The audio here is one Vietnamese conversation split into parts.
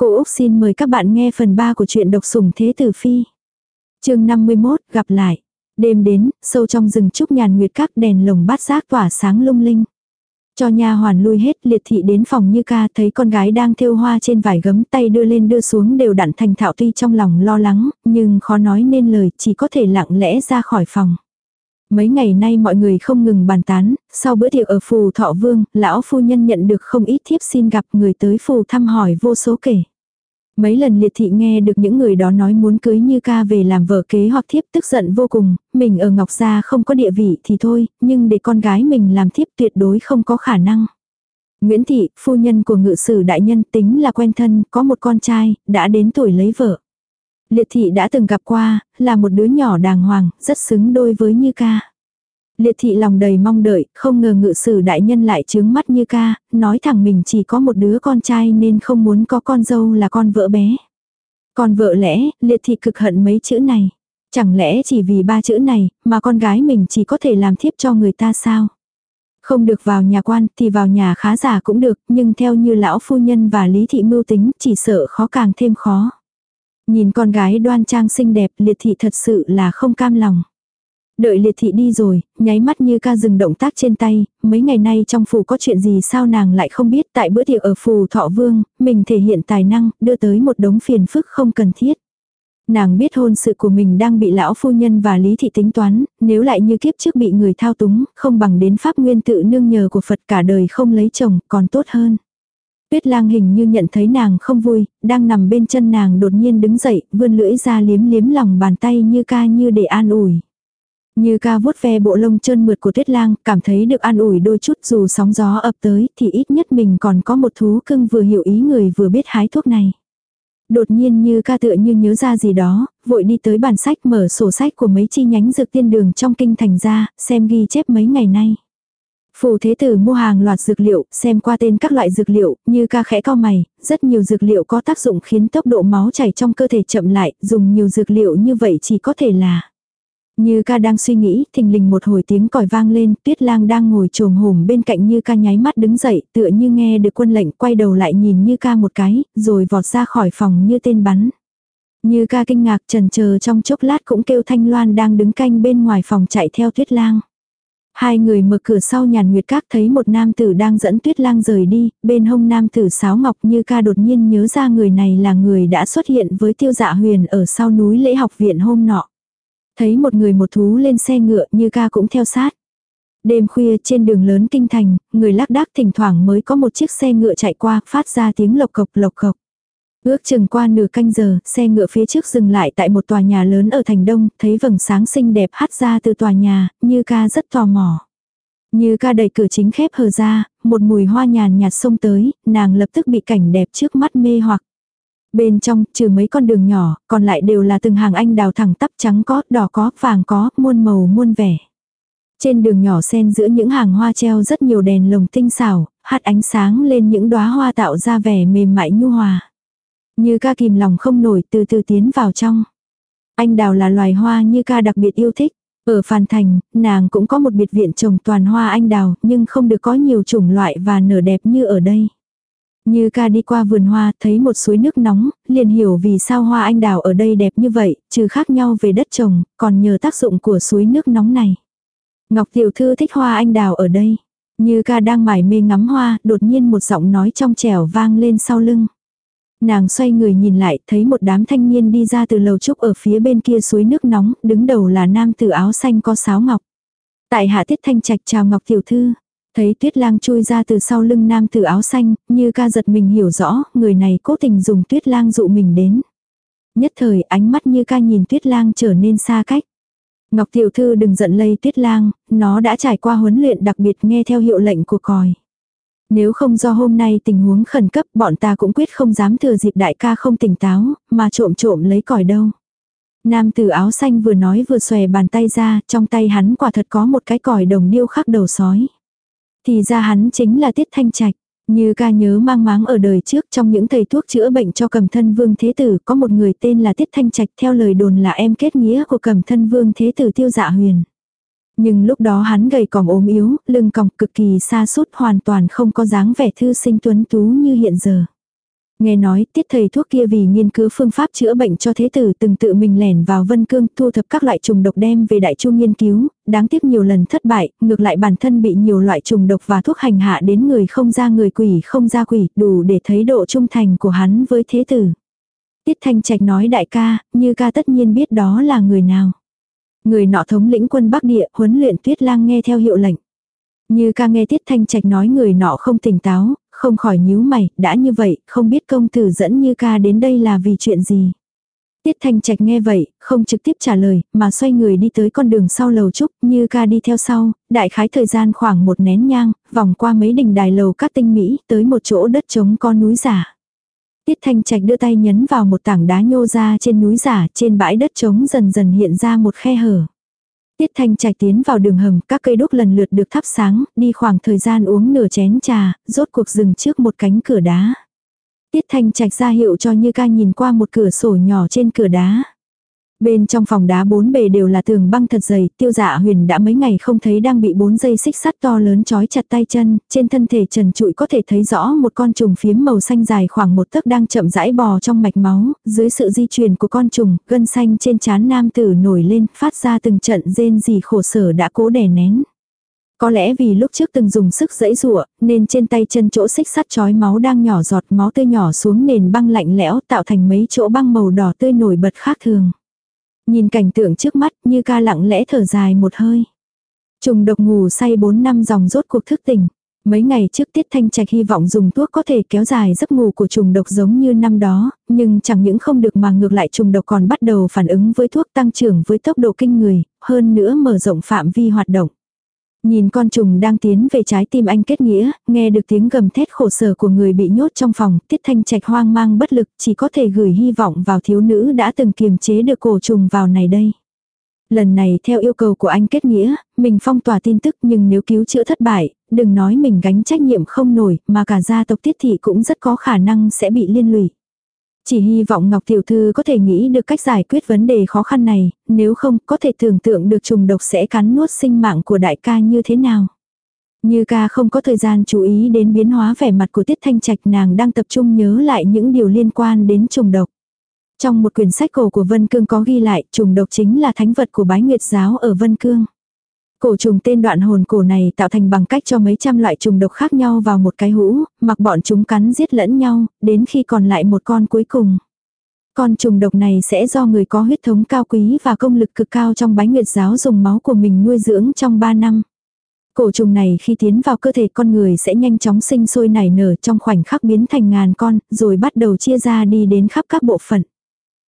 Cô Úc xin mời các bạn nghe phần 3 của truyện độc sủng thế tử phi. chương 51, gặp lại. Đêm đến, sâu trong rừng trúc nhàn nguyệt các đèn lồng bát giác tỏa sáng lung linh. Cho nha hoàn lui hết liệt thị đến phòng như ca thấy con gái đang thêu hoa trên vải gấm tay đưa lên đưa xuống đều đặn thành thạo tuy trong lòng lo lắng, nhưng khó nói nên lời chỉ có thể lặng lẽ ra khỏi phòng. Mấy ngày nay mọi người không ngừng bàn tán, sau bữa tiệc ở phù thọ vương, lão phu nhân nhận được không ít thiếp xin gặp người tới phù thăm hỏi vô số kể. Mấy lần liệt thị nghe được những người đó nói muốn cưới như ca về làm vợ kế hoặc thiếp tức giận vô cùng, mình ở Ngọc Gia không có địa vị thì thôi, nhưng để con gái mình làm thiếp tuyệt đối không có khả năng. Nguyễn Thị, phu nhân của ngự sử đại nhân tính là quen thân, có một con trai, đã đến tuổi lấy vợ. Liệt thị đã từng gặp qua, là một đứa nhỏ đàng hoàng, rất xứng đôi với Như ca. Liệt thị lòng đầy mong đợi, không ngờ ngự sử đại nhân lại chướng mắt Như ca, nói thẳng mình chỉ có một đứa con trai nên không muốn có con dâu là con vợ bé. Con vợ lẽ, liệt thị cực hận mấy chữ này. Chẳng lẽ chỉ vì ba chữ này, mà con gái mình chỉ có thể làm thiếp cho người ta sao? Không được vào nhà quan thì vào nhà khá giả cũng được, nhưng theo như lão phu nhân và lý thị mưu tính chỉ sợ khó càng thêm khó. Nhìn con gái đoan trang xinh đẹp liệt thị thật sự là không cam lòng. Đợi liệt thị đi rồi, nháy mắt như ca dừng động tác trên tay, mấy ngày nay trong phủ có chuyện gì sao nàng lại không biết tại bữa tiệc ở phù thọ vương, mình thể hiện tài năng, đưa tới một đống phiền phức không cần thiết. Nàng biết hôn sự của mình đang bị lão phu nhân và lý thị tính toán, nếu lại như kiếp trước bị người thao túng, không bằng đến pháp nguyên tự nương nhờ của Phật cả đời không lấy chồng, còn tốt hơn. Tuyết lang hình như nhận thấy nàng không vui, đang nằm bên chân nàng đột nhiên đứng dậy, vươn lưỡi ra liếm liếm lòng bàn tay như ca như để an ủi. Như ca vuốt ve bộ lông trơn mượt của tuyết lang, cảm thấy được an ủi đôi chút dù sóng gió ập tới thì ít nhất mình còn có một thú cưng vừa hiểu ý người vừa biết hái thuốc này. Đột nhiên như ca tựa như nhớ ra gì đó, vội đi tới bàn sách mở sổ sách của mấy chi nhánh dược tiên đường trong kinh thành ra, xem ghi chép mấy ngày nay. Phù thế tử mua hàng loạt dược liệu, xem qua tên các loại dược liệu, như ca khẽ cao mày, rất nhiều dược liệu có tác dụng khiến tốc độ máu chảy trong cơ thể chậm lại, dùng nhiều dược liệu như vậy chỉ có thể là. Như ca đang suy nghĩ, thình lình một hồi tiếng còi vang lên, tuyết lang đang ngồi trồm hổm bên cạnh như ca nháy mắt đứng dậy, tựa như nghe được quân lệnh, quay đầu lại nhìn như ca một cái, rồi vọt ra khỏi phòng như tên bắn. Như ca kinh ngạc trần chờ trong chốc lát cũng kêu thanh loan đang đứng canh bên ngoài phòng chạy theo tuyết lang. Hai người mở cửa sau nhàn nguyệt các thấy một nam tử đang dẫn tuyết lang rời đi, bên hông nam tử sáo ngọc như ca đột nhiên nhớ ra người này là người đã xuất hiện với tiêu dạ huyền ở sau núi lễ học viện hôm nọ. Thấy một người một thú lên xe ngựa như ca cũng theo sát. Đêm khuya trên đường lớn kinh thành, người lác đác thỉnh thoảng mới có một chiếc xe ngựa chạy qua phát ra tiếng lộc cộc lộc cộc. Ước chừng qua nửa canh giờ, xe ngựa phía trước dừng lại tại một tòa nhà lớn ở thành đông, thấy vầng sáng xinh đẹp hắt ra từ tòa nhà, như ca rất tò mò. Như ca đẩy cửa chính khép hờ ra, một mùi hoa nhàn nhạt xông tới, nàng lập tức bị cảnh đẹp trước mắt mê hoặc. Bên trong, trừ mấy con đường nhỏ, còn lại đều là từng hàng anh đào thẳng tắp trắng có, đỏ có, vàng có, muôn màu muôn vẻ. Trên đường nhỏ xen giữa những hàng hoa treo rất nhiều đèn lồng tinh xảo, hắt ánh sáng lên những đóa hoa tạo ra vẻ mềm mại nhu hòa. Như ca kìm lòng không nổi từ từ tiến vào trong. Anh đào là loài hoa như ca đặc biệt yêu thích. Ở Phan Thành, nàng cũng có một biệt viện trồng toàn hoa anh đào, nhưng không được có nhiều chủng loại và nở đẹp như ở đây. Như ca đi qua vườn hoa, thấy một suối nước nóng, liền hiểu vì sao hoa anh đào ở đây đẹp như vậy, trừ khác nhau về đất trồng, còn nhờ tác dụng của suối nước nóng này. Ngọc Tiểu Thư thích hoa anh đào ở đây. Như ca đang mải mê ngắm hoa, đột nhiên một giọng nói trong trẻo vang lên sau lưng. Nàng xoay người nhìn lại, thấy một đám thanh niên đi ra từ lầu trúc ở phía bên kia suối nước nóng, đứng đầu là nam tử áo xanh có sáo ngọc. Tại hạ tiết thanh trạch chào ngọc tiểu thư. Thấy tuyết lang chui ra từ sau lưng nam tử áo xanh, như ca giật mình hiểu rõ, người này cố tình dùng tuyết lang dụ mình đến. Nhất thời ánh mắt như ca nhìn tuyết lang trở nên xa cách. Ngọc tiểu thư đừng giận lây tuyết lang, nó đã trải qua huấn luyện đặc biệt nghe theo hiệu lệnh của còi. Nếu không do hôm nay tình huống khẩn cấp bọn ta cũng quyết không dám thừa dịp đại ca không tỉnh táo, mà trộm trộm lấy còi đâu. Nam tử áo xanh vừa nói vừa xòe bàn tay ra, trong tay hắn quả thật có một cái còi đồng điêu khắc đầu sói. Thì ra hắn chính là Tiết Thanh Trạch. Như ca nhớ mang máng ở đời trước trong những thầy thuốc chữa bệnh cho cầm thân vương thế tử có một người tên là Tiết Thanh Trạch theo lời đồn là em kết nghĩa của cầm thân vương thế tử tiêu dạ huyền. Nhưng lúc đó hắn gầy còm ốm yếu, lưng còng cực kỳ xa sút hoàn toàn không có dáng vẻ thư sinh tuấn tú như hiện giờ. Nghe nói, tiết thầy thuốc kia vì nghiên cứu phương pháp chữa bệnh cho thế tử từng tự mình lẻn vào vân cương thu thập các loại trùng độc đem về đại chu nghiên cứu, đáng tiếc nhiều lần thất bại, ngược lại bản thân bị nhiều loại trùng độc và thuốc hành hạ đến người không ra người quỷ không ra quỷ, đủ để thấy độ trung thành của hắn với thế tử. Tiết thanh trạch nói đại ca, như ca tất nhiên biết đó là người nào. Người nọ thống lĩnh quân Bắc Địa, huấn luyện tuyết lang nghe theo hiệu lệnh. Như ca nghe Tiết Thanh Trạch nói người nọ không tỉnh táo, không khỏi nhíu mày, đã như vậy, không biết công tử dẫn Như ca đến đây là vì chuyện gì. Tiết Thanh Trạch nghe vậy, không trực tiếp trả lời, mà xoay người đi tới con đường sau lầu trúc, Như ca đi theo sau, đại khái thời gian khoảng một nén nhang, vòng qua mấy đình đài lầu các tinh mỹ, tới một chỗ đất trống con núi giả. Tiết Thanh Trạch đưa tay nhấn vào một tảng đá nhô ra trên núi giả, trên bãi đất trống dần dần hiện ra một khe hở. Tiết Thanh Trạch tiến vào đường hầm, các cây đúc lần lượt được thắp sáng, đi khoảng thời gian uống nửa chén trà, rốt cuộc dừng trước một cánh cửa đá. Tiết Thanh Trạch ra hiệu cho Như ca nhìn qua một cửa sổ nhỏ trên cửa đá. Bên trong phòng đá bốn bề đều là tường băng thật dày, tiêu dạ huyền đã mấy ngày không thấy đang bị bốn dây xích sắt to lớn trói chặt tay chân, trên thân thể trần trụi có thể thấy rõ một con trùng phiếm màu xanh dài khoảng một tấc đang chậm rãi bò trong mạch máu, dưới sự di chuyển của con trùng, gân xanh trên trán nam tử nổi lên, phát ra từng trận rên gì khổ sở đã cố đè nén. Có lẽ vì lúc trước từng dùng sức dẫy rụa, nên trên tay chân chỗ xích sắt chói máu đang nhỏ giọt máu tươi nhỏ xuống nền băng lạnh lẽo tạo thành mấy chỗ băng màu đỏ tươi nổi bật khác thường. Nhìn cảnh tượng trước mắt như ca lặng lẽ thở dài một hơi. Trùng độc ngủ say 4 năm dòng rốt cuộc thức tỉnh. Mấy ngày trước Tiết Thanh Trạch hy vọng dùng thuốc có thể kéo dài giấc ngủ của trùng độc giống như năm đó, nhưng chẳng những không được mà ngược lại trùng độc còn bắt đầu phản ứng với thuốc tăng trưởng với tốc độ kinh người, hơn nữa mở rộng phạm vi hoạt động. Nhìn con trùng đang tiến về trái tim anh kết nghĩa, nghe được tiếng gầm thét khổ sở của người bị nhốt trong phòng, tiết thanh trạch hoang mang bất lực, chỉ có thể gửi hy vọng vào thiếu nữ đã từng kiềm chế được cổ trùng vào này đây. Lần này theo yêu cầu của anh kết nghĩa, mình phong tỏa tin tức nhưng nếu cứu chữa thất bại, đừng nói mình gánh trách nhiệm không nổi, mà cả gia tộc tiết thị cũng rất có khả năng sẽ bị liên lụy. Chỉ hy vọng Ngọc Tiểu Thư có thể nghĩ được cách giải quyết vấn đề khó khăn này, nếu không có thể tưởng tượng được trùng độc sẽ cắn nuốt sinh mạng của đại ca như thế nào. Như ca không có thời gian chú ý đến biến hóa vẻ mặt của Tiết Thanh Trạch nàng đang tập trung nhớ lại những điều liên quan đến trùng độc. Trong một quyển sách cổ của Vân Cương có ghi lại trùng độc chính là thánh vật của bái nguyệt giáo ở Vân Cương. Cổ trùng tên đoạn hồn cổ này tạo thành bằng cách cho mấy trăm loại trùng độc khác nhau vào một cái hũ, mặc bọn chúng cắn giết lẫn nhau, đến khi còn lại một con cuối cùng. Con trùng độc này sẽ do người có huyết thống cao quý và công lực cực cao trong bái nguyệt giáo dùng máu của mình nuôi dưỡng trong 3 năm. Cổ trùng này khi tiến vào cơ thể con người sẽ nhanh chóng sinh sôi nảy nở trong khoảnh khắc biến thành ngàn con, rồi bắt đầu chia ra đi đến khắp các bộ phận.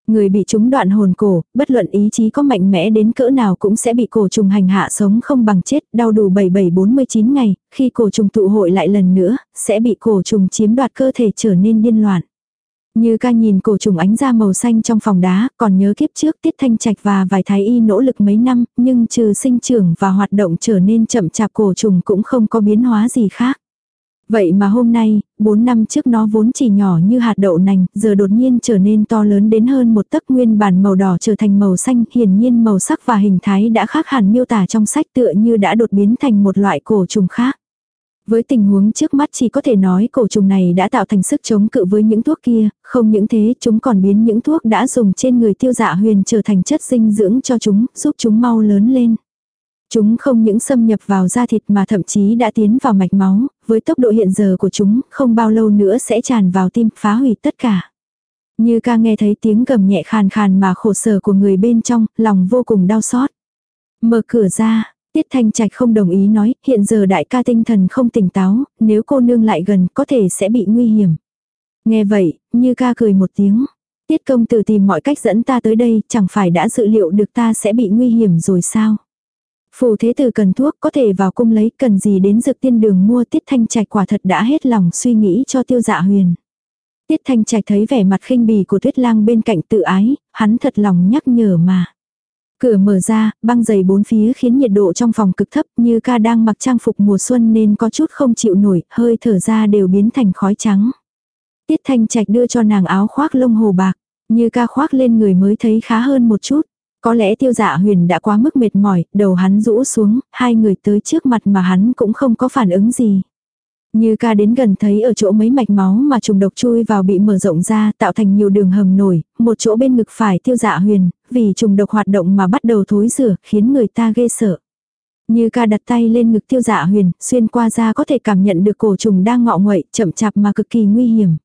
Người bị trúng đoạn hồn cổ, bất luận ý chí có mạnh mẽ đến cỡ nào cũng sẽ bị cổ trùng hành hạ sống không bằng chết, đau đủ 7749 ngày, khi cổ trùng tụ hội lại lần nữa, sẽ bị cổ trùng chiếm đoạt cơ thể trở nên điên loạn. Như ca nhìn cổ trùng ánh ra màu xanh trong phòng đá, còn nhớ kiếp trước tiết thanh trạch và vài thái y nỗ lực mấy năm, nhưng trừ sinh trưởng và hoạt động trở nên chậm chạp cổ trùng cũng không có biến hóa gì khác. Vậy mà hôm nay, 4 năm trước nó vốn chỉ nhỏ như hạt đậu nành, giờ đột nhiên trở nên to lớn đến hơn một tấc nguyên bản màu đỏ trở thành màu xanh, hiển nhiên màu sắc và hình thái đã khác hẳn miêu tả trong sách tựa như đã đột biến thành một loại cổ trùng khác. Với tình huống trước mắt chỉ có thể nói cổ trùng này đã tạo thành sức chống cự với những thuốc kia, không những thế chúng còn biến những thuốc đã dùng trên người tiêu dạ huyền trở thành chất dinh dưỡng cho chúng, giúp chúng mau lớn lên. Chúng không những xâm nhập vào da thịt mà thậm chí đã tiến vào mạch máu, với tốc độ hiện giờ của chúng, không bao lâu nữa sẽ tràn vào tim, phá hủy tất cả. Như ca nghe thấy tiếng gầm nhẹ khàn khàn mà khổ sở của người bên trong, lòng vô cùng đau xót. Mở cửa ra, Tiết Thanh Trạch không đồng ý nói, hiện giờ đại ca tinh thần không tỉnh táo, nếu cô nương lại gần có thể sẽ bị nguy hiểm. Nghe vậy, như ca cười một tiếng. Tiết công tử tìm mọi cách dẫn ta tới đây, chẳng phải đã dự liệu được ta sẽ bị nguy hiểm rồi sao? Phù thế tử cần thuốc có thể vào cung lấy cần gì đến dược tiên đường mua tiết thanh trạch quả thật đã hết lòng suy nghĩ cho tiêu dạ huyền. Tiết thanh trạch thấy vẻ mặt khinh bì của tuyết lang bên cạnh tự ái, hắn thật lòng nhắc nhở mà. Cửa mở ra, băng dày bốn phía khiến nhiệt độ trong phòng cực thấp như ca đang mặc trang phục mùa xuân nên có chút không chịu nổi, hơi thở ra đều biến thành khói trắng. Tiết thanh trạch đưa cho nàng áo khoác lông hồ bạc, như ca khoác lên người mới thấy khá hơn một chút. Có lẽ tiêu dạ huyền đã quá mức mệt mỏi, đầu hắn rũ xuống, hai người tới trước mặt mà hắn cũng không có phản ứng gì. Như ca đến gần thấy ở chỗ mấy mạch máu mà trùng độc chui vào bị mở rộng ra tạo thành nhiều đường hầm nổi, một chỗ bên ngực phải tiêu dạ huyền, vì trùng độc hoạt động mà bắt đầu thối rửa, khiến người ta ghê sợ. Như ca đặt tay lên ngực tiêu dạ huyền, xuyên qua da có thể cảm nhận được cổ trùng đang ngọ nguậy, chậm chạp mà cực kỳ nguy hiểm.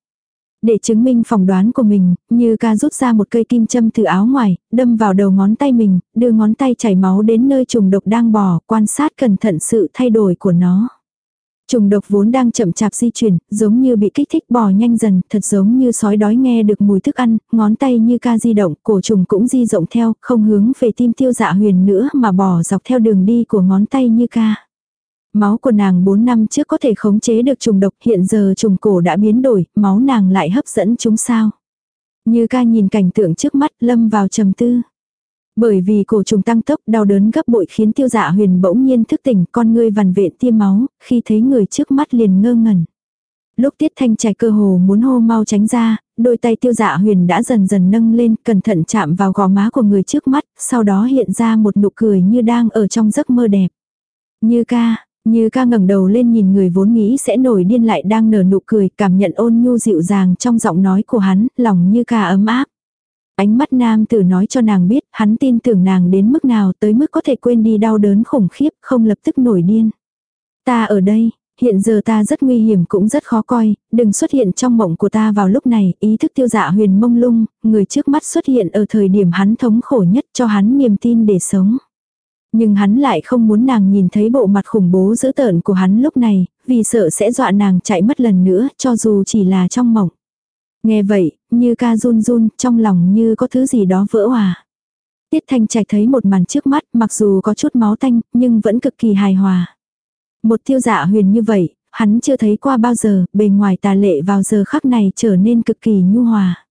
Để chứng minh phỏng đoán của mình, như ca rút ra một cây kim châm từ áo ngoài, đâm vào đầu ngón tay mình, đưa ngón tay chảy máu đến nơi trùng độc đang bò, quan sát cẩn thận sự thay đổi của nó. Trùng độc vốn đang chậm chạp di chuyển, giống như bị kích thích bò nhanh dần, thật giống như sói đói nghe được mùi thức ăn, ngón tay như ca di động, cổ trùng cũng di rộng theo, không hướng về tim tiêu dạ huyền nữa mà bò dọc theo đường đi của ngón tay như ca. Máu của nàng 4 năm trước có thể khống chế được trùng độc, hiện giờ trùng cổ đã biến đổi, máu nàng lại hấp dẫn chúng sao. Như ca nhìn cảnh tượng trước mắt lâm vào trầm tư. Bởi vì cổ trùng tăng tốc đau đớn gấp bội khiến tiêu dạ huyền bỗng nhiên thức tỉnh con ngươi vằn vện tiêm máu, khi thấy người trước mắt liền ngơ ngẩn. Lúc tiết thanh trải cơ hồ muốn hô mau tránh ra, đôi tay tiêu dạ huyền đã dần dần nâng lên cẩn thận chạm vào gò má của người trước mắt, sau đó hiện ra một nụ cười như đang ở trong giấc mơ đẹp. Như ca, như ca ngẩng đầu lên nhìn người vốn nghĩ sẽ nổi điên lại đang nở nụ cười, cảm nhận ôn nhu dịu dàng trong giọng nói của hắn, lòng như ca ấm áp. Ánh mắt nam tử nói cho nàng biết, hắn tin tưởng nàng đến mức nào tới mức có thể quên đi đau đớn khủng khiếp, không lập tức nổi điên. Ta ở đây, hiện giờ ta rất nguy hiểm cũng rất khó coi, đừng xuất hiện trong mộng của ta vào lúc này, ý thức tiêu dạ huyền mông lung, người trước mắt xuất hiện ở thời điểm hắn thống khổ nhất cho hắn niềm tin để sống. Nhưng hắn lại không muốn nàng nhìn thấy bộ mặt khủng bố dữ tợn của hắn lúc này, vì sợ sẽ dọa nàng chạy mất lần nữa, cho dù chỉ là trong mộng. Nghe vậy, như ca run run, trong lòng như có thứ gì đó vỡ hòa. Tiết Thanh Trạch thấy một màn trước mắt, mặc dù có chút máu tanh, nhưng vẫn cực kỳ hài hòa. Một tiêu dạ huyền như vậy, hắn chưa thấy qua bao giờ, bề ngoài tà lệ vào giờ khắc này trở nên cực kỳ nhu hòa.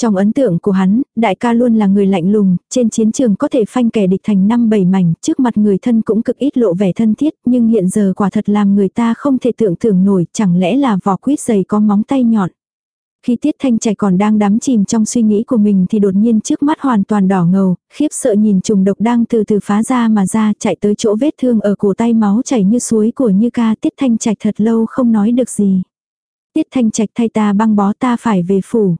Trong ấn tượng của hắn, đại ca luôn là người lạnh lùng, trên chiến trường có thể phanh kẻ địch thành năm bảy mảnh, trước mặt người thân cũng cực ít lộ vẻ thân thiết, nhưng hiện giờ quả thật làm người ta không thể tưởng tượng nổi, chẳng lẽ là vỏ quýt dày có móng tay nhọn. Khi Tiết Thanh Trạch còn đang đắm chìm trong suy nghĩ của mình thì đột nhiên trước mắt hoàn toàn đỏ ngầu, khiếp sợ nhìn trùng độc đang từ từ phá ra mà ra chạy tới chỗ vết thương ở cổ tay máu chảy như suối của Như ca Tiết Thanh Trạch thật lâu không nói được gì. Tiết Thanh Trạch thay ta băng bó ta phải về phủ.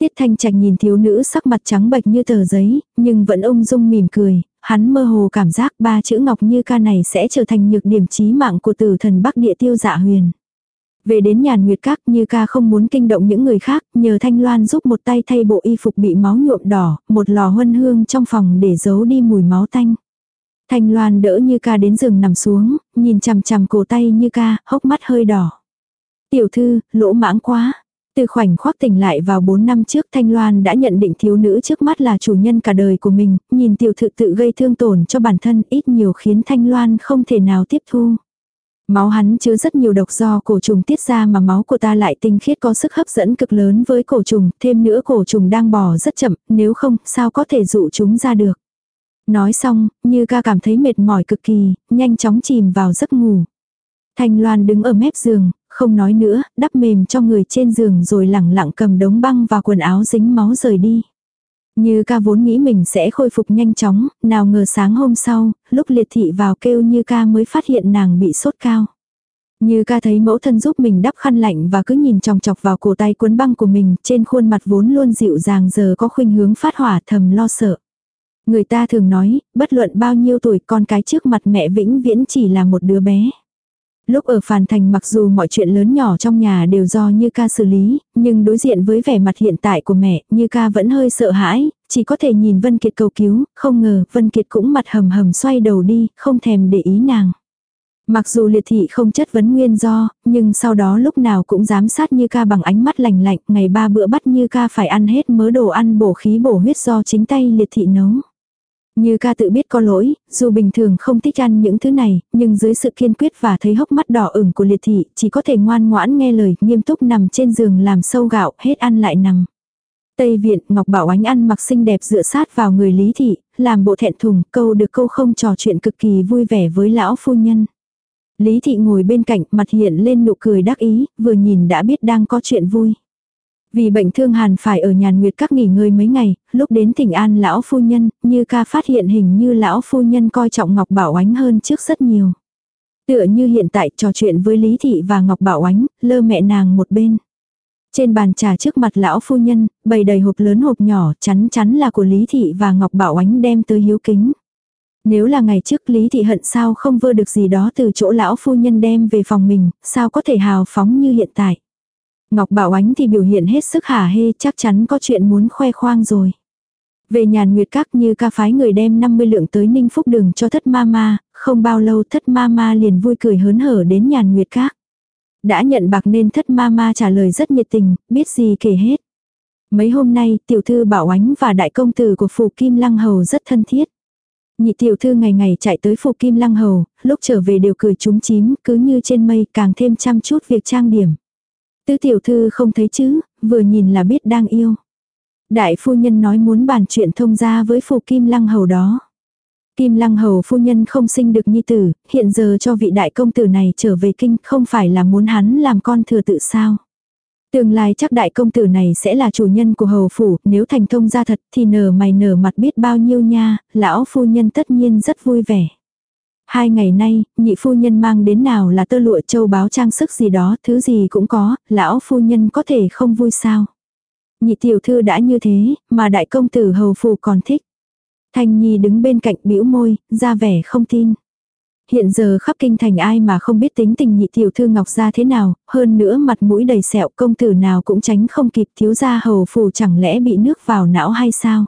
Tiết Thanh Trạch nhìn thiếu nữ sắc mặt trắng bệch như tờ giấy, nhưng vẫn ung dung mỉm cười, hắn mơ hồ cảm giác ba chữ ngọc như ca này sẽ trở thành nhược điểm chí mạng của tử thần Bắc Địa Tiêu Dạ Huyền. Về đến nhàn nguyệt các như ca không muốn kinh động những người khác, nhờ Thanh Loan giúp một tay thay bộ y phục bị máu nhuộm đỏ, một lò huân hương trong phòng để giấu đi mùi máu tanh. Thanh Loan đỡ như ca đến giường nằm xuống, nhìn chằm chằm cổ tay như ca, hốc mắt hơi đỏ. Tiểu thư, lỗ mãng quá. Từ khoảnh khoác tỉnh lại vào 4 năm trước Thanh Loan đã nhận định thiếu nữ trước mắt là chủ nhân cả đời của mình, nhìn tiểu thư tự gây thương tổn cho bản thân ít nhiều khiến Thanh Loan không thể nào tiếp thu. Máu hắn chứa rất nhiều độc do cổ trùng tiết ra mà máu của ta lại tinh khiết có sức hấp dẫn cực lớn với cổ trùng, thêm nữa cổ trùng đang bò rất chậm, nếu không, sao có thể dụ chúng ra được. Nói xong, như ca cảm thấy mệt mỏi cực kỳ, nhanh chóng chìm vào giấc ngủ. Thanh Loan đứng ở mép giường, không nói nữa, đắp mềm cho người trên giường rồi lẳng lặng cầm đống băng và quần áo dính máu rời đi. Như ca vốn nghĩ mình sẽ khôi phục nhanh chóng, nào ngờ sáng hôm sau, lúc liệt thị vào kêu như ca mới phát hiện nàng bị sốt cao. Như ca thấy mẫu thân giúp mình đắp khăn lạnh và cứ nhìn chòng chọc vào cổ tay cuốn băng của mình, trên khuôn mặt vốn luôn dịu dàng giờ có khuynh hướng phát hỏa thầm lo sợ. Người ta thường nói, bất luận bao nhiêu tuổi con cái trước mặt mẹ vĩnh viễn chỉ là một đứa bé. Lúc ở Phàn Thành mặc dù mọi chuyện lớn nhỏ trong nhà đều do Như ca xử lý, nhưng đối diện với vẻ mặt hiện tại của mẹ, Như ca vẫn hơi sợ hãi, chỉ có thể nhìn Vân Kiệt cầu cứu, không ngờ Vân Kiệt cũng mặt hầm hầm xoay đầu đi, không thèm để ý nàng. Mặc dù liệt thị không chất vấn nguyên do, nhưng sau đó lúc nào cũng giám sát Như ca bằng ánh mắt lành lạnh, ngày ba bữa bắt Như ca phải ăn hết mớ đồ ăn bổ khí bổ huyết do chính tay liệt thị nấu. Như ca tự biết có lỗi, dù bình thường không thích ăn những thứ này, nhưng dưới sự kiên quyết và thấy hốc mắt đỏ ửng của liệt thị, chỉ có thể ngoan ngoãn nghe lời, nghiêm túc nằm trên giường làm sâu gạo, hết ăn lại nằm. Tây Viện, Ngọc Bảo Ánh ăn mặc xinh đẹp dựa sát vào người Lý Thị, làm bộ thẹn thùng, câu được câu không trò chuyện cực kỳ vui vẻ với lão phu nhân. Lý Thị ngồi bên cạnh, mặt hiện lên nụ cười đắc ý, vừa nhìn đã biết đang có chuyện vui. Vì bệnh thương hàn phải ở nhàn nguyệt các nghỉ ngơi mấy ngày, lúc đến thỉnh an lão phu nhân, như ca phát hiện hình như lão phu nhân coi trọng Ngọc Bảo Ánh hơn trước rất nhiều. Tựa như hiện tại trò chuyện với Lý Thị và Ngọc Bảo Ánh, lơ mẹ nàng một bên. Trên bàn trà trước mặt lão phu nhân, bày đầy hộp lớn hộp nhỏ, chắn chắn là của Lý Thị và Ngọc Bảo Ánh đem tới hiếu kính. Nếu là ngày trước Lý Thị hận sao không vơ được gì đó từ chỗ lão phu nhân đem về phòng mình, sao có thể hào phóng như hiện tại. Ngọc Bảo Ánh thì biểu hiện hết sức hả hê chắc chắn có chuyện muốn khoe khoang rồi. Về nhàn nguyệt các như ca phái người đem 50 lượng tới ninh phúc đường cho thất ma ma, không bao lâu thất ma ma liền vui cười hớn hở đến nhàn nguyệt các. Đã nhận bạc nên thất ma ma trả lời rất nhiệt tình, biết gì kể hết. Mấy hôm nay tiểu thư bảo ánh và đại công tử của Phù Kim Lăng Hầu rất thân thiết. Nhị tiểu thư ngày ngày chạy tới Phù Kim Lăng Hầu, lúc trở về đều cười trúng chím, cứ như trên mây càng thêm chăm chút việc trang điểm. Tứ tiểu thư không thấy chứ, vừa nhìn là biết đang yêu. Đại phu nhân nói muốn bàn chuyện thông gia với phù Kim Lăng Hầu đó. Kim Lăng Hầu phu nhân không sinh được nhi tử, hiện giờ cho vị đại công tử này trở về kinh không phải là muốn hắn làm con thừa tự sao. Tương lai chắc đại công tử này sẽ là chủ nhân của hầu phủ, nếu thành thông gia thật thì nở mày nở mặt biết bao nhiêu nha, lão phu nhân tất nhiên rất vui vẻ. Hai ngày nay, nhị phu nhân mang đến nào là tơ lụa châu báo trang sức gì đó, thứ gì cũng có, lão phu nhân có thể không vui sao. Nhị tiểu thư đã như thế, mà đại công tử hầu phù còn thích. Thanh Nhi đứng bên cạnh bĩu môi, ra vẻ không tin. Hiện giờ khắp kinh thành ai mà không biết tính tình nhị tiểu thư ngọc gia thế nào, hơn nữa mặt mũi đầy sẹo công tử nào cũng tránh không kịp thiếu gia hầu phù chẳng lẽ bị nước vào não hay sao.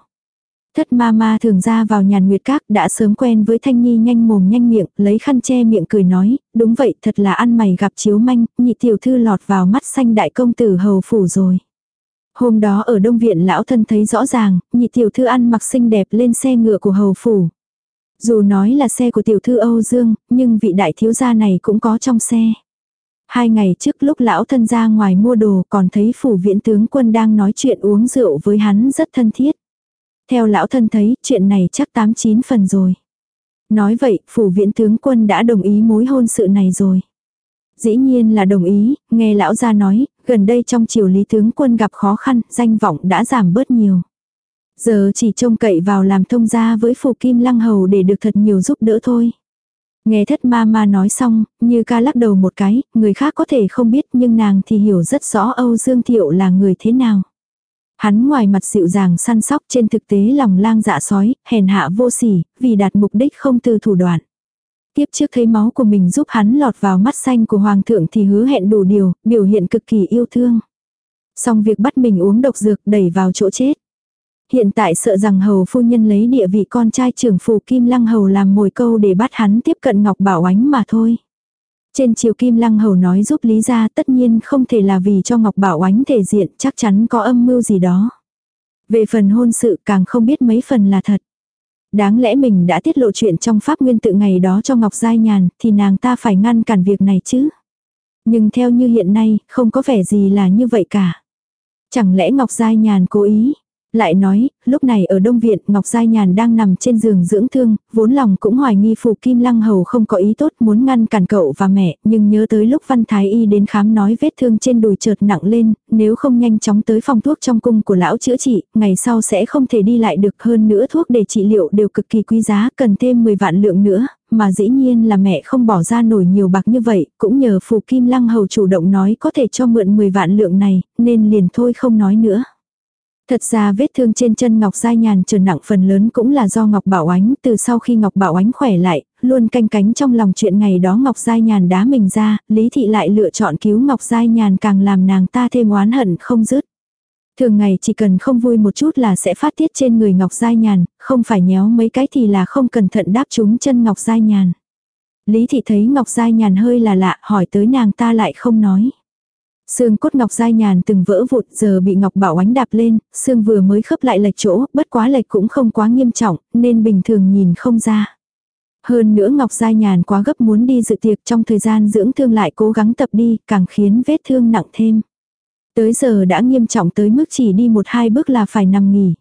Thất ma ma thường ra vào nhàn nguyệt các đã sớm quen với Thanh Nhi nhanh mồm nhanh miệng, lấy khăn che miệng cười nói, đúng vậy thật là ăn mày gặp chiếu manh, nhị tiểu thư lọt vào mắt xanh đại công tử hầu phủ rồi. Hôm đó ở Đông Viện lão thân thấy rõ ràng, nhị tiểu thư ăn mặc xinh đẹp lên xe ngựa của hầu phủ. Dù nói là xe của tiểu thư Âu Dương, nhưng vị đại thiếu gia này cũng có trong xe. Hai ngày trước lúc lão thân ra ngoài mua đồ còn thấy phủ viện tướng quân đang nói chuyện uống rượu với hắn rất thân thiết. Theo lão thân thấy chuyện này chắc tám chín phần rồi. Nói vậy, phủ viện tướng quân đã đồng ý mối hôn sự này rồi. Dĩ nhiên là đồng ý, nghe lão gia nói, gần đây trong triều lý tướng quân gặp khó khăn, danh vọng đã giảm bớt nhiều. Giờ chỉ trông cậy vào làm thông gia với phù kim lăng hầu để được thật nhiều giúp đỡ thôi. Nghe thất ma ma nói xong, như ca lắc đầu một cái, người khác có thể không biết nhưng nàng thì hiểu rất rõ Âu Dương Thiệu là người thế nào. Hắn ngoài mặt dịu dàng săn sóc trên thực tế lòng lang dạ sói, hèn hạ vô sỉ, vì đạt mục đích không từ thủ đoạn. Tiếp trước thấy máu của mình giúp hắn lọt vào mắt xanh của hoàng thượng thì hứa hẹn đủ điều, biểu hiện cực kỳ yêu thương. Xong việc bắt mình uống độc dược đẩy vào chỗ chết. Hiện tại sợ rằng hầu phu nhân lấy địa vị con trai trưởng phù Kim Lăng Hầu làm mồi câu để bắt hắn tiếp cận Ngọc Bảo Ánh mà thôi. Trên chiều Kim Lăng Hầu nói giúp Lý ra tất nhiên không thể là vì cho Ngọc Bảo Ánh thể diện chắc chắn có âm mưu gì đó. Về phần hôn sự càng không biết mấy phần là thật. Đáng lẽ mình đã tiết lộ chuyện trong pháp nguyên tự ngày đó cho Ngọc Giai Nhàn thì nàng ta phải ngăn cản việc này chứ. Nhưng theo như hiện nay không có vẻ gì là như vậy cả. Chẳng lẽ Ngọc Giai Nhàn cố ý, lại nói, lúc này ở Đông Viện, Ngọc Giai Nhàn đang nằm trên giường dưỡng thương, vốn lòng cũng hoài nghi Phù Kim Lăng Hầu không có ý tốt muốn ngăn cản cậu và mẹ, nhưng nhớ tới lúc Văn Thái Y đến khám nói vết thương trên đùi chợt nặng lên, nếu không nhanh chóng tới phòng thuốc trong cung của lão chữa trị, ngày sau sẽ không thể đi lại được hơn nữa thuốc để trị liệu đều cực kỳ quý giá, cần thêm 10 vạn lượng nữa, mà dĩ nhiên là mẹ không bỏ ra nổi nhiều bạc như vậy, cũng nhờ Phù Kim Lăng Hầu chủ động nói có thể cho mượn 10 vạn lượng này, nên liền thôi không nói nữa. Thật ra vết thương trên chân Ngọc Giai Nhàn trở nặng phần lớn cũng là do Ngọc Bảo Ánh, từ sau khi Ngọc Bảo Ánh khỏe lại, luôn canh cánh trong lòng chuyện ngày đó Ngọc Giai Nhàn đá mình ra, Lý Thị lại lựa chọn cứu Ngọc Giai Nhàn càng làm nàng ta thêm oán hận không dứt. Thường ngày chỉ cần không vui một chút là sẽ phát tiết trên người Ngọc Giai Nhàn, không phải nhéo mấy cái thì là không cẩn thận đáp trúng chân Ngọc Giai Nhàn. Lý Thị thấy Ngọc Giai Nhàn hơi là lạ hỏi tới nàng ta lại không nói. Xương cốt ngọc dai nhàn từng vỡ vụt giờ bị ngọc bảo ánh đạp lên, xương vừa mới khớp lại lệch chỗ, bất quá lệch cũng không quá nghiêm trọng, nên bình thường nhìn không ra. Hơn nữa ngọc dai nhàn quá gấp muốn đi dự tiệc trong thời gian dưỡng thương lại cố gắng tập đi, càng khiến vết thương nặng thêm. Tới giờ đã nghiêm trọng tới mức chỉ đi một hai bước là phải nằm nghỉ.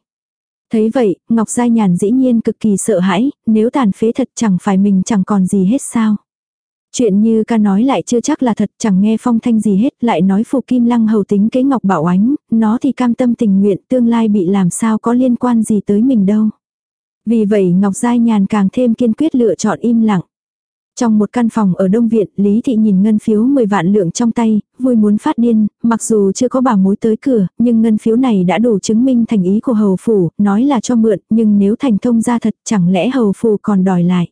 Thấy vậy, Ngọc Giai Nhàn dĩ nhiên cực kỳ sợ hãi, nếu tàn phế thật chẳng phải mình chẳng còn gì hết sao. Chuyện như ca nói lại chưa chắc là thật, chẳng nghe phong thanh gì hết, lại nói phù kim lăng hầu tính kế ngọc bảo ánh, nó thì cam tâm tình nguyện tương lai bị làm sao có liên quan gì tới mình đâu. Vì vậy Ngọc Giai Nhàn càng thêm kiên quyết lựa chọn im lặng. Trong một căn phòng ở Đông Viện, Lý Thị nhìn ngân phiếu 10 vạn lượng trong tay, vui muốn phát điên, mặc dù chưa có bà mối tới cửa, nhưng ngân phiếu này đã đủ chứng minh thành ý của hầu phủ, nói là cho mượn, nhưng nếu thành thông ra thật chẳng lẽ hầu phủ còn đòi lại.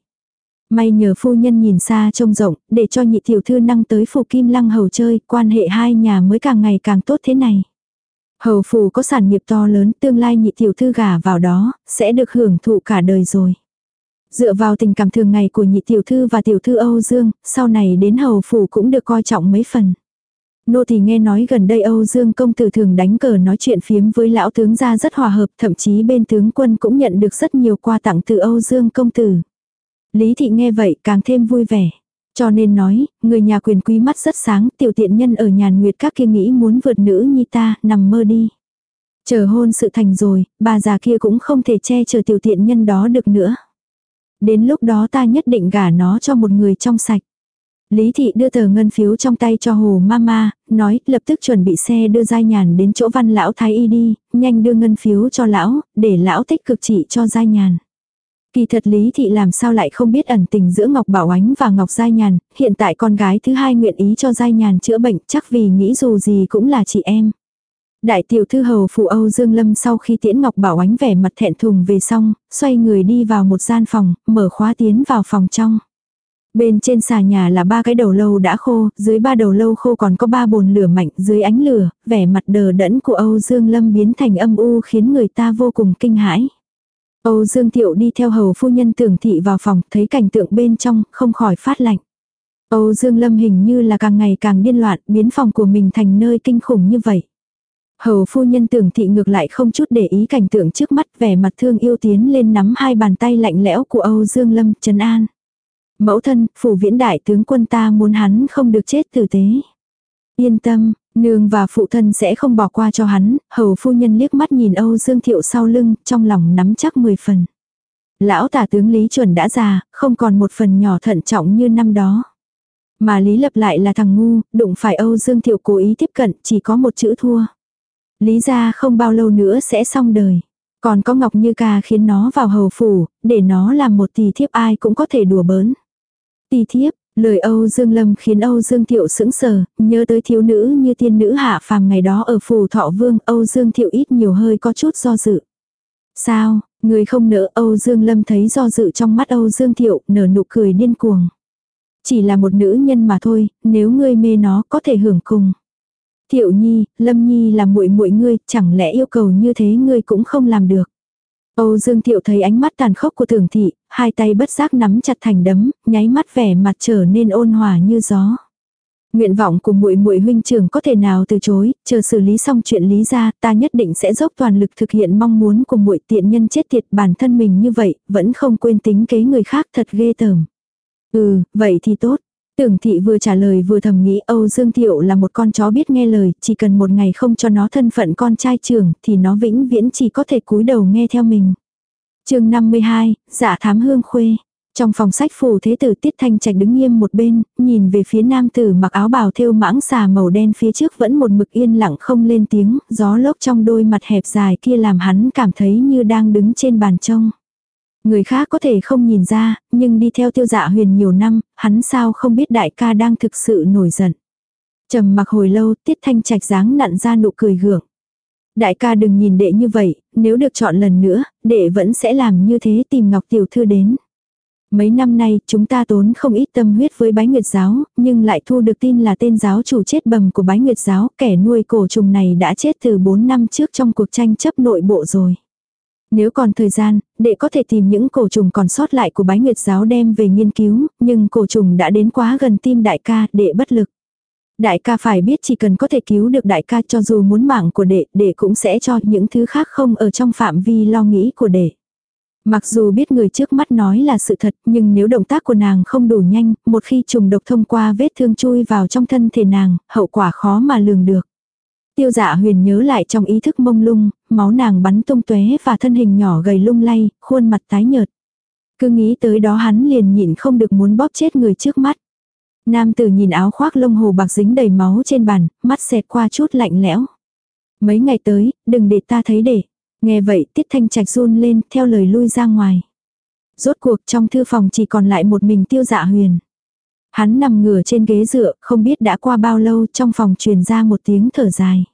May nhờ phu nhân nhìn xa trông rộng, để cho nhị tiểu thư năng tới phủ kim lăng hầu chơi, quan hệ hai nhà mới càng ngày càng tốt thế này. Hầu phủ có sản nghiệp to lớn, tương lai nhị tiểu thư gả vào đó, sẽ được hưởng thụ cả đời rồi. Dựa vào tình cảm thường ngày của nhị tiểu thư và tiểu thư Âu Dương, sau này đến hầu phủ cũng được coi trọng mấy phần. Nô thì nghe nói gần đây Âu Dương công tử thường đánh cờ nói chuyện phiếm với lão tướng gia rất hòa hợp, thậm chí bên tướng quân cũng nhận được rất nhiều quà tặng từ Âu Dương công tử. Lý thị nghe vậy càng thêm vui vẻ. Cho nên nói, người nhà quyền quý mắt rất sáng, tiểu tiện nhân ở nhàn nguyệt các kia nghĩ muốn vượt nữ nhi ta, nằm mơ đi. Chờ hôn sự thành rồi, bà già kia cũng không thể che chở tiểu tiện nhân đó được nữa. Đến lúc đó ta nhất định gả nó cho một người trong sạch. Lý thị đưa tờ ngân phiếu trong tay cho hồ mama, nói lập tức chuẩn bị xe đưa giai nhàn đến chỗ văn lão thái y đi, nhanh đưa ngân phiếu cho lão, để lão tích cực trị cho giai nhàn. Kỳ thật Lý Thị làm sao lại không biết ẩn tình giữa Ngọc Bảo Ánh và Ngọc Giai Nhàn, hiện tại con gái thứ hai nguyện ý cho Giai Nhàn chữa bệnh chắc vì nghĩ dù gì cũng là chị em. Đại tiểu thư hầu phụ Âu Dương Lâm sau khi tiễn Ngọc Bảo Ánh vẻ mặt thẹn thùng về xong, xoay người đi vào một gian phòng, mở khóa tiến vào phòng trong. Bên trên xà nhà là ba cái đầu lâu đã khô, dưới ba đầu lâu khô còn có ba bồn lửa mạnh dưới ánh lửa, vẻ mặt đờ đẫn của Âu Dương Lâm biến thành âm u khiến người ta vô cùng kinh hãi. Âu Dương Thiệu đi theo hầu phu nhân tưởng thị vào phòng, thấy cảnh tượng bên trong, không khỏi phát lạnh. Âu Dương Lâm hình như là càng ngày càng điên loạn, biến phòng của mình thành nơi kinh khủng như vậy. Hầu phu nhân tưởng thị ngược lại không chút để ý cảnh tượng trước mắt vẻ mặt thương yêu tiến lên nắm hai bàn tay lạnh lẽo của Âu Dương Lâm trấn an. Mẫu thân, phủ viễn đại tướng quân ta muốn hắn không được chết tử tế. Yên tâm, nương và phụ thân sẽ không bỏ qua cho hắn, hầu phu nhân liếc mắt nhìn Âu Dương Thiệu sau lưng, trong lòng nắm chắc 10 phần. Lão tả tướng Lý Chuẩn đã già, không còn một phần nhỏ thận trọng như năm đó. Mà Lý Lập lại là thằng ngu, đụng phải Âu Dương Thiệu cố ý tiếp cận, chỉ có một chữ thua. Lý ra không bao lâu nữa sẽ xong đời. Còn có Ngọc Như Ca khiến nó vào hầu phủ, để nó làm một tỳ thiếp ai cũng có thể đùa bỡn. Tỳ thiếp, lời Âu Dương Lâm khiến Âu Dương Thiệu sững sờ, nhớ tới thiếu nữ như tiên nữ hạ phàm ngày đó ở phủ thọ vương, Âu Dương Thiệu ít nhiều hơi có chút do dự. Sao, người không nỡ Âu Dương Lâm thấy do dự trong mắt Âu Dương Thiệu, nở nụ cười điên cuồng. Chỉ là một nữ nhân mà thôi, nếu ngươi mê nó có thể hưởng cùng. Thiệu Nhi, Lâm Nhi là muội muội ngươi, chẳng lẽ yêu cầu như thế ngươi cũng không làm được. Âu Dương Thiệu thấy ánh mắt tàn khốc của thường thị, hai tay bất giác nắm chặt thành đấm, nháy mắt vẻ mặt trở nên ôn hòa như gió. Nguyện vọng của muội muội huynh trưởng có thể nào từ chối, chờ xử lý xong chuyện lý ra, ta nhất định sẽ dốc toàn lực thực hiện mong muốn của muội tiện nhân chết tiệt bản thân mình như vậy, vẫn không quên tính kế người khác thật ghê tởm. Ừ, vậy thì tốt. Tưởng thị vừa trả lời vừa thầm nghĩ Âu Dương Thiệu là một con chó biết nghe lời, chỉ cần một ngày không cho nó thân phận con trai trưởng thì nó vĩnh viễn chỉ có thể cúi đầu nghe theo mình. chương 52, dạ thám hương khuê. Trong phòng sách phủ thế tử Tiết Thanh Trạch đứng nghiêm một bên, nhìn về phía nam tử mặc áo bào thêu mãng xà màu đen phía trước vẫn một mực yên lặng không lên tiếng, gió lốc trong đôi mặt hẹp dài kia làm hắn cảm thấy như đang đứng trên bàn trông. Người khác có thể không nhìn ra, nhưng đi theo tiêu dạ huyền nhiều năm, hắn sao không biết đại ca đang thực sự nổi giận. trầm mặc hồi lâu, tiết thanh trạch dáng nặn ra nụ cười gượng. Đại ca đừng nhìn đệ như vậy, nếu được chọn lần nữa, đệ vẫn sẽ làm như thế tìm Ngọc Tiểu Thư đến. Mấy năm nay, chúng ta tốn không ít tâm huyết với bái nguyệt giáo, nhưng lại thu được tin là tên giáo chủ chết bầm của bái nguyệt giáo, kẻ nuôi cổ trùng này đã chết từ 4 năm trước trong cuộc tranh chấp nội bộ rồi. Nếu còn thời gian, đệ có thể tìm những cổ trùng còn sót lại của bái nguyệt giáo đem về nghiên cứu, nhưng cổ trùng đã đến quá gần tim đại ca, đệ bất lực. Đại ca phải biết chỉ cần có thể cứu được đại ca cho dù muốn mạng của đệ, đệ cũng sẽ cho những thứ khác không ở trong phạm vi lo nghĩ của đệ. Mặc dù biết người trước mắt nói là sự thật, nhưng nếu động tác của nàng không đủ nhanh, một khi trùng độc thông qua vết thương chui vào trong thân thể nàng, hậu quả khó mà lường được. Tiêu dạ huyền nhớ lại trong ý thức mông lung, máu nàng bắn tung tóe và thân hình nhỏ gầy lung lay, khuôn mặt tái nhợt. Cứ nghĩ tới đó hắn liền nhịn không được muốn bóp chết người trước mắt. Nam tử nhìn áo khoác lông hồ bạc dính đầy máu trên bàn, mắt xẹt qua chút lạnh lẽo. Mấy ngày tới, đừng để ta thấy để. Nghe vậy tiết thanh trạch run lên theo lời lui ra ngoài. Rốt cuộc trong thư phòng chỉ còn lại một mình tiêu dạ huyền. Hắn nằm ngửa trên ghế dựa, không biết đã qua bao lâu trong phòng truyền ra một tiếng thở dài.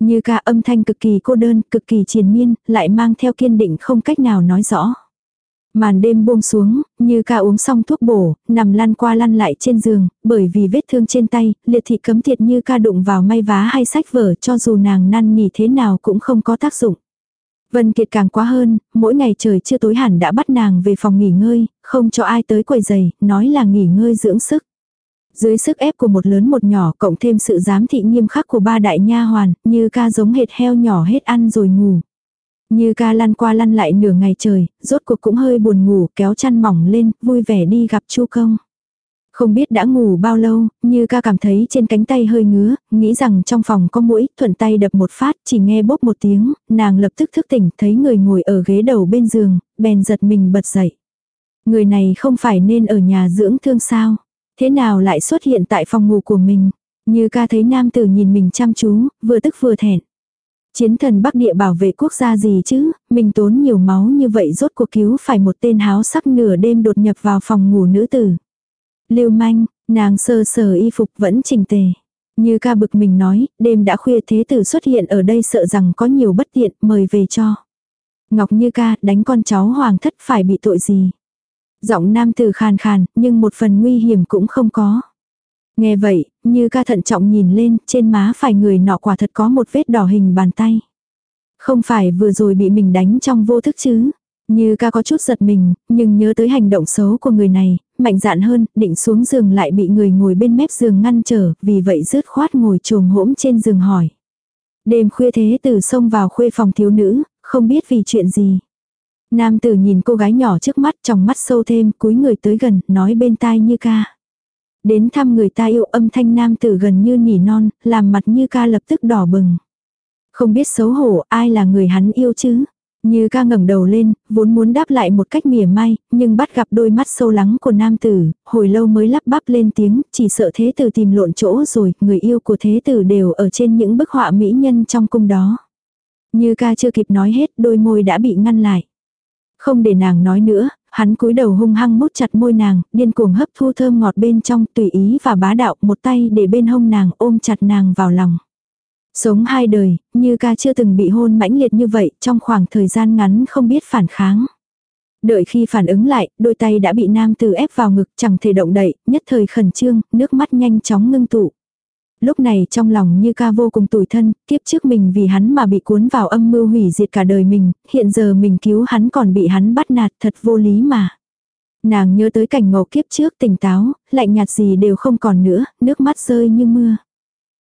Như ca âm thanh cực kỳ cô đơn, cực kỳ triền miên, lại mang theo kiên định không cách nào nói rõ. Màn đêm buông xuống, như ca uống xong thuốc bổ, nằm lăn qua lăn lại trên giường, bởi vì vết thương trên tay, liệt thị cấm thiệt như ca đụng vào may vá hay sách vở cho dù nàng năn nỉ thế nào cũng không có tác dụng. Vân Kiệt càng quá hơn, mỗi ngày trời chưa tối hẳn đã bắt nàng về phòng nghỉ ngơi, không cho ai tới quầy giày, nói là nghỉ ngơi dưỡng sức. Dưới sức ép của một lớn một nhỏ cộng thêm sự giám thị nghiêm khắc của ba đại nha hoàn, như ca giống hệt heo nhỏ hết ăn rồi ngủ. Như ca lăn qua lăn lại nửa ngày trời, rốt cuộc cũng hơi buồn ngủ kéo chăn mỏng lên, vui vẻ đi gặp chu công. Không biết đã ngủ bao lâu, như ca cảm thấy trên cánh tay hơi ngứa, nghĩ rằng trong phòng có mũi, thuận tay đập một phát, chỉ nghe bốp một tiếng, nàng lập tức thức tỉnh, thấy người ngồi ở ghế đầu bên giường, bèn giật mình bật dậy. Người này không phải nên ở nhà dưỡng thương sao? Thế nào lại xuất hiện tại phòng ngủ của mình? Như ca thấy nam tử nhìn mình chăm chú, vừa tức vừa thẹn. Chiến thần Bắc Địa bảo vệ quốc gia gì chứ, mình tốn nhiều máu như vậy rốt cuộc cứu phải một tên háo sắc nửa đêm đột nhập vào phòng ngủ nữ tử. Lưu manh, nàng sơ sờ y phục vẫn chỉnh tề. Như ca bực mình nói, đêm đã khuya thế tử xuất hiện ở đây sợ rằng có nhiều bất tiện, mời về cho. Ngọc Như ca, đánh con cháu hoàng thất phải bị tội gì? Giọng nam tử khàn khàn, nhưng một phần nguy hiểm cũng không có. Nghe vậy, như ca thận trọng nhìn lên, trên má phải người nọ quả thật có một vết đỏ hình bàn tay. Không phải vừa rồi bị mình đánh trong vô thức chứ. Như ca có chút giật mình, nhưng nhớ tới hành động xấu của người này, mạnh dạn hơn, định xuống giường lại bị người ngồi bên mép giường ngăn trở, vì vậy rớt khoát ngồi trồm hỗm trên giường hỏi. Đêm khuya thế tử xông vào khuê phòng thiếu nữ, không biết vì chuyện gì. Nam tử nhìn cô gái nhỏ trước mắt trong mắt sâu thêm, cúi người tới gần, nói bên tai như ca. Đến thăm người ta yêu âm thanh nam tử gần như nỉ non, làm mặt như ca lập tức đỏ bừng. Không biết xấu hổ ai là người hắn yêu chứ. Như ca ngẩng đầu lên, vốn muốn đáp lại một cách mỉa mai, nhưng bắt gặp đôi mắt sâu lắng của nam tử, hồi lâu mới lắp bắp lên tiếng, chỉ sợ thế tử tìm lộn chỗ rồi, người yêu của thế tử đều ở trên những bức họa mỹ nhân trong cung đó. Như ca chưa kịp nói hết, đôi môi đã bị ngăn lại. Không để nàng nói nữa, hắn cúi đầu hung hăng mút chặt môi nàng, điên cuồng hấp thu thơm ngọt bên trong tùy ý và bá đạo một tay để bên hông nàng ôm chặt nàng vào lòng. Sống hai đời, như ca chưa từng bị hôn mãnh liệt như vậy trong khoảng thời gian ngắn không biết phản kháng. Đợi khi phản ứng lại, đôi tay đã bị nam tử ép vào ngực chẳng thể động đậy, nhất thời khẩn trương, nước mắt nhanh chóng ngưng tụ. Lúc này trong lòng như ca vô cùng tủi thân, kiếp trước mình vì hắn mà bị cuốn vào âm mưu hủy diệt cả đời mình, hiện giờ mình cứu hắn còn bị hắn bắt nạt thật vô lý mà. Nàng nhớ tới cảnh ngộ kiếp trước tỉnh táo, lạnh nhạt gì đều không còn nữa, nước mắt rơi như mưa.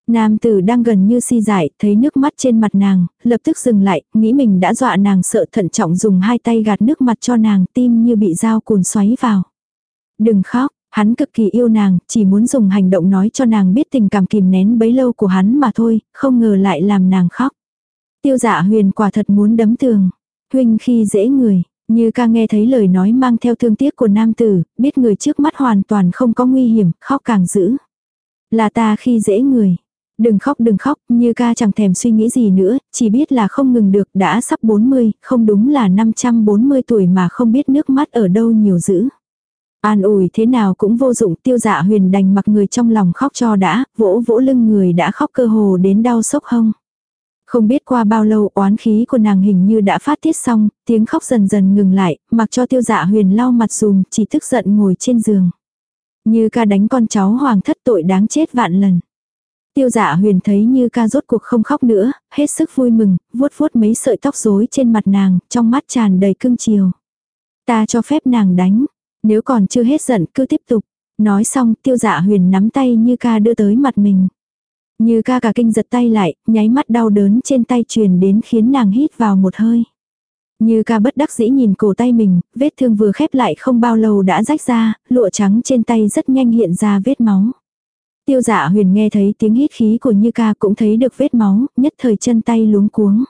Nam tử đang gần như si dại, thấy nước mắt trên mặt nàng, lập tức dừng lại, nghĩ mình đã dọa nàng sợ thận trọng dùng hai tay gạt nước mặt cho nàng tim như bị dao cùn xoáy vào. Đừng khóc, hắn cực kỳ yêu nàng, chỉ muốn dùng hành động nói cho nàng biết tình cảm kìm nén bấy lâu của hắn mà thôi, không ngờ lại làm nàng khóc. Tiêu dạ huyền quả thật muốn đấm tường. Huynh khi dễ người, như ca nghe thấy lời nói mang theo thương tiếc của nam tử, biết người trước mắt hoàn toàn không có nguy hiểm, khóc càng dữ. Là ta khi dễ người. Đừng khóc đừng khóc, như ca chẳng thèm suy nghĩ gì nữa, chỉ biết là không ngừng được, đã sắp 40, không đúng là 540 tuổi mà không biết nước mắt ở đâu nhiều dữ. An ủi thế nào cũng vô dụng tiêu dạ huyền đành mặc người trong lòng khóc cho đã, vỗ vỗ lưng người đã khóc cơ hồ đến đau sốc hông. Không biết qua bao lâu oán khí của nàng hình như đã phát tiết xong, tiếng khóc dần dần ngừng lại, mặc cho tiêu dạ huyền lau mặt dùm, chỉ tức giận ngồi trên giường. Như ca đánh con cháu hoàng thất tội đáng chết vạn lần. Tiêu dạ huyền thấy như ca rốt cuộc không khóc nữa, hết sức vui mừng, vuốt vuốt mấy sợi tóc rối trên mặt nàng, trong mắt tràn đầy cưng chiều. Ta cho phép nàng đánh, nếu còn chưa hết giận cứ tiếp tục. Nói xong tiêu dạ huyền nắm tay như ca đưa tới mặt mình. Như ca cả kinh giật tay lại, nháy mắt đau đớn trên tay truyền đến khiến nàng hít vào một hơi. Như ca bất đắc dĩ nhìn cổ tay mình, vết thương vừa khép lại không bao lâu đã rách ra, lụa trắng trên tay rất nhanh hiện ra vết máu. Tiêu dạ huyền nghe thấy tiếng hít khí của Như ca cũng thấy được vết máu, nhất thời chân tay luống cuống.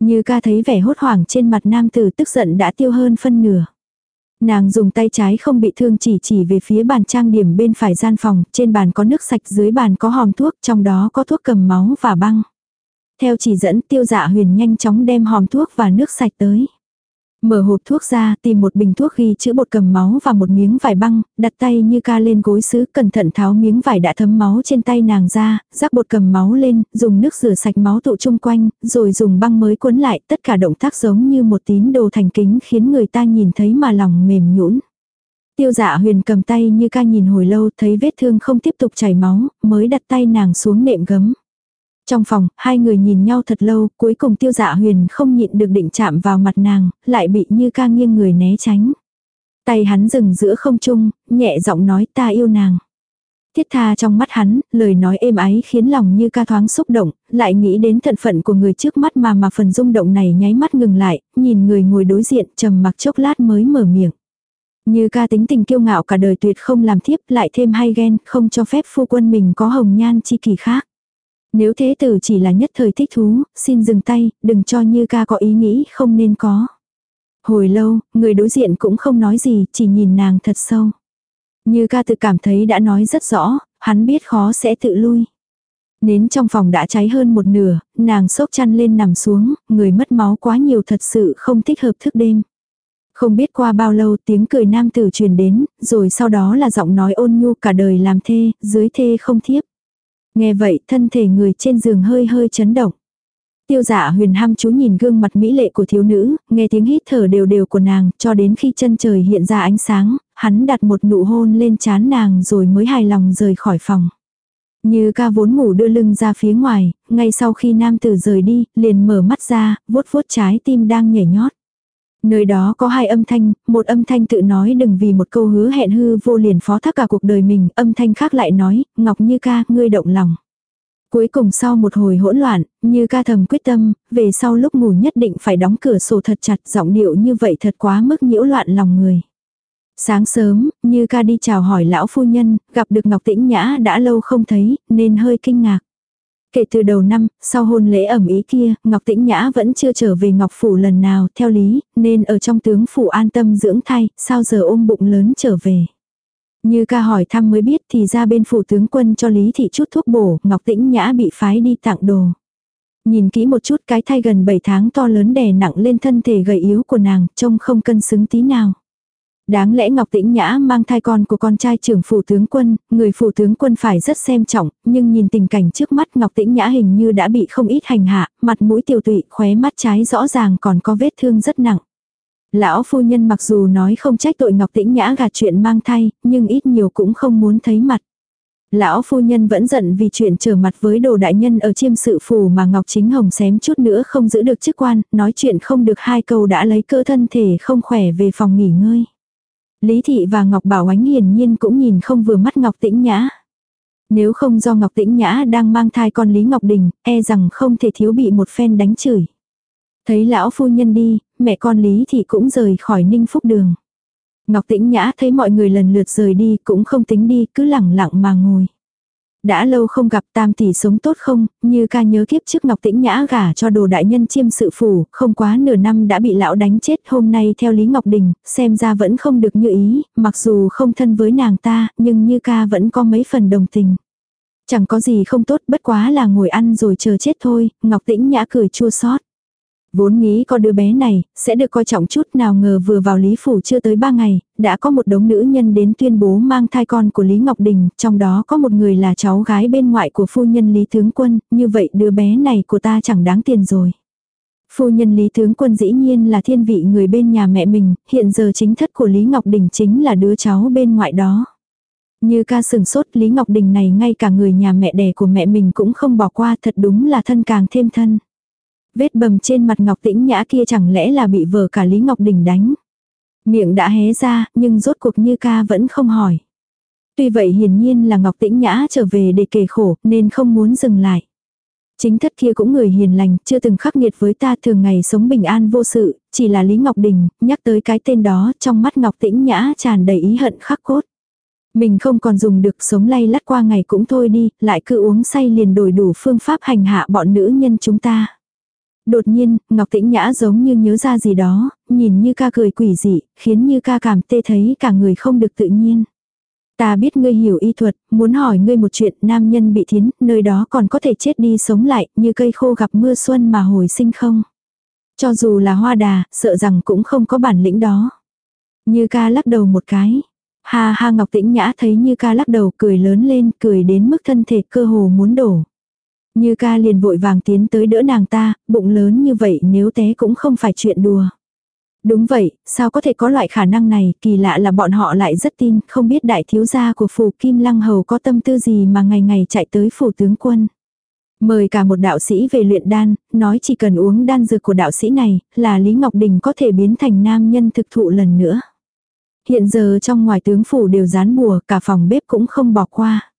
Như ca thấy vẻ hốt hoảng trên mặt nam tử tức giận đã tiêu hơn phân nửa. Nàng dùng tay trái không bị thương chỉ chỉ về phía bàn trang điểm bên phải gian phòng, trên bàn có nước sạch dưới bàn có hòm thuốc, trong đó có thuốc cầm máu và băng. Theo chỉ dẫn tiêu dạ huyền nhanh chóng đem hòm thuốc và nước sạch tới. Mở hộp thuốc ra, tìm một bình thuốc ghi chữ bột cầm máu và một miếng vải băng, đặt tay như ca lên gối sứ, cẩn thận tháo miếng vải đã thấm máu trên tay nàng ra, rắc bột cầm máu lên, dùng nước rửa sạch máu tụ chung quanh, rồi dùng băng mới cuốn lại, tất cả động tác giống như một tín đồ thành kính khiến người ta nhìn thấy mà lòng mềm nhũn. Tiêu dạ huyền cầm tay như ca nhìn hồi lâu thấy vết thương không tiếp tục chảy máu, mới đặt tay nàng xuống nệm gấm. Trong phòng, hai người nhìn nhau thật lâu, cuối cùng tiêu dạ huyền không nhịn được định chạm vào mặt nàng, lại bị như ca nghiêng người né tránh. Tay hắn dừng giữa không trung, nhẹ giọng nói ta yêu nàng. Thiết tha trong mắt hắn, lời nói êm ái khiến lòng như ca thoáng xúc động, lại nghĩ đến thận phận của người trước mắt mà mà phần rung động này nháy mắt ngừng lại, nhìn người ngồi đối diện trầm mặc chốc lát mới mở miệng. Như ca tính tình kiêu ngạo cả đời tuyệt không làm thiếp lại thêm hay ghen, không cho phép phu quân mình có hồng nhan chi kỳ khác. Nếu thế tử chỉ là nhất thời thích thú, xin dừng tay, đừng cho như ca có ý nghĩ không nên có. Hồi lâu, người đối diện cũng không nói gì, chỉ nhìn nàng thật sâu. Như ca tự cảm thấy đã nói rất rõ, hắn biết khó sẽ tự lui. Nến trong phòng đã cháy hơn một nửa, nàng sốc chăn lên nằm xuống, người mất máu quá nhiều thật sự không thích hợp thức đêm. Không biết qua bao lâu tiếng cười nam tử truyền đến, rồi sau đó là giọng nói ôn nhu cả đời làm thê, dưới thê không thiếp. Nghe vậy thân thể người trên giường hơi hơi chấn động. Tiêu dạ huyền ham chú nhìn gương mặt mỹ lệ của thiếu nữ, nghe tiếng hít thở đều đều của nàng, cho đến khi chân trời hiện ra ánh sáng, hắn đặt một nụ hôn lên trán nàng rồi mới hài lòng rời khỏi phòng. Như ca vốn ngủ đưa lưng ra phía ngoài, ngay sau khi nam tử rời đi, liền mở mắt ra, vuốt vuốt trái tim đang nhảy nhót. Nơi đó có hai âm thanh, một âm thanh tự nói đừng vì một câu hứa hẹn hư vô liền phó thác cả cuộc đời mình, âm thanh khác lại nói, Ngọc Như ca, ngươi động lòng. Cuối cùng sau một hồi hỗn loạn, Như ca thầm quyết tâm, về sau lúc ngủ nhất định phải đóng cửa sổ thật chặt, giọng điệu như vậy thật quá mức nhiễu loạn lòng người. Sáng sớm, Như ca đi chào hỏi lão phu nhân, gặp được Ngọc Tĩnh Nhã đã lâu không thấy, nên hơi kinh ngạc. Kể từ đầu năm, sau hôn lễ ẩm ý kia, Ngọc Tĩnh Nhã vẫn chưa trở về Ngọc Phủ lần nào, theo lý, nên ở trong tướng phủ an tâm dưỡng thai, sao giờ ôm bụng lớn trở về. Như ca hỏi thăm mới biết thì ra bên phủ tướng quân cho Lý Thị chút thuốc bổ, Ngọc Tĩnh Nhã bị phái đi tặng đồ. Nhìn kỹ một chút cái thai gần 7 tháng to lớn đè nặng lên thân thể gầy yếu của nàng, trông không cân xứng tí nào. Đáng lẽ Ngọc Tĩnh Nhã mang thai con của con trai trưởng phủ tướng quân, người phủ tướng quân phải rất xem trọng, nhưng nhìn tình cảnh trước mắt Ngọc Tĩnh Nhã hình như đã bị không ít hành hạ, mặt mũi tiêu tụy, khóe mắt trái rõ ràng còn có vết thương rất nặng. Lão phu nhân mặc dù nói không trách tội Ngọc Tĩnh Nhã gạt chuyện mang thai, nhưng ít nhiều cũng không muốn thấy mặt. Lão phu nhân vẫn giận vì chuyện trở mặt với đồ đại nhân ở chiêm sự phủ mà Ngọc Chính Hồng xém chút nữa không giữ được chức quan, nói chuyện không được hai câu đã lấy cơ thân thể không khỏe về phòng nghỉ ngơi. Lý Thị và Ngọc Bảo Ánh hiển nhiên cũng nhìn không vừa mắt Ngọc Tĩnh Nhã. Nếu không do Ngọc Tĩnh Nhã đang mang thai con Lý Ngọc Đình, e rằng không thể thiếu bị một phen đánh chửi. Thấy lão phu nhân đi, mẹ con Lý Thị cũng rời khỏi ninh phúc đường. Ngọc Tĩnh Nhã thấy mọi người lần lượt rời đi cũng không tính đi, cứ lẳng lặng mà ngồi. Đã lâu không gặp tam tỷ sống tốt không, như ca nhớ kiếp trước Ngọc Tĩnh Nhã gả cho đồ đại nhân chiêm sự phủ, không quá nửa năm đã bị lão đánh chết hôm nay theo Lý Ngọc Đình, xem ra vẫn không được như ý, mặc dù không thân với nàng ta, nhưng như ca vẫn có mấy phần đồng tình. Chẳng có gì không tốt bất quá là ngồi ăn rồi chờ chết thôi, Ngọc Tĩnh Nhã cười chua xót Vốn nghĩ có đứa bé này, sẽ được coi trọng chút nào ngờ vừa vào Lý Phủ chưa tới ba ngày, đã có một đống nữ nhân đến tuyên bố mang thai con của Lý Ngọc Đình, trong đó có một người là cháu gái bên ngoại của phu nhân Lý Tướng Quân, như vậy đứa bé này của ta chẳng đáng tiền rồi. Phu nhân Lý Tướng Quân dĩ nhiên là thiên vị người bên nhà mẹ mình, hiện giờ chính thất của Lý Ngọc Đình chính là đứa cháu bên ngoại đó. Như ca sừng sốt Lý Ngọc Đình này ngay cả người nhà mẹ đẻ của mẹ mình cũng không bỏ qua thật đúng là thân càng thêm thân. Vết bầm trên mặt Ngọc Tĩnh Nhã kia chẳng lẽ là bị vợ cả Lý Ngọc Đình đánh. Miệng đã hé ra, nhưng rốt cuộc như ca vẫn không hỏi. Tuy vậy hiển nhiên là Ngọc Tĩnh Nhã trở về để kể khổ, nên không muốn dừng lại. Chính thất kia cũng người hiền lành, chưa từng khắc nghiệt với ta thường ngày sống bình an vô sự, chỉ là Lý Ngọc Đình, nhắc tới cái tên đó, trong mắt Ngọc Tĩnh Nhã tràn đầy ý hận khắc cốt. Mình không còn dùng được sống lay lắt qua ngày cũng thôi đi, lại cứ uống say liền đổi đủ phương pháp hành hạ bọn nữ nhân chúng ta. Đột nhiên, Ngọc Tĩnh Nhã giống như nhớ ra gì đó, nhìn như ca cười quỷ dị, khiến như ca cảm tê thấy cả người không được tự nhiên. Ta biết ngươi hiểu y thuật, muốn hỏi ngươi một chuyện, nam nhân bị thiến, nơi đó còn có thể chết đi sống lại, như cây khô gặp mưa xuân mà hồi sinh không. Cho dù là hoa đà, sợ rằng cũng không có bản lĩnh đó. Như ca lắc đầu một cái. Ha ha Ngọc Tĩnh Nhã thấy Như ca lắc đầu cười lớn lên, cười đến mức thân thể cơ hồ muốn đổ. Như ca liền vội vàng tiến tới đỡ nàng ta, bụng lớn như vậy nếu té cũng không phải chuyện đùa. Đúng vậy, sao có thể có loại khả năng này, kỳ lạ là bọn họ lại rất tin, không biết đại thiếu gia của phủ Kim Lăng Hầu có tâm tư gì mà ngày ngày chạy tới phủ tướng quân. Mời cả một đạo sĩ về luyện đan, nói chỉ cần uống đan dược của đạo sĩ này, là Lý Ngọc Đình có thể biến thành nam nhân thực thụ lần nữa. Hiện giờ trong ngoài tướng phủ đều dán bùa, cả phòng bếp cũng không bỏ qua.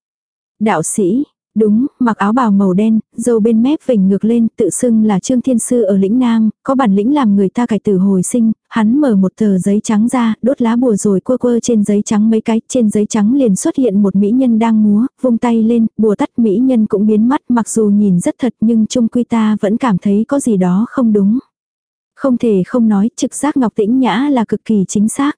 Đạo sĩ, Đúng, mặc áo bào màu đen, dâu bên mép vỉnh ngược lên, tự xưng là Trương Thiên Sư ở lĩnh Nam, có bản lĩnh làm người ta cải tử hồi sinh, hắn mở một tờ giấy trắng ra, đốt lá bùa rồi quơ quơ trên giấy trắng mấy cái, trên giấy trắng liền xuất hiện một mỹ nhân đang múa, vung tay lên, bùa tắt mỹ nhân cũng biến mắt, mặc dù nhìn rất thật nhưng trung quy ta vẫn cảm thấy có gì đó không đúng. Không thể không nói, trực giác Ngọc Tĩnh Nhã là cực kỳ chính xác.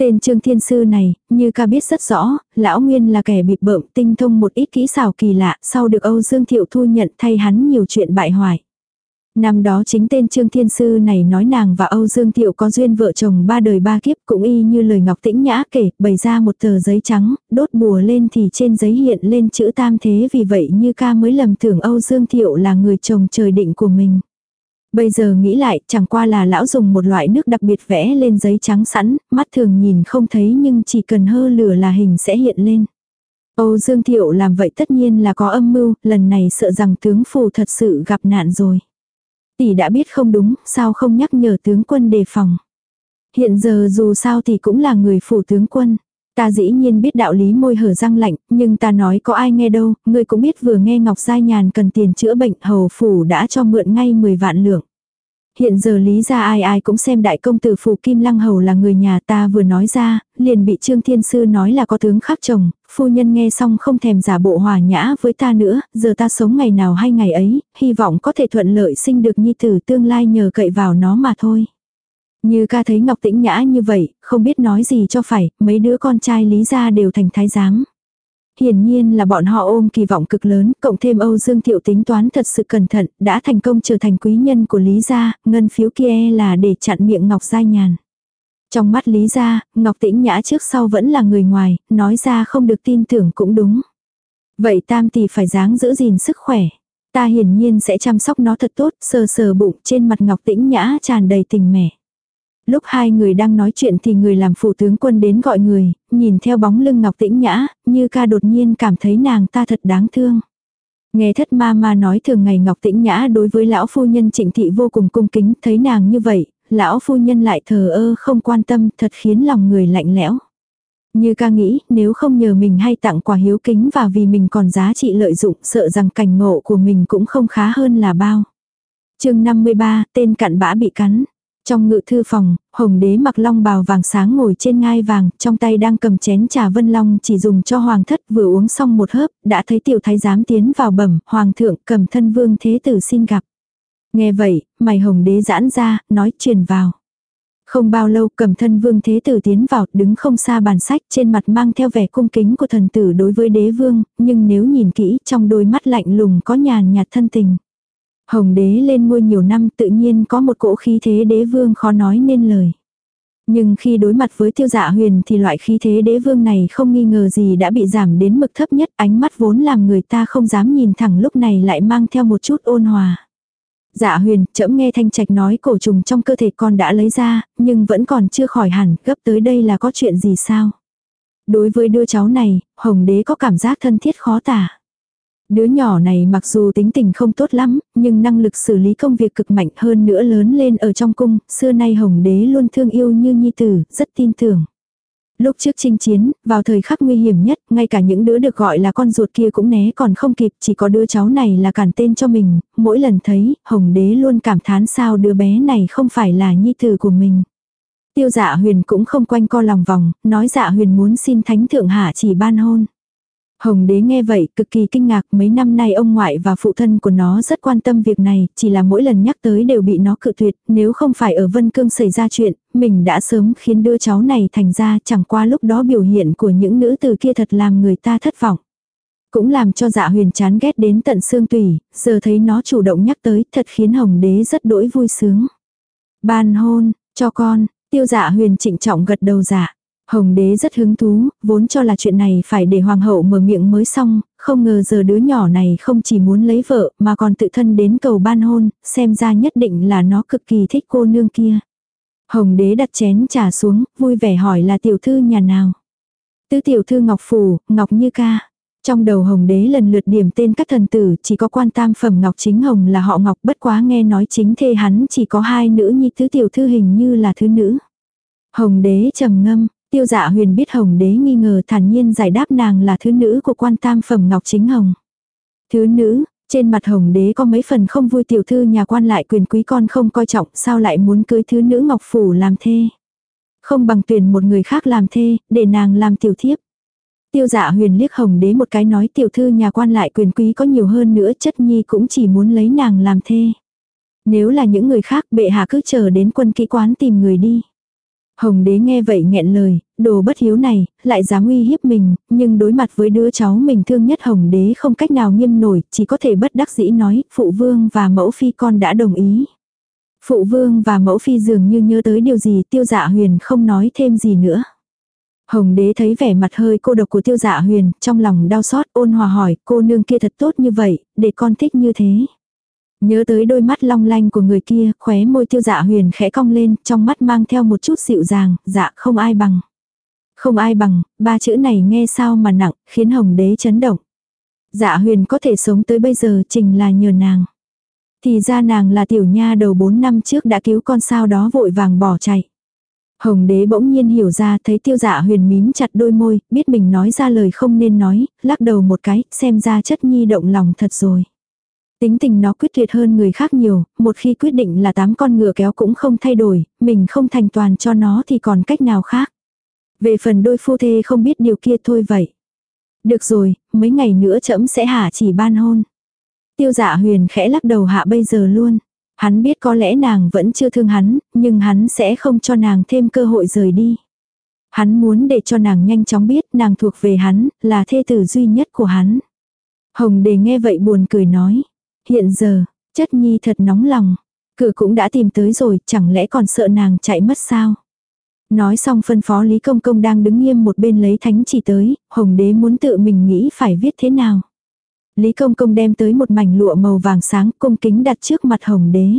Tên Trương Thiên Sư này, như ca biết rất rõ, lão nguyên là kẻ bịp bợm tinh thông một ít kỹ xảo kỳ lạ, sau được Âu Dương Thiệu thu nhận thay hắn nhiều chuyện bại hoại. Năm đó chính tên Trương Thiên Sư này nói nàng và Âu Dương Thiệu có duyên vợ chồng ba đời ba kiếp cũng y như lời Ngọc Tĩnh Nhã kể, bày ra một tờ giấy trắng, đốt bùa lên thì trên giấy hiện lên chữ tam thế vì vậy như ca mới lầm tưởng Âu Dương Thiệu là người chồng trời định của mình. Bây giờ nghĩ lại, chẳng qua là lão dùng một loại nước đặc biệt vẽ lên giấy trắng sẵn, mắt thường nhìn không thấy nhưng chỉ cần hơ lửa là hình sẽ hiện lên. Âu Dương Thiệu làm vậy tất nhiên là có âm mưu, lần này sợ rằng tướng phù thật sự gặp nạn rồi. Tỷ đã biết không đúng, sao không nhắc nhở tướng quân đề phòng. Hiện giờ dù sao thì cũng là người phủ tướng quân. Ta dĩ nhiên biết đạo lý môi hở răng lạnh, nhưng ta nói có ai nghe đâu, ngươi cũng biết vừa nghe Ngọc Giai Nhàn cần tiền chữa bệnh hầu phủ đã cho mượn ngay 10 vạn lượng. Hiện giờ lý ra ai ai cũng xem đại công tử phủ Kim Lăng Hầu là người nhà ta vừa nói ra, liền bị Trương Thiên Sư nói là có tướng khác chồng, phu nhân nghe xong không thèm giả bộ hòa nhã với ta nữa, giờ ta sống ngày nào hay ngày ấy, hy vọng có thể thuận lợi sinh được nhi tử tương lai nhờ cậy vào nó mà thôi. Như ca thấy Ngọc Tĩnh Nhã như vậy, không biết nói gì cho phải, mấy đứa con trai lý ra đều thành thái giám. Hiển nhiên là bọn họ ôm kỳ vọng cực lớn, cộng thêm Âu Dương Thiệu tính toán thật sự cẩn thận, đã thành công trở thành quý nhân của Lý Gia, ngân phiếu kia là để chặn miệng Ngọc Giai Nhàn. Trong mắt Lý Gia, Ngọc Tĩnh Nhã trước sau vẫn là người ngoài, nói ra không được tin tưởng cũng đúng. Vậy tam tỷ phải dáng giữ gìn sức khỏe. Ta hiển nhiên sẽ chăm sóc nó thật tốt, sờ sờ bụng trên mặt Ngọc Tĩnh Nhã tràn đầy tình mẻ. Lúc hai người đang nói chuyện thì người làm phụ tướng quân đến gọi người, nhìn theo bóng lưng Ngọc Tĩnh Nhã, như ca đột nhiên cảm thấy nàng ta thật đáng thương. Nghe thất ma ma nói thường ngày Ngọc Tĩnh Nhã đối với lão phu nhân trịnh thị vô cùng cung kính, thấy nàng như vậy, lão phu nhân lại thờ ơ không quan tâm thật khiến lòng người lạnh lẽo. Như ca nghĩ nếu không nhờ mình hay tặng quà hiếu kính và vì mình còn giá trị lợi dụng sợ rằng cảnh ngộ của mình cũng không khá hơn là bao. chương 53, tên cặn bã bị cắn. Trong ngự thư phòng, hồng đế mặc long bào vàng sáng ngồi trên ngai vàng, trong tay đang cầm chén trà vân long chỉ dùng cho hoàng thất vừa uống xong một hớp, đã thấy tiểu thái giám tiến vào bẩm, hoàng thượng cầm thân vương thế tử xin gặp. Nghe vậy, mày hồng đế giãn ra, nói truyền vào. Không bao lâu cầm thân vương thế tử tiến vào, đứng không xa bàn sách trên mặt mang theo vẻ cung kính của thần tử đối với đế vương, nhưng nếu nhìn kỹ trong đôi mắt lạnh lùng có nhàn nhạt thân tình. Hồng đế lên ngôi nhiều năm tự nhiên có một cỗ khí thế đế vương khó nói nên lời. Nhưng khi đối mặt với tiêu dạ huyền thì loại khí thế đế vương này không nghi ngờ gì đã bị giảm đến mực thấp nhất ánh mắt vốn làm người ta không dám nhìn thẳng lúc này lại mang theo một chút ôn hòa. Dạ huyền, chậm nghe thanh trạch nói cổ trùng trong cơ thể con đã lấy ra, nhưng vẫn còn chưa khỏi hẳn, gấp tới đây là có chuyện gì sao? Đối với đứa cháu này, hồng đế có cảm giác thân thiết khó tả. Đứa nhỏ này mặc dù tính tình không tốt lắm, nhưng năng lực xử lý công việc cực mạnh hơn nữa lớn lên ở trong cung, xưa nay Hồng Đế luôn thương yêu như nhi tử, rất tin tưởng. Lúc trước chinh chiến, vào thời khắc nguy hiểm nhất, ngay cả những đứa được gọi là con ruột kia cũng né còn không kịp, chỉ có đứa cháu này là cản tên cho mình, mỗi lần thấy, Hồng Đế luôn cảm thán sao đứa bé này không phải là nhi tử của mình. Tiêu dạ huyền cũng không quanh co lòng vòng, nói dạ huyền muốn xin thánh thượng hạ chỉ ban hôn. Hồng đế nghe vậy cực kỳ kinh ngạc mấy năm nay ông ngoại và phụ thân của nó rất quan tâm việc này, chỉ là mỗi lần nhắc tới đều bị nó cự tuyệt, nếu không phải ở Vân Cương xảy ra chuyện, mình đã sớm khiến đứa cháu này thành ra chẳng qua lúc đó biểu hiện của những nữ từ kia thật làm người ta thất vọng. Cũng làm cho dạ huyền chán ghét đến tận xương tủy, giờ thấy nó chủ động nhắc tới thật khiến Hồng đế rất đỗi vui sướng. Ban hôn, cho con, tiêu dạ huyền trịnh trọng gật đầu dạ. Hồng đế rất hứng thú, vốn cho là chuyện này phải để hoàng hậu mở miệng mới xong, không ngờ giờ đứa nhỏ này không chỉ muốn lấy vợ mà còn tự thân đến cầu ban hôn, xem ra nhất định là nó cực kỳ thích cô nương kia. Hồng đế đặt chén trà xuống, vui vẻ hỏi là tiểu thư nhà nào. Tứ tiểu thư Ngọc Phủ, Ngọc Như Ca. Trong đầu Hồng đế lần lượt điểm tên các thần tử chỉ có quan tam phẩm Ngọc Chính Hồng là họ Ngọc bất quá nghe nói chính thê hắn chỉ có hai nữ nhi tứ tiểu thư hình như là thứ nữ. Hồng đế trầm ngâm, tiêu dạ huyền biết Hồng đế nghi ngờ thản nhiên giải đáp nàng là thứ nữ của quan tam phẩm Ngọc Chính Hồng. Thứ nữ, trên mặt hồng đế có mấy phần không vui tiểu thư nhà quan lại quyền quý con không coi trọng sao lại muốn cưới thứ nữ ngọc phủ làm thê. Không bằng tuyển một người khác làm thê, để nàng làm tiểu thiếp. Tiêu dạ huyền liếc hồng đế một cái nói tiểu thư nhà quan lại quyền quý có nhiều hơn nữa chất nhi cũng chỉ muốn lấy nàng làm thê. Nếu là những người khác bệ hạ cứ chờ đến quân kỹ quán tìm người đi. Hồng đế nghe vậy nghẹn lời, đồ bất hiếu này, lại dám uy hiếp mình, nhưng đối mặt với đứa cháu mình thương nhất hồng đế không cách nào nghiêm nổi, chỉ có thể bất đắc dĩ nói, phụ vương và mẫu phi con đã đồng ý. Phụ vương và mẫu phi dường như nhớ tới điều gì tiêu dạ huyền không nói thêm gì nữa. Hồng đế thấy vẻ mặt hơi cô độc của tiêu dạ huyền, trong lòng đau xót ôn hòa hỏi cô nương kia thật tốt như vậy, để con thích như thế. Nhớ tới đôi mắt long lanh của người kia, khóe môi tiêu dạ huyền khẽ cong lên, trong mắt mang theo một chút dịu dàng, dạ không ai bằng. Không ai bằng, ba chữ này nghe sao mà nặng, khiến hồng đế chấn động. Dạ huyền có thể sống tới bây giờ trình là nhờ nàng. Thì ra nàng là tiểu nha đầu 4 năm trước đã cứu con sao đó vội vàng bỏ chạy. Hồng đế bỗng nhiên hiểu ra thấy tiêu dạ huyền mím chặt đôi môi, biết mình nói ra lời không nên nói, lắc đầu một cái, xem ra chất nhi động lòng thật rồi. Tính tình nó quyết tuyệt hơn người khác nhiều, một khi quyết định là tám con ngựa kéo cũng không thay đổi, mình không thành toàn cho nó thì còn cách nào khác. Về phần đôi phu thê không biết điều kia thôi vậy. Được rồi, mấy ngày nữa trẫm sẽ hạ chỉ ban hôn. Tiêu dạ huyền khẽ lắc đầu hạ bây giờ luôn. Hắn biết có lẽ nàng vẫn chưa thương hắn, nhưng hắn sẽ không cho nàng thêm cơ hội rời đi. Hắn muốn để cho nàng nhanh chóng biết nàng thuộc về hắn, là thê tử duy nhất của hắn. Hồng đề nghe vậy buồn cười nói. Hiện giờ, chất nhi thật nóng lòng. Cử cũng đã tìm tới rồi, chẳng lẽ còn sợ nàng chạy mất sao? Nói xong phân phó Lý Công Công đang đứng nghiêm một bên lấy thánh chỉ tới, Hồng đế muốn tự mình nghĩ phải viết thế nào. Lý Công Công đem tới một mảnh lụa màu vàng sáng cung kính đặt trước mặt Hồng đế.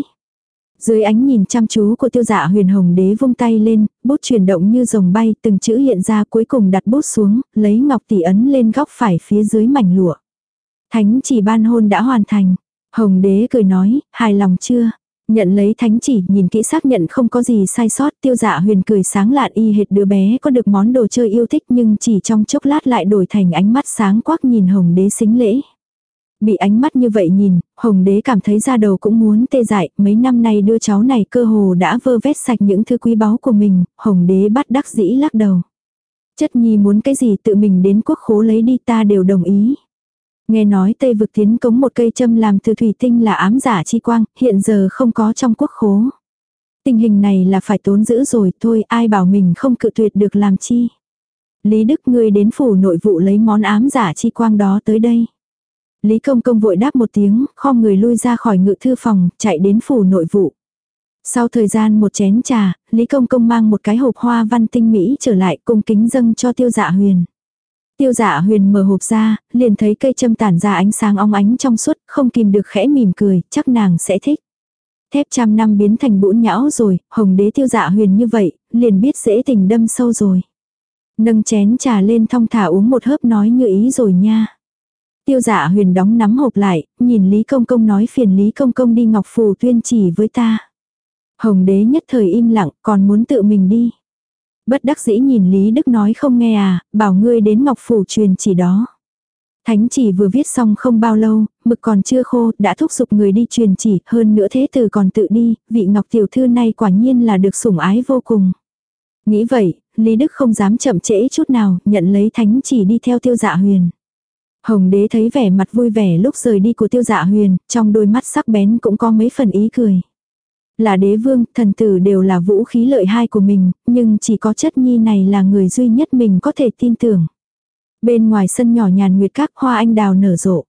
Dưới ánh nhìn chăm chú của tiêu dạ huyền hồng đế vung tay lên, bút chuyển động như rồng bay, từng chữ hiện ra cuối cùng đặt bút xuống, lấy ngọc tỷ ấn lên góc phải phía dưới mảnh lụa. Thánh chỉ ban hôn đã hoàn thành. Hồng đế cười nói, hài lòng chưa? Nhận lấy thánh chỉ, nhìn kỹ xác nhận không có gì sai sót, tiêu dạ huyền cười sáng lạn y hệt đứa bé có được món đồ chơi yêu thích nhưng chỉ trong chốc lát lại đổi thành ánh mắt sáng quắc nhìn hồng đế xính lễ. Bị ánh mắt như vậy nhìn, hồng đế cảm thấy ra đầu cũng muốn tê dại, mấy năm nay đưa cháu này cơ hồ đã vơ vét sạch những thứ quý báu của mình, hồng đế bắt đắc dĩ lắc đầu. Chất nhi muốn cái gì tự mình đến quốc khố lấy đi ta đều đồng ý. Nghe nói Tây vực tiến cống một cây châm làm từ thủy tinh là ám giả chi quang, hiện giờ không có trong quốc khố. Tình hình này là phải tốn giữ rồi, thôi ai bảo mình không cự tuyệt được làm chi. Lý Đức ngươi đến phủ nội vụ lấy món ám giả chi quang đó tới đây. Lý Công Công vội đáp một tiếng, khom người lui ra khỏi ngự thư phòng, chạy đến phủ nội vụ. Sau thời gian một chén trà, Lý Công Công mang một cái hộp hoa văn tinh mỹ trở lại cung kính dâng cho tiêu dạ huyền. Tiêu dạ huyền mở hộp ra, liền thấy cây châm tản ra ánh sáng óng ánh trong suốt, không kìm được khẽ mỉm cười, chắc nàng sẽ thích. Thép trăm năm biến thành bũn nhão rồi, hồng đế tiêu dạ huyền như vậy, liền biết dễ tình đâm sâu rồi. Nâng chén trà lên thong thả uống một hớp nói như ý rồi nha. Tiêu dạ huyền đóng nắm hộp lại, nhìn Lý Công Công nói phiền Lý Công Công đi Ngọc Phù tuyên chỉ với ta. Hồng đế nhất thời im lặng, còn muốn tự mình đi. Bất đắc dĩ nhìn Lý Đức nói không nghe à, bảo ngươi đến Ngọc Phủ truyền chỉ đó. Thánh chỉ vừa viết xong không bao lâu, mực còn chưa khô, đã thúc giục người đi truyền chỉ, hơn nữa thế tử còn tự đi, vị Ngọc Tiểu Thư này quả nhiên là được sủng ái vô cùng. Nghĩ vậy, Lý Đức không dám chậm trễ chút nào, nhận lấy thánh chỉ đi theo tiêu dạ huyền. Hồng đế thấy vẻ mặt vui vẻ lúc rời đi của tiêu dạ huyền, trong đôi mắt sắc bén cũng có mấy phần ý cười. Là đế vương, thần tử đều là vũ khí lợi hai của mình, nhưng chỉ có chất nhi này là người duy nhất mình có thể tin tưởng. Bên ngoài sân nhỏ nhàn nguyệt các hoa anh đào nở rộ.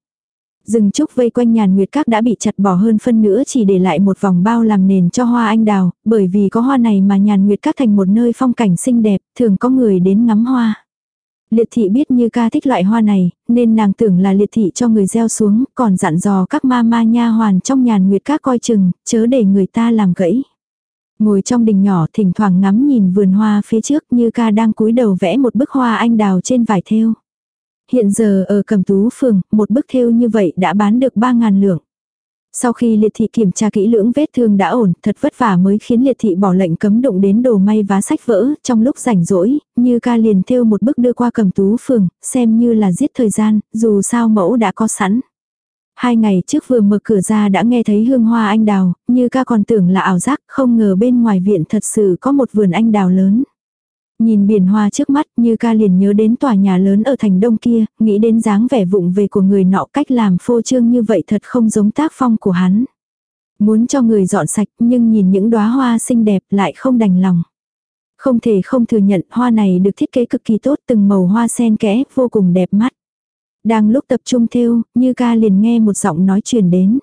Rừng trúc vây quanh nhàn nguyệt các đã bị chặt bỏ hơn phân nữa chỉ để lại một vòng bao làm nền cho hoa anh đào, bởi vì có hoa này mà nhàn nguyệt các thành một nơi phong cảnh xinh đẹp, thường có người đến ngắm hoa. Liệt thị biết như ca thích loại hoa này, nên nàng tưởng là liệt thị cho người gieo xuống, còn dặn dò các ma ma nha hoàn trong nhàn nguyệt các coi chừng, chớ để người ta làm gãy. Ngồi trong đình nhỏ thỉnh thoảng ngắm nhìn vườn hoa phía trước như ca đang cúi đầu vẽ một bức hoa anh đào trên vải thêu. Hiện giờ ở cầm tú phường, một bức thêu như vậy đã bán được 3.000 lượng. Sau khi liệt thị kiểm tra kỹ lưỡng vết thương đã ổn, thật vất vả mới khiến liệt thị bỏ lệnh cấm động đến đồ may vá sách vỡ, trong lúc rảnh rỗi, như ca liền thêu một bức đưa qua cầm tú phường, xem như là giết thời gian, dù sao mẫu đã có sẵn. Hai ngày trước vừa mở cửa ra đã nghe thấy hương hoa anh đào, như ca còn tưởng là ảo giác, không ngờ bên ngoài viện thật sự có một vườn anh đào lớn. Nhìn biển hoa trước mắt như ca liền nhớ đến tòa nhà lớn ở thành đông kia, nghĩ đến dáng vẻ vụng về của người nọ cách làm phô trương như vậy thật không giống tác phong của hắn. Muốn cho người dọn sạch nhưng nhìn những đóa hoa xinh đẹp lại không đành lòng. Không thể không thừa nhận hoa này được thiết kế cực kỳ tốt từng màu hoa sen kẽ vô cùng đẹp mắt. Đang lúc tập trung theo, như ca liền nghe một giọng nói truyền đến.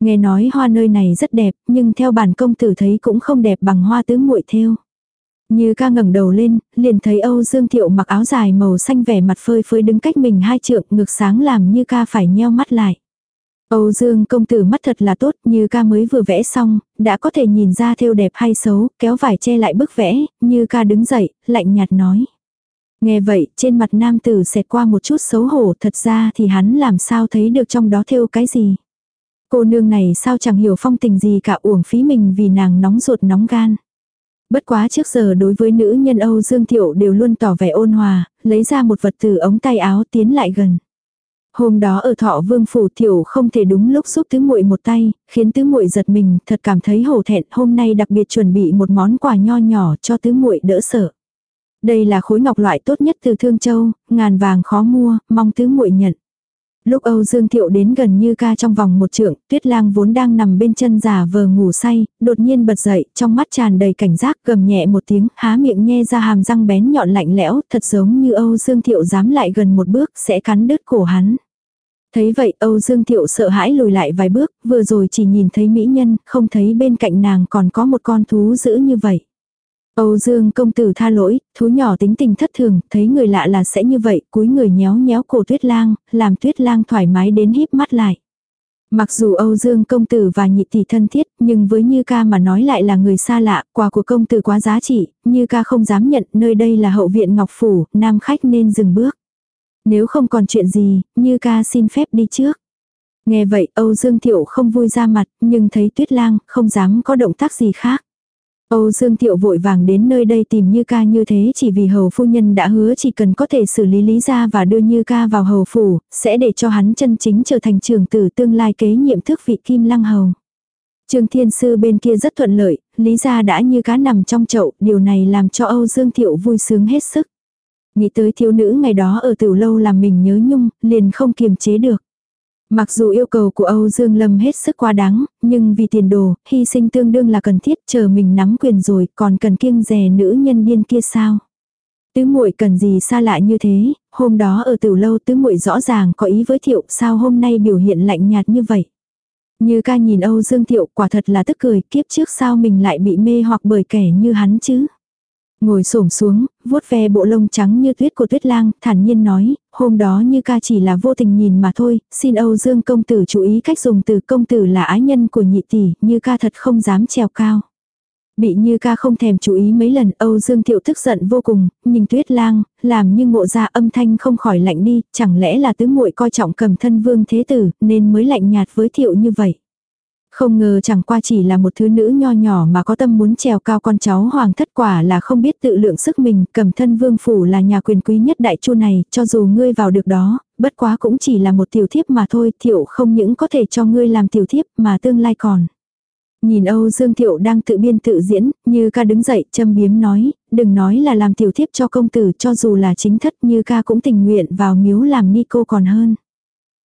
Nghe nói hoa nơi này rất đẹp, nhưng theo bản công tử thấy cũng không đẹp bằng hoa tứ muội theo. Như ca ngẩng đầu lên, liền thấy Âu Dương Thiệu mặc áo dài màu xanh vẻ mặt phơi phới đứng cách mình hai trượng ngực sáng làm như ca phải nheo mắt lại. Âu Dương công tử mắt thật là tốt như ca mới vừa vẽ xong, đã có thể nhìn ra thêu đẹp hay xấu, kéo vải che lại bức vẽ, như ca đứng dậy, lạnh nhạt nói. Nghe vậy, trên mặt nam tử xẹt qua một chút xấu hổ, thật ra thì hắn làm sao thấy được trong đó thêu cái gì. Cô nương này sao chẳng hiểu phong tình gì cả uổng phí mình vì nàng nóng ruột nóng gan. Bất quá trước giờ đối với nữ nhân Âu Dương Thiệu đều luôn tỏ vẻ ôn hòa, lấy ra một vật từ ống tay áo tiến lại gần. Hôm đó ở thọ vương phủ Thiệu không thể đúng lúc giúp tứ muội một tay, khiến tứ muội giật mình, thật cảm thấy hổ thẹn, hôm nay đặc biệt chuẩn bị một món quà nho nhỏ cho tứ muội đỡ sợ. Đây là khối ngọc loại tốt nhất từ Thương Châu, ngàn vàng khó mua, mong tứ muội nhận. Lúc Âu Dương Thiệu đến gần như ca trong vòng một trượng, Tuyết Lang vốn đang nằm bên chân giả vờ ngủ say, đột nhiên bật dậy, trong mắt tràn đầy cảnh giác, gầm nhẹ một tiếng, há miệng nhe ra hàm răng bén nhọn lạnh lẽo, thật giống như Âu Dương Thiệu dám lại gần một bước, sẽ cắn đứt cổ hắn. Thấy vậy Âu Dương Thiệu sợ hãi lùi lại vài bước, vừa rồi chỉ nhìn thấy mỹ nhân, không thấy bên cạnh nàng còn có một con thú dữ như vậy. Âu Dương công tử tha lỗi, thú nhỏ tính tình thất thường, thấy người lạ là sẽ như vậy, cúi người nhéo nhéo cổ tuyết lang, làm tuyết lang thoải mái đến híp mắt lại. Mặc dù Âu Dương công tử và nhị tỷ thân thiết, nhưng với Như ca mà nói lại là người xa lạ, quà của công tử quá giá trị, Như ca không dám nhận, nơi đây là hậu viện Ngọc Phủ, nam khách nên dừng bước. Nếu không còn chuyện gì, Như ca xin phép đi trước. Nghe vậy Âu Dương Thiệu không vui ra mặt, nhưng thấy tuyết lang, không dám có động tác gì khác. Âu Dương Thiệu vội vàng đến nơi đây tìm Như ca như thế chỉ vì hầu phu nhân đã hứa chỉ cần có thể xử lý lý ra và đưa Như ca vào hầu phủ, sẽ để cho hắn chân chính trở thành trưởng tử tương lai kế nhiệm thức vị kim lăng hầu. Trương Thiên Sư bên kia rất thuận lợi, lý ra đã như cá nằm trong chậu, điều này làm cho Âu Dương Thiệu vui sướng hết sức. Nghĩ tới thiếu nữ ngày đó ở tiểu lâu làm mình nhớ nhung, liền không kiềm chế được. Mặc dù yêu cầu của Âu Dương Lâm hết sức quá đáng, nhưng vì tiền đồ, hy sinh tương đương là cần thiết, chờ mình nắm quyền rồi, còn cần kiêng rè nữ nhân điên kia sao? Tứ muội cần gì xa lạ như thế, hôm đó ở tiểu lâu tứ muội rõ ràng có ý với thiệu, sao hôm nay biểu hiện lạnh nhạt như vậy? Như ca nhìn Âu Dương Thiệu quả thật là tức cười, kiếp trước sao mình lại bị mê hoặc bởi kẻ như hắn chứ? Ngồi xổm xuống, vuốt ve bộ lông trắng như tuyết của tuyết lang, thản nhiên nói, hôm đó như ca chỉ là vô tình nhìn mà thôi, xin Âu Dương công tử chú ý cách dùng từ công tử là ái nhân của nhị tỷ, như ca thật không dám trèo cao. Bị như ca không thèm chú ý mấy lần Âu Dương Thiệu tức giận vô cùng, nhìn tuyết lang, làm như ngộ ra âm thanh không khỏi lạnh đi, chẳng lẽ là tứ muội coi trọng cầm thân vương thế tử, nên mới lạnh nhạt với Thiệu như vậy. Không ngờ chẳng qua chỉ là một thứ nữ nho nhỏ mà có tâm muốn trèo cao con cháu hoàng thất quả là không biết tự lượng sức mình, cầm thân vương phủ là nhà quyền quý nhất đại chu này, cho dù ngươi vào được đó, bất quá cũng chỉ là một tiểu thiếp mà thôi, thiệu không những có thể cho ngươi làm tiểu thiếp mà tương lai còn. Nhìn Âu Dương Thiệu đang tự biên tự diễn, như ca đứng dậy châm biếm nói, đừng nói là làm tiểu thiếp cho công tử cho dù là chính thất như ca cũng tình nguyện vào miếu làm ni cô còn hơn.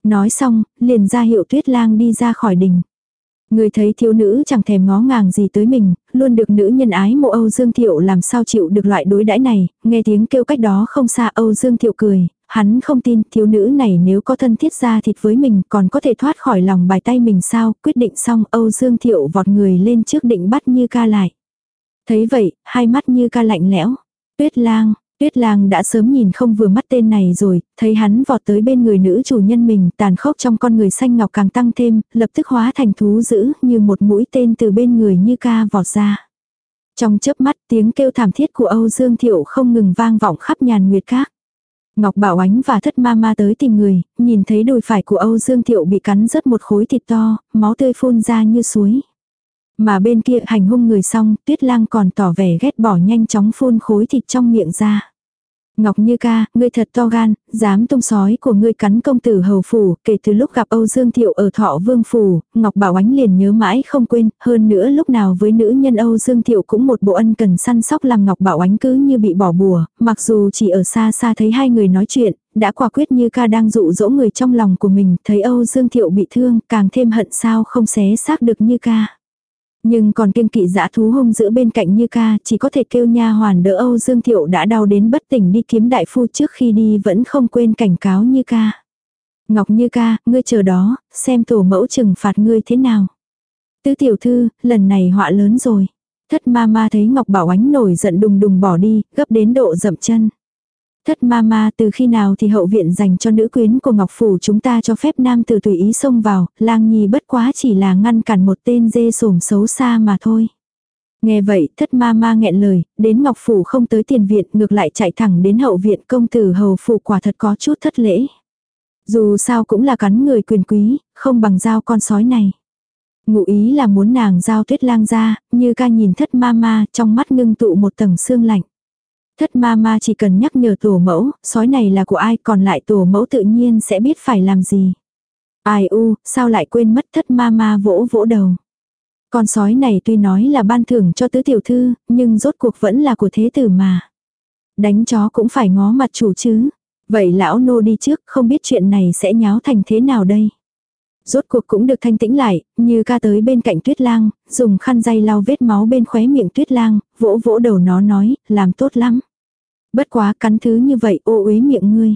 Nói xong, liền ra hiệu tuyết lang đi ra khỏi đình. Người thấy thiếu nữ chẳng thèm ngó ngàng gì tới mình, luôn được nữ nhân ái mộ Âu Dương Thiệu làm sao chịu được loại đối đãi này, nghe tiếng kêu cách đó không xa Âu Dương Thiệu cười, hắn không tin thiếu nữ này nếu có thân thiết ra thịt với mình còn có thể thoát khỏi lòng bài tay mình sao, quyết định xong Âu Dương Thiệu vọt người lên trước định bắt Như ca lại. Thấy vậy, hai mắt Như ca lạnh lẽo. Tuyết lang, Tuyết lang đã sớm nhìn không vừa mắt tên này rồi, thấy hắn vọt tới bên người nữ chủ nhân mình tàn khốc trong con người xanh ngọc càng tăng thêm, lập tức hóa thành thú dữ như một mũi tên từ bên người như ca vọt ra. Trong chớp mắt tiếng kêu thảm thiết của Âu Dương Thiệu không ngừng vang vọng khắp nhàn nguyệt các. Ngọc Bảo Ánh và thất ma ma tới tìm người, nhìn thấy đùi phải của Âu Dương Thiệu bị cắn rớt một khối thịt to, máu tươi phun ra như suối. Mà bên kia hành hung người xong, tuyết lang còn tỏ vẻ ghét bỏ nhanh chóng phun khối thịt trong miệng ra. Ngọc Như ca, ngươi thật to gan, dám tung sói của ngươi cắn công tử hầu phủ, kể từ lúc gặp Âu Dương Thiệu ở thọ vương phủ, Ngọc Bảo Ánh liền nhớ mãi không quên, hơn nữa lúc nào với nữ nhân Âu Dương Thiệu cũng một bộ ân cần săn sóc làm Ngọc Bảo Ánh cứ như bị bỏ bùa, mặc dù chỉ ở xa xa thấy hai người nói chuyện, đã quả quyết Như ca đang dụ dỗ người trong lòng của mình, thấy Âu Dương Thiệu bị thương, càng thêm hận sao không xé xác được Như ca. Nhưng còn kiêng kỵ dã thú hung giữ bên cạnh Như ca, chỉ có thể kêu nha hoàn đỡ Âu Dương Thiệu đã đau đến bất tỉnh đi kiếm đại phu trước khi đi vẫn không quên cảnh cáo Như ca. Ngọc Như ca, ngươi chờ đó, xem tổ mẫu trừng phạt ngươi thế nào. Tứ tiểu thư, lần này họa lớn rồi. Thất ma ma thấy Ngọc Bảo Ánh nổi giận đùng đùng bỏ đi, gấp đến độ dậm chân. Thất ma ma từ khi nào thì hậu viện dành cho nữ quyến của Ngọc Phủ chúng ta cho phép nam tử tùy ý xông vào, lang nhi bất quá chỉ là ngăn cản một tên dê sổm xấu xa mà thôi. Nghe vậy, thất ma ma nghẹn lời, đến Ngọc Phủ không tới tiền viện ngược lại chạy thẳng đến hậu viện công tử hầu phủ quả thật có chút thất lễ. Dù sao cũng là cắn người quyền quý, không bằng dao con sói này. Ngụ ý là muốn nàng giao tuyết lang ra, như ca nhìn thất ma ma trong mắt ngưng tụ một tầng xương lạnh. Thất ma ma chỉ cần nhắc nhở tổ mẫu, sói này là của ai còn lại tổ mẫu tự nhiên sẽ biết phải làm gì. Ai u, sao lại quên mất thất ma ma vỗ vỗ đầu. Con sói này tuy nói là ban thưởng cho tứ tiểu thư, nhưng rốt cuộc vẫn là của thế tử mà. Đánh chó cũng phải ngó mặt chủ chứ. Vậy lão nô đi trước, không biết chuyện này sẽ nháo thành thế nào đây. Rốt cuộc cũng được thanh tĩnh lại, như ca tới bên cạnh tuyết lang, dùng khăn dây lau vết máu bên khóe miệng tuyết lang, vỗ vỗ đầu nó nói, làm tốt lắm. Bất quá cắn thứ như vậy ô uế miệng ngươi.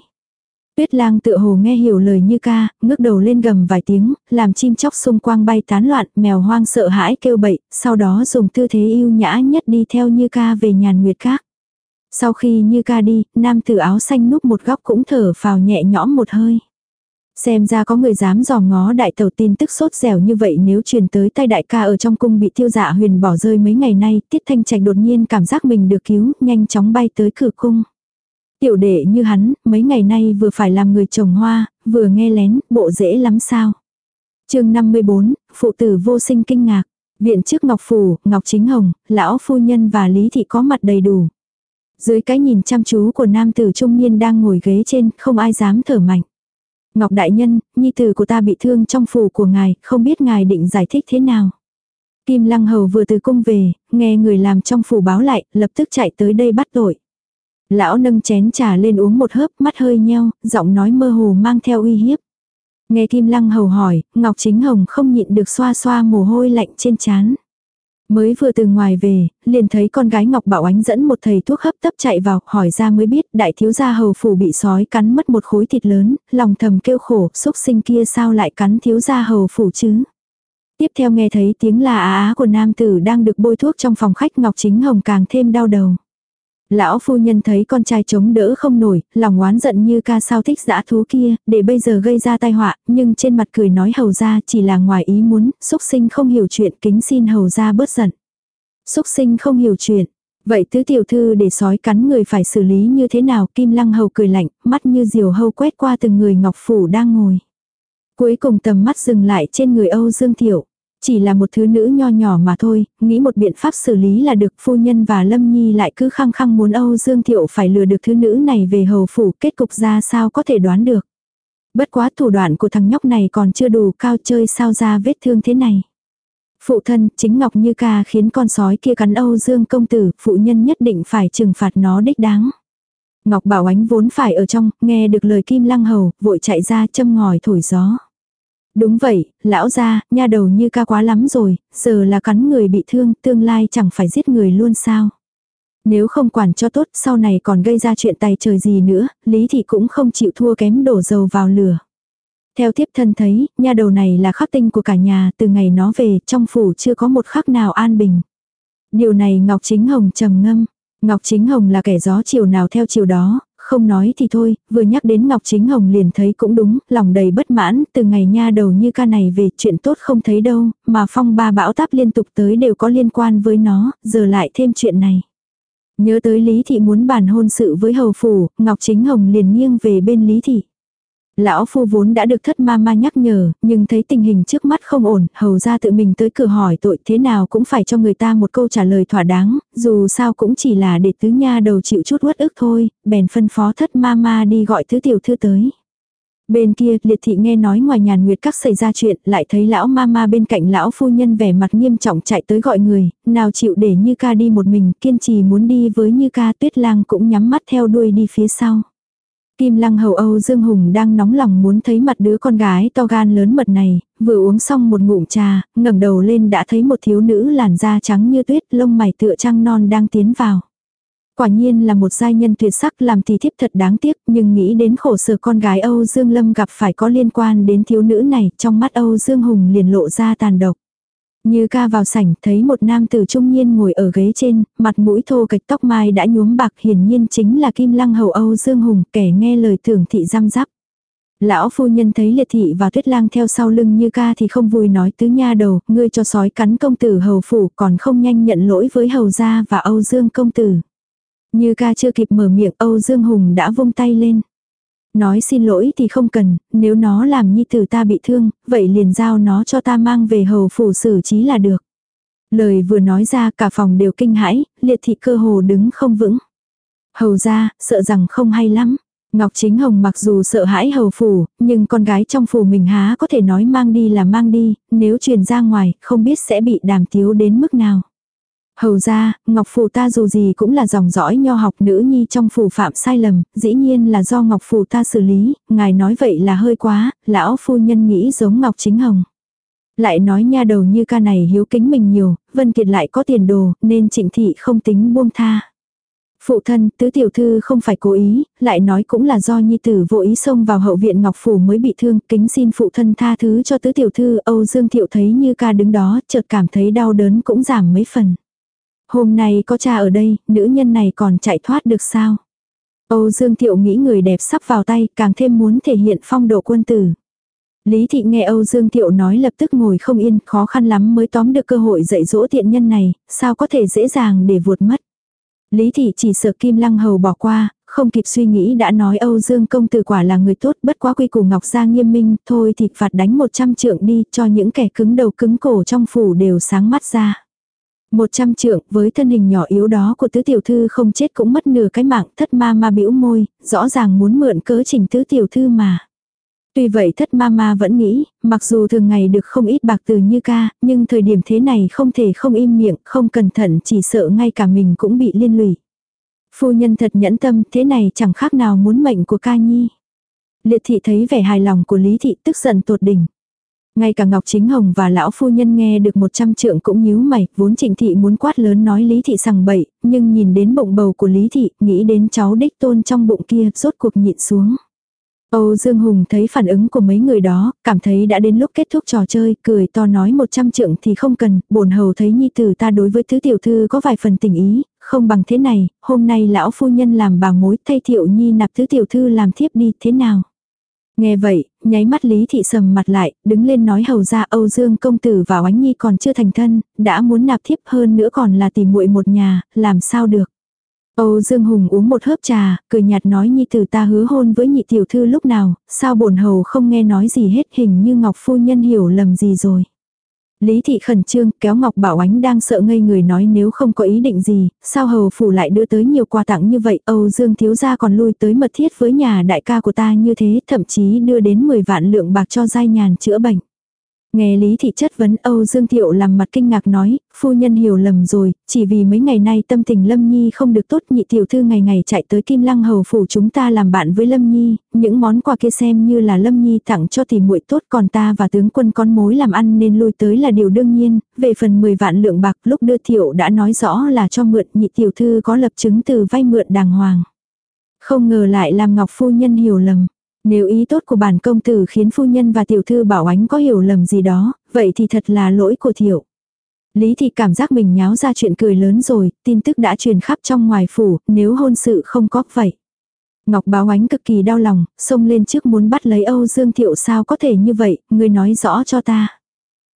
Tuyết lang tự hồ nghe hiểu lời như ca, ngước đầu lên gầm vài tiếng, làm chim chóc xung quanh bay tán loạn, mèo hoang sợ hãi kêu bậy, sau đó dùng tư thế yêu nhã nhất đi theo như ca về nhàn nguyệt các. Sau khi như ca đi, nam tử áo xanh núp một góc cũng thở phào nhẹ nhõm một hơi. Xem ra có người dám dò ngó đại tàu tin tức sốt dẻo như vậy nếu truyền tới tay đại ca ở trong cung bị tiêu dạ huyền bỏ rơi mấy ngày nay, tiết thanh trạch đột nhiên cảm giác mình được cứu, nhanh chóng bay tới cửa cung. Tiểu đệ như hắn, mấy ngày nay vừa phải làm người trồng hoa, vừa nghe lén, bộ dễ lắm sao. chương 54, phụ tử vô sinh kinh ngạc. Viện trước Ngọc Phủ, Ngọc Chính Hồng, lão phu nhân và Lý Thị có mặt đầy đủ. Dưới cái nhìn chăm chú của nam tử trung niên đang ngồi ghế trên, không ai dám thở mạnh. Ngọc Đại Nhân, nhi tử của ta bị thương trong phủ của ngài, không biết ngài định giải thích thế nào. Kim Lăng Hầu vừa từ cung về, nghe người làm trong phủ báo lại, lập tức chạy tới đây bắt tội. Lão nâng chén trà lên uống một hớp, mắt hơi nheo, giọng nói mơ hồ mang theo uy hiếp. Nghe Kim Lăng Hầu hỏi, Ngọc Chính Hồng không nhịn được xoa xoa mồ hôi lạnh trên trán. Mới vừa từ ngoài về, liền thấy con gái Ngọc Bảo Ánh dẫn một thầy thuốc hấp tấp chạy vào, hỏi ra mới biết đại thiếu gia hầu phủ bị sói cắn mất một khối thịt lớn, lòng thầm kêu khổ, xúc sinh kia sao lại cắn thiếu gia hầu phủ chứ. Tiếp theo nghe thấy tiếng là á á của nam tử đang được bôi thuốc trong phòng khách Ngọc Chính Hồng càng thêm đau đầu. Lão phu nhân thấy con trai chống đỡ không nổi, lòng oán giận như ca sao thích dã thú kia, để bây giờ gây ra tai họa, nhưng trên mặt cười nói hầu ra chỉ là ngoài ý muốn, xúc sinh không hiểu chuyện kính xin hầu ra bớt giận. Xúc sinh không hiểu chuyện. Vậy tứ tiểu thư để sói cắn người phải xử lý như thế nào? Kim lăng hầu cười lạnh, mắt như diều hâu quét qua từng người ngọc phủ đang ngồi. Cuối cùng tầm mắt dừng lại trên người Âu Dương Tiểu. Chỉ là một thứ nữ nho nhỏ mà thôi, nghĩ một biện pháp xử lý là được phu nhân và Lâm Nhi lại cứ khăng khăng muốn Âu Dương Thiệu phải lừa được thứ nữ này về hầu phủ kết cục ra sao có thể đoán được. Bất quá thủ đoạn của thằng nhóc này còn chưa đủ cao chơi sao ra vết thương thế này. Phụ thân, chính Ngọc Như Ca khiến con sói kia cắn Âu Dương công tử, phụ nhân nhất định phải trừng phạt nó đích đáng. Ngọc Bảo Ánh vốn phải ở trong, nghe được lời Kim Lăng Hầu, vội chạy ra châm ngòi thổi gió. Đúng vậy, lão gia, nha đầu như ca quá lắm rồi, giờ là cắn người bị thương, tương lai chẳng phải giết người luôn sao. Nếu không quản cho tốt sau này còn gây ra chuyện tài trời gì nữa, Lý Thị cũng không chịu thua kém đổ dầu vào lửa. Theo tiếp thân thấy, nha đầu này là khắc tinh của cả nhà, từ ngày nó về, trong phủ chưa có một khắc nào an bình. Điều này Ngọc Chính Hồng trầm ngâm. Ngọc Chính Hồng là kẻ gió chiều nào theo chiều đó, không nói thì thôi, vừa nhắc đến Ngọc Chính Hồng liền thấy cũng đúng, lòng đầy bất mãn, từ ngày nha đầu như ca này về chuyện tốt không thấy đâu, mà phong ba bão táp liên tục tới đều có liên quan với nó, giờ lại thêm chuyện này. Nhớ tới Lý Thị muốn bàn hôn sự với hầu phủ, Ngọc Chính Hồng liền nghiêng về bên Lý Thị. Lão phu vốn đã được thất ma ma nhắc nhở, nhưng thấy tình hình trước mắt không ổn, hầu ra tự mình tới cửa hỏi tội thế nào cũng phải cho người ta một câu trả lời thỏa đáng, dù sao cũng chỉ là để tứ nha đầu chịu chút uất ức thôi, bèn phân phó thất ma ma đi gọi thứ tiểu thư tới. Bên kia, liệt thị nghe nói ngoài nhàn nguyệt các xảy ra chuyện, lại thấy lão ma ma bên cạnh lão phu nhân vẻ mặt nghiêm trọng chạy tới gọi người, nào chịu để như ca đi một mình, kiên trì muốn đi với như ca tuyết lang cũng nhắm mắt theo đuôi đi phía sau. Kim lăng hầu Âu Dương Hùng đang nóng lòng muốn thấy mặt đứa con gái to gan lớn mật này, vừa uống xong một ngụm trà, ngẩng đầu lên đã thấy một thiếu nữ làn da trắng như tuyết, lông mày tựa trăng non đang tiến vào. Quả nhiên là một giai nhân tuyệt sắc làm thì thiếp thật đáng tiếc, nhưng nghĩ đến khổ sở con gái Âu Dương Lâm gặp phải có liên quan đến thiếu nữ này, trong mắt Âu Dương Hùng liền lộ ra tàn độc. Như ca vào sảnh thấy một nam tử trung niên ngồi ở ghế trên, mặt mũi thô kịch tóc mai đã nhuốm bạc hiển nhiên chính là Kim Lăng Hầu Âu Dương Hùng kẻ nghe lời tưởng thị giam giáp. Lão phu nhân thấy liệt thị và tuyết lang theo sau lưng như ca thì không vui nói tứ nha đầu, ngươi cho sói cắn công tử hầu phủ còn không nhanh nhận lỗi với hầu gia và Âu Dương công tử. Như ca chưa kịp mở miệng Âu Dương Hùng đã vung tay lên. Nói xin lỗi thì không cần, nếu nó làm nhi tử ta bị thương, vậy liền giao nó cho ta mang về hầu phủ xử trí là được. Lời vừa nói ra cả phòng đều kinh hãi, liệt thị cơ hồ đứng không vững. Hầu ra, sợ rằng không hay lắm. Ngọc Chính Hồng mặc dù sợ hãi hầu phủ, nhưng con gái trong phủ mình há có thể nói mang đi là mang đi, nếu truyền ra ngoài, không biết sẽ bị đàm tiếu đến mức nào. Hầu ra, Ngọc Phù ta dù gì cũng là dòng dõi nho học nữ nhi trong phủ phạm sai lầm, dĩ nhiên là do Ngọc Phù ta xử lý, ngài nói vậy là hơi quá, lão phu nhân nghĩ giống Ngọc Chính Hồng. Lại nói nha đầu như ca này hiếu kính mình nhiều, Vân Kiệt lại có tiền đồ, nên trịnh thị không tính buông tha. Phụ thân, tứ tiểu thư không phải cố ý, lại nói cũng là do nhi tử vô ý xông vào hậu viện Ngọc Phủ mới bị thương, kính xin phụ thân tha thứ cho tứ tiểu thư, Âu Dương Thiệu thấy như ca đứng đó, chợt cảm thấy đau đớn cũng giảm mấy phần. Hôm nay có cha ở đây, nữ nhân này còn chạy thoát được sao? Âu Dương Thiệu nghĩ người đẹp sắp vào tay, càng thêm muốn thể hiện phong độ quân tử. Lý Thị nghe Âu Dương Thiệu nói lập tức ngồi không yên, khó khăn lắm mới tóm được cơ hội dạy dỗ tiện nhân này, sao có thể dễ dàng để vụt mất. Lý Thị chỉ sợ Kim Lăng Hầu bỏ qua, không kịp suy nghĩ đã nói Âu Dương công tử quả là người tốt bất quá quy củ Ngọc Gia nghiêm minh, thôi thì phạt đánh 100 trượng đi cho những kẻ cứng đầu cứng cổ trong phủ đều sáng mắt ra. Một trăm trượng với thân hình nhỏ yếu đó của tứ tiểu thư không chết cũng mất nửa cái mạng thất ma ma bĩu môi, rõ ràng muốn mượn cớ trình tứ tiểu thư mà. Tuy vậy thất ma ma vẫn nghĩ, mặc dù thường ngày được không ít bạc từ như ca, nhưng thời điểm thế này không thể không im miệng, không cẩn thận chỉ sợ ngay cả mình cũng bị liên lụy. Phu nhân thật nhẫn tâm, thế này chẳng khác nào muốn mệnh của ca nhi. Liệt thị thấy vẻ hài lòng của Lý thị tức giận tột đỉnh. Ngay cả Ngọc Chính Hồng và lão phu nhân nghe được một trăm trượng cũng nhíu mày, vốn trịnh thị muốn quát lớn nói Lý thị sằng bậy, nhưng nhìn đến bụng bầu của Lý thị, nghĩ đến cháu đích tôn trong bụng kia, rốt cuộc nhịn xuống. Âu Dương Hùng thấy phản ứng của mấy người đó, cảm thấy đã đến lúc kết thúc trò chơi, cười to nói một trăm trượng thì không cần, bổn hầu thấy nhi tử ta đối với thứ tiểu thư có vài phần tình ý, không bằng thế này, hôm nay lão phu nhân làm bà mối thay thiệu nhi nạp thứ tiểu thư làm thiếp đi, thế nào? Nghe vậy, nháy mắt Lý Thị sầm mặt lại, đứng lên nói hầu ra Âu Dương công tử và oánh nhi còn chưa thành thân, đã muốn nạp thiếp hơn nữa còn là tìm muội một nhà, làm sao được. Âu Dương Hùng uống một hớp trà, cười nhạt nói nhi tử ta hứa hôn với nhị tiểu thư lúc nào, sao bổn hầu không nghe nói gì hết hình như Ngọc Phu Nhân hiểu lầm gì rồi. Lý thị khẩn trương, kéo Ngọc Bảo Ánh đang sợ ngây người nói nếu không có ý định gì, sao hầu phủ lại đưa tới nhiều quà tặng như vậy, Âu Dương thiếu gia còn lui tới mật thiết với nhà đại ca của ta như thế, thậm chí đưa đến 10 vạn lượng bạc cho giai nhàn chữa bệnh. Nghe Lý Thị chất vấn Âu Dương Thiệu làm mặt kinh ngạc nói, phu nhân hiểu lầm rồi, chỉ vì mấy ngày nay tâm tình Lâm Nhi không được tốt nhị tiểu thư ngày ngày chạy tới Kim Lăng Hầu phủ chúng ta làm bạn với Lâm Nhi, những món quà kia xem như là Lâm Nhi tặng cho tỷ muội tốt còn ta và tướng quân con mối làm ăn nên lui tới là điều đương nhiên, về phần 10 vạn lượng bạc lúc đưa Thiệu đã nói rõ là cho mượn nhị tiểu thư có lập chứng từ vay mượn đàng hoàng. Không ngờ lại làm Ngọc phu nhân hiểu lầm. Nếu ý tốt của bản công tử khiến phu nhân và tiểu thư bảo ánh có hiểu lầm gì đó, vậy thì thật là lỗi của thiệu. Lý thì cảm giác mình nháo ra chuyện cười lớn rồi, tin tức đã truyền khắp trong ngoài phủ, nếu hôn sự không có vậy. Ngọc báo ánh cực kỳ đau lòng, xông lên trước muốn bắt lấy Âu Dương Thiệu sao có thể như vậy, người nói rõ cho ta.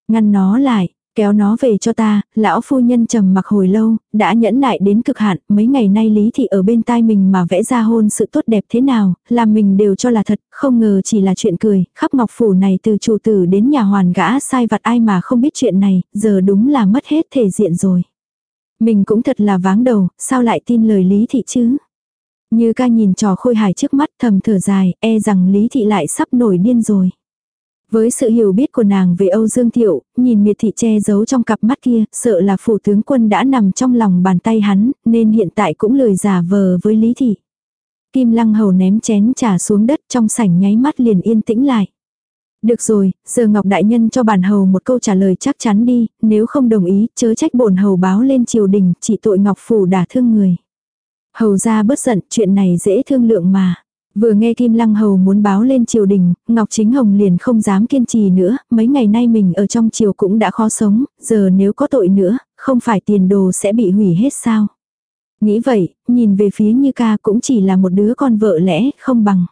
Ngăn nó lại, Kéo nó về cho ta, lão phu nhân trầm mặc hồi lâu, đã nhẫn nại đến cực hạn, mấy ngày nay Lý Thị ở bên tai mình mà vẽ ra hôn sự tốt đẹp thế nào, làm mình đều cho là thật, không ngờ chỉ là chuyện cười, khắp ngọc phủ này từ chủ tử đến nhà hoàn gã sai vặt ai mà không biết chuyện này, giờ đúng là mất hết thể diện rồi. Mình cũng thật là váng đầu, sao lại tin lời Lý Thị chứ? Như ca nhìn trò khôi hài trước mắt thầm thở dài, e rằng Lý Thị lại sắp nổi điên rồi. Với sự hiểu biết của nàng về Âu Dương Thiệu, nhìn miệt thị che giấu trong cặp mắt kia, sợ là phủ tướng quân đã nằm trong lòng bàn tay hắn, nên hiện tại cũng lười giả vờ với Lý Thị. Kim Lăng Hầu ném chén trà xuống đất trong sảnh nháy mắt liền yên tĩnh lại. Được rồi, giờ Ngọc Đại Nhân cho bản hầu một câu trả lời chắc chắn đi, nếu không đồng ý, chớ trách bổn hầu báo lên triều đình, chỉ tội Ngọc Phủ đả thương người. Hầu ra bớt giận, chuyện này dễ thương lượng mà. Vừa nghe Kim Lăng Hầu muốn báo lên triều đình, Ngọc Chính Hồng liền không dám kiên trì nữa, mấy ngày nay mình ở trong triều cũng đã khó sống, giờ nếu có tội nữa, không phải tiền đồ sẽ bị hủy hết sao. Nghĩ vậy, nhìn về phía Như ca cũng chỉ là một đứa con vợ lẽ, không bằng.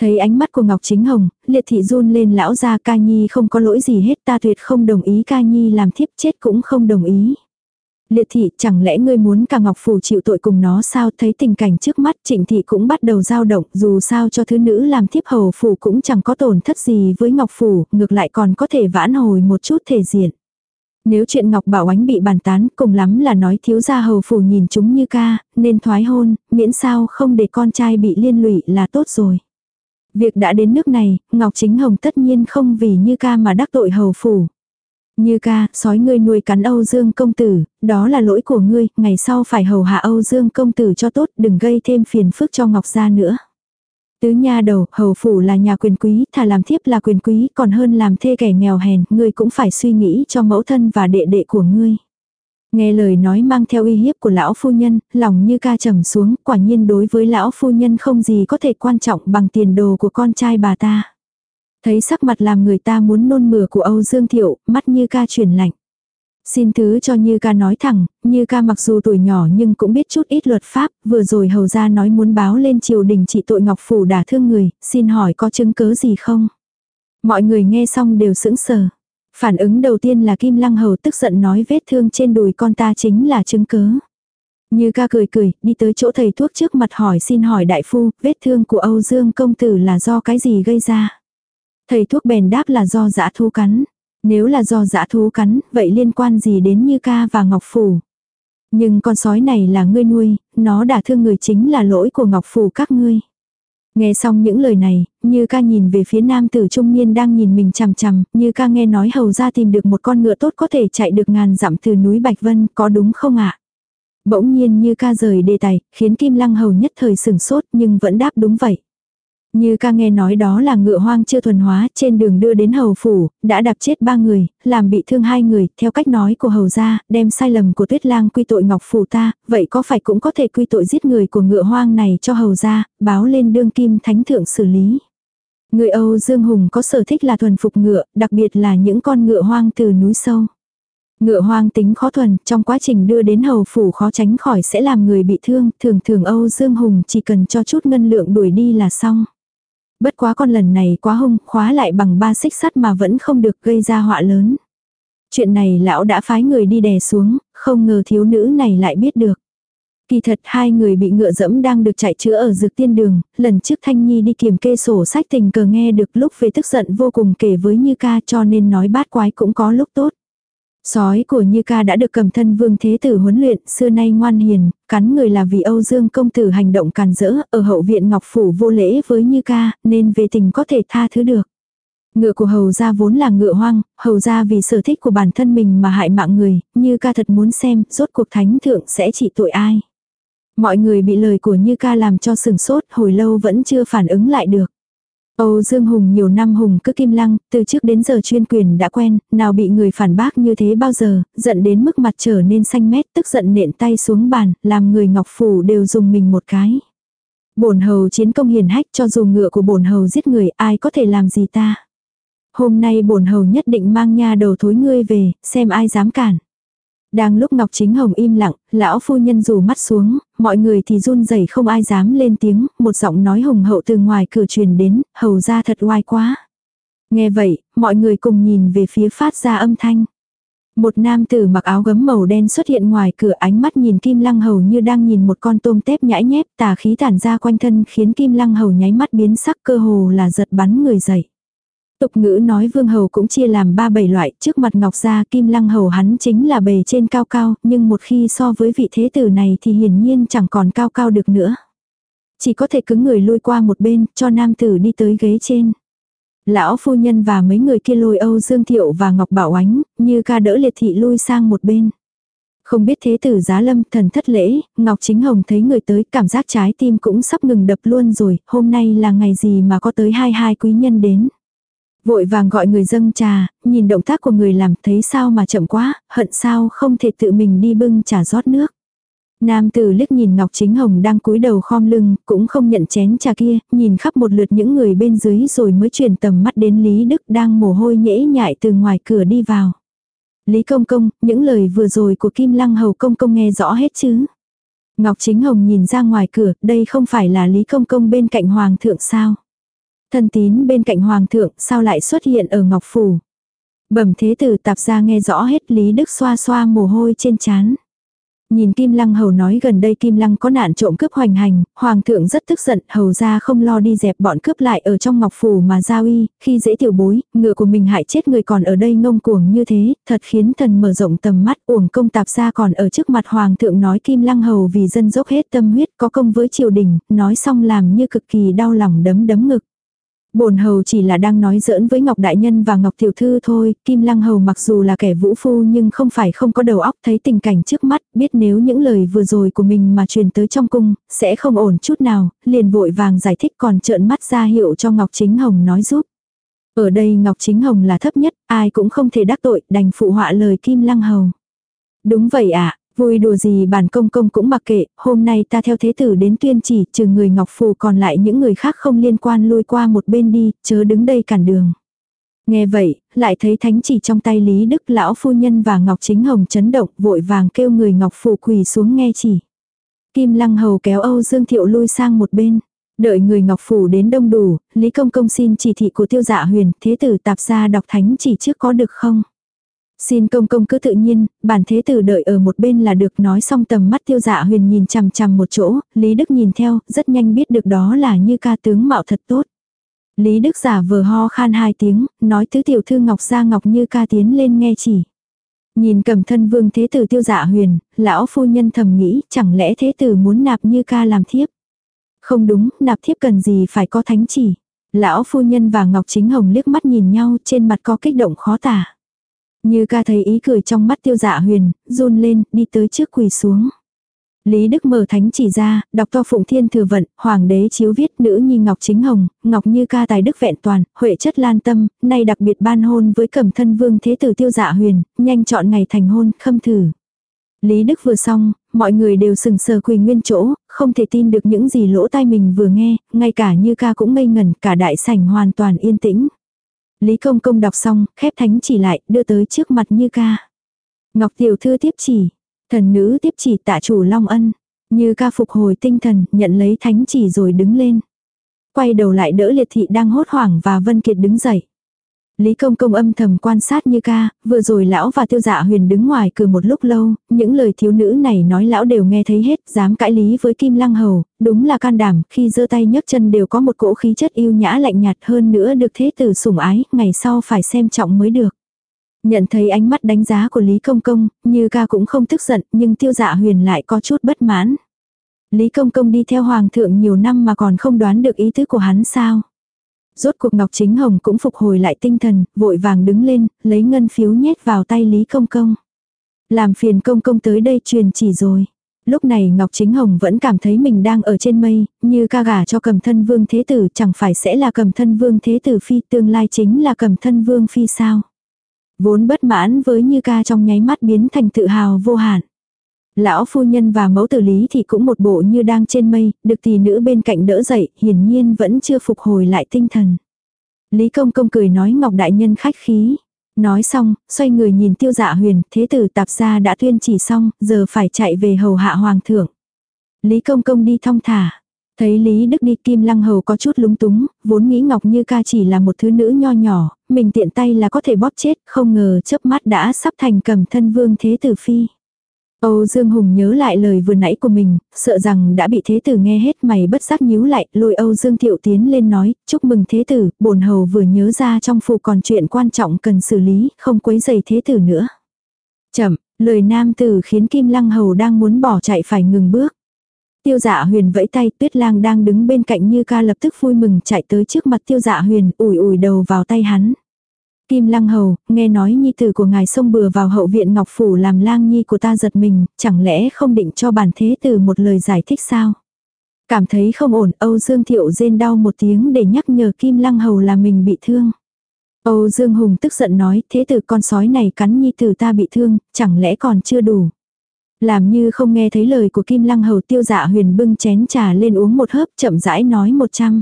Thấy ánh mắt của Ngọc Chính Hồng, liệt thị run lên lão ra ca nhi không có lỗi gì hết ta tuyệt không đồng ý ca nhi làm thiếp chết cũng không đồng ý. Liệt thị, chẳng lẽ ngươi muốn cả Ngọc Phủ chịu tội cùng nó sao thấy tình cảnh trước mắt, trịnh thị cũng bắt đầu dao động, dù sao cho thứ nữ làm thiếp hầu phủ cũng chẳng có tổn thất gì với Ngọc Phủ ngược lại còn có thể vãn hồi một chút thể diện. Nếu chuyện Ngọc Bảo Ánh bị bàn tán, cùng lắm là nói thiếu gia hầu phủ nhìn chúng như ca, nên thoái hôn, miễn sao không để con trai bị liên lụy là tốt rồi. Việc đã đến nước này, Ngọc Chính Hồng tất nhiên không vì như ca mà đắc tội hầu phủ. Như ca, sói ngươi nuôi cắn Âu Dương công tử, đó là lỗi của ngươi, ngày sau phải hầu hạ Âu Dương công tử cho tốt, đừng gây thêm phiền phức cho Ngọc gia nữa. Tứ nha đầu, hầu phủ là nhà quyền quý, thà làm thiếp là quyền quý, còn hơn làm thê kẻ nghèo hèn, ngươi cũng phải suy nghĩ cho mẫu thân và đệ đệ của ngươi. Nghe lời nói mang theo uy hiếp của lão phu nhân, lòng như ca trầm xuống, quả nhiên đối với lão phu nhân không gì có thể quan trọng bằng tiền đồ của con trai bà ta. Thấy sắc mặt làm người ta muốn nôn mửa của Âu Dương Thiệu, mắt như ca chuyển lạnh. Xin thứ cho Như ca nói thẳng, Như ca mặc dù tuổi nhỏ nhưng cũng biết chút ít luật pháp, vừa rồi hầu ra nói muốn báo lên triều đình trị tội Ngọc Phủ đả thương người, xin hỏi có chứng cứ gì không? Mọi người nghe xong đều sững sờ. Phản ứng đầu tiên là Kim Lăng Hầu tức giận nói vết thương trên đùi con ta chính là chứng cứ Như ca cười cười, đi tới chỗ thầy thuốc trước mặt hỏi xin hỏi đại phu, vết thương của Âu Dương công tử là do cái gì gây ra? Thầy thuốc bèn đáp là do dã thú cắn. Nếu là do dã thú cắn, vậy liên quan gì đến Như ca và Ngọc Phủ? Nhưng con sói này là ngươi nuôi, nó đã thương người chính là lỗi của Ngọc Phủ các ngươi. Nghe xong những lời này, Như ca nhìn về phía nam tử trung niên đang nhìn mình chằm chằm, Như ca nghe nói hầu ra tìm được một con ngựa tốt có thể chạy được ngàn dặm từ núi Bạch Vân, có đúng không ạ? Bỗng nhiên Như ca rời đề tài, khiến Kim Lăng hầu nhất thời sừng sốt nhưng vẫn đáp đúng vậy. Như ca nghe nói đó là ngựa hoang chưa thuần hóa, trên đường đưa đến hầu phủ, đã đạp chết ba người, làm bị thương hai người, theo cách nói của hầu gia, đem sai lầm của tuyết lang quy tội ngọc phủ ta, vậy có phải cũng có thể quy tội giết người của ngựa hoang này cho hầu gia, báo lên đương kim thánh thượng xử lý. Người Âu Dương Hùng có sở thích là thuần phục ngựa, đặc biệt là những con ngựa hoang từ núi sâu. Ngựa hoang tính khó thuần, trong quá trình đưa đến hầu phủ khó tránh khỏi sẽ làm người bị thương, thường thường Âu Dương Hùng chỉ cần cho chút ngân lượng đuổi đi là xong. Bất quá con lần này quá hung, khóa lại bằng ba xích sắt mà vẫn không được gây ra họa lớn. Chuyện này lão đã phái người đi đè xuống, không ngờ thiếu nữ này lại biết được. Kỳ thật hai người bị ngựa dẫm đang được chạy chữa ở dược tiên đường, lần trước Thanh Nhi đi kiểm kê sổ sách tình cờ nghe được lúc về tức giận vô cùng kể với Như ca cho nên nói bát quái cũng có lúc tốt. Sói của Như ca đã được cầm thân vương thế tử huấn luyện, xưa nay ngoan hiền, cắn người là vì Âu Dương công tử hành động càn rỡ, ở hậu viện Ngọc Phủ vô lễ với Như ca, nên về tình có thể tha thứ được. Ngựa của hầu gia vốn là ngựa hoang, hầu gia vì sở thích của bản thân mình mà hại mạng người, như ca thật muốn xem rốt cuộc thánh thượng sẽ trị tội ai. Mọi người bị lời của Như ca làm cho sừng sốt hồi lâu vẫn chưa phản ứng lại được. Âu Dương Hùng nhiều năm Hùng cứ kim lăng, từ trước đến giờ chuyên quyền đã quen, nào bị người phản bác như thế bao giờ, giận đến mức mặt trở nên xanh mét, tức giận nện tay xuống bàn, làm người Ngọc Phủ đều dùng mình một cái. Bổn hầu chiến công hiền hách cho dù ngựa của bổn hầu giết người ai có thể làm gì ta. Hôm nay bổn hầu nhất định mang nha đầu thối ngươi về, xem ai dám cản. Đang lúc Ngọc Chính Hồng im lặng, lão phu nhân rủ mắt xuống, mọi người thì run rẩy không ai dám lên tiếng, một giọng nói hùng hậu từ ngoài cửa truyền đến, hầu ra thật oai quá. Nghe vậy, mọi người cùng nhìn về phía phát ra âm thanh. Một nam tử mặc áo gấm màu đen xuất hiện ngoài cửa ánh mắt nhìn Kim Lăng Hầu như đang nhìn một con tôm tép nhãi nhép tà khí tản ra quanh thân khiến Kim Lăng Hầu nháy mắt biến sắc cơ hồ là giật bắn người dậy. Tục ngữ nói vương hầu cũng chia làm ba bảy loại, trước mặt ngọc gia kim lăng hầu hắn chính là bề trên cao cao, nhưng một khi so với vị thế tử này thì hiển nhiên chẳng còn cao cao được nữa. Chỉ có thể cứng người lui qua một bên, cho nam tử đi tới ghế trên. Lão phu nhân và mấy người kia lôi Âu Dương Thiệu và Ngọc Bảo Ánh, như ca đỡ liệt thị lui sang một bên. Không biết thế tử giá lâm thần thất lễ, Ngọc Chính Hồng thấy người tới cảm giác trái tim cũng sắp ngừng đập luôn rồi, hôm nay là ngày gì mà có tới hai hai quý nhân đến. Vội vàng gọi người dâng trà, nhìn động tác của người làm thấy sao mà chậm quá, hận sao không thể tự mình đi bưng trà rót nước. Nam tử liếc nhìn Ngọc Chính Hồng đang cúi đầu khom lưng, cũng không nhận chén trà kia, nhìn khắp một lượt những người bên dưới rồi mới chuyển tầm mắt đến Lý Đức đang mồ hôi nhễ nhại từ ngoài cửa đi vào. Lý Công Công, những lời vừa rồi của Kim Lăng Hầu Công Công nghe rõ hết chứ. Ngọc Chính Hồng nhìn ra ngoài cửa, đây không phải là Lý Công Công bên cạnh Hoàng thượng sao. Thân tín bên cạnh hoàng thượng sao lại xuất hiện ở ngọc phủ. Bẩm thế tử tạp ra nghe rõ hết Lý Đức xoa xoa mồ hôi trên chán. Nhìn Kim Lăng hầu nói gần đây Kim Lăng có nạn trộm cướp hoành hành, hoàng thượng rất tức giận, hầu ra không lo đi dẹp bọn cướp lại ở trong ngọc phủ mà giao uy, khi dễ tiểu bối, ngựa của mình hại chết người còn ở đây ngông cuồng như thế, thật khiến thần mở rộng tầm mắt, uổng công tạp ra còn ở trước mặt hoàng thượng nói Kim Lăng hầu vì dân dốc hết tâm huyết có công với triều đình, nói xong làm như cực kỳ đau lòng đấm đấm ngực. Bồn hầu chỉ là đang nói giỡn với Ngọc Đại Nhân và Ngọc Tiểu Thư thôi, Kim Lăng Hầu mặc dù là kẻ vũ phu nhưng không phải không có đầu óc thấy tình cảnh trước mắt, biết nếu những lời vừa rồi của mình mà truyền tới trong cung, sẽ không ổn chút nào, liền vội vàng giải thích còn trợn mắt ra hiệu cho Ngọc Chính Hồng nói giúp. Ở đây Ngọc Chính Hồng là thấp nhất, ai cũng không thể đắc tội, đành phụ họa lời Kim Lăng Hầu. Đúng vậy ạ, Vui đùa gì bản công công cũng mặc kệ, hôm nay ta theo thế tử đến tuyên chỉ, trừ người Ngọc Phù còn lại những người khác không liên quan lui qua một bên đi, chớ đứng đây cản đường. Nghe vậy, lại thấy thánh chỉ trong tay Lý Đức Lão Phu Nhân và Ngọc Chính Hồng chấn động vội vàng kêu người Ngọc Phù quỳ xuống nghe chỉ. Kim Lăng Hầu kéo Âu Dương Thiệu lui sang một bên. Đợi người Ngọc Phủ đến đông đủ, Lý Công Công xin chỉ thị của tiêu dạ huyền, thế tử tạp ra đọc thánh chỉ trước có được không? Xin công công cứ tự nhiên, bản thế tử đợi ở một bên là được nói xong tầm mắt tiêu dạ huyền nhìn chằm chằm một chỗ, Lý Đức nhìn theo, rất nhanh biết được đó là như ca tướng mạo thật tốt. Lý Đức giả vờ ho khan hai tiếng, nói tứ tiểu thư Ngọc ra Ngọc như ca tiến lên nghe chỉ. Nhìn cầm thân vương thế tử tiêu dạ huyền, lão phu nhân thầm nghĩ chẳng lẽ thế tử muốn nạp như ca làm thiếp. Không đúng, nạp thiếp cần gì phải có thánh chỉ. Lão phu nhân và Ngọc Chính Hồng liếc mắt nhìn nhau trên mặt có kích động khó tả. Như ca thấy ý cười trong mắt tiêu dạ huyền, run lên, đi tới trước quỳ xuống. Lý Đức mở thánh chỉ ra, đọc to phụng thiên thừa vận, hoàng đế chiếu viết nữ nhi Ngọc Chính Hồng, Ngọc Như ca tài đức vẹn toàn, huệ chất lan tâm, nay đặc biệt ban hôn với cẩm thân vương thế tử tiêu dạ huyền, nhanh chọn ngày thành hôn, khâm thử. Lý Đức vừa xong, mọi người đều sừng sờ quỳ nguyên chỗ, không thể tin được những gì lỗ tai mình vừa nghe, ngay cả Như ca cũng ngây ngẩn, cả đại sảnh hoàn toàn yên tĩnh. Lý Công Công đọc xong, khép thánh chỉ lại, đưa tới trước mặt Như ca. Ngọc Tiểu Thư tiếp chỉ. Thần nữ tiếp chỉ tạ chủ Long Ân. Như ca phục hồi tinh thần, nhận lấy thánh chỉ rồi đứng lên. Quay đầu lại đỡ liệt thị đang hốt hoảng và Vân Kiệt đứng dậy. Lý Công Công âm thầm quan sát như ca, vừa rồi lão và tiêu dạ huyền đứng ngoài cửa một lúc lâu, những lời thiếu nữ này nói lão đều nghe thấy hết, dám cãi lý với Kim Lăng Hầu, đúng là can đảm, khi giơ tay nhấc chân đều có một cỗ khí chất yêu nhã lạnh nhạt hơn nữa được thế tử sủng ái, ngày sau phải xem trọng mới được. Nhận thấy ánh mắt đánh giá của Lý Công Công, như ca cũng không tức giận, nhưng tiêu dạ huyền lại có chút bất mãn. Lý Công Công đi theo Hoàng thượng nhiều năm mà còn không đoán được ý tứ của hắn sao. Rốt cuộc Ngọc Chính Hồng cũng phục hồi lại tinh thần, vội vàng đứng lên, lấy ngân phiếu nhét vào tay Lý Công Công. Làm phiền Công Công tới đây truyền chỉ rồi. Lúc này Ngọc Chính Hồng vẫn cảm thấy mình đang ở trên mây, như ca gả cho cầm thân vương thế tử chẳng phải sẽ là cầm thân vương thế tử phi tương lai chính là cầm thân vương phi sao. Vốn bất mãn với như ca trong nháy mắt biến thành tự hào vô hạn. Lão phu nhân và mẫu tử lý thì cũng một bộ như đang trên mây, được tỷ nữ bên cạnh đỡ dậy, hiển nhiên vẫn chưa phục hồi lại tinh thần. Lý công công cười nói Ngọc Đại Nhân khách khí. Nói xong, xoay người nhìn tiêu dạ huyền, thế tử tạp gia đã tuyên chỉ xong, giờ phải chạy về hầu hạ hoàng thượng. Lý công công đi thong thả. Thấy Lý Đức đi Kim Lăng Hầu có chút lúng túng, vốn nghĩ Ngọc Như ca chỉ là một thứ nữ nho nhỏ, mình tiện tay là có thể bóp chết, không ngờ chớp mắt đã sắp thành cầm thân vương thế tử phi. Âu Dương Hùng nhớ lại lời vừa nãy của mình, sợ rằng đã bị thế tử nghe hết mày bất giác nhíu lại, lôi Âu Dương Thiệu tiến lên nói, chúc mừng thế tử, bổn hầu vừa nhớ ra trong phủ còn chuyện quan trọng cần xử lý, không quấy giày thế tử nữa. Chậm, lời nam tử khiến Kim Lăng Hầu đang muốn bỏ chạy phải ngừng bước. Tiêu dạ huyền vẫy tay, tuyết lang đang đứng bên cạnh như ca lập tức vui mừng chạy tới trước mặt tiêu dạ huyền, ủi ủi đầu vào tay hắn. Kim Lăng Hầu, nghe nói nhi tử của ngài xông bừa vào hậu viện Ngọc Phủ làm lang nhi của ta giật mình, chẳng lẽ không định cho bản thế tử một lời giải thích sao? Cảm thấy không ổn, Âu Dương Thiệu rên đau một tiếng để nhắc nhở Kim Lăng Hầu là mình bị thương. Âu Dương Hùng tức giận nói, thế tử con sói này cắn nhi tử ta bị thương, chẳng lẽ còn chưa đủ. Làm như không nghe thấy lời của Kim Lăng Hầu tiêu dạ huyền bưng chén trà lên uống một hớp chậm rãi nói một trăm.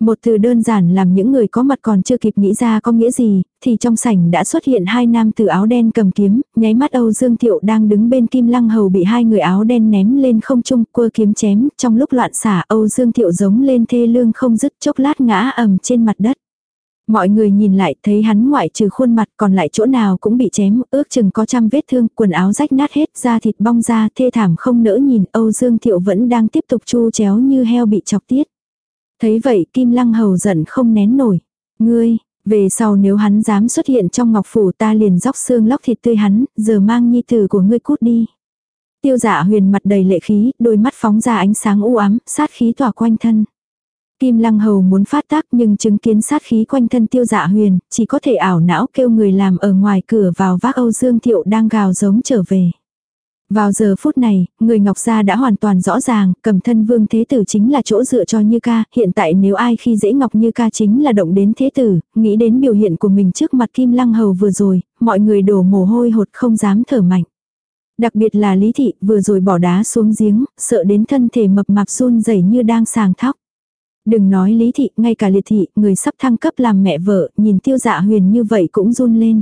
Một từ đơn giản làm những người có mặt còn chưa kịp nghĩ ra có nghĩa gì, thì trong sảnh đã xuất hiện hai nam tử áo đen cầm kiếm, nháy mắt Âu Dương Thiệu đang đứng bên Kim Lăng Hầu bị hai người áo đen ném lên không trung, quơ kiếm chém, trong lúc loạn xả Âu Dương Thiệu giống lên thê lương không dứt chốc lát ngã ầm trên mặt đất. Mọi người nhìn lại thấy hắn ngoại trừ khuôn mặt còn lại chỗ nào cũng bị chém, ước chừng có trăm vết thương, quần áo rách nát hết, da thịt bong ra, thê thảm không nỡ nhìn, Âu Dương Thiệu vẫn đang tiếp tục chu chéo như heo bị chọc tiết. Thấy vậy Kim Lăng Hầu giận không nén nổi. Ngươi, về sau nếu hắn dám xuất hiện trong ngọc phủ ta liền róc xương lóc thịt tươi hắn, giờ mang nhi tử của ngươi cút đi. Tiêu giả huyền mặt đầy lệ khí, đôi mắt phóng ra ánh sáng u ám, sát khí tỏa quanh thân. Kim Lăng Hầu muốn phát tác nhưng chứng kiến sát khí quanh thân tiêu dạ huyền, chỉ có thể ảo não kêu người làm ở ngoài cửa vào vác Âu Dương Thiệu đang gào giống trở về. Vào giờ phút này, người Ngọc Gia đã hoàn toàn rõ ràng, cầm thân vương thế tử chính là chỗ dựa cho Như Ca, hiện tại nếu ai khi dễ Ngọc Như Ca chính là động đến thế tử, nghĩ đến biểu hiện của mình trước mặt Kim Lăng Hầu vừa rồi, mọi người đổ mồ hôi hột không dám thở mạnh. Đặc biệt là Lý Thị vừa rồi bỏ đá xuống giếng, sợ đến thân thể mập mạp run rẩy như đang sàng thóc. Đừng nói Lý Thị, ngay cả Liệt Thị, người sắp thăng cấp làm mẹ vợ, nhìn tiêu dạ huyền như vậy cũng run lên.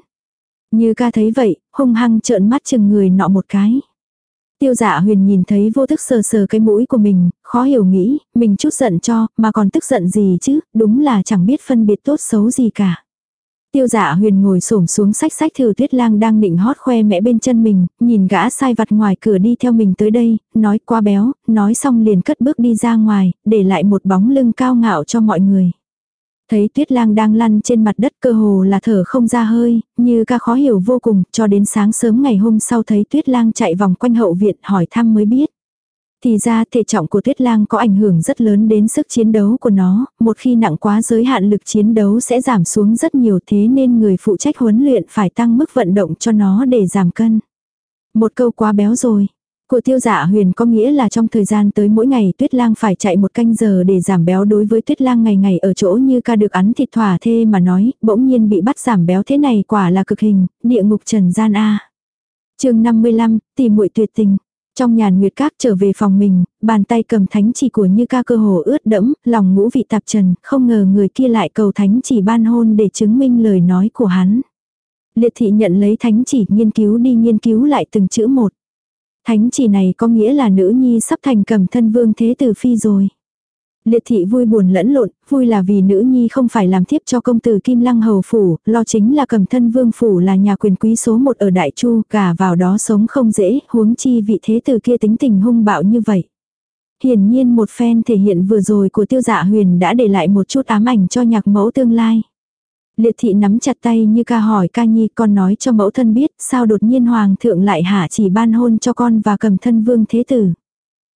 Như ca thấy vậy, hung hăng trợn mắt chừng người nọ một cái. Tiêu dạ huyền nhìn thấy vô thức sờ sờ cái mũi của mình, khó hiểu nghĩ, mình chút giận cho, mà còn tức giận gì chứ, đúng là chẳng biết phân biệt tốt xấu gì cả. Tiêu dạ huyền ngồi xổm xuống sách sách thử tuyết lang đang định hót khoe mẽ bên chân mình, nhìn gã sai vặt ngoài cửa đi theo mình tới đây, nói quá béo, nói xong liền cất bước đi ra ngoài, để lại một bóng lưng cao ngạo cho mọi người. Thấy tuyết lang đang lăn trên mặt đất cơ hồ là thở không ra hơi, như ca khó hiểu vô cùng, cho đến sáng sớm ngày hôm sau thấy tuyết lang chạy vòng quanh hậu viện hỏi thăm mới biết. Thì ra thể trọng của tuyết lang có ảnh hưởng rất lớn đến sức chiến đấu của nó, một khi nặng quá giới hạn lực chiến đấu sẽ giảm xuống rất nhiều thế nên người phụ trách huấn luyện phải tăng mức vận động cho nó để giảm cân. Một câu quá béo rồi, của tiêu dạ huyền có nghĩa là trong thời gian tới mỗi ngày tuyết lang phải chạy một canh giờ để giảm béo đối với tuyết lang ngày ngày ở chỗ như ca được ăn thịt thỏa thê mà nói, bỗng nhiên bị bắt giảm béo thế này quả là cực hình, địa ngục trần gian A. chương 55, tìm muội tuyệt tình. Trong nhàn nguyệt các trở về phòng mình, bàn tay cầm thánh chỉ của như ca cơ hồ ướt đẫm, lòng ngũ vị tạp trần, không ngờ người kia lại cầu thánh chỉ ban hôn để chứng minh lời nói của hắn. Liệt thị nhận lấy thánh chỉ nghiên cứu đi nghiên cứu lại từng chữ một. Thánh chỉ này có nghĩa là nữ nhi sắp thành cầm thân vương thế tử phi rồi. Liệt thị vui buồn lẫn lộn, vui là vì nữ nhi không phải làm thiếp cho công tử Kim Lăng Hầu Phủ, lo chính là cầm thân vương phủ là nhà quyền quý số một ở Đại Chu, cả vào đó sống không dễ, huống chi vị thế tử kia tính tình hung bạo như vậy. Hiển nhiên một phen thể hiện vừa rồi của tiêu dạ huyền đã để lại một chút ám ảnh cho nhạc mẫu tương lai. Liệt thị nắm chặt tay như ca hỏi ca nhi con nói cho mẫu thân biết sao đột nhiên hoàng thượng lại hạ chỉ ban hôn cho con và cầm thân vương thế tử.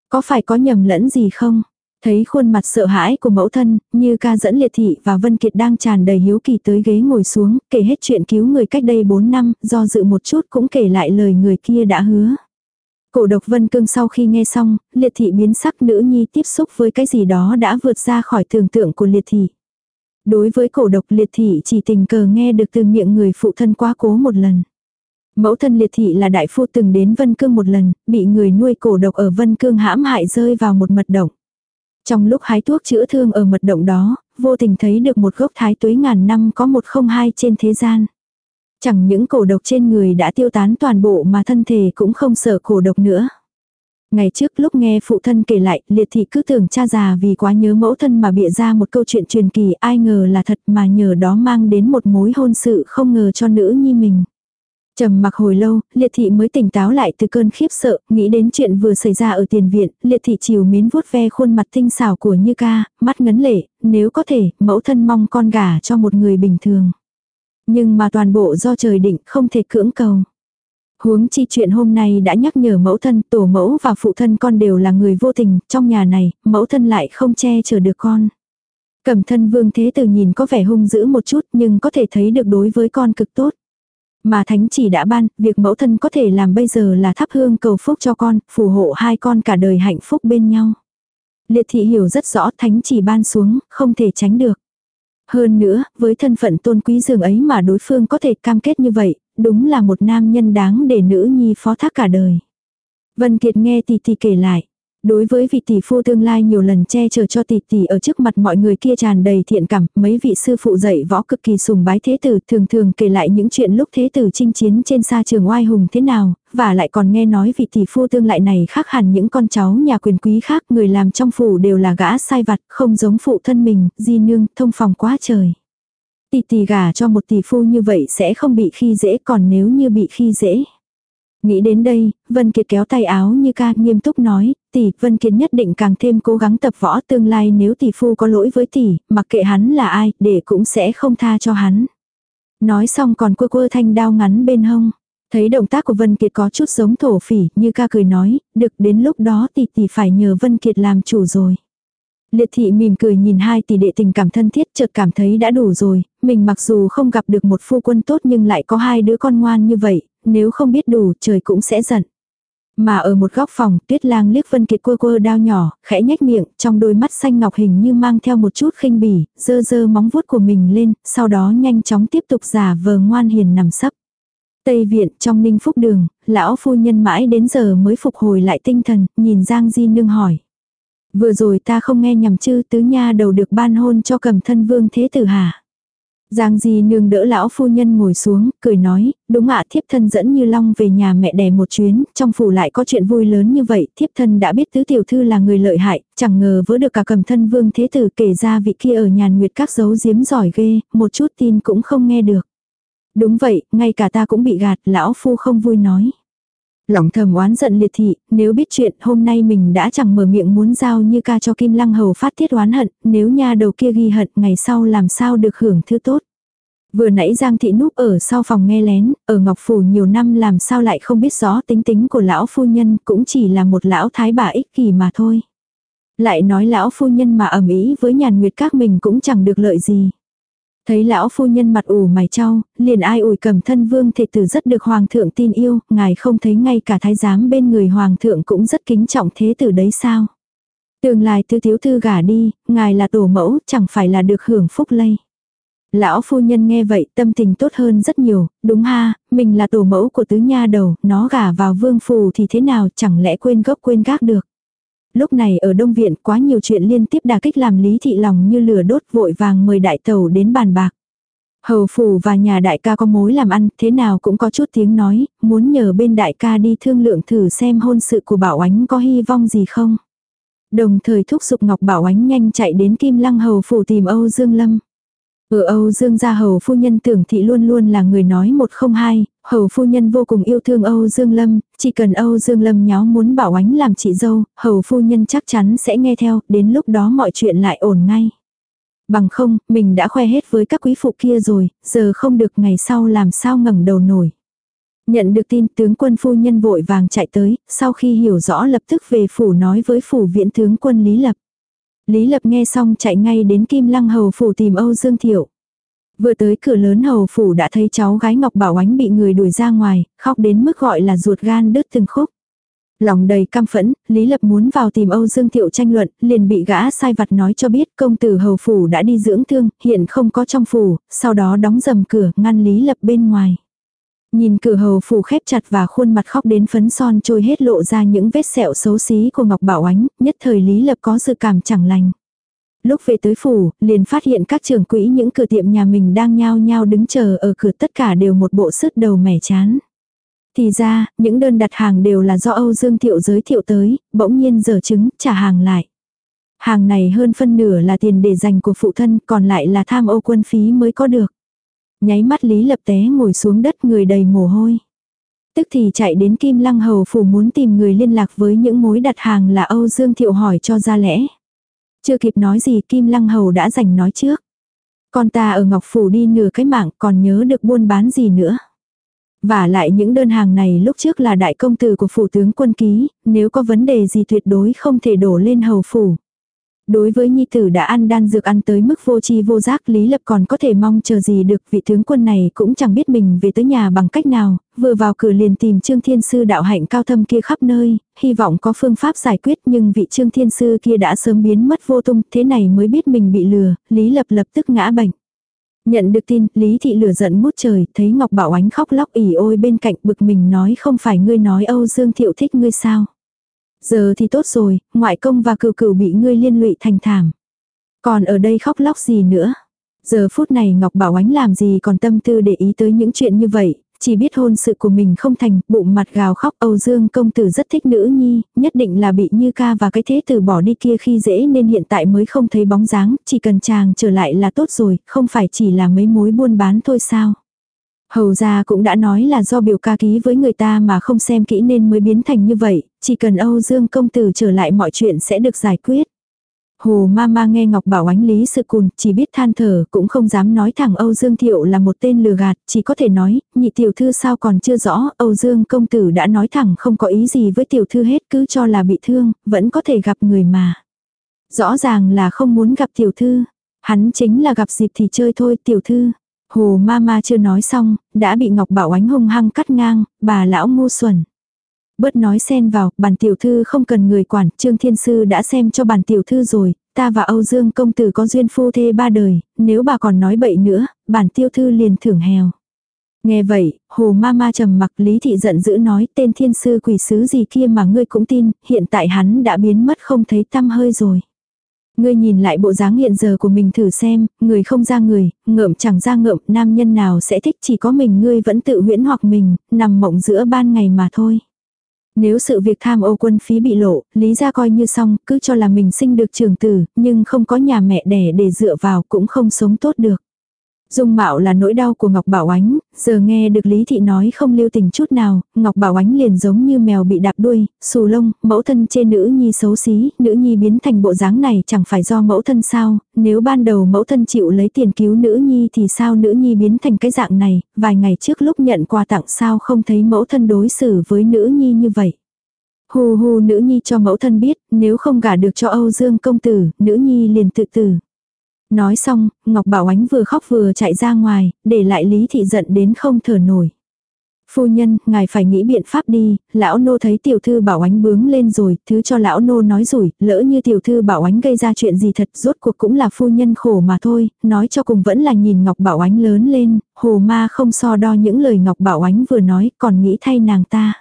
Có phải có nhầm lẫn gì không? Thấy khuôn mặt sợ hãi của mẫu thân, như ca dẫn liệt thị và Vân Kiệt đang tràn đầy hiếu kỳ tới ghế ngồi xuống, kể hết chuyện cứu người cách đây 4 năm, do dự một chút cũng kể lại lời người kia đã hứa. Cổ độc Vân Cương sau khi nghe xong, liệt thị biến sắc nữ nhi tiếp xúc với cái gì đó đã vượt ra khỏi tưởng tượng của liệt thị. Đối với cổ độc liệt thị chỉ tình cờ nghe được từ miệng người phụ thân quá cố một lần. Mẫu thân liệt thị là đại phu từng đến Vân Cương một lần, bị người nuôi cổ độc ở Vân Cương hãm hại rơi vào một mật động. Trong lúc hái thuốc chữa thương ở mật động đó, vô tình thấy được một gốc thái tuế ngàn năm có một không hai trên thế gian. Chẳng những cổ độc trên người đã tiêu tán toàn bộ mà thân thể cũng không sợ cổ độc nữa. Ngày trước lúc nghe phụ thân kể lại, liệt thị cứ tưởng cha già vì quá nhớ mẫu thân mà bịa ra một câu chuyện truyền kỳ ai ngờ là thật mà nhờ đó mang đến một mối hôn sự không ngờ cho nữ nhi mình. Trầm mặc hồi lâu, liệt thị mới tỉnh táo lại từ cơn khiếp sợ, nghĩ đến chuyện vừa xảy ra ở tiền viện, liệt thị chiều mến vuốt ve khuôn mặt tinh xảo của Như ca, mắt ngấn lệ, nếu có thể, mẫu thân mong con gả cho một người bình thường. Nhưng mà toàn bộ do trời định, không thể cưỡng cầu. Huống chi chuyện hôm nay đã nhắc nhở mẫu thân, tổ mẫu và phụ thân con đều là người vô tình, trong nhà này, mẫu thân lại không che chở được con. Cẩm thân vương thế tử nhìn có vẻ hung dữ một chút nhưng có thể thấy được đối với con cực tốt. Mà thánh chỉ đã ban, việc mẫu thân có thể làm bây giờ là thắp hương cầu phúc cho con, phù hộ hai con cả đời hạnh phúc bên nhau. Liệt thị hiểu rất rõ thánh chỉ ban xuống, không thể tránh được. Hơn nữa, với thân phận tôn quý dường ấy mà đối phương có thể cam kết như vậy, đúng là một nam nhân đáng để nữ nhi phó thác cả đời. Vân Kiệt nghe tỷ tỷ kể lại. Đối với vị tỷ phu tương lai nhiều lần che chở cho tỷ tỷ ở trước mặt mọi người kia tràn đầy thiện cảm, mấy vị sư phụ dạy võ cực kỳ sùng bái thế tử thường thường kể lại những chuyện lúc thế tử chinh chiến trên xa trường oai hùng thế nào, và lại còn nghe nói vị tỷ phu tương lại này khác hẳn những con cháu nhà quyền quý khác, người làm trong phủ đều là gã sai vặt, không giống phụ thân mình, di nương, thông phòng quá trời. Tỷ tỷ gả cho một tỷ phu như vậy sẽ không bị khi dễ còn nếu như bị khi dễ. Nghĩ đến đây, Vân Kiệt kéo tay áo như ca nghiêm túc nói, tỷ, Vân Kiệt nhất định càng thêm cố gắng tập võ tương lai nếu tỷ phu có lỗi với tỷ, mặc kệ hắn là ai, để cũng sẽ không tha cho hắn. Nói xong còn quơ quơ thanh đao ngắn bên hông. Thấy động tác của Vân Kiệt có chút giống thổ phỉ, như ca cười nói, được đến lúc đó tỷ tỷ phải nhờ Vân Kiệt làm chủ rồi. Liệt thị mỉm cười nhìn hai tỷ đệ tình cảm thân thiết chợt cảm thấy đã đủ rồi, mình mặc dù không gặp được một phu quân tốt nhưng lại có hai đứa con ngoan như vậy, nếu không biết đủ trời cũng sẽ giận. Mà ở một góc phòng, tuyết lang liếc Vân Kiệt quơ quơ đao nhỏ, khẽ nhếch miệng, trong đôi mắt xanh ngọc hình như mang theo một chút khinh bỉ, dơ dơ móng vuốt của mình lên, sau đó nhanh chóng tiếp tục giả vờ ngoan hiền nằm sấp. Tây viện trong ninh phúc đường, lão phu nhân mãi đến giờ mới phục hồi lại tinh thần, nhìn Giang Di nương hỏi. Vừa rồi ta không nghe nhầm chư tứ nha đầu được ban hôn cho cầm thân vương thế tử hả? Giang Di nương đỡ lão phu nhân ngồi xuống, cười nói, đúng ạ thiếp thân dẫn như long về nhà mẹ đẻ một chuyến, trong phủ lại có chuyện vui lớn như vậy, thiếp thân đã biết tứ tiểu thư là người lợi hại, chẳng ngờ vỡ được cả cầm thân vương thế tử kể ra vị kia ở nhàn nguyệt các dấu giếm giỏi ghê, một chút tin cũng không nghe được. Đúng vậy, ngay cả ta cũng bị gạt, lão phu không vui nói. Lòng thầm oán giận liệt thị, nếu biết chuyện hôm nay mình đã chẳng mở miệng muốn giao như ca cho Kim Lăng Hầu phát tiết oán hận, nếu nha đầu kia ghi hận ngày sau làm sao được hưởng thứ tốt. Vừa nãy Giang Thị Núp ở sau phòng nghe lén, ở Ngọc Phủ nhiều năm làm sao lại không biết rõ tính tính của lão phu nhân cũng chỉ là một lão thái bà ích kỷ mà thôi. Lại nói lão phu nhân mà ẩm ý với nhàn nguyệt các mình cũng chẳng được lợi gì. Thấy lão phu nhân mặt ủ mày trao, liền ai ủi cầm thân vương thể tử rất được hoàng thượng tin yêu, ngài không thấy ngay cả thái giám bên người hoàng thượng cũng rất kính trọng thế tử đấy sao. Tương lai tứ thiếu thư gả đi, ngài là tổ mẫu, chẳng phải là được hưởng phúc lây. Lão phu nhân nghe vậy tâm tình tốt hơn rất nhiều, đúng ha, mình là tổ mẫu của tứ nha đầu, nó gả vào vương phù thì thế nào chẳng lẽ quên gốc quên gác được. Lúc này ở Đông Viện quá nhiều chuyện liên tiếp đà kích làm Lý Thị lòng như lửa đốt vội vàng mời đại tàu đến bàn bạc. Hầu phủ và nhà đại ca có mối làm ăn, thế nào cũng có chút tiếng nói, muốn nhờ bên đại ca đi thương lượng thử xem hôn sự của Bảo Ánh có hy vọng gì không. Đồng thời thúc giục Ngọc Bảo Ánh nhanh chạy đến Kim Lăng Hầu phủ tìm Âu Dương Lâm. Ở Âu Dương gia hầu phu nhân tưởng thị luôn luôn là người nói một không hai, hầu phu nhân vô cùng yêu thương Âu Dương Lâm, chỉ cần Âu Dương Lâm nháo muốn bảo ánh làm chị dâu, hầu phu nhân chắc chắn sẽ nghe theo, đến lúc đó mọi chuyện lại ổn ngay. Bằng không, mình đã khoe hết với các quý phụ kia rồi, giờ không được ngày sau làm sao ngẩng đầu nổi. Nhận được tin tướng quân phu nhân vội vàng chạy tới, sau khi hiểu rõ lập tức về phủ nói với phủ viện tướng quân Lý Lập. Lý Lập nghe xong chạy ngay đến Kim Lăng Hầu phủ tìm Âu Dương Thiệu. Vừa tới cửa lớn hầu phủ đã thấy cháu gái Ngọc Bảo Ánh bị người đuổi ra ngoài, khóc đến mức gọi là ruột gan đứt từng khúc. Lòng đầy căm phẫn, Lý Lập muốn vào tìm Âu Dương Thiệu tranh luận, liền bị gã sai vặt nói cho biết công tử hầu phủ đã đi dưỡng thương, hiện không có trong phủ, sau đó đóng dầm cửa, ngăn Lý Lập bên ngoài. Nhìn cửa hầu phủ khép chặt và khuôn mặt khóc đến phấn son trôi hết lộ ra những vết sẹo xấu xí của Ngọc Bảo Ánh, nhất thời Lý Lập có sự cảm chẳng lành. Lúc về tới phủ, liền phát hiện các trưởng quỹ những cửa tiệm nhà mình đang nhao nhao đứng chờ ở cửa tất cả đều một bộ sứt đầu mẻ chán. Thì ra, những đơn đặt hàng đều là do Âu Dương Thiệu giới thiệu tới, bỗng nhiên giờ chứng, trả hàng lại. Hàng này hơn phân nửa là tiền để dành của phụ thân, còn lại là tham ô quân phí mới có được. Nháy mắt Lý Lập té ngồi xuống đất người đầy mồ hôi. Tức thì chạy đến Kim Lăng Hầu Phủ muốn tìm người liên lạc với những mối đặt hàng là Âu Dương Thiệu hỏi cho ra lẽ. Chưa kịp nói gì Kim Lăng Hầu đã giành nói trước. Con ta ở Ngọc Phủ đi nửa cái mạng còn nhớ được buôn bán gì nữa. Và lại những đơn hàng này lúc trước là đại công tử của phủ tướng quân ký, nếu có vấn đề gì tuyệt đối không thể đổ lên hầu phủ. Đối với nhi tử đã ăn đan dược ăn tới mức vô chi vô giác Lý Lập còn có thể mong chờ gì được vị tướng quân này cũng chẳng biết mình về tới nhà bằng cách nào, vừa vào cửa liền tìm Trương Thiên Sư đạo hạnh cao thâm kia khắp nơi, hy vọng có phương pháp giải quyết nhưng vị Trương Thiên Sư kia đã sớm biến mất vô tung, thế này mới biết mình bị lừa, Lý Lập lập tức ngã bệnh. Nhận được tin, Lý Thị lửa giận mút trời, thấy Ngọc Bảo Ánh khóc lóc ỉ ôi bên cạnh bực mình nói không phải ngươi nói Âu Dương Thiệu thích ngươi sao. Giờ thì tốt rồi, ngoại công và cựu cựu bị ngươi liên lụy thành thảm. Còn ở đây khóc lóc gì nữa. Giờ phút này Ngọc Bảo Ánh làm gì còn tâm tư để ý tới những chuyện như vậy, chỉ biết hôn sự của mình không thành, bụng mặt gào khóc Âu Dương công tử rất thích nữ nhi, nhất định là bị như ca và cái thế tử bỏ đi kia khi dễ nên hiện tại mới không thấy bóng dáng, chỉ cần chàng trở lại là tốt rồi, không phải chỉ là mấy mối buôn bán thôi sao. Hầu gia cũng đã nói là do biểu ca ký với người ta mà không xem kỹ nên mới biến thành như vậy, chỉ cần Âu Dương công tử trở lại mọi chuyện sẽ được giải quyết. Hồ Mama nghe Ngọc Bảo ánh lý sự cùn, chỉ biết than thở, cũng không dám nói thẳng Âu Dương Thiệu là một tên lừa gạt, chỉ có thể nói, nhị tiểu thư sao còn chưa rõ, Âu Dương công tử đã nói thẳng không có ý gì với tiểu thư hết, cứ cho là bị thương, vẫn có thể gặp người mà. Rõ ràng là không muốn gặp tiểu thư, hắn chính là gặp dịp thì chơi thôi tiểu thư. Hồ Mama chưa nói xong, đã bị Ngọc Bảo ánh hung hăng cắt ngang, bà lão ngu xuẩn bớt nói xen vào, bản tiểu thư không cần người quản, Trương Thiên Sư đã xem cho bản tiểu thư rồi, ta và Âu Dương công tử có duyên phu thê ba đời, nếu bà còn nói bậy nữa, bản tiểu thư liền thưởng hèo. Nghe vậy, hồ ma ma trầm mặc lý thị giận dữ nói tên thiên sư quỷ sứ gì kia mà ngươi cũng tin, hiện tại hắn đã biến mất không thấy tăm hơi rồi. Ngươi nhìn lại bộ dáng hiện giờ của mình thử xem, người không ra người, ngợm chẳng ra ngợm, nam nhân nào sẽ thích chỉ có mình ngươi vẫn tự huyễn hoặc mình, nằm mộng giữa ban ngày mà thôi. Nếu sự việc tham ô quân phí bị lộ, lý ra coi như xong, cứ cho là mình sinh được trường tử, nhưng không có nhà mẹ đẻ để dựa vào cũng không sống tốt được. Dung mạo là nỗi đau của Ngọc Bảo Ánh, giờ nghe được Lý Thị nói không lưu tình chút nào, Ngọc Bảo Ánh liền giống như mèo bị đạp đuôi, xù lông, mẫu thân trên nữ nhi xấu xí, nữ nhi biến thành bộ dáng này chẳng phải do mẫu thân sao, nếu ban đầu mẫu thân chịu lấy tiền cứu nữ nhi thì sao nữ nhi biến thành cái dạng này, vài ngày trước lúc nhận quà tặng sao không thấy mẫu thân đối xử với nữ nhi như vậy. Hù hù nữ nhi cho mẫu thân biết, nếu không gả được cho Âu Dương công tử, nữ nhi liền tự tử. Nói xong, Ngọc Bảo Ánh vừa khóc vừa chạy ra ngoài, để lại Lý Thị giận đến không thở nổi. Phu nhân, ngài phải nghĩ biện pháp đi, lão nô thấy tiểu thư bảo ánh bướng lên rồi, thứ cho lão nô nói rủi, lỡ như tiểu thư bảo ánh gây ra chuyện gì thật, rốt cuộc cũng là phu nhân khổ mà thôi, nói cho cùng vẫn là nhìn Ngọc Bảo ánh lớn lên, hồ ma không so đo những lời Ngọc Bảo ánh vừa nói, còn nghĩ thay nàng ta.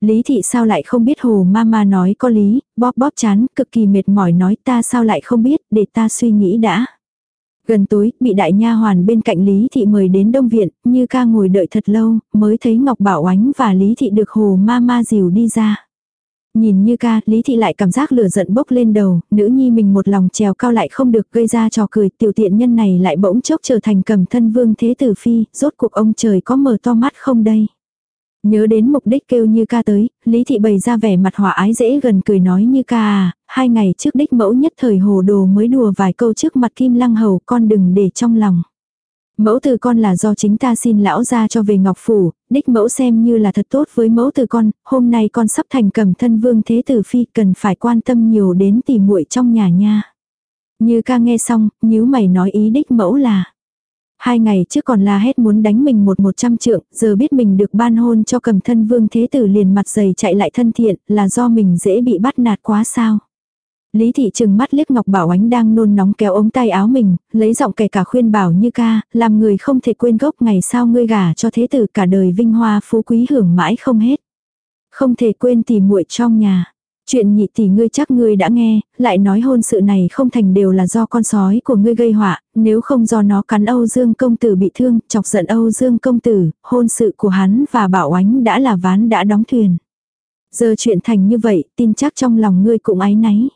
Lý thị sao lại không biết hồ ma ma nói có lý, bóp bóp chán, cực kỳ mệt mỏi nói ta sao lại không biết, để ta suy nghĩ đã. Gần tối, bị đại nha hoàn bên cạnh Lý thị mời đến đông viện, như ca ngồi đợi thật lâu, mới thấy Ngọc Bảo Ánh và Lý thị được hồ ma ma dìu đi ra. Nhìn như ca, Lý Thị lại cảm giác lửa giận bốc lên đầu, nữ nhi mình một lòng trèo cao lại không được gây ra trò cười, tiểu tiện nhân này lại bỗng chốc trở thành cầm thân vương thế tử phi, rốt cuộc ông trời có mở to mắt không đây. Nhớ đến mục đích kêu như ca tới, Lý Thị bày ra vẻ mặt hòa ái dễ gần cười nói như ca à, hai ngày trước đích mẫu nhất thời hồ đồ mới đùa vài câu trước mặt Kim Lăng Hầu con đừng để trong lòng. Mẫu từ con là do chính ta xin lão ra cho về Ngọc Phủ, đích mẫu xem như là thật tốt với mẫu từ con, hôm nay con sắp thành cầm thân vương thế tử phi cần phải quan tâm nhiều đến tỉ muội trong nhà nha. Như ca nghe xong, nhíu mày nói ý đích mẫu là. Hai ngày trước còn la hét muốn đánh mình một một trăm trượng, giờ biết mình được ban hôn cho cầm thân vương thế tử liền mặt dày chạy lại thân thiện, là do mình dễ bị bắt nạt quá sao. Lý thị trừng mắt liếc Ngọc Bảo Ánh đang nôn nóng kéo ống tay áo mình, lấy giọng kể cả khuyên bảo như ca, làm người không thể quên gốc ngày sau ngươi gả cho thế tử cả đời vinh hoa phú quý hưởng mãi không hết. Không thể quên tìm muội trong nhà. Chuyện nhị tỷ ngươi chắc ngươi đã nghe, lại nói hôn sự này không thành đều là do con sói của ngươi gây họa, nếu không do nó cắn Âu Dương công tử bị thương, chọc giận Âu Dương công tử, hôn sự của hắn và bảo ánh đã là ván đã đóng thuyền. Giờ chuyện thành như vậy, tin chắc trong lòng ngươi cũng ái náy.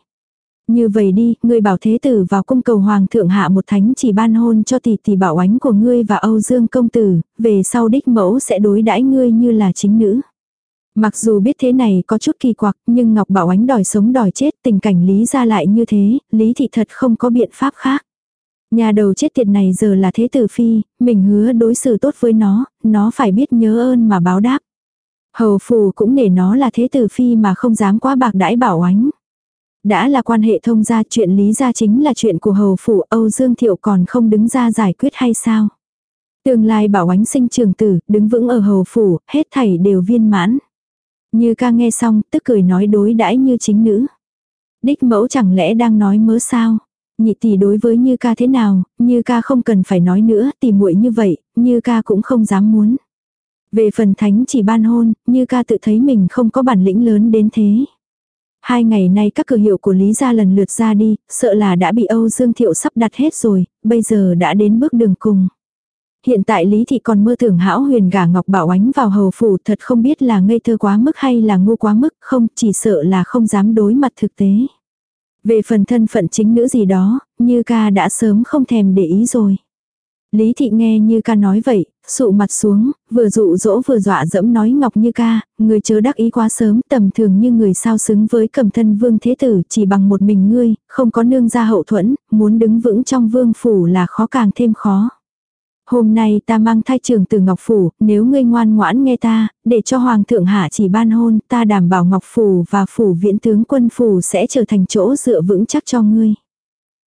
Như vậy đi, ngươi bảo thế tử vào cung cầu hoàng thượng hạ một thánh chỉ ban hôn cho tỷ tỷ bảo ánh của ngươi và Âu Dương công tử, về sau đích mẫu sẽ đối đãi ngươi như là chính nữ. Mặc dù biết thế này có chút kỳ quặc, nhưng Ngọc Bảo Ánh đòi sống đòi chết, tình cảnh Lý ra lại như thế, Lý thị thật không có biện pháp khác. Nhà đầu chết tiệt này giờ là thế tử phi, mình hứa đối xử tốt với nó, nó phải biết nhớ ơn mà báo đáp. Hầu phù cũng để nó là thế tử phi mà không dám quá bạc đãi Bảo Ánh. Đã là quan hệ thông gia chuyện Lý ra chính là chuyện của hầu phủ Âu Dương Thiệu còn không đứng ra giải quyết hay sao? Tương lai Bảo Ánh sinh trường tử, đứng vững ở hầu phủ, hết thảy đều viên mãn. Như ca nghe xong, tức cười nói đối đãi như chính nữ. Đích mẫu chẳng lẽ đang nói mớ sao? Nhị tỷ đối với như ca thế nào, như ca không cần phải nói nữa, tỷ muội như vậy, như ca cũng không dám muốn. Về phần thánh chỉ ban hôn, như ca tự thấy mình không có bản lĩnh lớn đến thế. Hai ngày nay các cửa hiệu của Lý gia lần lượt ra đi, sợ là đã bị Âu Dương Thiệu sắp đặt hết rồi, bây giờ đã đến bước đường cùng hiện tại Lý Thị còn mơ tưởng hão huyền gả Ngọc Bảo Ánh vào hầu phủ thật không biết là ngây thơ quá mức hay là ngu quá mức, không chỉ sợ là không dám đối mặt thực tế. Về phần thân phận chính nữ gì đó, như ca đã sớm không thèm để ý rồi. Lý Thị nghe như ca nói vậy, sụ mặt xuống, vừa dụ dỗ vừa dọa dẫm nói Ngọc như ca, người chớ đắc ý quá sớm tầm thường như người sao xứng với cầm thân vương thế tử chỉ bằng một mình ngươi, không có nương gia hậu thuẫn, muốn đứng vững trong vương phủ là khó càng thêm khó. Hôm nay ta mang thai trường từ Ngọc Phủ, nếu ngươi ngoan ngoãn nghe ta, để cho Hoàng thượng hạ chỉ ban hôn, ta đảm bảo Ngọc Phủ và Phủ viễn tướng quân Phủ sẽ trở thành chỗ dựa vững chắc cho ngươi.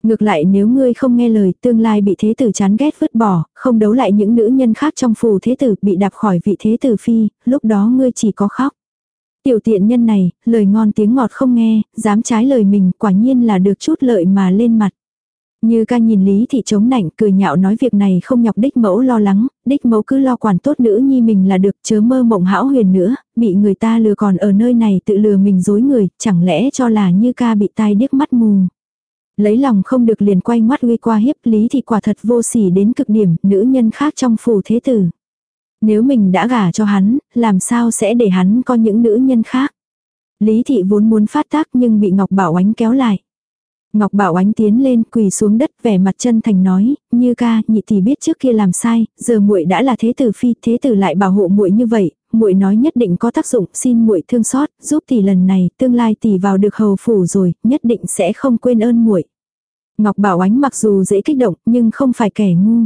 Ngược lại nếu ngươi không nghe lời tương lai bị thế tử chán ghét vứt bỏ, không đấu lại những nữ nhân khác trong phủ thế tử bị đạp khỏi vị thế tử phi, lúc đó ngươi chỉ có khóc. Tiểu tiện nhân này, lời ngon tiếng ngọt không nghe, dám trái lời mình quả nhiên là được chút lợi mà lên mặt. Như ca nhìn Lý Thị chống nạnh cười nhạo nói việc này không nhọc đích mẫu lo lắng, đích mẫu cứ lo quản tốt nữ nhi mình là được chớ mơ mộng hão huyền nữa, bị người ta lừa còn ở nơi này tự lừa mình dối người, chẳng lẽ cho là như ca bị tai điếc mắt mù. Lấy lòng không được liền quay ngoắt uy qua hiếp Lý Thị quả thật vô sỉ đến cực điểm, nữ nhân khác trong phủ thế tử. Nếu mình đã gả cho hắn, làm sao sẽ để hắn có những nữ nhân khác. Lý Thị vốn muốn phát tác nhưng bị Ngọc Bảo Ánh kéo lại. Ngọc Bảo Ánh tiến lên quỳ xuống đất vẻ mặt chân thành nói, như ca, nhị tỷ biết trước kia làm sai, giờ muội đã là thế tử phi, thế tử lại bảo hộ muội như vậy, muội nói nhất định có tác dụng, xin muội thương xót, giúp tỷ lần này, tương lai tỷ vào được hầu phủ rồi, nhất định sẽ không quên ơn muội. Ngọc Bảo Ánh mặc dù dễ kích động, nhưng không phải kẻ ngu.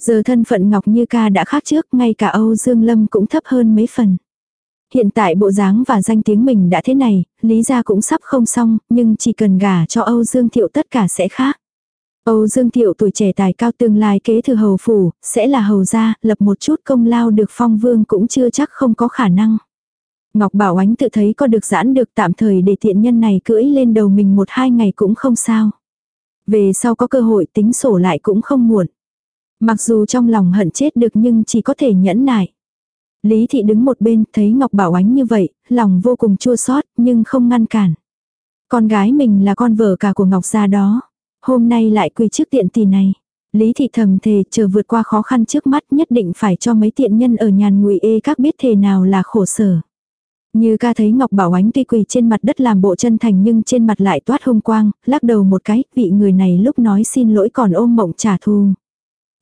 Giờ thân phận Ngọc Như ca đã khác trước, ngay cả Âu Dương Lâm cũng thấp hơn mấy phần. Hiện tại bộ dáng và danh tiếng mình đã thế này, lý gia cũng sắp không xong, nhưng chỉ cần gả cho Âu Dương Thiệu tất cả sẽ khác. Âu Dương Thiệu tuổi trẻ tài cao tương lai kế thừa hầu phủ, sẽ là hầu gia, lập một chút công lao được phong vương cũng chưa chắc không có khả năng. Ngọc Bảo Ánh tự thấy có được giãn được tạm thời để tiện nhân này cưỡi lên đầu mình một hai ngày cũng không sao. Về sau có cơ hội tính sổ lại cũng không muộn. Mặc dù trong lòng hận chết được nhưng chỉ có thể nhẫn nại. Lý thị đứng một bên, thấy Ngọc Bảo Ánh như vậy, lòng vô cùng chua xót nhưng không ngăn cản. Con gái mình là con vợ cả của Ngọc gia đó. Hôm nay lại quỳ trước tiện tỷ này. Lý thị thầm thề chờ vượt qua khó khăn trước mắt nhất định phải cho mấy tiện nhân ở nhàn ngụy ê các biết thề nào là khổ sở. Như ca thấy Ngọc Bảo Ánh tuy quỳ trên mặt đất làm bộ chân thành nhưng trên mặt lại toát hung quang, lắc đầu một cái, vị người này lúc nói xin lỗi còn ôm mộng trả thù.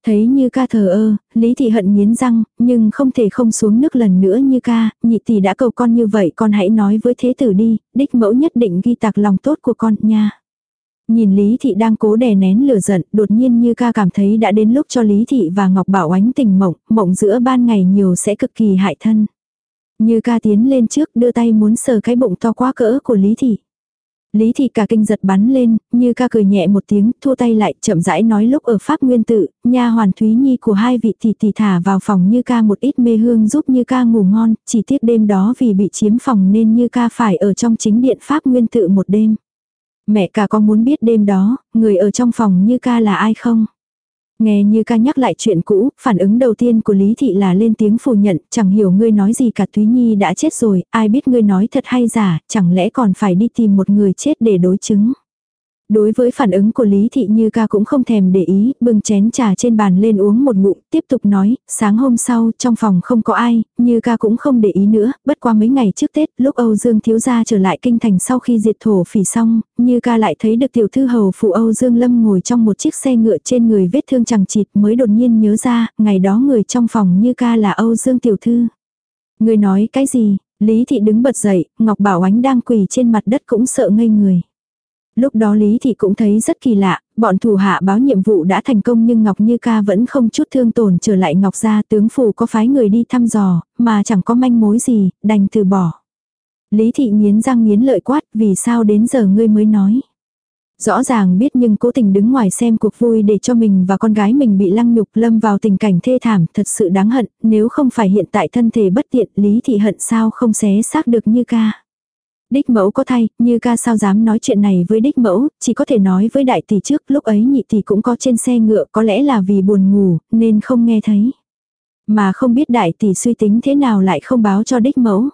Thấy như ca thờ ơ, Lý Thị hận nghiến răng, nhưng không thể không xuống nước lần nữa như ca, nhị tỷ đã cầu con như vậy con hãy nói với thế tử đi, đích mẫu nhất định ghi tạc lòng tốt của con nha. Nhìn Lý Thị đang cố đè nén lửa giận, đột nhiên như ca cảm thấy đã đến lúc cho Lý Thị và Ngọc Bảo ánh tình mộng, mộng giữa ban ngày nhiều sẽ cực kỳ hại thân. Như ca tiến lên trước đưa tay muốn sờ cái bụng to quá cỡ của Lý Thị. Lý thị cả kinh giật bắn lên, như ca cười nhẹ một tiếng, thua tay lại, chậm rãi nói lúc ở Pháp Nguyên Tự, nha hoàn Thúy Nhi của hai vị tỷ tỷ thả vào phòng như ca một ít mê hương giúp như ca ngủ ngon, chỉ tiếc đêm đó vì bị chiếm phòng nên như ca phải ở trong chính điện Pháp Nguyên Tự một đêm. Mẹ cả có muốn biết đêm đó, người ở trong phòng như ca là ai không? Nghe như ca nhắc lại chuyện cũ, phản ứng đầu tiên của Lý Thị là lên tiếng phủ nhận, chẳng hiểu ngươi nói gì cả Thúy Nhi đã chết rồi, ai biết ngươi nói thật hay giả, chẳng lẽ còn phải đi tìm một người chết để đối chứng. Đối với phản ứng của Lý Thị Như ca cũng không thèm để ý, bưng chén trà trên bàn lên uống một ngụm, tiếp tục nói, sáng hôm sau, trong phòng không có ai, Như ca cũng không để ý nữa, bất qua mấy ngày trước Tết, lúc Âu Dương thiếu gia trở lại kinh thành sau khi diệt thổ phỉ xong, Như ca lại thấy được tiểu thư hầu phụ Âu Dương Lâm ngồi trong một chiếc xe ngựa trên người vết thương chẳng chịt mới đột nhiên nhớ ra, ngày đó người trong phòng Như ca là Âu Dương tiểu thư. Người nói cái gì? Lý Thị đứng bật dậy, Ngọc Bảo Ánh đang quỳ trên mặt đất cũng sợ ngây người. Lúc đó Lý Thị cũng thấy rất kỳ lạ, bọn thủ hạ báo nhiệm vụ đã thành công nhưng Ngọc Như Ca vẫn không chút thương tổn trở lại Ngọc gia tướng phủ có phái người đi thăm dò, mà chẳng có manh mối gì, đành từ bỏ. Lý Thị nghiến răng nghiến lợi quát, vì sao đến giờ ngươi mới nói. Rõ ràng biết nhưng cố tình đứng ngoài xem cuộc vui để cho mình và con gái mình bị lăng nhục lâm vào tình cảnh thê thảm thật sự đáng hận, nếu không phải hiện tại thân thể bất tiện Lý Thị hận sao không xé xác được như ca. Đích mẫu có thay, như ca sao dám nói chuyện này với đích mẫu, chỉ có thể nói với đại tỷ trước, lúc ấy nhị tỷ cũng có trên xe ngựa, có lẽ là vì buồn ngủ, nên không nghe thấy. Mà không biết đại tỷ suy tính thế nào lại không báo cho đích mẫu.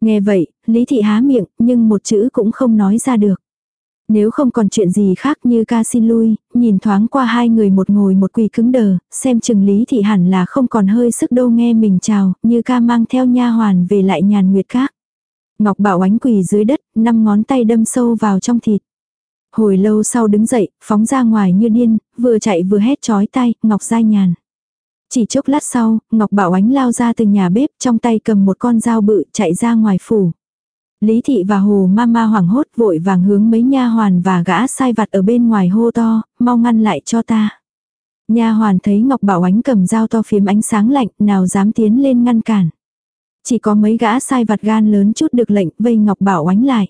Nghe vậy, Lý thị há miệng, nhưng một chữ cũng không nói ra được. Nếu không còn chuyện gì khác như ca xin lui, nhìn thoáng qua hai người một ngồi một quỳ cứng đờ, xem chừng Lý thị hẳn là không còn hơi sức đâu nghe mình chào, như ca mang theo nha hoàn về lại nhàn nguyệt các. Ngọc Bảo ánh quỳ dưới đất, năm ngón tay đâm sâu vào trong thịt. Hồi lâu sau đứng dậy, phóng ra ngoài như điên, vừa chạy vừa hét chói tay, Ngọc Giai nhàn. Chỉ chốc lát sau, Ngọc Bảo ánh lao ra từ nhà bếp, trong tay cầm một con dao bự chạy ra ngoài phủ. Lý thị và Hồ Mama hoảng hốt vội vàng hướng mấy nha hoàn và gã sai vặt ở bên ngoài hô to, mau ngăn lại cho ta. Nha hoàn thấy Ngọc Bảo ánh cầm dao to phiếm ánh sáng lạnh, nào dám tiến lên ngăn cản. Chỉ có mấy gã sai vặt gan lớn chút được lệnh vây Ngọc Bảo Oánh lại.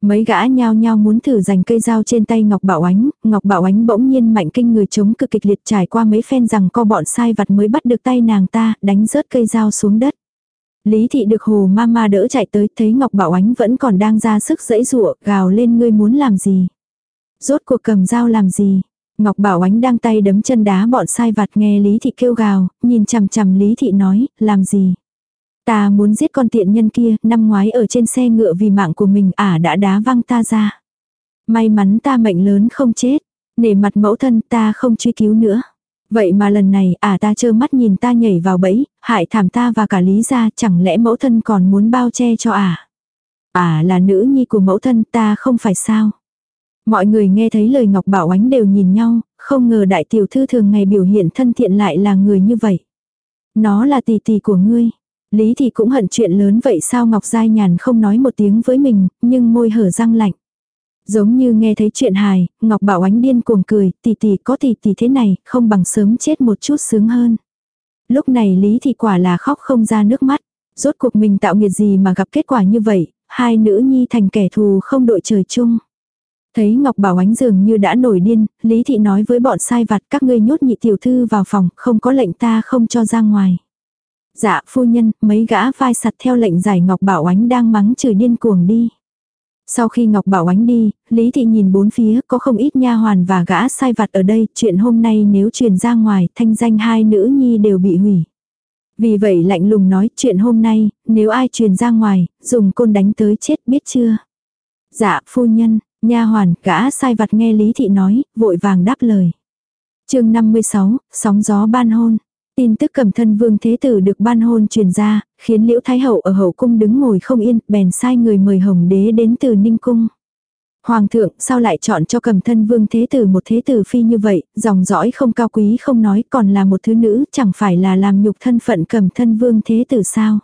Mấy gã nhao nhao muốn thử giành cây dao trên tay Ngọc Bảo Oánh, Ngọc Bảo Oánh bỗng nhiên mạnh kinh người chống cực kịch liệt trải qua mấy phen rằng co bọn sai vặt mới bắt được tay nàng ta, đánh rớt cây dao xuống đất. Lý thị được hồ mama đỡ chạy tới, thấy Ngọc Bảo Oánh vẫn còn đang ra sức dẫy rụa, gào lên ngươi muốn làm gì. Rốt cuộc cầm dao làm gì. Ngọc Bảo Oánh đang tay đấm chân đá bọn sai vặt nghe Lý thị kêu gào, nhìn chằm chằm Lý thị nói, làm gì. Ta muốn giết con tiện nhân kia, năm ngoái ở trên xe ngựa vì mạng của mình ả à đã đá văng ta ra. May mắn ta mệnh lớn không chết, nể mặt mẫu thân ta không truy cứu nữa. Vậy mà lần này ả à ta trơ mắt nhìn ta nhảy vào bẫy, hại thảm ta và cả lý gia chẳng lẽ mẫu thân còn muốn bao che cho ả. À? Ả là nữ nhi của mẫu thân ta không phải sao. Mọi người nghe thấy lời Ngọc Bảo Ánh đều nhìn nhau, không ngờ đại tiểu thư thường ngày biểu hiện thân thiện lại là người như vậy. Nó là tỷ tỷ của ngươi. Lý thì cũng hận chuyện lớn vậy sao Ngọc Giai Nhàn không nói một tiếng với mình, nhưng môi hở răng lạnh. Giống như nghe thấy chuyện hài, Ngọc Bảo ánh điên cuồng cười, tỷ tỷ có tỷ tỷ thế này, không bằng sớm chết một chút sướng hơn. Lúc này Lý thì quả là khóc không ra nước mắt. Rốt cuộc mình tạo nghiệt gì mà gặp kết quả như vậy, hai nữ nhi thành kẻ thù không đội trời chung. Thấy Ngọc Bảo ánh dường như đã nổi điên, Lý Thị nói với bọn sai vặt các ngươi nhốt nhị tiểu thư vào phòng, không có lệnh ta không cho ra ngoài. Dạ phu nhân, mấy gã vai sặt theo lệnh giải Ngọc Bảo Ánh đang mắng chửi điên cuồng đi. Sau khi Ngọc Bảo Ánh đi, Lý Thị nhìn bốn phía có không ít nha hoàn và gã sai vặt ở đây, chuyện hôm nay nếu truyền ra ngoài, thanh danh hai nữ nhi đều bị hủy. Vì vậy lạnh lùng nói chuyện hôm nay, nếu ai truyền ra ngoài, dùng côn đánh tới chết biết chưa. Dạ phu nhân, nha hoàn, gã sai vặt nghe Lý Thị nói, vội vàng đáp lời. chương 56, sóng gió ban hôn. Tin tức cầm thân vương thế tử được ban hôn truyền ra, khiến liễu thái hậu ở hậu cung đứng ngồi không yên, bèn sai người mời hồng đế đến từ ninh cung. Hoàng thượng sao lại chọn cho cầm thân vương thế tử một thế tử phi như vậy, dòng dõi không cao quý không nói còn là một thứ nữ, chẳng phải là làm nhục thân phận cầm thân vương thế tử sao.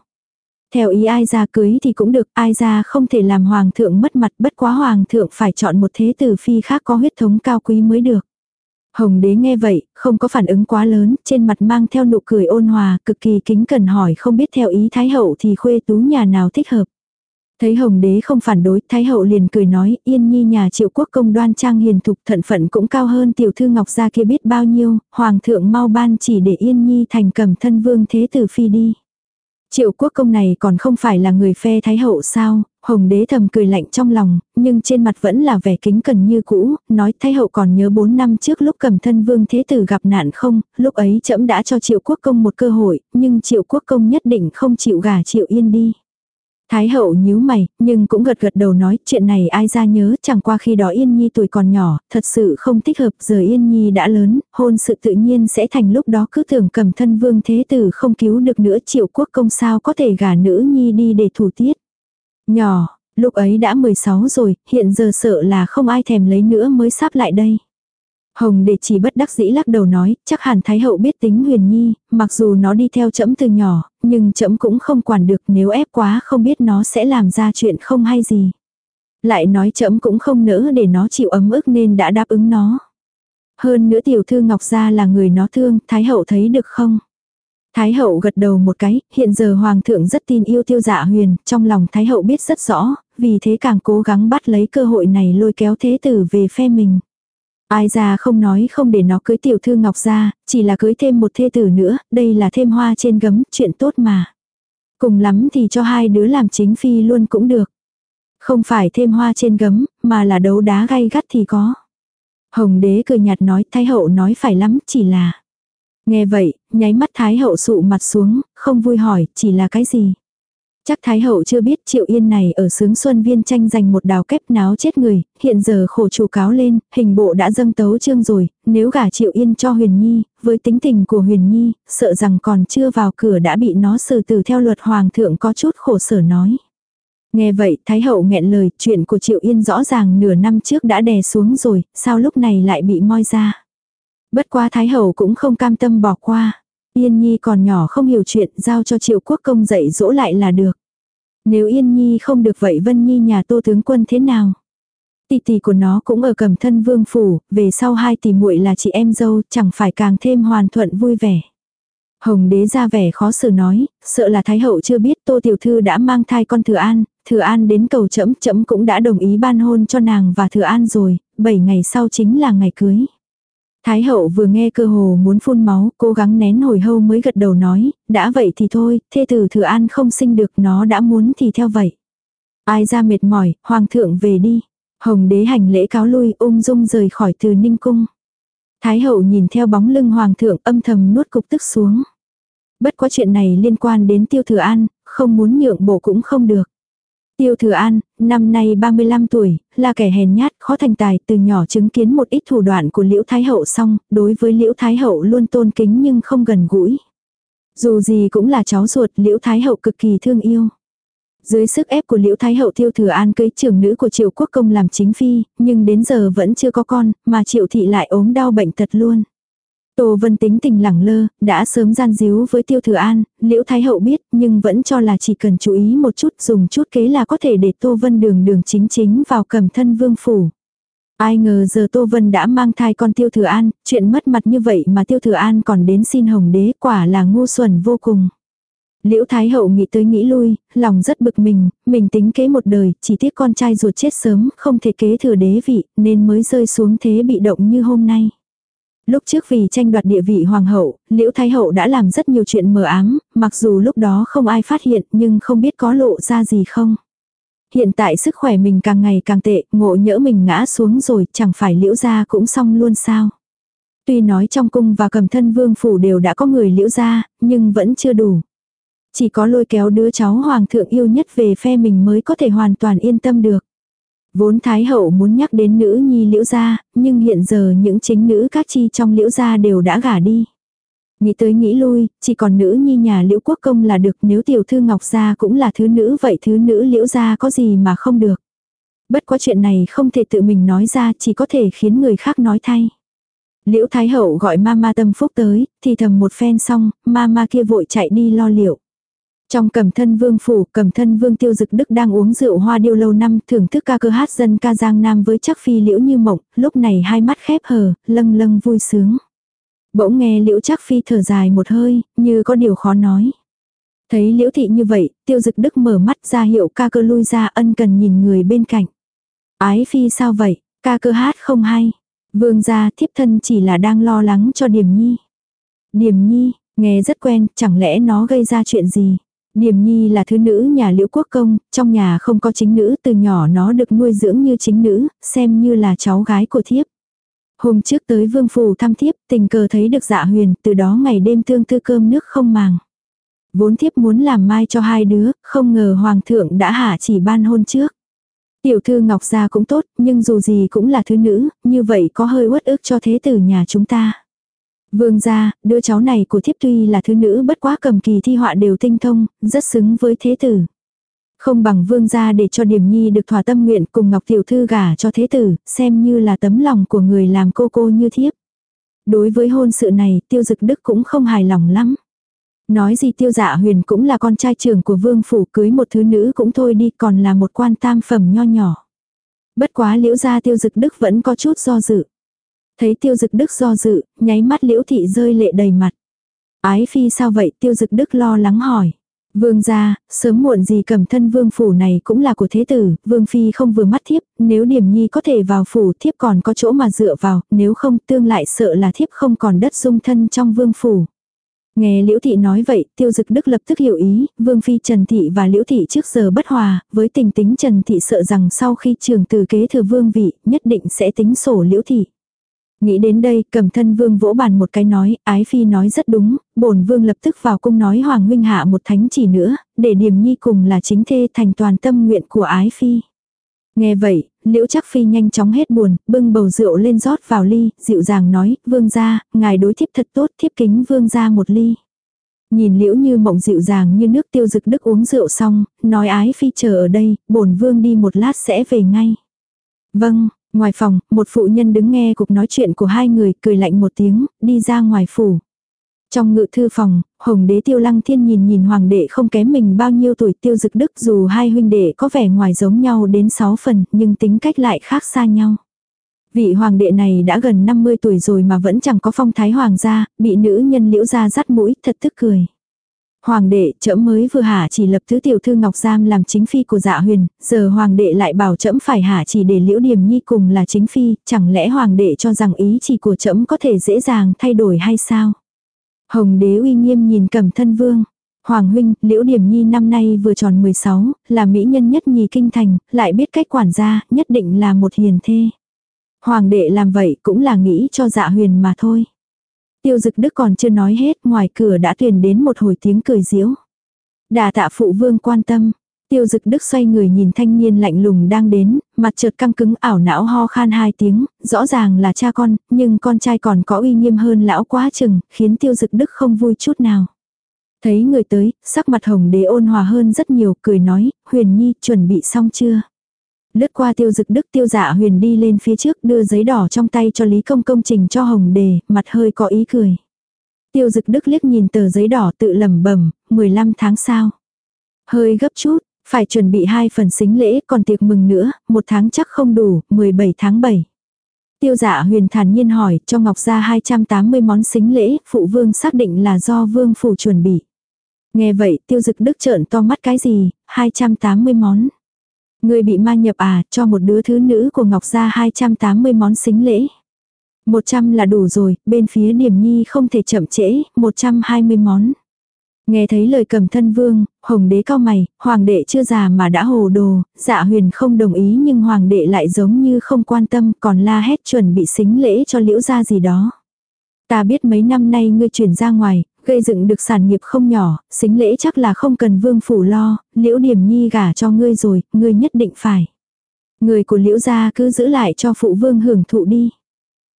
Theo ý ai ra cưới thì cũng được, ai ra không thể làm hoàng thượng mất mặt bất quá hoàng thượng phải chọn một thế tử phi khác có huyết thống cao quý mới được. Hồng đế nghe vậy, không có phản ứng quá lớn, trên mặt mang theo nụ cười ôn hòa, cực kỳ kính cần hỏi không biết theo ý thái hậu thì khuê tú nhà nào thích hợp. Thấy Hồng đế không phản đối, Thái hậu liền cười nói, yên nhi nhà triệu quốc công đoan trang hiền thục thận phận cũng cao hơn tiểu thư ngọc gia kia biết bao nhiêu, hoàng thượng mau ban chỉ để yên nhi thành cầm thân vương thế tử phi đi. Triệu quốc công này còn không phải là người phe thái hậu sao, hồng đế thầm cười lạnh trong lòng, nhưng trên mặt vẫn là vẻ kính cẩn như cũ, nói thái hậu còn nhớ 4 năm trước lúc cầm thân vương thế tử gặp nạn không, lúc ấy trẫm đã cho triệu quốc công một cơ hội, nhưng triệu quốc công nhất định không chịu gả triệu yên đi. Thái hậu nhíu mày, nhưng cũng gật gật đầu nói chuyện này ai ra nhớ chẳng qua khi đó Yên Nhi tuổi còn nhỏ, thật sự không thích hợp giờ Yên Nhi đã lớn, hôn sự tự nhiên sẽ thành lúc đó cứ tưởng cầm thân vương thế tử không cứu được nữa triệu quốc công sao có thể gả nữ Nhi đi để thủ tiết. Nhỏ, lúc ấy đã 16 rồi, hiện giờ sợ là không ai thèm lấy nữa mới sắp lại đây. Hồng đệ chỉ bất đắc dĩ lắc đầu nói, chắc hẳn Thái hậu biết tính huyền nhi, mặc dù nó đi theo chấm từ nhỏ, nhưng chấm cũng không quản được nếu ép quá không biết nó sẽ làm ra chuyện không hay gì. Lại nói chấm cũng không nỡ để nó chịu ấm ức nên đã đáp ứng nó. Hơn nữa tiểu thư Ngọc Gia là người nó thương, Thái hậu thấy được không? Thái hậu gật đầu một cái, hiện giờ hoàng thượng rất tin yêu tiêu dạ huyền, trong lòng Thái hậu biết rất rõ, vì thế càng cố gắng bắt lấy cơ hội này lôi kéo thế tử về phe mình. Ai ra không nói không để nó cưới tiểu thư ngọc ra, chỉ là cưới thêm một thê tử nữa, đây là thêm hoa trên gấm, chuyện tốt mà. Cùng lắm thì cho hai đứa làm chính phi luôn cũng được. Không phải thêm hoa trên gấm, mà là đấu đá gay gắt thì có. Hồng đế cười nhạt nói, thái hậu nói phải lắm, chỉ là. Nghe vậy, nháy mắt thái hậu sụ mặt xuống, không vui hỏi, chỉ là cái gì. Chắc Thái Hậu chưa biết Triệu Yên này ở sướng xuân viên tranh giành một đào kép náo chết người, hiện giờ khổ chủ cáo lên, hình bộ đã dâng tấu trương rồi, nếu gả Triệu Yên cho Huyền Nhi, với tính tình của Huyền Nhi, sợ rằng còn chưa vào cửa đã bị nó xử tử theo luật Hoàng thượng có chút khổ sở nói. Nghe vậy Thái Hậu nghẹn lời, chuyện của Triệu Yên rõ ràng nửa năm trước đã đè xuống rồi, sao lúc này lại bị moi ra. Bất quá Thái Hậu cũng không cam tâm bỏ qua. Yên Nhi còn nhỏ không hiểu chuyện, giao cho triệu quốc công dạy dỗ lại là được. Nếu Yên Nhi không được vậy Vân Nhi nhà tô tướng quân thế nào? Tỷ tỷ của nó cũng ở cầm thân vương phủ, về sau hai tỷ muội là chị em dâu, chẳng phải càng thêm hoàn thuận vui vẻ. Hồng đế ra vẻ khó xử nói, sợ là Thái hậu chưa biết Tô Tiểu Thư đã mang thai con Thừa An, Thừa An đến cầu chẫm, chẫm cũng đã đồng ý ban hôn cho nàng và Thừa An rồi, 7 ngày sau chính là ngày cưới. Thái hậu vừa nghe cơ hồ muốn phun máu, cố gắng nén hồi hâu mới gật đầu nói, đã vậy thì thôi, thê tử thừa an không sinh được nó đã muốn thì theo vậy. Ai ra mệt mỏi, hoàng thượng về đi. Hồng đế hành lễ cáo lui ung dung rời khỏi từ ninh cung. Thái hậu nhìn theo bóng lưng hoàng thượng âm thầm nuốt cục tức xuống. Bất quá chuyện này liên quan đến tiêu thừa an, không muốn nhượng bộ cũng không được. Tiêu Thừa An, năm nay 35 tuổi, là kẻ hèn nhát, khó thành tài, từ nhỏ chứng kiến một ít thủ đoạn của Liễu Thái Hậu xong, đối với Liễu Thái Hậu luôn tôn kính nhưng không gần gũi. Dù gì cũng là cháu ruột, Liễu Thái Hậu cực kỳ thương yêu. Dưới sức ép của Liễu Thái Hậu Tiêu Thừa An cưới trưởng nữ của Triệu Quốc Công làm chính phi, nhưng đến giờ vẫn chưa có con, mà Triệu Thị lại ốm đau bệnh tật luôn. Tô Vân tính tình lẳng lơ, đã sớm gian díu với Tiêu Thừa An, Liễu Thái Hậu biết, nhưng vẫn cho là chỉ cần chú ý một chút, dùng chút kế là có thể để Tô Vân đường đường chính chính vào cầm thân vương phủ. Ai ngờ giờ Tô Vân đã mang thai con Tiêu Thừa An, chuyện mất mặt như vậy mà Tiêu Thừa An còn đến xin Hồng Đế, quả là ngu xuẩn vô cùng. Liễu Thái Hậu nghĩ tới nghĩ lui, lòng rất bực mình, mình tính kế một đời, chỉ tiếc con trai ruột chết sớm, không thể kế thừa đế vị, nên mới rơi xuống thế bị động như hôm nay. Lúc trước vì tranh đoạt địa vị hoàng hậu, Liễu Thái Hậu đã làm rất nhiều chuyện mờ ám, mặc dù lúc đó không ai phát hiện nhưng không biết có lộ ra gì không. Hiện tại sức khỏe mình càng ngày càng tệ, ngộ nhỡ mình ngã xuống rồi, chẳng phải Liễu gia cũng xong luôn sao. Tuy nói trong cung và cầm thân vương phủ đều đã có người Liễu gia, nhưng vẫn chưa đủ. Chỉ có lôi kéo đứa cháu hoàng thượng yêu nhất về phe mình mới có thể hoàn toàn yên tâm được. Vốn Thái Hậu muốn nhắc đến nữ nhi liễu gia, nhưng hiện giờ những chính nữ các chi trong liễu gia đều đã gả đi. Nghĩ tới nghĩ lui, chỉ còn nữ nhi nhà liễu quốc công là được nếu tiểu thư ngọc gia cũng là thứ nữ vậy thứ nữ liễu gia có gì mà không được. Bất quá chuyện này không thể tự mình nói ra chỉ có thể khiến người khác nói thay. Liễu Thái Hậu gọi ma ma tâm phúc tới, thì thầm một phen xong, ma ma kia vội chạy đi lo liệu. Trong cầm thân vương phủ, cầm thân vương tiêu dực đức đang uống rượu hoa điêu lâu năm thưởng thức ca cơ hát dân ca giang nam với chắc phi liễu như mộng, lúc này hai mắt khép hờ, lâng lâng vui sướng. Bỗng nghe liễu chắc phi thở dài một hơi, như có điều khó nói. Thấy liễu thị như vậy, tiêu dực đức mở mắt ra hiệu ca cơ lui ra ân cần nhìn người bên cạnh. Ái phi sao vậy, ca cơ hát không hay. Vương gia thiếp thân chỉ là đang lo lắng cho điểm nhi. Điểm nhi, nghe rất quen, chẳng lẽ nó gây ra chuyện gì. Điềm Nhi là thứ nữ nhà liễu quốc công, trong nhà không có chính nữ, từ nhỏ nó được nuôi dưỡng như chính nữ, xem như là cháu gái của thiếp. Hôm trước tới vương phủ thăm thiếp, tình cờ thấy được dạ huyền, từ đó ngày đêm tương tư cơm nước không màng. Vốn thiếp muốn làm mai cho hai đứa, không ngờ hoàng thượng đã hạ chỉ ban hôn trước. Tiểu thư ngọc gia cũng tốt, nhưng dù gì cũng là thứ nữ, như vậy có hơi uất ức cho thế tử nhà chúng ta. Vương gia, đứa cháu này của thiếp tuy là thứ nữ bất quá cầm kỳ thi họa đều tinh thông, rất xứng với thế tử. Không bằng vương gia để cho điểm nhi được thỏa tâm nguyện cùng ngọc tiểu thư gả cho thế tử, xem như là tấm lòng của người làm cô cô như thiếp. Đối với hôn sự này, tiêu dực đức cũng không hài lòng lắm. Nói gì tiêu dạ huyền cũng là con trai trưởng của vương phủ cưới một thứ nữ cũng thôi đi còn là một quan tam phẩm nho nhỏ. Bất quá liễu gia tiêu dực đức vẫn có chút do dự. Thấy tiêu dực đức do dự, nháy mắt liễu thị rơi lệ đầy mặt. Ái phi sao vậy tiêu dực đức lo lắng hỏi. Vương gia, sớm muộn gì cầm thân vương phủ này cũng là của thế tử, vương phi không vừa mắt thiếp, nếu điểm nhi có thể vào phủ thiếp còn có chỗ mà dựa vào, nếu không tương lại sợ là thiếp không còn đất dung thân trong vương phủ. Nghe Liễu Thị nói vậy, Tiêu Dực Đức lập tức hiểu ý, Vương Phi Trần Thị và Liễu Thị trước giờ bất hòa, với tình tính Trần Thị sợ rằng sau khi trường từ kế thừa vương vị, nhất định sẽ tính sổ Liễu Thị. Nghĩ đến đây, cầm thân vương vỗ bàn một cái nói, ái phi nói rất đúng, bổn vương lập tức vào cung nói hoàng huynh hạ một thánh chỉ nữa, để điểm nhi cùng là chính thê thành toàn tâm nguyện của ái phi. Nghe vậy, liễu chắc phi nhanh chóng hết buồn, bưng bầu rượu lên rót vào ly, dịu dàng nói, vương gia, ngài đối thiếp thật tốt, thiếp kính vương gia một ly. Nhìn liễu như mộng dịu dàng như nước tiêu dực đức uống rượu xong, nói ái phi chờ ở đây, bổn vương đi một lát sẽ về ngay. Vâng, Ngoài phòng, một phụ nhân đứng nghe cuộc nói chuyện của hai người, cười lạnh một tiếng, đi ra ngoài phủ. Trong ngự thư phòng, Hồng đế tiêu lăng thiên nhìn nhìn hoàng đệ không kém mình bao nhiêu tuổi tiêu dực đức dù hai huynh đệ có vẻ ngoài giống nhau đến sáu phần nhưng tính cách lại khác xa nhau. Vị hoàng đệ này đã gần 50 tuổi rồi mà vẫn chẳng có phong thái hoàng gia, bị nữ nhân liễu gia dắt mũi, thật tức cười. Hoàng đệ, trẫm mới vừa hạ chỉ lập thứ tiểu thư Ngọc Giam làm chính phi của dạ huyền, giờ hoàng đệ lại bảo trẫm phải hạ chỉ để liễu điềm nhi cùng là chính phi, chẳng lẽ hoàng đệ cho rằng ý chỉ của trẫm có thể dễ dàng thay đổi hay sao? Hồng đế uy nghiêm nhìn cầm thân vương. Hoàng huynh, liễu điềm nhi năm nay vừa tròn 16, là mỹ nhân nhất nhì kinh thành, lại biết cách quản gia, nhất định là một hiền thê. Hoàng đệ làm vậy cũng là nghĩ cho dạ huyền mà thôi. Tiêu dực đức còn chưa nói hết, ngoài cửa đã truyền đến một hồi tiếng cười diễu. Đà tạ phụ vương quan tâm. Tiêu dực đức xoay người nhìn thanh niên lạnh lùng đang đến, mặt chợt căng cứng ảo não ho khan hai tiếng, rõ ràng là cha con, nhưng con trai còn có uy nghiêm hơn lão quá chừng, khiến tiêu dực đức không vui chút nào. Thấy người tới, sắc mặt hồng đế ôn hòa hơn rất nhiều, cười nói, huyền nhi chuẩn bị xong chưa? Lướt qua tiêu dực đức tiêu dạ huyền đi lên phía trước đưa giấy đỏ trong tay cho Lý Công công trình cho Hồng Đề, mặt hơi có ý cười. Tiêu dực đức liếc nhìn tờ giấy đỏ tự lẩm bẩm 15 tháng sau. Hơi gấp chút, phải chuẩn bị hai phần xính lễ còn tiệc mừng nữa, một tháng chắc không đủ, 17 tháng 7. Tiêu dạ huyền thản nhiên hỏi cho Ngọc ra 280 món xính lễ, phụ vương xác định là do vương phủ chuẩn bị. Nghe vậy tiêu dực đức trợn to mắt cái gì, 280 món. Người bị ma nhập à, cho một đứa thứ nữ của Ngọc gia 280 món xính lễ. 100 là đủ rồi, bên phía điểm nhi không thể chậm trễ, 120 món. Nghe thấy lời cầm thân vương, hồng đế cao mày, hoàng đệ chưa già mà đã hồ đồ, dạ huyền không đồng ý nhưng hoàng đệ lại giống như không quan tâm còn la hét chuẩn bị xính lễ cho liễu gia gì đó. Ta biết mấy năm nay ngươi chuyển ra ngoài, gây dựng được sản nghiệp không nhỏ, xính lễ chắc là không cần vương phủ lo, liễu điểm nhi gả cho ngươi rồi, ngươi nhất định phải. Người của liễu gia cứ giữ lại cho phụ vương hưởng thụ đi.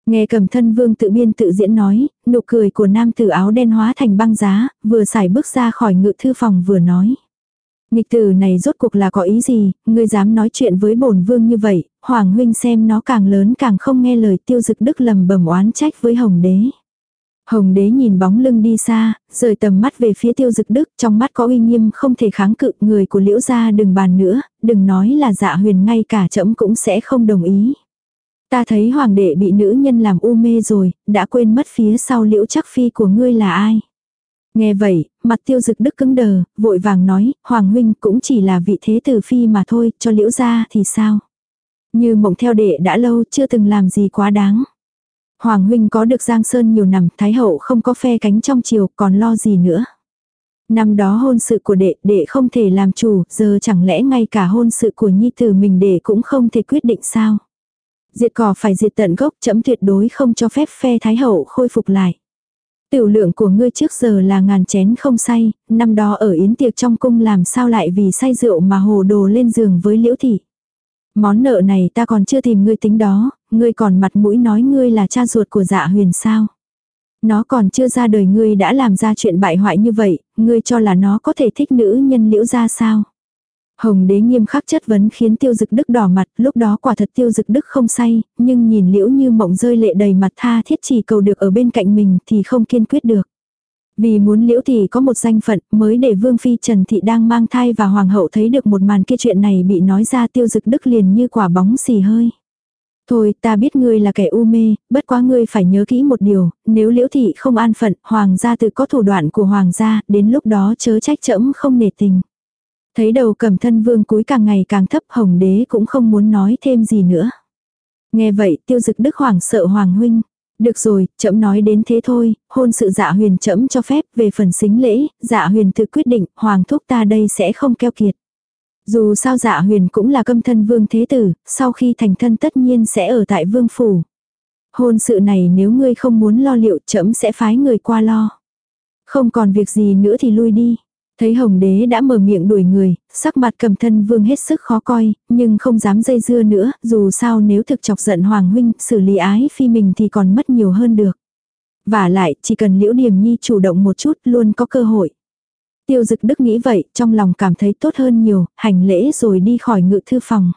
Nghe cầm thân vương tự biên tự diễn nói, nụ cười của nam tử áo đen hóa thành băng giá, vừa xài bước ra khỏi ngự thư phòng vừa nói. Nghịch tử này rốt cuộc là có ý gì, ngươi dám nói chuyện với bổn vương như vậy, hoàng huynh xem nó càng lớn càng không nghe lời tiêu dực đức lầm bầm oán trách với hồng đế. Hồng đế nhìn bóng lưng đi xa, rời tầm mắt về phía tiêu dực đức, trong mắt có uy nghiêm không thể kháng cự, người của liễu gia đừng bàn nữa, đừng nói là dạ huyền ngay cả trẫm cũng sẽ không đồng ý. Ta thấy hoàng đệ bị nữ nhân làm u mê rồi, đã quên mất phía sau liễu chắc phi của ngươi là ai. Nghe vậy, mặt tiêu dực đức cứng đờ, vội vàng nói, Hoàng huynh cũng chỉ là vị thế tử phi mà thôi, cho liễu gia thì sao? Như mộng theo đệ đã lâu chưa từng làm gì quá đáng. Hoàng huynh có được Giang Sơn nhiều năm, Thái hậu không có phe cánh trong chiều, còn lo gì nữa. Năm đó hôn sự của đệ, đệ không thể làm chủ, giờ chẳng lẽ ngay cả hôn sự của nhi tử mình đệ cũng không thể quyết định sao. Diệt cỏ phải diệt tận gốc, chấm tuyệt đối không cho phép phe Thái hậu khôi phục lại. Tiểu lượng của ngươi trước giờ là ngàn chén không say, năm đó ở yến tiệc trong cung làm sao lại vì say rượu mà hồ đồ lên giường với liễu thị. Món nợ này ta còn chưa tìm ngươi tính đó, ngươi còn mặt mũi nói ngươi là cha ruột của dạ huyền sao. Nó còn chưa ra đời ngươi đã làm ra chuyện bại hoại như vậy, ngươi cho là nó có thể thích nữ nhân liễu ra sao. Hồng đế nghiêm khắc chất vấn khiến tiêu dực đức đỏ mặt, lúc đó quả thật tiêu dực đức không say, nhưng nhìn liễu như mộng rơi lệ đầy mặt tha thiết chỉ cầu được ở bên cạnh mình thì không kiên quyết được. Vì muốn liễu thì có một danh phận mới để vương phi Trần Thị đang mang thai và hoàng hậu thấy được một màn kia chuyện này bị nói ra tiêu dực đức liền như quả bóng xì hơi. Thôi ta biết ngươi là kẻ u mê, bất quá ngươi phải nhớ kỹ một điều, nếu liễu thị không an phận, hoàng gia tự có thủ đoạn của hoàng gia, đến lúc đó chớ trách trẫm không nể tình. Thấy đầu cầm thân vương cúi càng ngày càng thấp hồng đế cũng không muốn nói thêm gì nữa. Nghe vậy tiêu dực đức hoàng sợ hoàng huynh. Được rồi, trẫm nói đến thế thôi, hôn sự dạ huyền trẫm cho phép về phần xính lễ, dạ huyền tự quyết định, hoàng thúc ta đây sẽ không keo kiệt. Dù sao dạ huyền cũng là câm thân vương thế tử, sau khi thành thân tất nhiên sẽ ở tại vương phủ. Hôn sự này nếu ngươi không muốn lo liệu trẫm sẽ phái người qua lo. Không còn việc gì nữa thì lui đi. Thấy hồng đế đã mở miệng đuổi người, sắc mặt cầm thân vương hết sức khó coi, nhưng không dám dây dưa nữa, dù sao nếu thực chọc giận hoàng huynh, xử lý ái phi mình thì còn mất nhiều hơn được. Và lại, chỉ cần liễu điểm nhi chủ động một chút luôn có cơ hội. Tiêu dực đức nghĩ vậy, trong lòng cảm thấy tốt hơn nhiều, hành lễ rồi đi khỏi ngự thư phòng.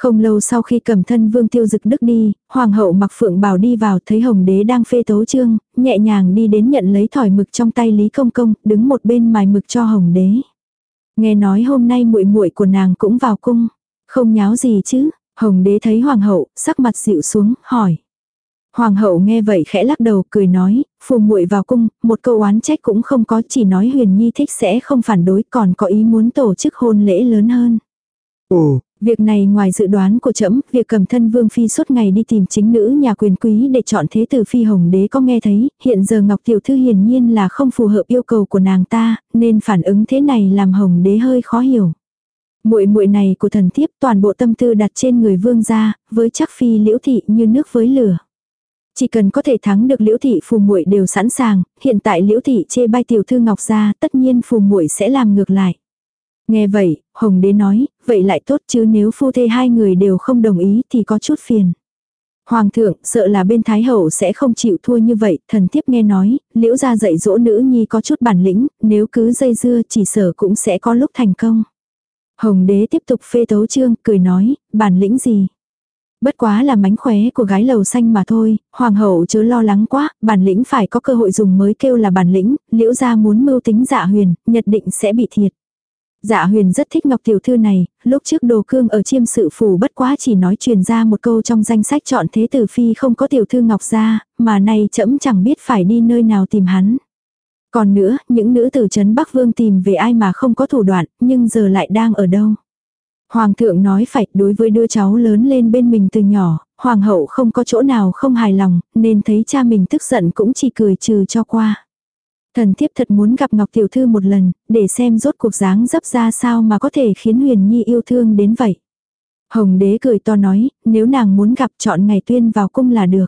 Không lâu sau khi cầm thân vương tiêu dực đức đi, hoàng hậu mặc phượng bảo đi vào thấy hồng đế đang phê tấu chương, nhẹ nhàng đi đến nhận lấy thỏi mực trong tay Lý Công Công, đứng một bên mài mực cho hồng đế. Nghe nói hôm nay muội muội của nàng cũng vào cung, không nháo gì chứ, hồng đế thấy hoàng hậu, sắc mặt dịu xuống, hỏi. Hoàng hậu nghe vậy khẽ lắc đầu cười nói, phù muội vào cung, một câu oán trách cũng không có chỉ nói huyền nhi thích sẽ không phản đối còn có ý muốn tổ chức hôn lễ lớn hơn. Ồ, việc này ngoài dự đoán của trẫm việc cầm thân vương phi suốt ngày đi tìm chính nữ nhà quyền quý để chọn thế tử phi hồng đế có nghe thấy, hiện giờ Ngọc Tiểu Thư hiển nhiên là không phù hợp yêu cầu của nàng ta, nên phản ứng thế này làm hồng đế hơi khó hiểu. Muội muội này của thần thiếp toàn bộ tâm tư đặt trên người vương gia, với chắc phi liễu thị như nước với lửa. Chỉ cần có thể thắng được liễu thị phù muội đều sẵn sàng, hiện tại liễu thị chê bai tiểu thư ngọc gia, tất nhiên phù muội sẽ làm ngược lại. Nghe vậy, Hồng Đế nói, vậy lại tốt chứ nếu phu thê hai người đều không đồng ý thì có chút phiền. Hoàng thượng, sợ là bên Thái Hậu sẽ không chịu thua như vậy, thần thiếp nghe nói, liễu ra dạy dỗ nữ nhi có chút bản lĩnh, nếu cứ dây dưa chỉ sợ cũng sẽ có lúc thành công. Hồng đế tiếp tục phê tấu trương, cười nói, bản lĩnh gì? Bất quá là mánh khóe của gái lầu xanh mà thôi, hoàng hậu chớ lo lắng quá, bản lĩnh phải có cơ hội dùng mới kêu là bản lĩnh, liễu ra muốn mưu tính dạ huyền, nhật định sẽ bị thiệt. Dạ huyền rất thích ngọc tiểu thư này, lúc trước đồ cương ở chiêm sự phủ bất quá chỉ nói truyền ra một câu trong danh sách chọn thế tử phi không có tiểu thư ngọc ra, mà nay trẫm chẳng biết phải đi nơi nào tìm hắn. Còn nữa, những nữ tử trấn Bắc Vương tìm về ai mà không có thủ đoạn, nhưng giờ lại đang ở đâu. Hoàng thượng nói phải, đối với đứa cháu lớn lên bên mình từ nhỏ, hoàng hậu không có chỗ nào không hài lòng, nên thấy cha mình tức giận cũng chỉ cười trừ cho qua. Thần thiếp thật muốn gặp Ngọc Tiểu Thư một lần, để xem rốt cuộc dáng dấp ra sao mà có thể khiến Huyền Nhi yêu thương đến vậy. Hồng đế cười to nói, nếu nàng muốn gặp chọn ngày tuyên vào cung là được.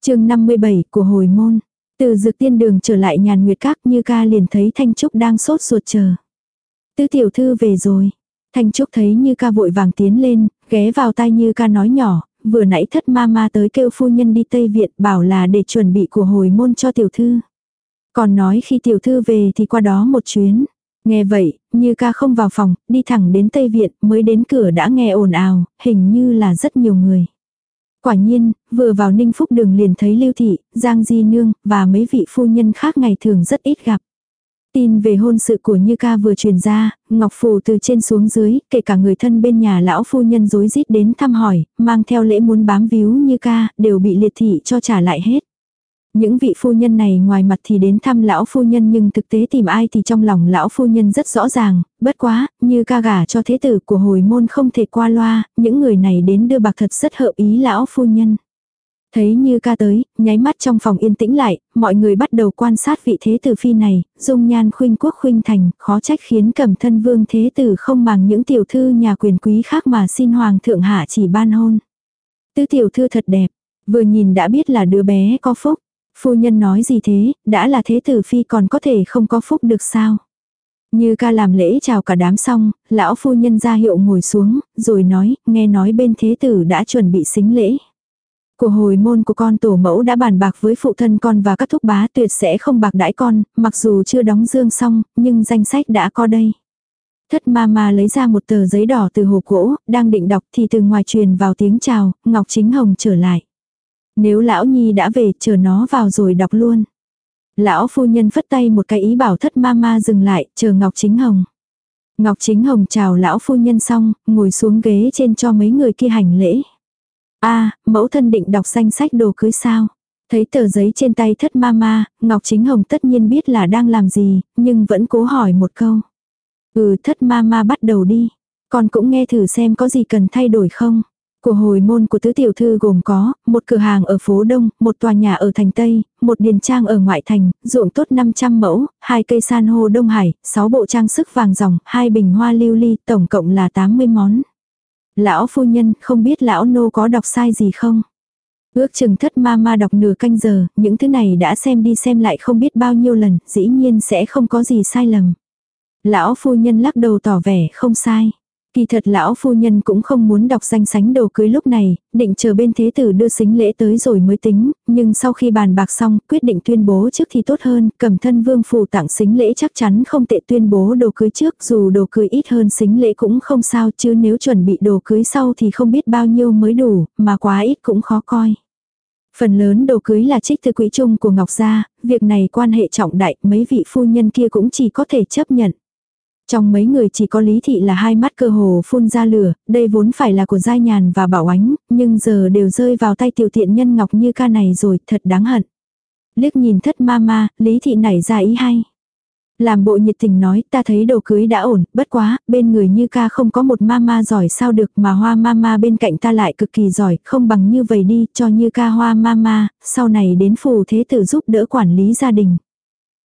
chương 57 của hồi môn. Từ dược tiên đường trở lại nhàn nguyệt các như ca liền thấy Thanh Trúc đang sốt ruột chờ. Tư tiểu thư về rồi. Thanh Trúc thấy như ca vội vàng tiến lên, ghé vào tai như ca nói nhỏ, vừa nãy thất ma ma tới kêu phu nhân đi Tây Viện bảo là để chuẩn bị của hồi môn cho tiểu thư. Còn nói khi tiểu thư về thì qua đó một chuyến. Nghe vậy, như ca không vào phòng, đi thẳng đến Tây Viện, mới đến cửa đã nghe ồn ào, hình như là rất nhiều người. Quả nhiên, vừa vào Ninh Phúc đường liền thấy Lưu Thị, Giang Di Nương, và mấy vị phu nhân khác ngày thường rất ít gặp. Tin về hôn sự của Như Ca vừa truyền ra, Ngọc Phù từ trên xuống dưới, kể cả người thân bên nhà lão phu nhân rối rít đến thăm hỏi, mang theo lễ muốn bám víu Như Ca, đều bị liệt thị cho trả lại hết. Những vị phu nhân này ngoài mặt thì đến thăm lão phu nhân nhưng thực tế tìm ai thì trong lòng lão phu nhân rất rõ ràng, bất quá, như ca gả cho thế tử của hồi môn không thể qua loa, những người này đến đưa bạc thật rất hợp ý lão phu nhân. Thấy như ca tới, nháy mắt trong phòng yên tĩnh lại, mọi người bắt đầu quan sát vị thế tử phi này, dung nhan khuynh quốc khuynh thành, khó trách khiến cẩm thân vương thế tử không bằng những tiểu thư nhà quyền quý khác mà xin hoàng thượng hạ chỉ ban hôn. Tứ tiểu thư thật đẹp, vừa nhìn đã biết là đứa bé có phúc. Phu nhân nói gì thế, đã là thế tử phi còn có thể không có phúc được sao? Như ca làm lễ chào cả đám xong, lão phu nhân ra hiệu ngồi xuống, rồi nói, nghe nói bên thế tử đã chuẩn bị xính lễ. Của hồi môn của con tổ mẫu đã bàn bạc với phụ thân con và các thúc bá tuyệt sẽ không bạc đãi con, mặc dù chưa đóng dương xong, nhưng danh sách đã có đây. Thất ma ma lấy ra một tờ giấy đỏ từ hồ gỗ, đang định đọc thì từ ngoài truyền vào tiếng chào, Ngọc Chính Hồng trở lại. Nếu lão nhi đã về, chờ nó vào rồi đọc luôn. Lão phu nhân phất tay một cái ý bảo thất ma ma dừng lại, chờ Ngọc Chính Hồng. Ngọc Chính Hồng chào lão phu nhân xong, ngồi xuống ghế trên cho mấy người kia hành lễ. a mẫu thân định đọc danh sách đồ cưới sao. Thấy tờ giấy trên tay thất ma ma, Ngọc Chính Hồng tất nhiên biết là đang làm gì, nhưng vẫn cố hỏi một câu. Ừ thất ma ma bắt đầu đi. Con cũng nghe thử xem có gì cần thay đổi không. Của hồi môn của tứ tiểu thư gồm có, một cửa hàng ở phố Đông, một tòa nhà ở thành Tây, một điền trang ở ngoại thành, ruộng tốt 500 mẫu, hai cây san hô Đông Hải, sáu bộ trang sức vàng ròng, hai bình hoa lưu ly, tổng cộng là 80 món. Lão phu nhân, không biết lão nô có đọc sai gì không? Ước chừng thất ma ma đọc nửa canh giờ, những thứ này đã xem đi xem lại không biết bao nhiêu lần, dĩ nhiên sẽ không có gì sai lầm. Lão phu nhân lắc đầu tỏ vẻ không sai. Kỳ thật lão phu nhân cũng không muốn đọc danh sánh đồ cưới lúc này, định chờ bên thế tử đưa xính lễ tới rồi mới tính, nhưng sau khi bàn bạc xong, quyết định tuyên bố trước thì tốt hơn, cầm thân vương phủ tặng xính lễ chắc chắn không tệ tuyên bố đồ cưới trước, dù đồ cưới ít hơn xính lễ cũng không sao, chứ nếu chuẩn bị đồ cưới sau thì không biết bao nhiêu mới đủ, mà quá ít cũng khó coi. Phần lớn đồ cưới là trích từ quỹ chung của Ngọc Gia, việc này quan hệ trọng đại, mấy vị phu nhân kia cũng chỉ có thể chấp nhận. Trong mấy người chỉ có Lý Thị là hai mắt cơ hồ phun ra lửa, đây vốn phải là của Giai Nhàn và Bảo Ánh, nhưng giờ đều rơi vào tay tiểu tiện nhân ngọc như ca này rồi, thật đáng hận. Liếc nhìn thất ma ma, Lý Thị nảy ra ý hay. Làm bộ nhiệt tình nói, ta thấy đồ cưới đã ổn, bất quá, bên người như ca không có một ma ma giỏi sao được mà hoa ma ma bên cạnh ta lại cực kỳ giỏi, không bằng như vậy đi, cho như ca hoa ma ma, sau này đến phù thế tử giúp đỡ quản lý gia đình.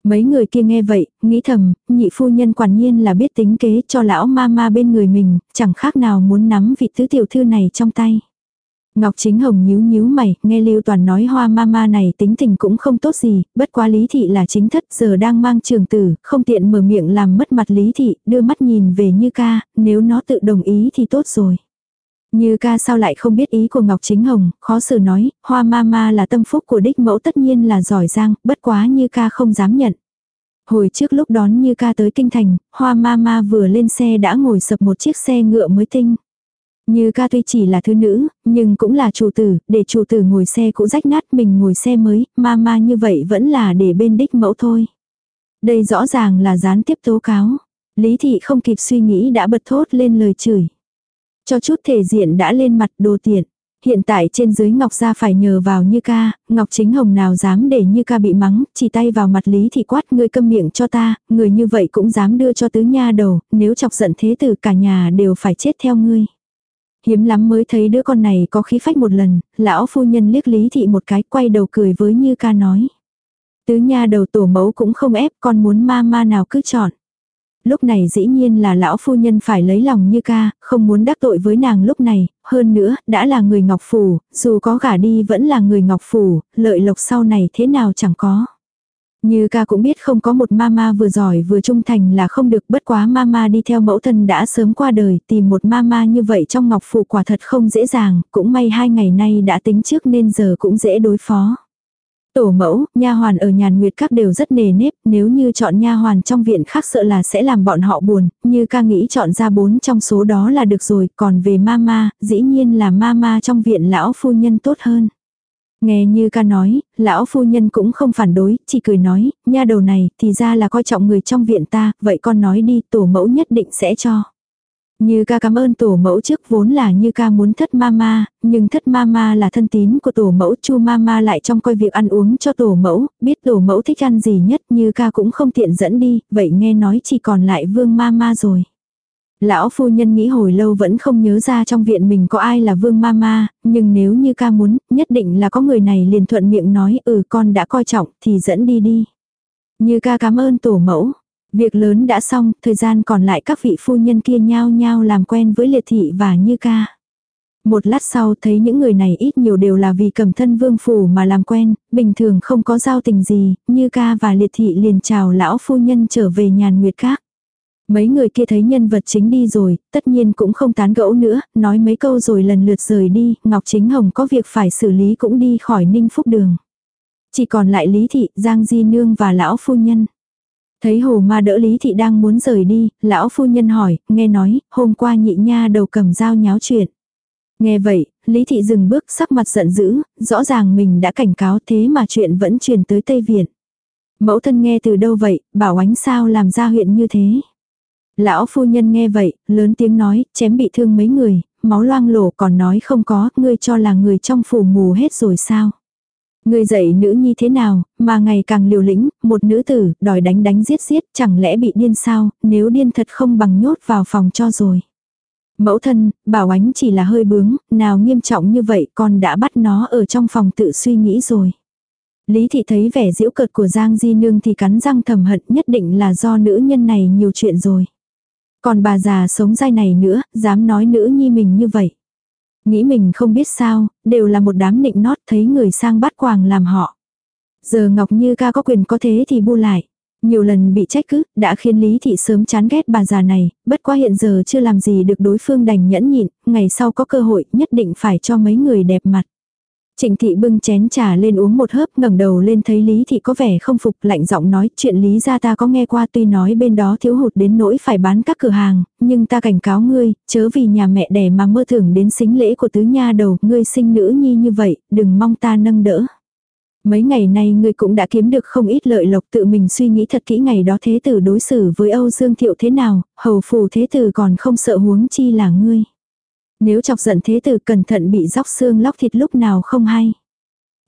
Mấy người kia nghe vậy, nghĩ thầm, nhị phu nhân quản nhiên là biết tính kế cho lão ma ma bên người mình, chẳng khác nào muốn nắm vị tứ tiểu thư này trong tay. Ngọc Chính Hồng nhíu nhíu mày, nghe Lưu Toàn nói hoa ma ma này tính tình cũng không tốt gì, bất quá Lý Thị là chính thất giờ đang mang trường tử, không tiện mở miệng làm mất mặt Lý Thị, đưa mắt nhìn về Như ca, nếu nó tự đồng ý thì tốt rồi. Như ca sao lại không biết ý của Ngọc Chính Hồng, khó xử nói, hoa ma ma là tâm phúc của đích mẫu tất nhiên là giỏi giang, bất quá như ca không dám nhận. Hồi trước lúc đón như ca tới kinh thành, hoa ma ma vừa lên xe đã ngồi sập một chiếc xe ngựa mới tinh. Như ca tuy chỉ là thứ nữ, nhưng cũng là chủ tử, để chủ tử ngồi xe cũ rách nát mình ngồi xe mới, ma ma như vậy vẫn là để bên đích mẫu thôi. Đây rõ ràng là gián tiếp tố cáo. Lý thị không kịp suy nghĩ đã bật thốt lên lời chửi. Cho chút thể diện đã lên mặt đồ tiện. Hiện tại trên dưới Ngọc Gia phải nhờ vào Như ca, Ngọc Chính Hồng nào dám để Như ca bị mắng, chỉ tay vào mặt Lý Thị quát ngươi câm miệng cho ta, người như vậy cũng dám đưa cho tứ nha đầu, nếu chọc giận thế tử cả nhà đều phải chết theo ngươi. Hiếm lắm mới thấy đứa con này có khí phách một lần, lão phu nhân liếc Lý Thị một cái quay đầu cười với Như ca nói. Tứ nha đầu tổ mẫu cũng không ép con muốn ma ma nào cứ chọn. Lúc này dĩ nhiên là lão phu nhân phải lấy lòng như ca, không muốn đắc tội với nàng lúc này, hơn nữa, đã là người ngọc phủ, dù có gả đi vẫn là người ngọc phủ, lợi lộc sau này thế nào chẳng có. Như ca cũng biết không có một mama vừa giỏi vừa trung thành là không được bất quá mama đi theo mẫu thân đã sớm qua đời tìm một mama như vậy trong ngọc phủ quả thật không dễ dàng, cũng may hai ngày nay đã tính trước nên giờ cũng dễ đối phó. Tổ mẫu, nha hoàn ở nhàn nguyệt các đều rất nề nếp, nếu như chọn nha hoàn trong viện khác sợ là sẽ làm bọn họ buồn, như ca nghĩ chọn ra bốn trong số đó là được rồi, còn về mama, dĩ nhiên là mama trong viện lão phu nhân tốt hơn. Nghe như ca nói, lão phu nhân cũng không phản đối, chỉ cười nói, nha đầu này thì ra là coi trọng người trong viện ta, vậy con nói đi, tổ mẫu nhất định sẽ cho. Như ca cảm ơn tổ mẫu trước vốn là như ca muốn thất mama, nhưng thất mama là thân tín của tổ mẫu chu mama lại trong coi việc ăn uống cho tổ mẫu, biết tổ mẫu thích ăn gì nhất như ca cũng không tiện dẫn đi, vậy nghe nói chỉ còn lại vương mama rồi. Lão phu nhân nghĩ hồi lâu vẫn không nhớ ra trong viện mình có ai là vương mama, nhưng nếu như ca muốn, nhất định là có người này liền thuận miệng nói ừ con đã coi trọng thì dẫn đi đi. Như ca cảm ơn tổ mẫu, Việc lớn đã xong, thời gian còn lại các vị phu nhân kia nhao nhao làm quen với liệt thị và như ca. Một lát sau thấy những người này ít nhiều đều là vì cầm thân vương phủ mà làm quen, bình thường không có giao tình gì, như ca và liệt thị liền chào lão phu nhân trở về nhàn nguyệt các. Mấy người kia thấy nhân vật chính đi rồi, tất nhiên cũng không tán gẫu nữa, nói mấy câu rồi lần lượt rời đi, Ngọc Chính Hồng có việc phải xử lý cũng đi khỏi ninh phúc đường. Chỉ còn lại Lý Thị, Giang Di Nương và lão phu nhân. Thấy hồ ma đỡ Lý Thị đang muốn rời đi, lão phu nhân hỏi, nghe nói, hôm qua nhị nha đầu cầm dao nháo chuyện. Nghe vậy, Lý Thị dừng bước sắc mặt giận dữ, rõ ràng mình đã cảnh cáo thế mà chuyện vẫn truyền tới Tây Viện. Mẫu thân nghe từ đâu vậy, bảo ánh sao làm ra huyện như thế. Lão phu nhân nghe vậy, lớn tiếng nói, chém bị thương mấy người, máu loang lổ còn nói không có, ngươi cho là người trong phủ mù hết rồi sao. Người dạy nữ nhi thế nào, mà ngày càng liều lĩnh, một nữ tử, đòi đánh đánh giết giết, chẳng lẽ bị điên sao, nếu điên thật không bằng nhốt vào phòng cho rồi. Mẫu thân, bảo ánh chỉ là hơi bướng, nào nghiêm trọng như vậy con đã bắt nó ở trong phòng tự suy nghĩ rồi. Lý thị thấy vẻ diễu cợt của Giang Di Nương thì cắn răng thầm hận nhất định là do nữ nhân này nhiều chuyện rồi. Còn bà già sống dai này nữa, dám nói nữ nhi mình như vậy. Nghĩ mình không biết sao, đều là một đám nịnh nót thấy người sang bắt quàng làm họ. Giờ Ngọc Như ca có quyền có thế thì bu lại. Nhiều lần bị trách cứ, đã khiến Lý Thị sớm chán ghét bà già này, bất quá hiện giờ chưa làm gì được đối phương đành nhẫn nhịn, ngày sau có cơ hội nhất định phải cho mấy người đẹp mặt. Trịnh thị bưng chén trà lên uống một hớp ngẩng đầu lên thấy Lý thị có vẻ không phục lạnh giọng nói chuyện Lý ra ta có nghe qua tuy nói bên đó thiếu hụt đến nỗi phải bán các cửa hàng, nhưng ta cảnh cáo ngươi, chớ vì nhà mẹ đẻ mà mơ tưởng đến xính lễ của tứ nha đầu, ngươi sinh nữ nhi như vậy, đừng mong ta nâng đỡ. Mấy ngày nay ngươi cũng đã kiếm được không ít lợi lộc tự mình suy nghĩ thật kỹ ngày đó thế tử đối xử với Âu Dương Thiệu thế nào, hầu phù thế tử còn không sợ huống chi là ngươi. Nếu chọc giận thế tử cẩn thận bị róc xương lóc thịt lúc nào không hay.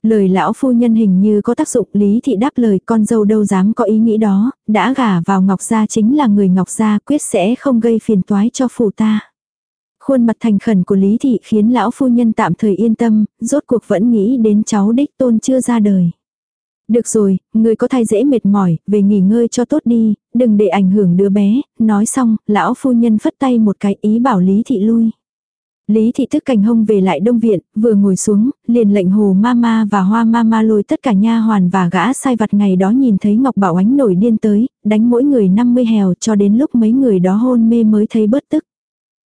Lời lão phu nhân hình như có tác dụng lý thị đáp lời con dâu đâu dám có ý nghĩ đó, đã gả vào ngọc gia chính là người ngọc gia quyết sẽ không gây phiền toái cho phủ ta. Khuôn mặt thành khẩn của Lý Thị khiến lão phu nhân tạm thời yên tâm, rốt cuộc vẫn nghĩ đến cháu đích tôn chưa ra đời. Được rồi, người có thai dễ mệt mỏi, về nghỉ ngơi cho tốt đi, đừng để ảnh hưởng đứa bé, nói xong, lão phu nhân phất tay một cái ý bảo Lý Thị lui. Lý thị thức cành hông về lại đông viện, vừa ngồi xuống, liền lệnh hồ mama và hoa mama lôi tất cả nha hoàn và gã sai vặt ngày đó nhìn thấy Ngọc Bảo Ánh nổi điên tới, đánh mỗi người 50 hèo cho đến lúc mấy người đó hôn mê mới thấy bớt tức.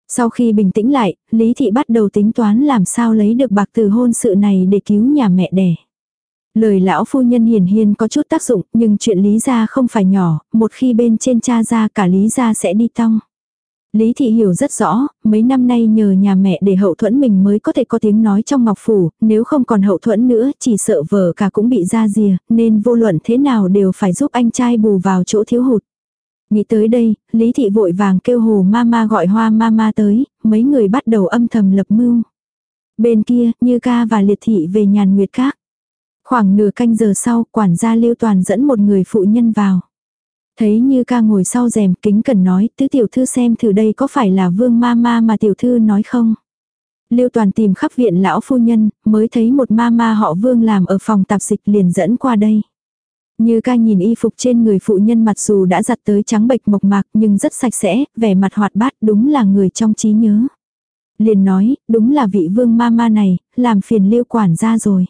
Sau khi bình tĩnh lại, Lý thị bắt đầu tính toán làm sao lấy được bạc từ hôn sự này để cứu nhà mẹ đẻ. Lời lão phu nhân hiền hiền có chút tác dụng, nhưng chuyện Lý gia không phải nhỏ, một khi bên trên cha ra cả Lý gia sẽ đi tong. Lý Thị hiểu rất rõ, mấy năm nay nhờ nhà mẹ để hậu thuẫn mình mới có thể có tiếng nói trong ngọc phủ, nếu không còn hậu thuẫn nữa chỉ sợ vợ cả cũng bị ra rìa, nên vô luận thế nào đều phải giúp anh trai bù vào chỗ thiếu hụt. Nghĩ tới đây, Lý Thị vội vàng kêu hồ mama gọi hoa mama tới, mấy người bắt đầu âm thầm lập mưu. Bên kia, Như ca và Liệt Thị về nhàn nguyệt các. Khoảng nửa canh giờ sau, quản gia Lưu Toàn dẫn một người phụ nhân vào. Thấy như ca ngồi sau rèm kính cần nói, tứ tiểu thư xem thử đây có phải là vương ma ma mà tiểu thư nói không. Lưu toàn tìm khắp viện lão phu nhân, mới thấy một ma ma họ vương làm ở phòng tạp dịch liền dẫn qua đây. Như ca nhìn y phục trên người phụ nhân mặc dù đã giặt tới trắng bệch mộc mạc nhưng rất sạch sẽ, vẻ mặt hoạt bát đúng là người trong trí nhớ. Liền nói, đúng là vị vương ma ma này, làm phiền lưu quản ra rồi.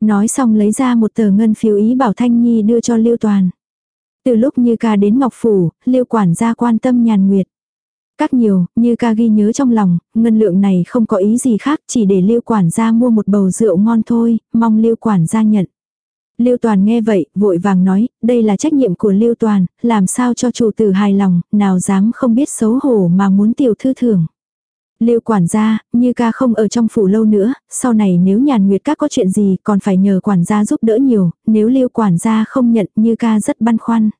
Nói xong lấy ra một tờ ngân phiếu ý bảo Thanh Nhi đưa cho lưu toàn. Từ lúc như ca đến Ngọc Phủ, liêu quản gia quan tâm nhàn nguyệt. Các nhiều, như ca ghi nhớ trong lòng, ngân lượng này không có ý gì khác chỉ để liêu quản gia mua một bầu rượu ngon thôi, mong liêu quản gia nhận. Liêu Toàn nghe vậy, vội vàng nói, đây là trách nhiệm của Liêu Toàn, làm sao cho chủ tử hài lòng, nào dám không biết xấu hổ mà muốn tiểu thư thưởng. Lưu quản gia, như ca không ở trong phủ lâu nữa, sau này nếu nhàn nguyệt các có chuyện gì còn phải nhờ quản gia giúp đỡ nhiều, nếu Lưu quản gia không nhận như ca rất băn khoăn.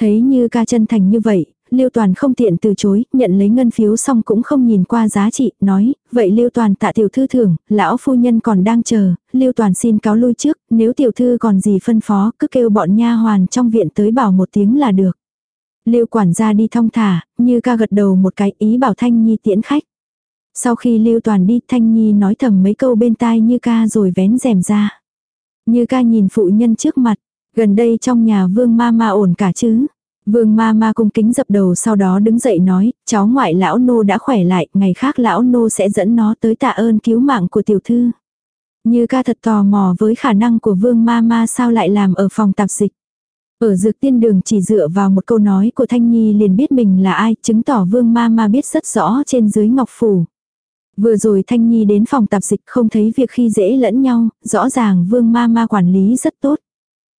Thấy như ca chân thành như vậy, Lưu Toàn không tiện từ chối, nhận lấy ngân phiếu xong cũng không nhìn qua giá trị, nói, vậy Lưu Toàn tạ tiểu thư thưởng, lão phu nhân còn đang chờ, Lưu Toàn xin cáo lui trước, nếu tiểu thư còn gì phân phó, cứ kêu bọn nha hoàn trong viện tới bảo một tiếng là được. Lưu quản gia đi thong thả, như ca gật đầu một cái ý bảo Thanh Nhi tiễn khách. Sau khi Lưu Toàn đi Thanh Nhi nói thầm mấy câu bên tai như ca rồi vén rèm ra. Như ca nhìn phụ nhân trước mặt, gần đây trong nhà vương ma ma ổn cả chứ. Vương ma ma cung kính dập đầu sau đó đứng dậy nói, cháu ngoại lão nô đã khỏe lại, ngày khác lão nô sẽ dẫn nó tới tạ ơn cứu mạng của tiểu thư. Như ca thật tò mò với khả năng của vương ma ma sao lại làm ở phòng tạp dịch. Ở dược tiên đường chỉ dựa vào một câu nói của Thanh Nhi liền biết mình là ai, chứng tỏ vương ma ma biết rất rõ trên dưới ngọc phủ. Vừa rồi Thanh Nhi đến phòng tạp dịch không thấy việc khi dễ lẫn nhau, rõ ràng vương ma ma quản lý rất tốt.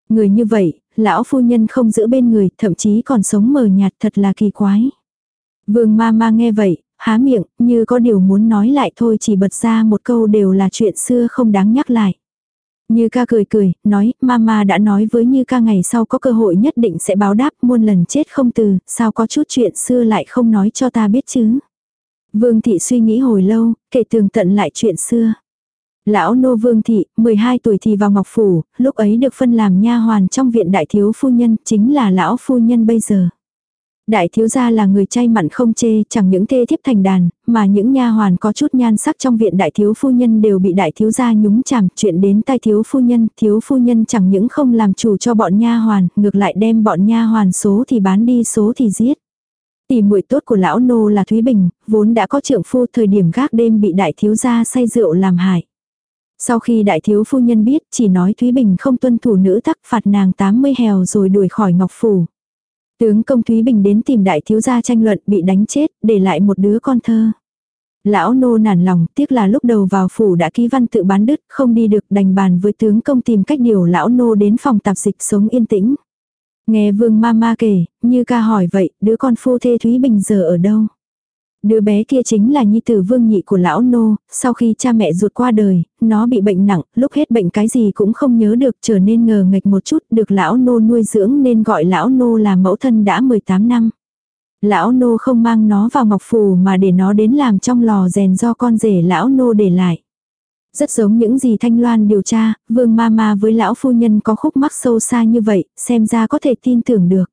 Người như vậy, lão phu nhân không giữ bên người, thậm chí còn sống mờ nhạt thật là kỳ quái. Vương ma ma nghe vậy, há miệng, như có điều muốn nói lại thôi chỉ bật ra một câu đều là chuyện xưa không đáng nhắc lại. Như ca cười cười, nói, mama đã nói với Như ca ngày sau có cơ hội nhất định sẽ báo đáp muôn lần chết không từ, sao có chút chuyện xưa lại không nói cho ta biết chứ. Vương thị suy nghĩ hồi lâu, kể tường tận lại chuyện xưa. Lão nô vương thị, 12 tuổi thì vào ngọc phủ, lúc ấy được phân làm nha hoàn trong viện đại thiếu phu nhân, chính là lão phu nhân bây giờ. Đại thiếu gia là người chay mặn không chê, chẳng những thê thiếp thành đàn, mà những nha hoàn có chút nhan sắc trong viện đại thiếu phu nhân đều bị đại thiếu gia nhúng chàm, chuyện đến tay thiếu phu nhân, thiếu phu nhân chẳng những không làm chủ cho bọn nha hoàn, ngược lại đem bọn nha hoàn số thì bán đi số thì giết. Tỷ muội tốt của lão nô là Thúy Bình, vốn đã có trượng phu thời điểm gác đêm bị đại thiếu gia say rượu làm hại. Sau khi đại thiếu phu nhân biết, chỉ nói Thúy Bình không tuân thủ nữ tắc phạt nàng 80 hèo rồi đuổi khỏi ngọc phủ. Tướng công Thúy Bình đến tìm đại thiếu gia tranh luận bị đánh chết, để lại một đứa con thơ. Lão nô nản lòng, tiếc là lúc đầu vào phủ đã ký văn tự bán đứt, không đi được đành bàn với tướng công tìm cách điều lão nô đến phòng tạp dịch sống yên tĩnh. Nghe vương ma ma kể, như ca hỏi vậy, đứa con phu thê Thúy Bình giờ ở đâu? Đứa bé kia chính là nhi tử vương nhị của lão nô, sau khi cha mẹ ruột qua đời, nó bị bệnh nặng, lúc hết bệnh cái gì cũng không nhớ được trở nên ngờ nghệch một chút, được lão nô nuôi dưỡng nên gọi lão nô là mẫu thân đã 18 năm. Lão nô không mang nó vào ngọc phù mà để nó đến làm trong lò rèn do con rể lão nô để lại. Rất giống những gì Thanh Loan điều tra, vương ma ma với lão phu nhân có khúc mắc sâu xa như vậy, xem ra có thể tin tưởng được.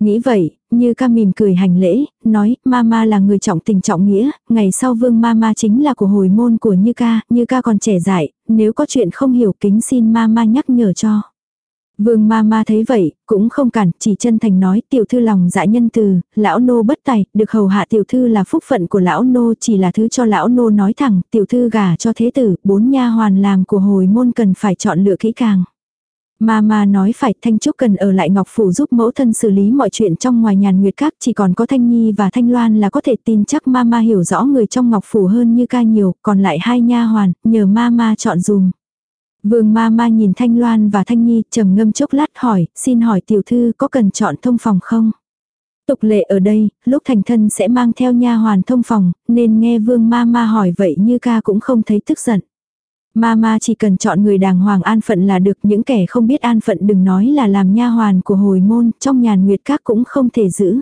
Nghĩ vậy, như ca mỉm cười hành lễ, nói, mama là người trọng tình trọng nghĩa, ngày sau vương mama chính là của hồi môn của như ca, như ca còn trẻ dại, nếu có chuyện không hiểu kính xin mama nhắc nhở cho. Vương ma ma thấy vậy, cũng không cản, chỉ chân thành nói tiểu thư lòng dạ nhân từ, lão nô bất tài, được hầu hạ tiểu thư là phúc phận của lão nô chỉ là thứ cho lão nô nói thẳng, tiểu thư gả cho thế tử, bốn nha hoàn làm của hồi môn cần phải chọn lựa kỹ càng. Mama nói phải Thanh Trúc cần ở lại Ngọc Phủ giúp mẫu thân xử lý mọi chuyện trong ngoài nhàn nguyệt các chỉ còn có Thanh Nhi và Thanh Loan là có thể tin chắc Mama hiểu rõ người trong Ngọc Phủ hơn như ca nhiều, còn lại hai nha hoàn, nhờ Mama chọn dùm. Vương Mama nhìn Thanh Loan và Thanh Nhi trầm ngâm chốc lát hỏi, xin hỏi tiểu thư có cần chọn thông phòng không? Tục lệ ở đây, lúc thành thân sẽ mang theo nha hoàn thông phòng, nên nghe Vương Mama hỏi vậy như ca cũng không thấy tức giận. Mama chỉ cần chọn người đàng hoàng an phận là được những kẻ không biết an phận đừng nói là làm nha hoàn của hồi môn, trong nhàn nguyệt các cũng không thể giữ.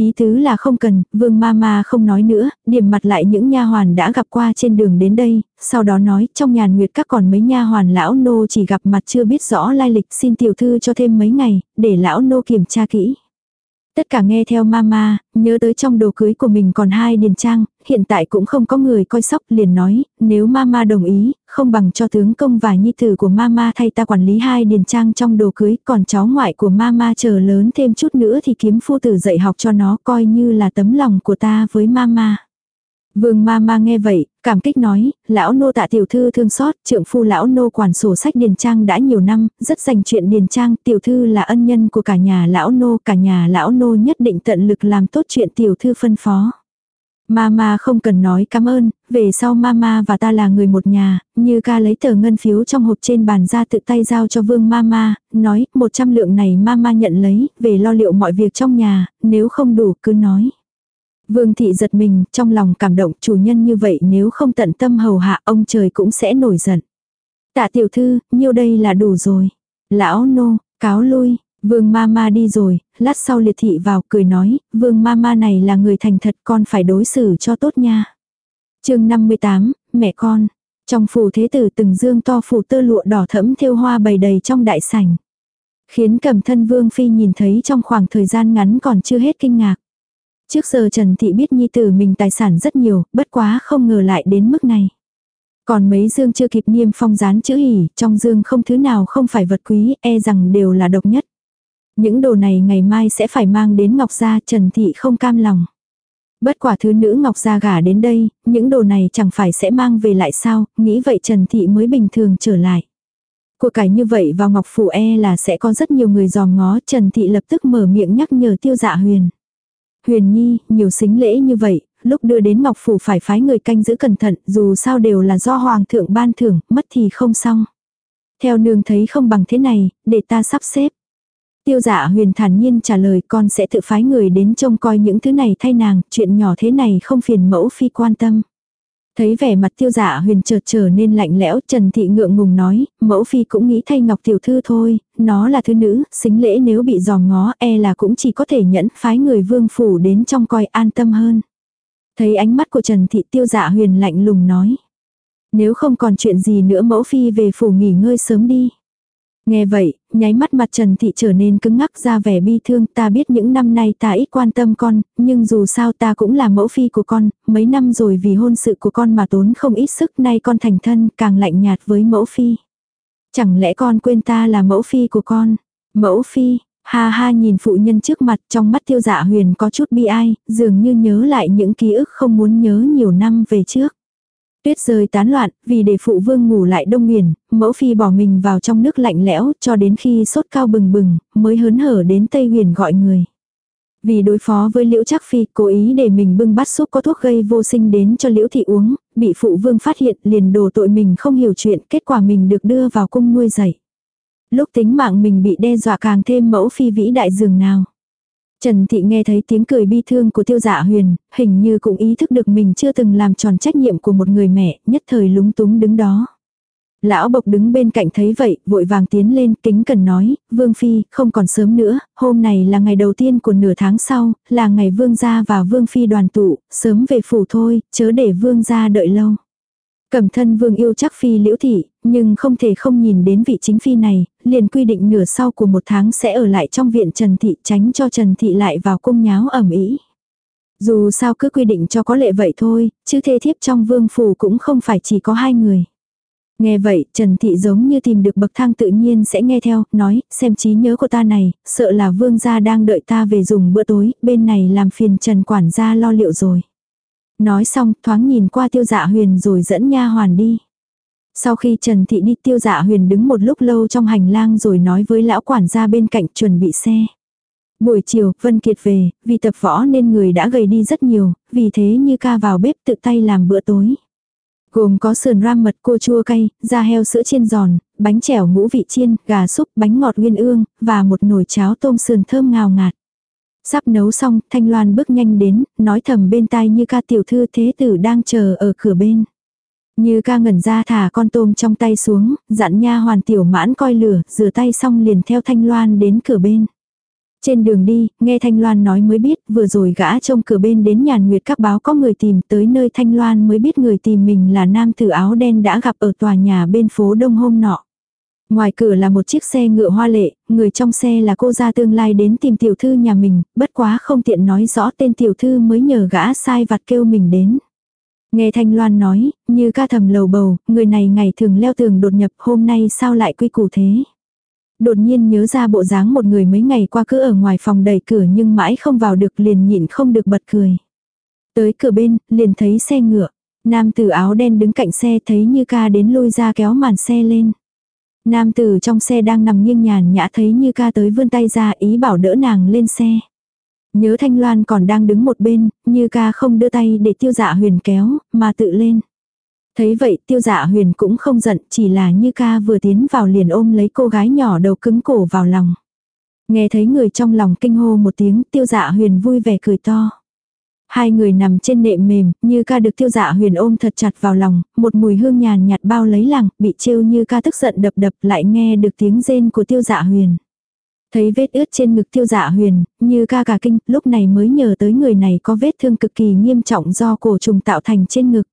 Ý tứ là không cần, vương mama không nói nữa, điểm mặt lại những nha hoàn đã gặp qua trên đường đến đây, sau đó nói trong nhàn nguyệt các còn mấy nha hoàn lão nô chỉ gặp mặt chưa biết rõ lai lịch xin tiểu thư cho thêm mấy ngày, để lão nô kiểm tra kỹ. Tất cả nghe theo mama, nhớ tới trong đồ cưới của mình còn hai điền trang, hiện tại cũng không có người coi sóc liền nói, nếu mama đồng ý, không bằng cho tướng công và nhi tử của mama thay ta quản lý hai điền trang trong đồ cưới, còn cháu ngoại của mama chờ lớn thêm chút nữa thì kiếm phu tử dạy học cho nó coi như là tấm lòng của ta với mama. Vương ma ma nghe vậy, cảm kích nói, lão nô tạ tiểu thư thương xót, trượng phu lão nô quản sổ sách điền trang đã nhiều năm, rất dành chuyện điền trang, tiểu thư là ân nhân của cả nhà lão nô, cả nhà lão nô nhất định tận lực làm tốt chuyện tiểu thư phân phó. Mama không cần nói cảm ơn, về sau mama và ta là người một nhà, như ca lấy tờ ngân phiếu trong hộp trên bàn ra tự tay giao cho vương mama, nói, một trăm lượng này mama nhận lấy, về lo liệu mọi việc trong nhà, nếu không đủ cứ nói. Vương thị giật mình, trong lòng cảm động chủ nhân như vậy nếu không tận tâm hầu hạ ông trời cũng sẽ nổi giận. Tạ tiểu thư, nhiêu đây là đủ rồi. Lão nô, cáo lui, Vương Mama đi rồi, lát sau liệt thị vào cười nói, Vương Mama này là người thành thật con phải đối xử cho tốt nha. chương 58, mẹ con. Trong phủ thế tử từng dương to phủ tơ lụa đỏ thẫm thêu hoa bầy đầy trong đại sảnh. Khiến cầm thân Vương Phi nhìn thấy trong khoảng thời gian ngắn còn chưa hết kinh ngạc. Trước giờ Trần Thị biết nhi tử mình tài sản rất nhiều, bất quá không ngờ lại đến mức này. Còn mấy dương chưa kịp niêm phong dán chữ hỉ, trong dương không thứ nào không phải vật quý, e rằng đều là độc nhất. Những đồ này ngày mai sẽ phải mang đến Ngọc Gia, Trần Thị không cam lòng. Bất quả thứ nữ Ngọc Gia gả đến đây, những đồ này chẳng phải sẽ mang về lại sao, nghĩ vậy Trần Thị mới bình thường trở lại. Của cải như vậy vào Ngọc Phủ e là sẽ có rất nhiều người dòm ngó, Trần Thị lập tức mở miệng nhắc nhở tiêu dạ huyền. Huyền Nhi, nhiều xính lễ như vậy, lúc đưa đến Ngọc Phủ phải phái người canh giữ cẩn thận, dù sao đều là do Hoàng thượng ban thưởng, mất thì không xong. Theo nương thấy không bằng thế này, để ta sắp xếp. Tiêu dạ huyền thản nhiên trả lời con sẽ tự phái người đến trông coi những thứ này thay nàng, chuyện nhỏ thế này không phiền mẫu phi quan tâm. Thấy vẻ mặt tiêu dạ huyền chợt trở nên lạnh lẽo, Trần Thị ngượng ngùng nói, mẫu phi cũng nghĩ thay Ngọc Tiểu Thư thôi, nó là thứ nữ, xính lễ nếu bị dòm ngó e là cũng chỉ có thể nhẫn phái người vương phủ đến trong coi an tâm hơn. Thấy ánh mắt của Trần Thị tiêu dạ huyền lạnh lùng nói. Nếu không còn chuyện gì nữa mẫu phi về phủ nghỉ ngơi sớm đi. Nghe vậy, nháy mắt mặt Trần Thị trở nên cứng ngắc ra vẻ bi thương, ta biết những năm nay ta ít quan tâm con, nhưng dù sao ta cũng là mẫu phi của con, mấy năm rồi vì hôn sự của con mà tốn không ít sức nay con thành thân càng lạnh nhạt với mẫu phi. Chẳng lẽ con quên ta là mẫu phi của con? Mẫu phi, ha ha nhìn phụ nhân trước mặt trong mắt tiêu dạ huyền có chút bi ai, dường như nhớ lại những ký ức không muốn nhớ nhiều năm về trước. Tuyết rơi tán loạn, vì để phụ vương ngủ lại đông nguyền, mẫu phi bỏ mình vào trong nước lạnh lẽo cho đến khi sốt cao bừng bừng, mới hớn hở đến Tây huyền gọi người. Vì đối phó với liễu chắc phi, cố ý để mình bưng bát súp có thuốc gây vô sinh đến cho liễu thị uống, bị phụ vương phát hiện liền đổ tội mình không hiểu chuyện, kết quả mình được đưa vào cung nuôi dạy. Lúc tính mạng mình bị đe dọa càng thêm mẫu phi vĩ đại dường nào. Trần Thị nghe thấy tiếng cười bi thương của tiêu dạ huyền, hình như cũng ý thức được mình chưa từng làm tròn trách nhiệm của một người mẹ, nhất thời lúng túng đứng đó. Lão bộc đứng bên cạnh thấy vậy, vội vàng tiến lên, kính cần nói, Vương Phi, không còn sớm nữa, hôm này là ngày đầu tiên của nửa tháng sau, là ngày Vương gia và Vương Phi đoàn tụ, sớm về phủ thôi, chớ để Vương gia đợi lâu. Cẩm thân vương yêu chắc phi liễu thị, nhưng không thể không nhìn đến vị chính phi này, liền quy định nửa sau của một tháng sẽ ở lại trong viện Trần Thị tránh cho Trần Thị lại vào cung nháo ẩm ý. Dù sao cứ quy định cho có lệ vậy thôi, chứ thê thiếp trong vương phủ cũng không phải chỉ có hai người. Nghe vậy, Trần Thị giống như tìm được bậc thang tự nhiên sẽ nghe theo, nói, xem trí nhớ của ta này, sợ là vương gia đang đợi ta về dùng bữa tối, bên này làm phiền Trần quản gia lo liệu rồi. Nói xong, thoáng nhìn qua tiêu dạ huyền rồi dẫn nha hoàn đi. Sau khi Trần Thị đi tiêu dạ huyền đứng một lúc lâu trong hành lang rồi nói với lão quản gia bên cạnh chuẩn bị xe. Buổi chiều, Vân Kiệt về, vì tập võ nên người đã gầy đi rất nhiều, vì thế như ca vào bếp tự tay làm bữa tối. Gồm có sườn ram mật cua chua cay, da heo sữa chiên giòn, bánh chèo ngũ vị chiên, gà súp, bánh ngọt nguyên ương, và một nồi cháo tôm sườn thơm ngào ngạt. Sắp nấu xong, Thanh Loan bước nhanh đến, nói thầm bên tai như ca tiểu thư thế tử đang chờ ở cửa bên. Như ca ngẩn ra thả con tôm trong tay xuống, dặn nha hoàn tiểu mãn coi lửa, rửa tay xong liền theo Thanh Loan đến cửa bên. Trên đường đi, nghe Thanh Loan nói mới biết, vừa rồi gã trông cửa bên đến nhàn nguyệt các báo có người tìm tới nơi Thanh Loan mới biết người tìm mình là nam tử áo đen đã gặp ở tòa nhà bên phố Đông hôm nọ. Ngoài cửa là một chiếc xe ngựa hoa lệ, người trong xe là cô gia tương lai đến tìm tiểu thư nhà mình, bất quá không tiện nói rõ tên tiểu thư mới nhờ gã sai vặt kêu mình đến. Nghe Thanh Loan nói, như ca thầm lầu bầu, người này ngày thường leo tường đột nhập hôm nay sao lại quy củ thế. Đột nhiên nhớ ra bộ dáng một người mấy ngày qua cứ ở ngoài phòng đẩy cửa nhưng mãi không vào được liền nhịn không được bật cười. Tới cửa bên, liền thấy xe ngựa. Nam tử áo đen đứng cạnh xe thấy như ca đến lôi ra kéo màn xe lên. Nam tử trong xe đang nằm nghiêng nhàn nhã thấy như ca tới vươn tay ra ý bảo đỡ nàng lên xe. Nhớ Thanh Loan còn đang đứng một bên, như ca không đưa tay để tiêu dạ huyền kéo, mà tự lên. Thấy vậy tiêu dạ huyền cũng không giận, chỉ là như ca vừa tiến vào liền ôm lấy cô gái nhỏ đầu cứng cổ vào lòng. Nghe thấy người trong lòng kinh hô một tiếng tiêu dạ huyền vui vẻ cười to. Hai người nằm trên nệm mềm, như ca được tiêu dạ huyền ôm thật chặt vào lòng, một mùi hương nhàn nhạt bao lấy lằng, bị trêu như ca tức giận đập đập lại nghe được tiếng rên của tiêu dạ huyền. Thấy vết ướt trên ngực tiêu dạ huyền, như ca cả kinh, lúc này mới nhờ tới người này có vết thương cực kỳ nghiêm trọng do cổ trùng tạo thành trên ngực.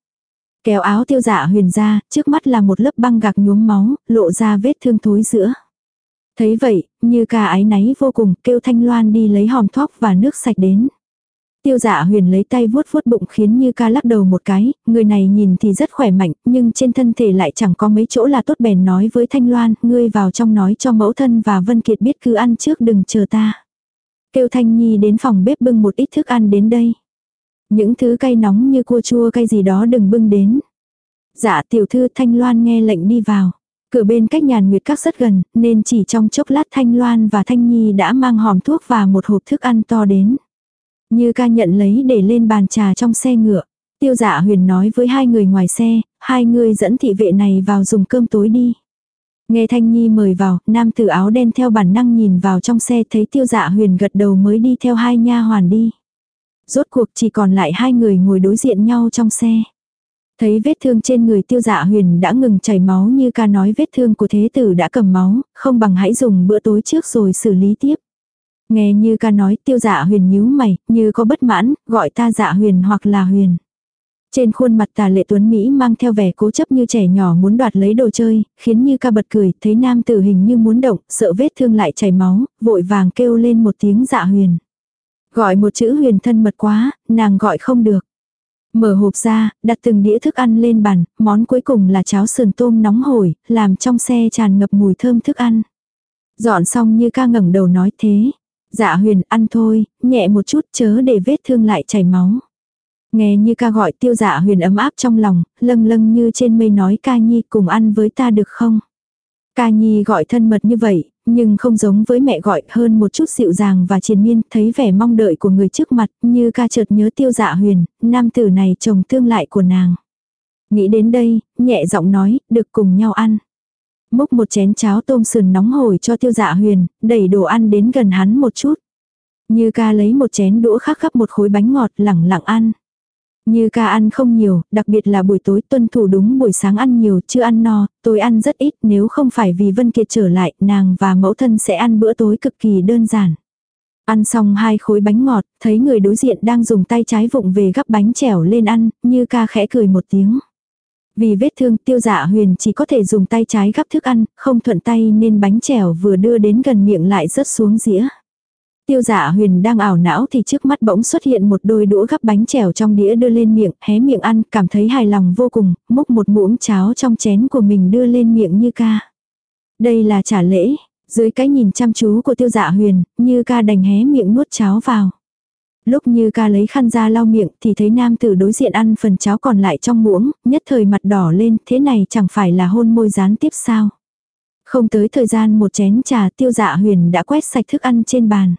Kéo áo tiêu dạ huyền ra, trước mắt là một lớp băng gạc nhuốm máu, lộ ra vết thương thối giữa. Thấy vậy, như ca ái náy vô cùng, kêu thanh loan đi lấy hòm thuốc và nước sạch đến. Tiêu dạ huyền lấy tay vuốt vuốt bụng khiến như ca lắc đầu một cái, người này nhìn thì rất khỏe mạnh, nhưng trên thân thể lại chẳng có mấy chỗ là tốt bèn nói với Thanh Loan, ngươi vào trong nói cho mẫu thân và Vân Kiệt biết cứ ăn trước đừng chờ ta. Kêu Thanh Nhi đến phòng bếp bưng một ít thức ăn đến đây. Những thứ cay nóng như cua chua cay gì đó đừng bưng đến. Dạ tiểu thư Thanh Loan nghe lệnh đi vào. Cửa bên cách nhàn nguyệt các rất gần, nên chỉ trong chốc lát Thanh Loan và Thanh Nhi đã mang hòm thuốc và một hộp thức ăn to đến. Như ca nhận lấy để lên bàn trà trong xe ngựa. Tiêu dạ huyền nói với hai người ngoài xe, hai người dẫn thị vệ này vào dùng cơm tối đi. Nghe Thanh Nhi mời vào, nam tử áo đen theo bản năng nhìn vào trong xe thấy tiêu dạ huyền gật đầu mới đi theo hai nha hoàn đi. Rốt cuộc chỉ còn lại hai người ngồi đối diện nhau trong xe. Thấy vết thương trên người tiêu dạ huyền đã ngừng chảy máu như ca nói vết thương của thế tử đã cầm máu, không bằng hãy dùng bữa tối trước rồi xử lý tiếp. Nghe như ca nói tiêu dạ huyền nhíu mày, như có bất mãn, gọi ta dạ huyền hoặc là huyền. Trên khuôn mặt tà lệ tuấn Mỹ mang theo vẻ cố chấp như trẻ nhỏ muốn đoạt lấy đồ chơi, khiến như ca bật cười, thấy nam tử hình như muốn động, sợ vết thương lại chảy máu, vội vàng kêu lên một tiếng dạ huyền. Gọi một chữ huyền thân mật quá, nàng gọi không được. Mở hộp ra, đặt từng đĩa thức ăn lên bàn, món cuối cùng là cháo sườn tôm nóng hổi, làm trong xe tràn ngập mùi thơm thức ăn. Dọn xong như ca ngẩng đầu nói thế. Dạ huyền ăn thôi, nhẹ một chút chớ để vết thương lại chảy máu. Nghe như ca gọi tiêu dạ huyền ấm áp trong lòng, lâng lâng như trên mây nói ca nhi cùng ăn với ta được không? Ca nhi gọi thân mật như vậy, nhưng không giống với mẹ gọi hơn một chút dịu dàng và triền miên, thấy vẻ mong đợi của người trước mặt, như ca chợt nhớ tiêu dạ huyền, nam tử này chồng tương lại của nàng. Nghĩ đến đây, nhẹ giọng nói, được cùng nhau ăn. Múc một chén cháo tôm sườn nóng hổi cho tiêu dạ huyền, đẩy đồ ăn đến gần hắn một chút. Như ca lấy một chén đũa khắc gấp một khối bánh ngọt lẳng lặng ăn. Như ca ăn không nhiều, đặc biệt là buổi tối tuân thủ đúng buổi sáng ăn nhiều, chưa ăn no, tối ăn rất ít, nếu không phải vì Vân Kiệt trở lại, nàng và mẫu thân sẽ ăn bữa tối cực kỳ đơn giản. Ăn xong hai khối bánh ngọt, thấy người đối diện đang dùng tay trái vụng về gắp bánh chèo lên ăn, như ca khẽ cười một tiếng. Vì vết thương tiêu dạ huyền chỉ có thể dùng tay trái gắp thức ăn, không thuận tay nên bánh chèo vừa đưa đến gần miệng lại rớt xuống dĩa. Tiêu dạ huyền đang ảo não thì trước mắt bỗng xuất hiện một đôi đũa gắp bánh chèo trong đĩa đưa lên miệng, hé miệng ăn, cảm thấy hài lòng vô cùng, múc một muỗng cháo trong chén của mình đưa lên miệng như ca. Đây là trả lễ, dưới cái nhìn chăm chú của tiêu dạ huyền, như ca đành hé miệng nuốt cháo vào. Lúc như ca lấy khăn ra lau miệng thì thấy nam tử đối diện ăn phần cháo còn lại trong muỗng, nhất thời mặt đỏ lên, thế này chẳng phải là hôn môi gián tiếp sao. Không tới thời gian một chén trà tiêu dạ huyền đã quét sạch thức ăn trên bàn.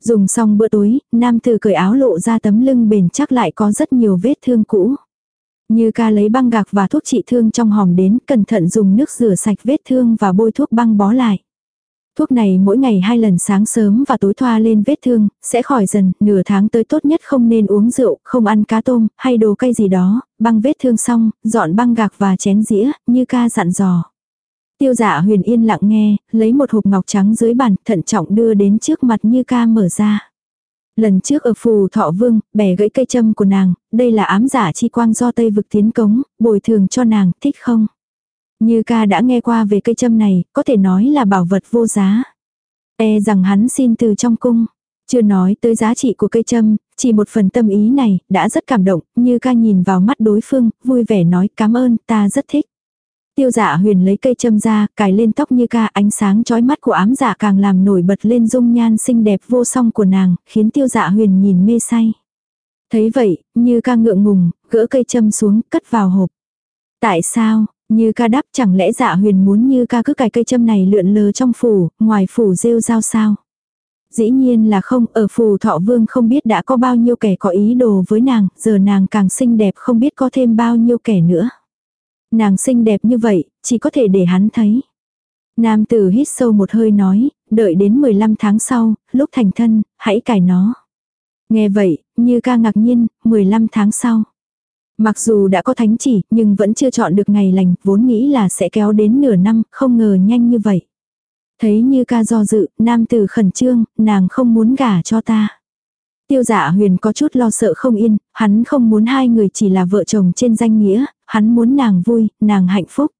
Dùng xong bữa tối, nam tử cởi áo lộ ra tấm lưng bền chắc lại có rất nhiều vết thương cũ. Như ca lấy băng gạc và thuốc trị thương trong hòm đến, cẩn thận dùng nước rửa sạch vết thương và bôi thuốc băng bó lại. Thuốc này mỗi ngày hai lần sáng sớm và tối thoa lên vết thương, sẽ khỏi dần, nửa tháng tới tốt nhất không nên uống rượu, không ăn cá tôm, hay đồ cay gì đó, băng vết thương xong, dọn băng gạc và chén dĩa, như ca dặn dò. Tiêu giả huyền yên lặng nghe, lấy một hộp ngọc trắng dưới bàn, thận trọng đưa đến trước mặt như ca mở ra. Lần trước ở phù thọ vương, bẻ gãy cây châm của nàng, đây là ám giả chi quang do Tây vực tiến cống, bồi thường cho nàng, thích không? Như ca đã nghe qua về cây châm này, có thể nói là bảo vật vô giá. E rằng hắn xin từ trong cung. Chưa nói tới giá trị của cây châm, chỉ một phần tâm ý này, đã rất cảm động, như ca nhìn vào mắt đối phương, vui vẻ nói cảm ơn, ta rất thích. Tiêu dạ huyền lấy cây châm ra, cài lên tóc như ca ánh sáng chói mắt của ám dạ càng làm nổi bật lên dung nhan xinh đẹp vô song của nàng, khiến tiêu dạ huyền nhìn mê say. Thấy vậy, như ca ngượng ngùng, gỡ cây châm xuống, cất vào hộp. Tại sao, như ca đáp chẳng lẽ dạ huyền muốn như ca cứ cài cây châm này lượn lờ trong phủ, ngoài phủ rêu rao sao? Dĩ nhiên là không, ở phủ thọ vương không biết đã có bao nhiêu kẻ có ý đồ với nàng, giờ nàng càng xinh đẹp không biết có thêm bao nhiêu kẻ nữa. Nàng xinh đẹp như vậy, chỉ có thể để hắn thấy. Nam tử hít sâu một hơi nói, đợi đến 15 tháng sau, lúc thành thân, hãy cài nó. Nghe vậy, như ca ngạc nhiên, 15 tháng sau. Mặc dù đã có thánh chỉ, nhưng vẫn chưa chọn được ngày lành, vốn nghĩ là sẽ kéo đến nửa năm, không ngờ nhanh như vậy. Thấy như ca do dự, nam tử khẩn trương, nàng không muốn gả cho ta. Tiêu dạ huyền có chút lo sợ không yên, hắn không muốn hai người chỉ là vợ chồng trên danh nghĩa, hắn muốn nàng vui, nàng hạnh phúc.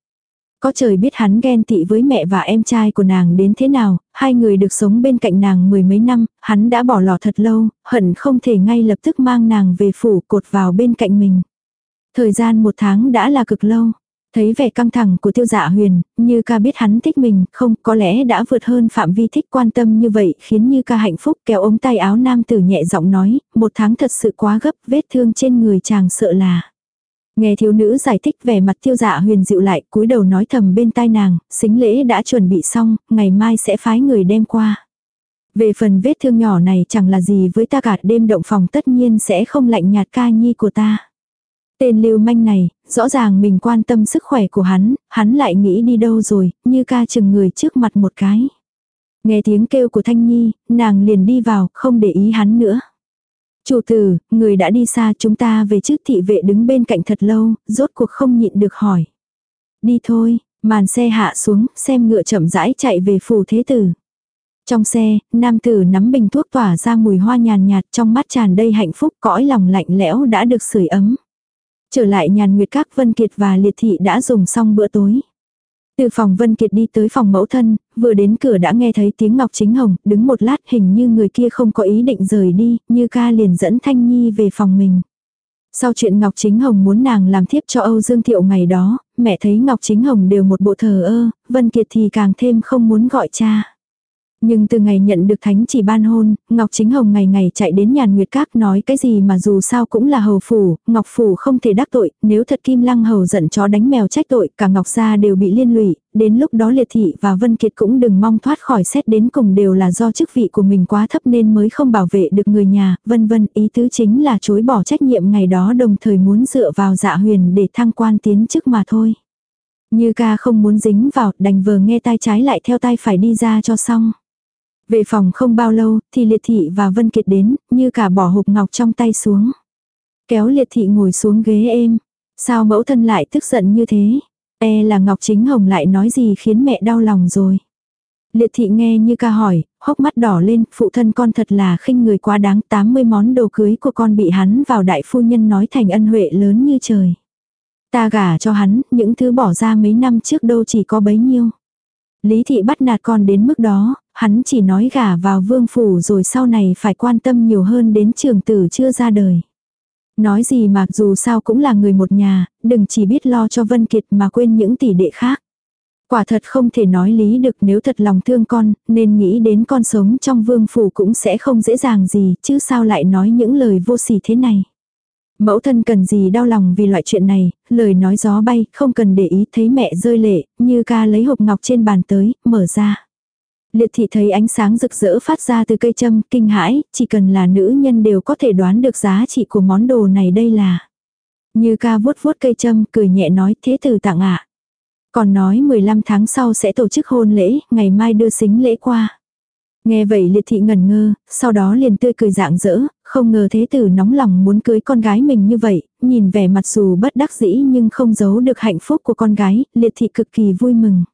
Có trời biết hắn ghen tị với mẹ và em trai của nàng đến thế nào, hai người được sống bên cạnh nàng mười mấy năm, hắn đã bỏ lò thật lâu, hận không thể ngay lập tức mang nàng về phủ cột vào bên cạnh mình. Thời gian một tháng đã là cực lâu. Thấy vẻ căng thẳng của tiêu dạ huyền, như ca biết hắn thích mình, không có lẽ đã vượt hơn phạm vi thích quan tâm như vậy khiến như ca hạnh phúc kéo ống tay áo nam tử nhẹ giọng nói, một tháng thật sự quá gấp, vết thương trên người chàng sợ là. Nghe thiếu nữ giải thích vẻ mặt tiêu dạ huyền dịu lại, cúi đầu nói thầm bên tai nàng, xính lễ đã chuẩn bị xong, ngày mai sẽ phái người đem qua. Về phần vết thương nhỏ này chẳng là gì với ta cả đêm động phòng tất nhiên sẽ không lạnh nhạt ca nhi của ta. Tên lưu manh này, rõ ràng mình quan tâm sức khỏe của hắn, hắn lại nghĩ đi đâu rồi, như ca chừng người trước mặt một cái. Nghe tiếng kêu của Thanh Nhi, nàng liền đi vào, không để ý hắn nữa. Chủ tử, người đã đi xa chúng ta về trước thị vệ đứng bên cạnh thật lâu, rốt cuộc không nhịn được hỏi. Đi thôi, màn xe hạ xuống, xem ngựa chậm rãi chạy về phủ thế tử. Trong xe, nam tử nắm bình thuốc tỏa ra mùi hoa nhàn nhạt trong mắt tràn đầy hạnh phúc cõi lòng lạnh lẽo đã được sưởi ấm. Trở lại nhàn nguyệt các Vân Kiệt và Liệt Thị đã dùng xong bữa tối. Từ phòng Vân Kiệt đi tới phòng mẫu thân, vừa đến cửa đã nghe thấy tiếng Ngọc Chính Hồng, đứng một lát hình như người kia không có ý định rời đi, như ca liền dẫn Thanh Nhi về phòng mình. Sau chuyện Ngọc Chính Hồng muốn nàng làm thiếp cho Âu Dương Thiệu ngày đó, mẹ thấy Ngọc Chính Hồng đều một bộ thờ ơ, Vân Kiệt thì càng thêm không muốn gọi cha. Nhưng từ ngày nhận được thánh chỉ ban hôn, Ngọc Chính Hồng ngày ngày chạy đến nhàn nguyệt các nói cái gì mà dù sao cũng là hầu phủ, Ngọc phủ không thể đắc tội, nếu thật Kim Lăng hầu giận chó đánh mèo trách tội, cả Ngọc gia đều bị liên lụy, đến lúc đó Liệt thị và Vân Kiệt cũng đừng mong thoát khỏi xét đến cùng đều là do chức vị của mình quá thấp nên mới không bảo vệ được người nhà, vân vân, ý tứ chính là chối bỏ trách nhiệm ngày đó đồng thời muốn dựa vào dạ huyền để thăng quan tiến chức mà thôi. Như ca không muốn dính vào, đành vờ nghe tai trái lại theo tai phải đi ra cho xong. Về phòng không bao lâu, thì liệt thị và Vân Kiệt đến, như cả bỏ hộp ngọc trong tay xuống. Kéo liệt thị ngồi xuống ghế êm. Sao mẫu thân lại tức giận như thế? E là Ngọc Chính Hồng lại nói gì khiến mẹ đau lòng rồi. Liệt thị nghe như ca hỏi, hốc mắt đỏ lên, phụ thân con thật là khinh người quá đáng, 80 món đồ cưới của con bị hắn vào đại phu nhân nói thành ân huệ lớn như trời. Ta gả cho hắn, những thứ bỏ ra mấy năm trước đâu chỉ có bấy nhiêu. Lý thị bắt nạt con đến mức đó, hắn chỉ nói gả vào vương phủ rồi sau này phải quan tâm nhiều hơn đến trường tử chưa ra đời. Nói gì mà dù sao cũng là người một nhà, đừng chỉ biết lo cho Vân Kiệt mà quên những tỷ đệ khác. Quả thật không thể nói lý được nếu thật lòng thương con, nên nghĩ đến con sống trong vương phủ cũng sẽ không dễ dàng gì, chứ sao lại nói những lời vô sỉ thế này. Mẫu thân cần gì đau lòng vì loại chuyện này, lời nói gió bay, không cần để ý thấy mẹ rơi lệ, như ca lấy hộp ngọc trên bàn tới, mở ra. Liệt thị thấy ánh sáng rực rỡ phát ra từ cây châm, kinh hãi, chỉ cần là nữ nhân đều có thể đoán được giá trị của món đồ này đây là. Như ca vuốt vuốt cây châm, cười nhẹ nói thế từ tặng ạ. Còn nói 15 tháng sau sẽ tổ chức hôn lễ, ngày mai đưa xính lễ qua. Nghe vậy liệt thị ngần ngơ, sau đó liền tươi cười dạng dỡ, không ngờ thế tử nóng lòng muốn cưới con gái mình như vậy, nhìn vẻ mặt dù bất đắc dĩ nhưng không giấu được hạnh phúc của con gái, liệt thị cực kỳ vui mừng.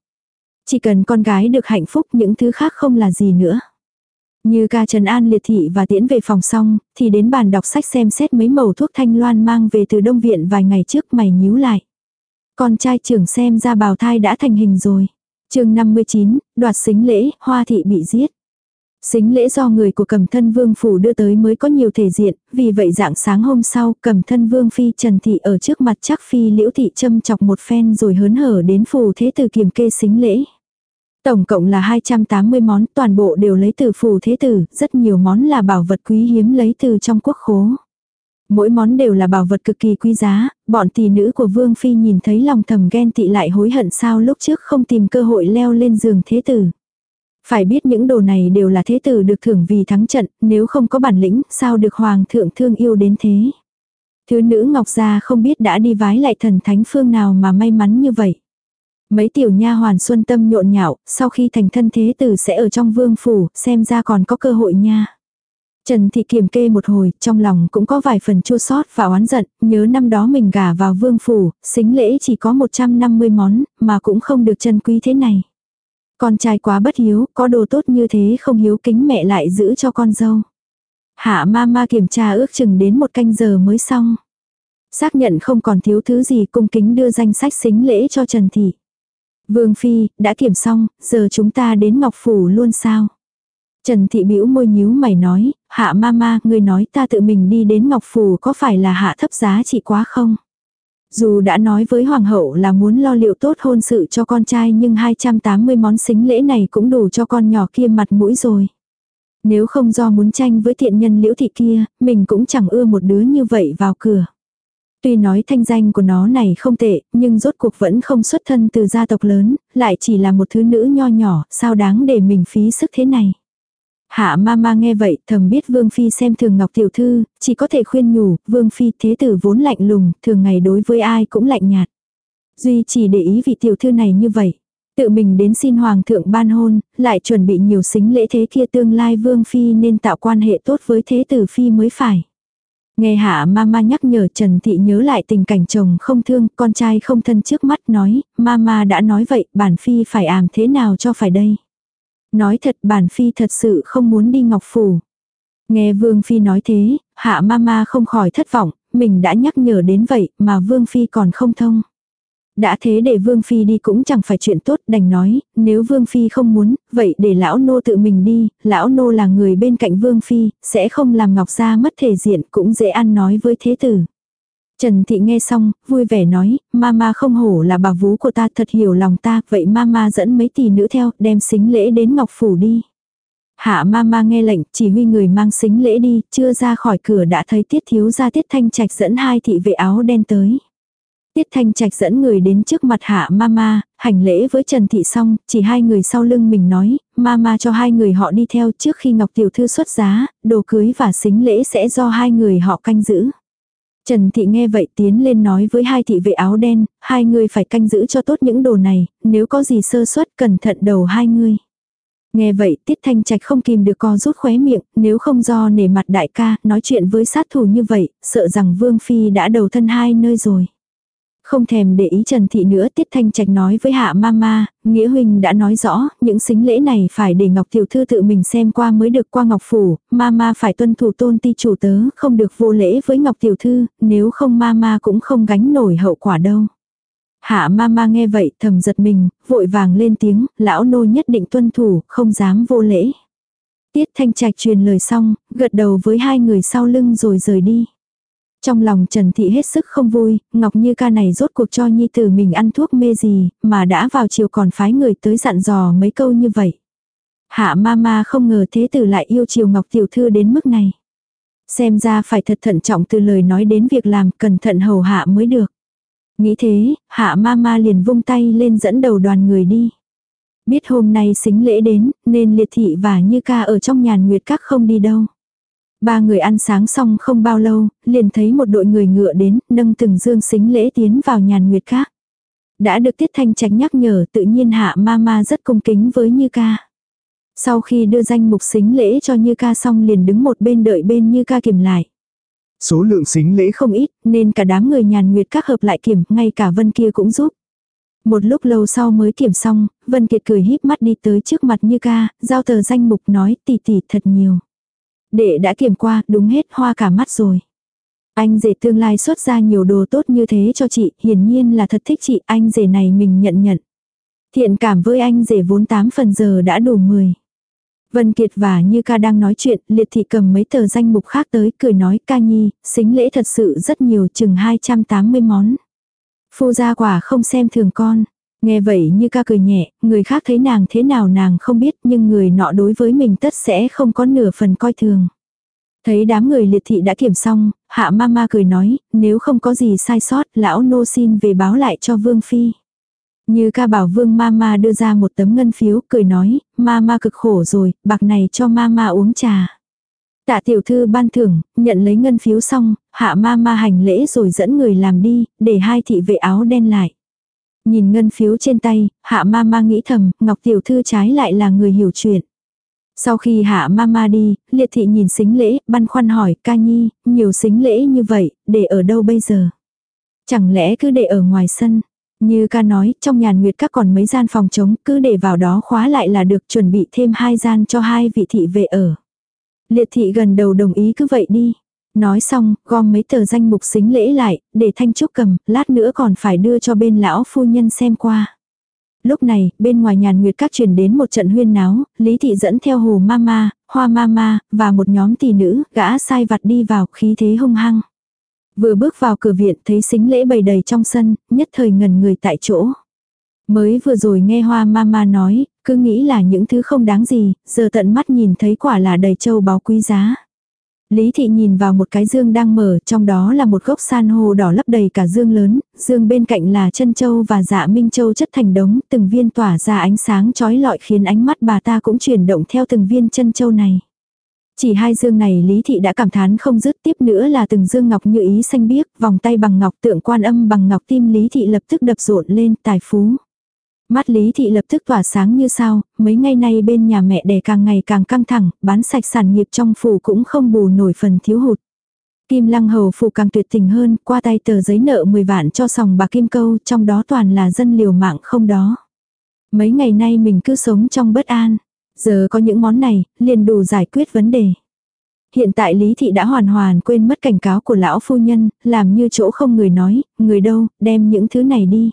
Chỉ cần con gái được hạnh phúc những thứ khác không là gì nữa. Như ca Trần An liệt thị và tiễn về phòng xong, thì đến bàn đọc sách xem xét mấy mẩu thuốc thanh loan mang về từ Đông Viện vài ngày trước mày nhíu lại. Con trai trưởng xem ra bào thai đã thành hình rồi. chương 59, đoạt xính lễ, hoa thị bị giết. Xính lễ do người của cầm thân vương phủ đưa tới mới có nhiều thể diện, vì vậy dạng sáng hôm sau cầm thân vương phi Trần Thị ở trước mặt chắc phi liễu thị châm chọc một phen rồi hớn hở đến phủ thế tử kiềm kê xính lễ. Tổng cộng là 280 món, toàn bộ đều lấy từ phủ thế tử, rất nhiều món là bảo vật quý hiếm lấy từ trong quốc khố. Mỗi món đều là bảo vật cực kỳ quý giá, bọn tỷ nữ của Vương Phi nhìn thấy lòng thầm ghen tị lại hối hận sao lúc trước không tìm cơ hội leo lên giường thế tử. Phải biết những đồ này đều là thế tử được thưởng vì thắng trận, nếu không có bản lĩnh, sao được hoàng thượng thương yêu đến thế. Thứ nữ Ngọc Gia không biết đã đi vái lại thần thánh phương nào mà may mắn như vậy. Mấy tiểu nha hoàn xuân tâm nhộn nhạo, sau khi thành thân thế tử sẽ ở trong vương phủ, xem ra còn có cơ hội nha. Trần Thị kiềm kê một hồi, trong lòng cũng có vài phần chua sót và oán giận, nhớ năm đó mình gả vào vương phủ, xính lễ chỉ có 150 món, mà cũng không được chân quý thế này. Con trai quá bất hiếu, có đồ tốt như thế không hiếu kính mẹ lại giữ cho con dâu. Hạ ma ma kiểm tra ước chừng đến một canh giờ mới xong. Xác nhận không còn thiếu thứ gì cung kính đưa danh sách xính lễ cho Trần Thị. Vương Phi, đã kiểm xong, giờ chúng ta đến Ngọc Phủ luôn sao? Trần Thị bĩu môi nhíu mày nói, hạ ma ma, người nói ta tự mình đi đến Ngọc Phủ có phải là hạ thấp giá trị quá không? Dù đã nói với Hoàng hậu là muốn lo liệu tốt hôn sự cho con trai nhưng 280 món xính lễ này cũng đủ cho con nhỏ kia mặt mũi rồi. Nếu không do muốn tranh với thiện nhân liễu thị kia, mình cũng chẳng ưa một đứa như vậy vào cửa. Tuy nói thanh danh của nó này không tệ, nhưng rốt cuộc vẫn không xuất thân từ gia tộc lớn, lại chỉ là một thứ nữ nho nhỏ, sao đáng để mình phí sức thế này. Hạ ma ma nghe vậy thầm biết Vương Phi xem thường Ngọc Tiểu Thư, chỉ có thể khuyên nhủ, Vương Phi thế tử vốn lạnh lùng, thường ngày đối với ai cũng lạnh nhạt. Duy chỉ để ý vị Tiểu Thư này như vậy. Tự mình đến xin Hoàng thượng ban hôn, lại chuẩn bị nhiều xính lễ thế kia tương lai Vương Phi nên tạo quan hệ tốt với thế tử Phi mới phải. Nghe hạ mama nhắc nhở Trần Thị nhớ lại tình cảnh chồng không thương, con trai không thân trước mắt nói, mama đã nói vậy, bản phi phải ảm thế nào cho phải đây. Nói thật bản phi thật sự không muốn đi ngọc phủ. Nghe Vương Phi nói thế, hạ mama không khỏi thất vọng, mình đã nhắc nhở đến vậy mà Vương Phi còn không thông. Đã thế để Vương Phi đi cũng chẳng phải chuyện tốt đành nói, nếu Vương Phi không muốn, vậy để lão nô tự mình đi, lão nô là người bên cạnh Vương Phi, sẽ không làm Ngọc Gia mất thể diện cũng dễ ăn nói với thế tử. Trần Thị nghe xong, vui vẻ nói, mama không hổ là bà vú của ta thật hiểu lòng ta, vậy mama dẫn mấy tỷ nữ theo, đem xính lễ đến Ngọc Phủ đi. Hạ mama nghe lệnh, chỉ huy người mang xính lễ đi, chưa ra khỏi cửa đã thấy tiết thiếu ra tiết thanh trạch dẫn hai thị vệ áo đen tới. Tiết Thanh Trạch dẫn người đến trước mặt hạ mama, hành lễ với Trần Thị xong, chỉ hai người sau lưng mình nói, mama cho hai người họ đi theo trước khi Ngọc Tiểu Thư xuất giá, đồ cưới và xính lễ sẽ do hai người họ canh giữ. Trần Thị nghe vậy tiến lên nói với hai thị vệ áo đen, hai người phải canh giữ cho tốt những đồ này, nếu có gì sơ suất cẩn thận đầu hai người. Nghe vậy Tiết Thanh Trạch không kìm được co rút khóe miệng, nếu không do nể mặt đại ca, nói chuyện với sát thủ như vậy, sợ rằng Vương Phi đã đầu thân hai nơi rồi. Không thèm để ý Trần Thị nữa Tiết Thanh Trạch nói với Hạ Mama, Nghĩa Huynh đã nói rõ, những xính lễ này phải để Ngọc Tiểu Thư tự mình xem qua mới được qua Ngọc Phủ, Mama phải tuân thủ tôn ti chủ tớ, không được vô lễ với Ngọc Tiểu Thư, nếu không Mama cũng không gánh nổi hậu quả đâu. Hạ Mama nghe vậy thầm giật mình, vội vàng lên tiếng, lão nô nhất định tuân thủ, không dám vô lễ. Tiết Thanh Trạch truyền lời xong, gật đầu với hai người sau lưng rồi rời đi. Trong lòng Trần Thị hết sức không vui, Ngọc Như ca này rốt cuộc cho Nhi tử mình ăn thuốc mê gì, mà đã vào chiều còn phái người tới dặn dò mấy câu như vậy. Hạ ma ma không ngờ thế tử lại yêu chiều Ngọc Tiểu Thư đến mức này. Xem ra phải thật thận trọng từ lời nói đến việc làm, cẩn thận hầu hạ mới được. Nghĩ thế, hạ ma ma liền vung tay lên dẫn đầu đoàn người đi. Biết hôm nay xính lễ đến, nên liệt thị và như ca ở trong nhàn nguyệt các không đi đâu. Ba người ăn sáng xong không bao lâu, liền thấy một đội người ngựa đến, nâng từng dương xính lễ tiến vào nhàn nguyệt khác. Đã được Tiết Thanh Tránh nhắc nhở tự nhiên hạ ma ma rất cung kính với Như ca. Sau khi đưa danh mục xính lễ cho Như ca xong liền đứng một bên đợi bên Như ca kiểm lại. Số lượng xính lễ không ít, nên cả đám người nhàn nguyệt các hợp lại kiểm, ngay cả Vân kia cũng giúp. Một lúc lâu sau mới kiểm xong, Vân Kiệt cười híp mắt đi tới trước mặt Như ca, giao tờ danh mục nói tỷ tỷ thật nhiều. Đệ đã kiểm qua, đúng hết hoa cả mắt rồi. Anh rể tương lai xuất ra nhiều đồ tốt như thế cho chị, hiển nhiên là thật thích chị, anh rể này mình nhận nhận. Thiện cảm với anh rể vốn 8 phần giờ đã đủ 10. Vân Kiệt và Như ca đang nói chuyện, liệt thị cầm mấy tờ danh mục khác tới, cười nói ca nhi, xính lễ thật sự rất nhiều, chừng 280 món. Phu gia quả không xem thường con. Nghe vậy như ca cười nhẹ, người khác thấy nàng thế nào nàng không biết nhưng người nọ đối với mình tất sẽ không có nửa phần coi thường. Thấy đám người liệt thị đã kiểm xong, hạ mama cười nói, nếu không có gì sai sót, lão nô xin về báo lại cho vương phi. Như ca bảo vương mama đưa ra một tấm ngân phiếu, cười nói, mama cực khổ rồi, bạc này cho mama uống trà. Tạ tiểu thư ban thưởng, nhận lấy ngân phiếu xong, hạ mama hành lễ rồi dẫn người làm đi, để hai thị vệ áo đen lại. Nhìn ngân phiếu trên tay, hạ ma ma nghĩ thầm, Ngọc Tiểu Thư trái lại là người hiểu chuyện. Sau khi hạ ma ma đi, liệt thị nhìn xính lễ, băn khoăn hỏi, ca nhi, nhiều xính lễ như vậy, để ở đâu bây giờ? Chẳng lẽ cứ để ở ngoài sân? Như ca nói, trong nhàn nguyệt các còn mấy gian phòng trống, cứ để vào đó khóa lại là được chuẩn bị thêm hai gian cho hai vị thị vệ ở. Liệt thị gần đầu đồng ý cứ vậy đi. Nói xong, gom mấy tờ danh mục xính lễ lại, để Thanh Trúc cầm, lát nữa còn phải đưa cho bên lão phu nhân xem qua. Lúc này, bên ngoài nhàn nguyệt các truyền đến một trận huyên náo, Lý Thị dẫn theo hồ mama, hoa mama, và một nhóm tỷ nữ, gã sai vặt đi vào, khí thế hung hăng. Vừa bước vào cửa viện thấy xính lễ bày đầy trong sân, nhất thời ngần người tại chỗ. Mới vừa rồi nghe hoa mama nói, cứ nghĩ là những thứ không đáng gì, giờ tận mắt nhìn thấy quả là đầy châu báu quý giá. Lý thị nhìn vào một cái dương đang mở, trong đó là một gốc san hô đỏ lấp đầy cả dương lớn, dương bên cạnh là chân châu và dạ minh châu chất thành đống, từng viên tỏa ra ánh sáng chói lọi khiến ánh mắt bà ta cũng chuyển động theo từng viên chân châu này. Chỉ hai dương này Lý Thị đã cảm thán không dứt tiếp nữa là từng dương ngọc như ý xanh biếc, vòng tay bằng ngọc tượng quan âm bằng ngọc tim Lý Thị lập tức đập rộn lên tài phú. Mắt Lý Thị lập tức tỏa sáng như sao, mấy ngày nay bên nhà mẹ đẻ càng ngày càng căng thẳng, bán sạch sản nghiệp trong phủ cũng không bù nổi phần thiếu hụt. Kim Lăng Hầu phủ càng tuyệt tình hơn, qua tay tờ giấy nợ 10 vạn cho sòng bà Kim Câu, trong đó toàn là dân liều mạng không đó. Mấy ngày nay mình cứ sống trong bất an. Giờ có những món này, liền đủ giải quyết vấn đề. Hiện tại Lý Thị đã hoàn hoàn quên mất cảnh cáo của lão phu nhân, làm như chỗ không người nói, người đâu, đem những thứ này đi.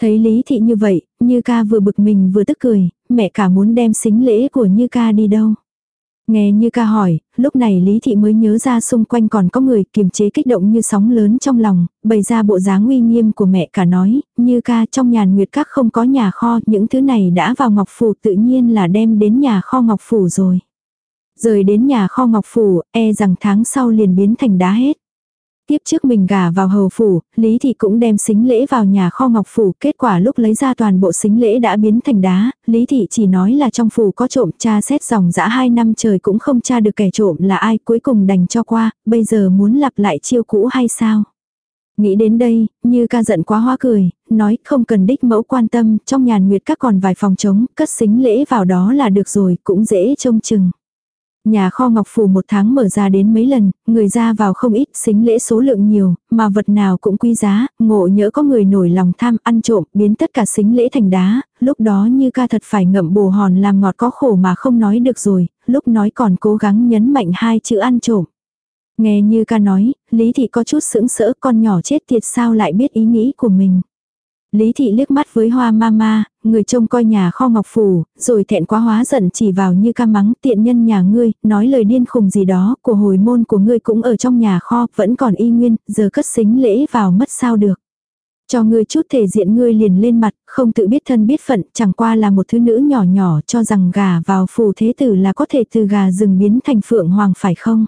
Thấy Lý Thị như vậy, Như ca vừa bực mình vừa tức cười, mẹ cả muốn đem xính lễ của Như ca đi đâu. Nghe Như ca hỏi, lúc này Lý Thị mới nhớ ra xung quanh còn có người kiềm chế kích động như sóng lớn trong lòng, bày ra bộ dáng uy nghiêm của mẹ cả nói, Như ca trong nhàn nguyệt các không có nhà kho, những thứ này đã vào ngọc phủ tự nhiên là đem đến nhà kho ngọc phủ rồi. Rời đến nhà kho ngọc phủ, e rằng tháng sau liền biến thành đá hết. Tiếp trước mình gả vào hầu phủ, Lý Thị cũng đem xính lễ vào nhà kho ngọc phủ, kết quả lúc lấy ra toàn bộ xính lễ đã biến thành đá, Lý Thị chỉ nói là trong phủ có trộm cha xét dòng dã hai năm trời cũng không tra được kẻ trộm là ai cuối cùng đành cho qua, bây giờ muốn lặp lại chiêu cũ hay sao? Nghĩ đến đây, như ca giận quá hoa cười, nói không cần đích mẫu quan tâm, trong nhàn nguyệt các còn vài phòng trống, cất xính lễ vào đó là được rồi, cũng dễ trông chừng. Nhà kho ngọc phủ một tháng mở ra đến mấy lần, người ra vào không ít, xính lễ số lượng nhiều, mà vật nào cũng quý giá, ngộ nhỡ có người nổi lòng tham ăn trộm, biến tất cả xính lễ thành đá, lúc đó như ca thật phải ngậm bồ hòn làm ngọt có khổ mà không nói được rồi, lúc nói còn cố gắng nhấn mạnh hai chữ ăn trộm. Nghe như ca nói, Lý Thị có chút sững sỡ con nhỏ chết tiệt sao lại biết ý nghĩ của mình. Lý thị liếc mắt với hoa mama, người trông coi nhà kho ngọc phủ, rồi thẹn quá hóa giận chỉ vào như ca mắng tiện nhân nhà ngươi, nói lời điên khùng gì đó, của hồi môn của ngươi cũng ở trong nhà kho, vẫn còn y nguyên, giờ cất xính lễ vào mất sao được. Cho ngươi chút thể diện ngươi liền lên mặt, không tự biết thân biết phận, chẳng qua là một thứ nữ nhỏ nhỏ cho rằng gà vào phủ thế tử là có thể từ gà rừng biến thành phượng hoàng phải không?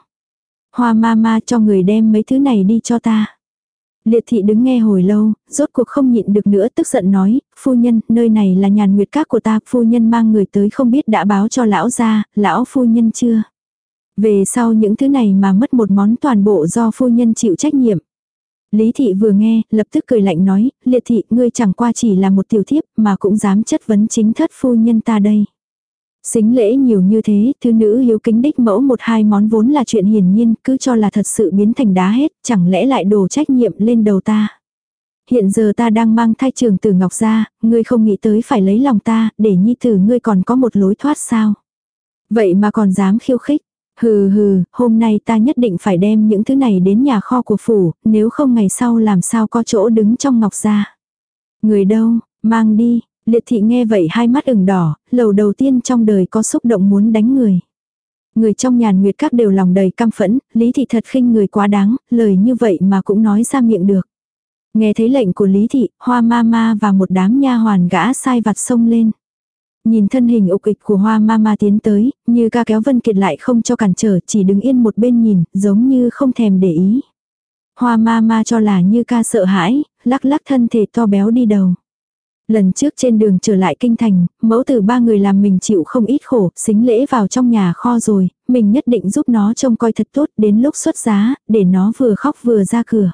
Hoa mama cho người đem mấy thứ này đi cho ta. Liệt thị đứng nghe hồi lâu, rốt cuộc không nhịn được nữa tức giận nói, phu nhân, nơi này là nhàn nguyệt các của ta, phu nhân mang người tới không biết đã báo cho lão ra, lão phu nhân chưa. Về sau những thứ này mà mất một món toàn bộ do phu nhân chịu trách nhiệm. Lý thị vừa nghe, lập tức cười lạnh nói, liệt thị, ngươi chẳng qua chỉ là một tiểu thiếp mà cũng dám chất vấn chính thất phu nhân ta đây. Xính lễ nhiều như thế, thứ nữ hiếu kính đích mẫu một hai món vốn là chuyện hiển nhiên, cứ cho là thật sự biến thành đá hết, chẳng lẽ lại đổ trách nhiệm lên đầu ta. Hiện giờ ta đang mang thai trường tử ngọc ra, ngươi không nghĩ tới phải lấy lòng ta, để nhi tử ngươi còn có một lối thoát sao. Vậy mà còn dám khiêu khích. Hừ hừ, hôm nay ta nhất định phải đem những thứ này đến nhà kho của phủ, nếu không ngày sau làm sao có chỗ đứng trong ngọc ra. Người đâu, mang đi, Liệt thị nghe vậy hai mắt ửng đỏ, lầu đầu tiên trong đời có xúc động muốn đánh người. Người trong nhàn nguyệt các đều lòng đầy căm phẫn, Lý thị thật khinh người quá đáng, lời như vậy mà cũng nói ra miệng được. Nghe thấy lệnh của Lý thị, hoa ma ma và một đám nha hoàn gã sai vặt sông lên. Nhìn thân hình ục ịch của hoa ma ma tiến tới, như ca kéo Vân Kiệt lại không cho cản trở, chỉ đứng yên một bên nhìn, giống như không thèm để ý. Hoa ma ma cho là như ca sợ hãi, lắc lắc thân thể to béo đi đầu. Lần trước trên đường trở lại kinh thành, mẫu tử ba người làm mình chịu không ít khổ, xính lễ vào trong nhà kho rồi, mình nhất định giúp nó trông coi thật tốt đến lúc xuất giá, để nó vừa khóc vừa ra cửa.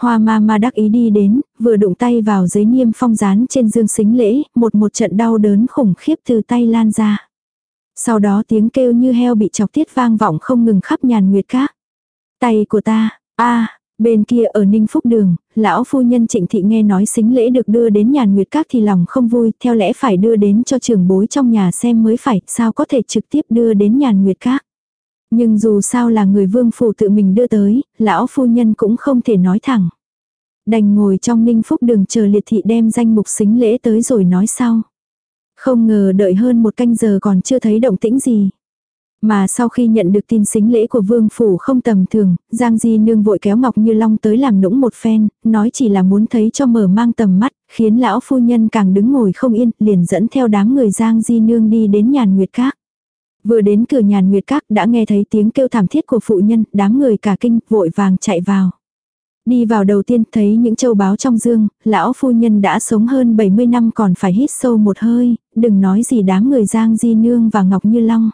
Hoa ma ma đắc ý đi đến, vừa đụng tay vào giấy niêm phong dán trên dương xính lễ, một một trận đau đớn khủng khiếp từ tay lan ra. Sau đó tiếng kêu như heo bị chọc tiết vang vọng không ngừng khắp nhàn nguyệt các. Tay của ta, a Bên kia ở Ninh Phúc Đường, lão phu nhân trịnh thị nghe nói xính lễ được đưa đến nhàn nguyệt các thì lòng không vui, theo lẽ phải đưa đến cho trưởng bối trong nhà xem mới phải, sao có thể trực tiếp đưa đến nhàn nguyệt các. Nhưng dù sao là người vương phủ tự mình đưa tới, lão phu nhân cũng không thể nói thẳng. Đành ngồi trong Ninh Phúc Đường chờ liệt thị đem danh mục xính lễ tới rồi nói sau. Không ngờ đợi hơn một canh giờ còn chưa thấy động tĩnh gì. Mà sau khi nhận được tin xính lễ của vương phủ không tầm thường, Giang Di Nương vội kéo Ngọc Như Long tới làm nũng một phen, nói chỉ là muốn thấy cho mở mang tầm mắt, khiến lão phu nhân càng đứng ngồi không yên, liền dẫn theo đám người Giang Di Nương đi đến nhàn nguyệt các. Vừa đến cửa nhàn nguyệt các đã nghe thấy tiếng kêu thảm thiết của phụ nhân, đám người cả kinh vội vàng chạy vào. Đi vào đầu tiên thấy những châu báu trong dương, lão phu nhân đã sống hơn 70 năm còn phải hít sâu một hơi, đừng nói gì đám người Giang Di Nương và Ngọc Như Long.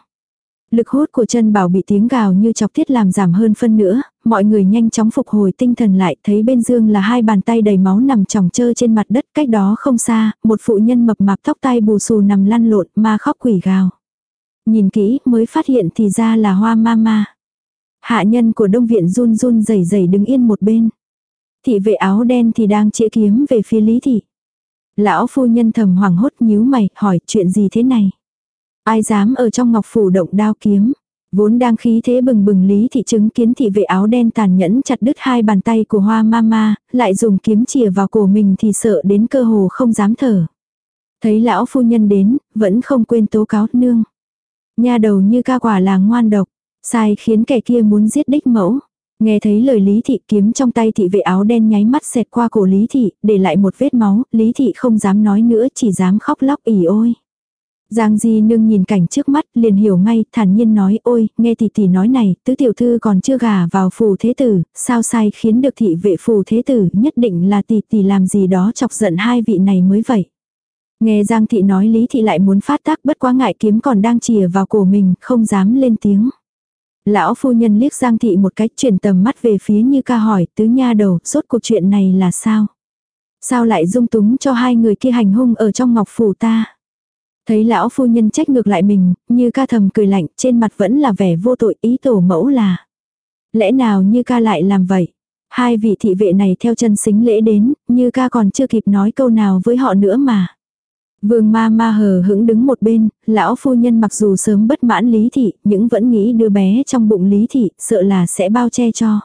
Lực hút của chân bảo bị tiếng gào như chọc thiết làm giảm hơn phân nữa, mọi người nhanh chóng phục hồi tinh thần lại thấy bên dương là hai bàn tay đầy máu nằm tròng trơ trên mặt đất cách đó không xa, một phụ nhân mập mạp tóc tai bù xù nằm lăn lộn ma khóc quỷ gào. Nhìn kỹ mới phát hiện thì ra là hoa ma ma. Hạ nhân của đông viện run run rẩy rẩy đứng yên một bên. Thị vệ áo đen thì đang chĩa kiếm về phía lý thị. Lão phu nhân thầm hoảng hốt nhíu mày hỏi chuyện gì thế này. Ai dám ở trong ngọc phủ động đao kiếm. Vốn đang khí thế bừng bừng lý thị chứng kiến thị vệ áo đen tàn nhẫn chặt đứt hai bàn tay của hoa mama, lại dùng kiếm chìa vào cổ mình thì sợ đến cơ hồ không dám thở. Thấy lão phu nhân đến, vẫn không quên tố cáo nương. Nha đầu như ca quả là ngoan độc, sai khiến kẻ kia muốn giết đích mẫu. Nghe thấy lời Lý Thị kiếm trong tay thị vệ áo đen nháy mắt xẹt qua cổ Lý Thị, để lại một vết máu, Lý Thị không dám nói nữa chỉ dám khóc lóc ỉ ôi. Giang Di nương nhìn cảnh trước mắt liền hiểu ngay, thản nhiên nói ôi, nghe tỷ tỷ nói này, tứ tiểu thư còn chưa gả vào phù thế tử, sao sai khiến được thị vệ phù thế tử, nhất định là tỷ tỷ làm gì đó chọc giận hai vị này mới vậy. Nghe Giang thị nói Lý thị lại muốn phát tác bất quá ngại kiếm còn đang chìa vào cổ mình, không dám lên tiếng. Lão phu nhân liếc Giang thị một cách chuyển tầm mắt về phía như ca hỏi tứ nha đầu, rốt cuộc chuyện này là sao? Sao lại dung túng cho hai người kia hành hung ở trong ngọc phủ ta? Thấy lão phu nhân trách ngược lại mình, như ca thầm cười lạnh, trên mặt vẫn là vẻ vô tội ý tổ mẫu là. Lẽ nào như ca lại làm vậy? Hai vị thị vệ này theo chân xính lễ đến, như ca còn chưa kịp nói câu nào với họ nữa mà. Vương ma ma hờ hững đứng một bên, lão phu nhân mặc dù sớm bất mãn lý thị, nhưng vẫn nghĩ đứa bé trong bụng lý thị, sợ là sẽ bao che cho.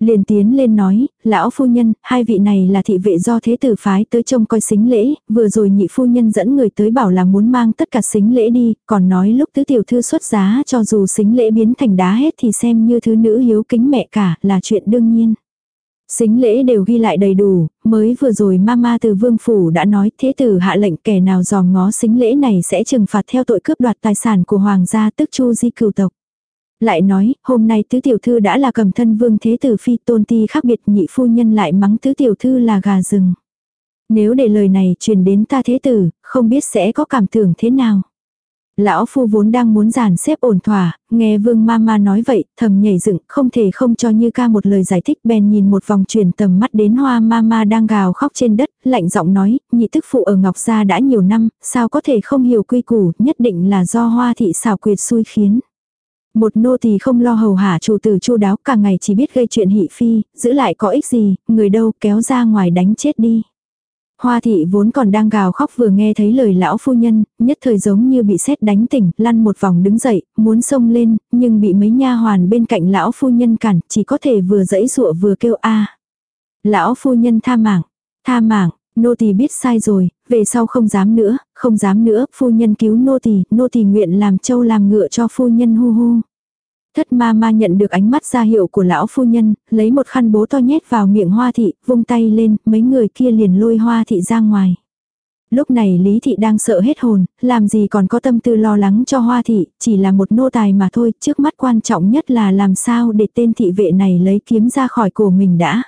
Liền tiến lên nói, lão phu nhân, hai vị này là thị vệ do thế tử phái tới trông coi xính lễ, vừa rồi nhị phu nhân dẫn người tới bảo là muốn mang tất cả xính lễ đi, còn nói lúc tứ tiểu thư xuất giá cho dù xính lễ biến thành đá hết thì xem như thứ nữ hiếu kính mẹ cả là chuyện đương nhiên. Xính lễ đều ghi lại đầy đủ, mới vừa rồi mama từ vương phủ đã nói thế tử hạ lệnh kẻ nào dòm ngó xính lễ này sẽ trừng phạt theo tội cướp đoạt tài sản của hoàng gia tức chu di cửu tộc. Lại nói, hôm nay tứ tiểu thư đã là cầm thân vương thế tử phi tôn ti khác biệt nhị phu nhân lại mắng tứ tiểu thư là gà rừng. Nếu để lời này truyền đến ta thế tử, không biết sẽ có cảm tưởng thế nào. Lão phu vốn đang muốn giàn xếp ổn thỏa, nghe vương ma ma nói vậy, thầm nhảy dựng, không thể không cho như ca một lời giải thích bèn nhìn một vòng truyền tầm mắt đến hoa ma ma đang gào khóc trên đất, lạnh giọng nói, nhị tức phụ ở Ngọc Gia đã nhiều năm, sao có thể không hiểu quy củ, nhất định là do hoa thị xảo quyệt xui khiến. Một nô tỳ không lo hầu hạ chủ tử chu đáo cả ngày chỉ biết gây chuyện hị phi, giữ lại có ích gì, người đâu kéo ra ngoài đánh chết đi. Hoa thị vốn còn đang gào khóc vừa nghe thấy lời lão phu nhân, nhất thời giống như bị sét đánh tỉnh, lăn một vòng đứng dậy, muốn xông lên, nhưng bị mấy nha hoàn bên cạnh lão phu nhân cản, chỉ có thể vừa dẫy dụa vừa kêu a. Lão phu nhân tha mạng, tha mạng, nô tỳ biết sai rồi, về sau không dám nữa, không dám nữa, phu nhân cứu nô tỳ, nô tỳ nguyện làm trâu làm ngựa cho phu nhân hu hu. Thất ma ma nhận được ánh mắt ra hiệu của lão phu nhân, lấy một khăn bố to nhét vào miệng hoa thị, vung tay lên, mấy người kia liền lôi hoa thị ra ngoài. Lúc này Lý Thị đang sợ hết hồn, làm gì còn có tâm tư lo lắng cho Hoa Thị, chỉ là một nô tài mà thôi, trước mắt quan trọng nhất là làm sao để tên thị vệ này lấy kiếm ra khỏi cổ mình đã.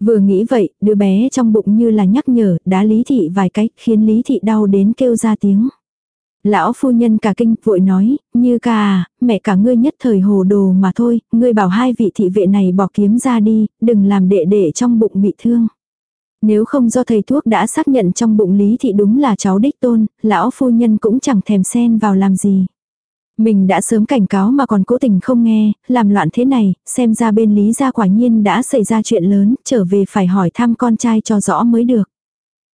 Vừa nghĩ vậy, đứa bé trong bụng như là nhắc nhở, đá Lý Thị vài cách, khiến Lý Thị đau đến kêu ra tiếng. Lão phu nhân cả kinh vội nói, như ca à, mẹ cả ngươi nhất thời hồ đồ mà thôi, ngươi bảo hai vị thị vệ này bỏ kiếm ra đi, đừng làm đệ đệ trong bụng bị thương. Nếu không do thầy thuốc đã xác nhận trong bụng lý thị đúng là cháu đích tôn, lão phu nhân cũng chẳng thèm xen vào làm gì. Mình đã sớm cảnh cáo mà còn cố tình không nghe, làm loạn thế này, xem ra bên Lý gia quả nhiên đã xảy ra chuyện lớn, trở về phải hỏi thăm con trai cho rõ mới được.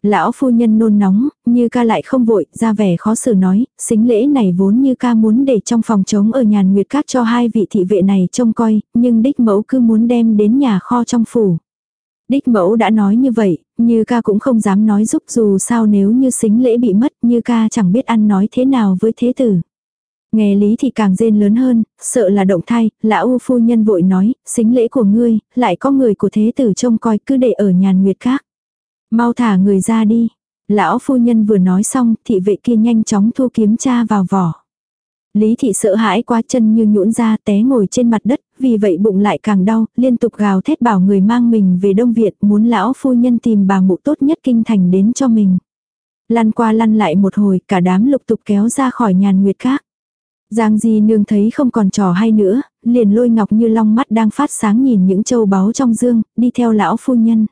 Lão phu nhân nôn nóng, như ca lại không vội, ra vẻ khó xử nói, xính lễ này vốn như ca muốn để trong phòng trống ở nhàn nguyệt các cho hai vị thị vệ này trông coi, nhưng đích mẫu cứ muốn đem đến nhà kho trong phủ. Đích mẫu đã nói như vậy, như ca cũng không dám nói giúp dù sao nếu như xính lễ bị mất như ca chẳng biết ăn nói thế nào với thế tử. Nghe lý thì càng rên lớn hơn, sợ là động thai, lão phu nhân vội nói, xính lễ của ngươi, lại có người của thế tử trông coi cứ để ở nhàn nguyệt các. Mau thả người ra đi. Lão phu nhân vừa nói xong, thị vệ kia nhanh chóng thu kiếm cha vào vỏ. Lý thị sợ hãi quá chân như nhũn ra té ngồi trên mặt đất, vì vậy bụng lại càng đau, liên tục gào thét bảo người mang mình về Đông Việt muốn lão phu nhân tìm bà mụ tốt nhất kinh thành đến cho mình. Lăn qua lăn lại một hồi, cả đám lục tục kéo ra khỏi nhàn nguyệt các. Giang Di nương thấy không còn trò hay nữa, liền lôi ngọc như long mắt đang phát sáng nhìn những châu báu trong dương, đi theo lão phu nhân.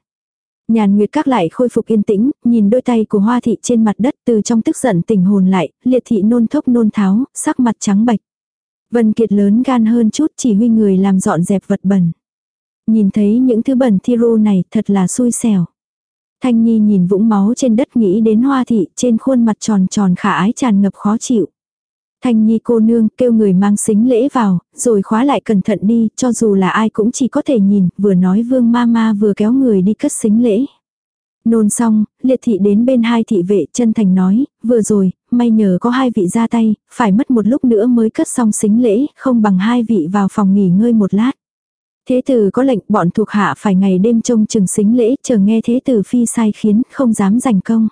Nhàn Nguyệt các lại khôi phục yên tĩnh, nhìn đôi tay của hoa thị trên mặt đất từ trong tức giận tỉnh hồn lại, liệt thị nôn thốc nôn tháo, sắc mặt trắng bạch. Vân Kiệt lớn gan hơn chút chỉ huy người làm dọn dẹp vật bẩn. Nhìn thấy những thứ bẩn thi rô này thật là xui xẻo. Thanh Nhi nhìn vũng máu trên đất nghĩ đến hoa thị trên khuôn mặt tròn tròn khả ái tràn ngập khó chịu. Thanh Nhi cô nương kêu người mang xính lễ vào, rồi khóa lại cẩn thận đi, cho dù là ai cũng chỉ có thể nhìn, vừa nói vương ma ma vừa kéo người đi cất xính lễ. Nôn xong, liệt thị đến bên hai thị vệ chân thành nói, vừa rồi, may nhờ có hai vị ra tay, phải mất một lúc nữa mới cất xong xính lễ, không bằng hai vị vào phòng nghỉ ngơi một lát. Thế tử có lệnh bọn thuộc hạ phải ngày đêm trông chừng xính lễ, chờ nghe thế tử phi sai khiến, không dám giành công.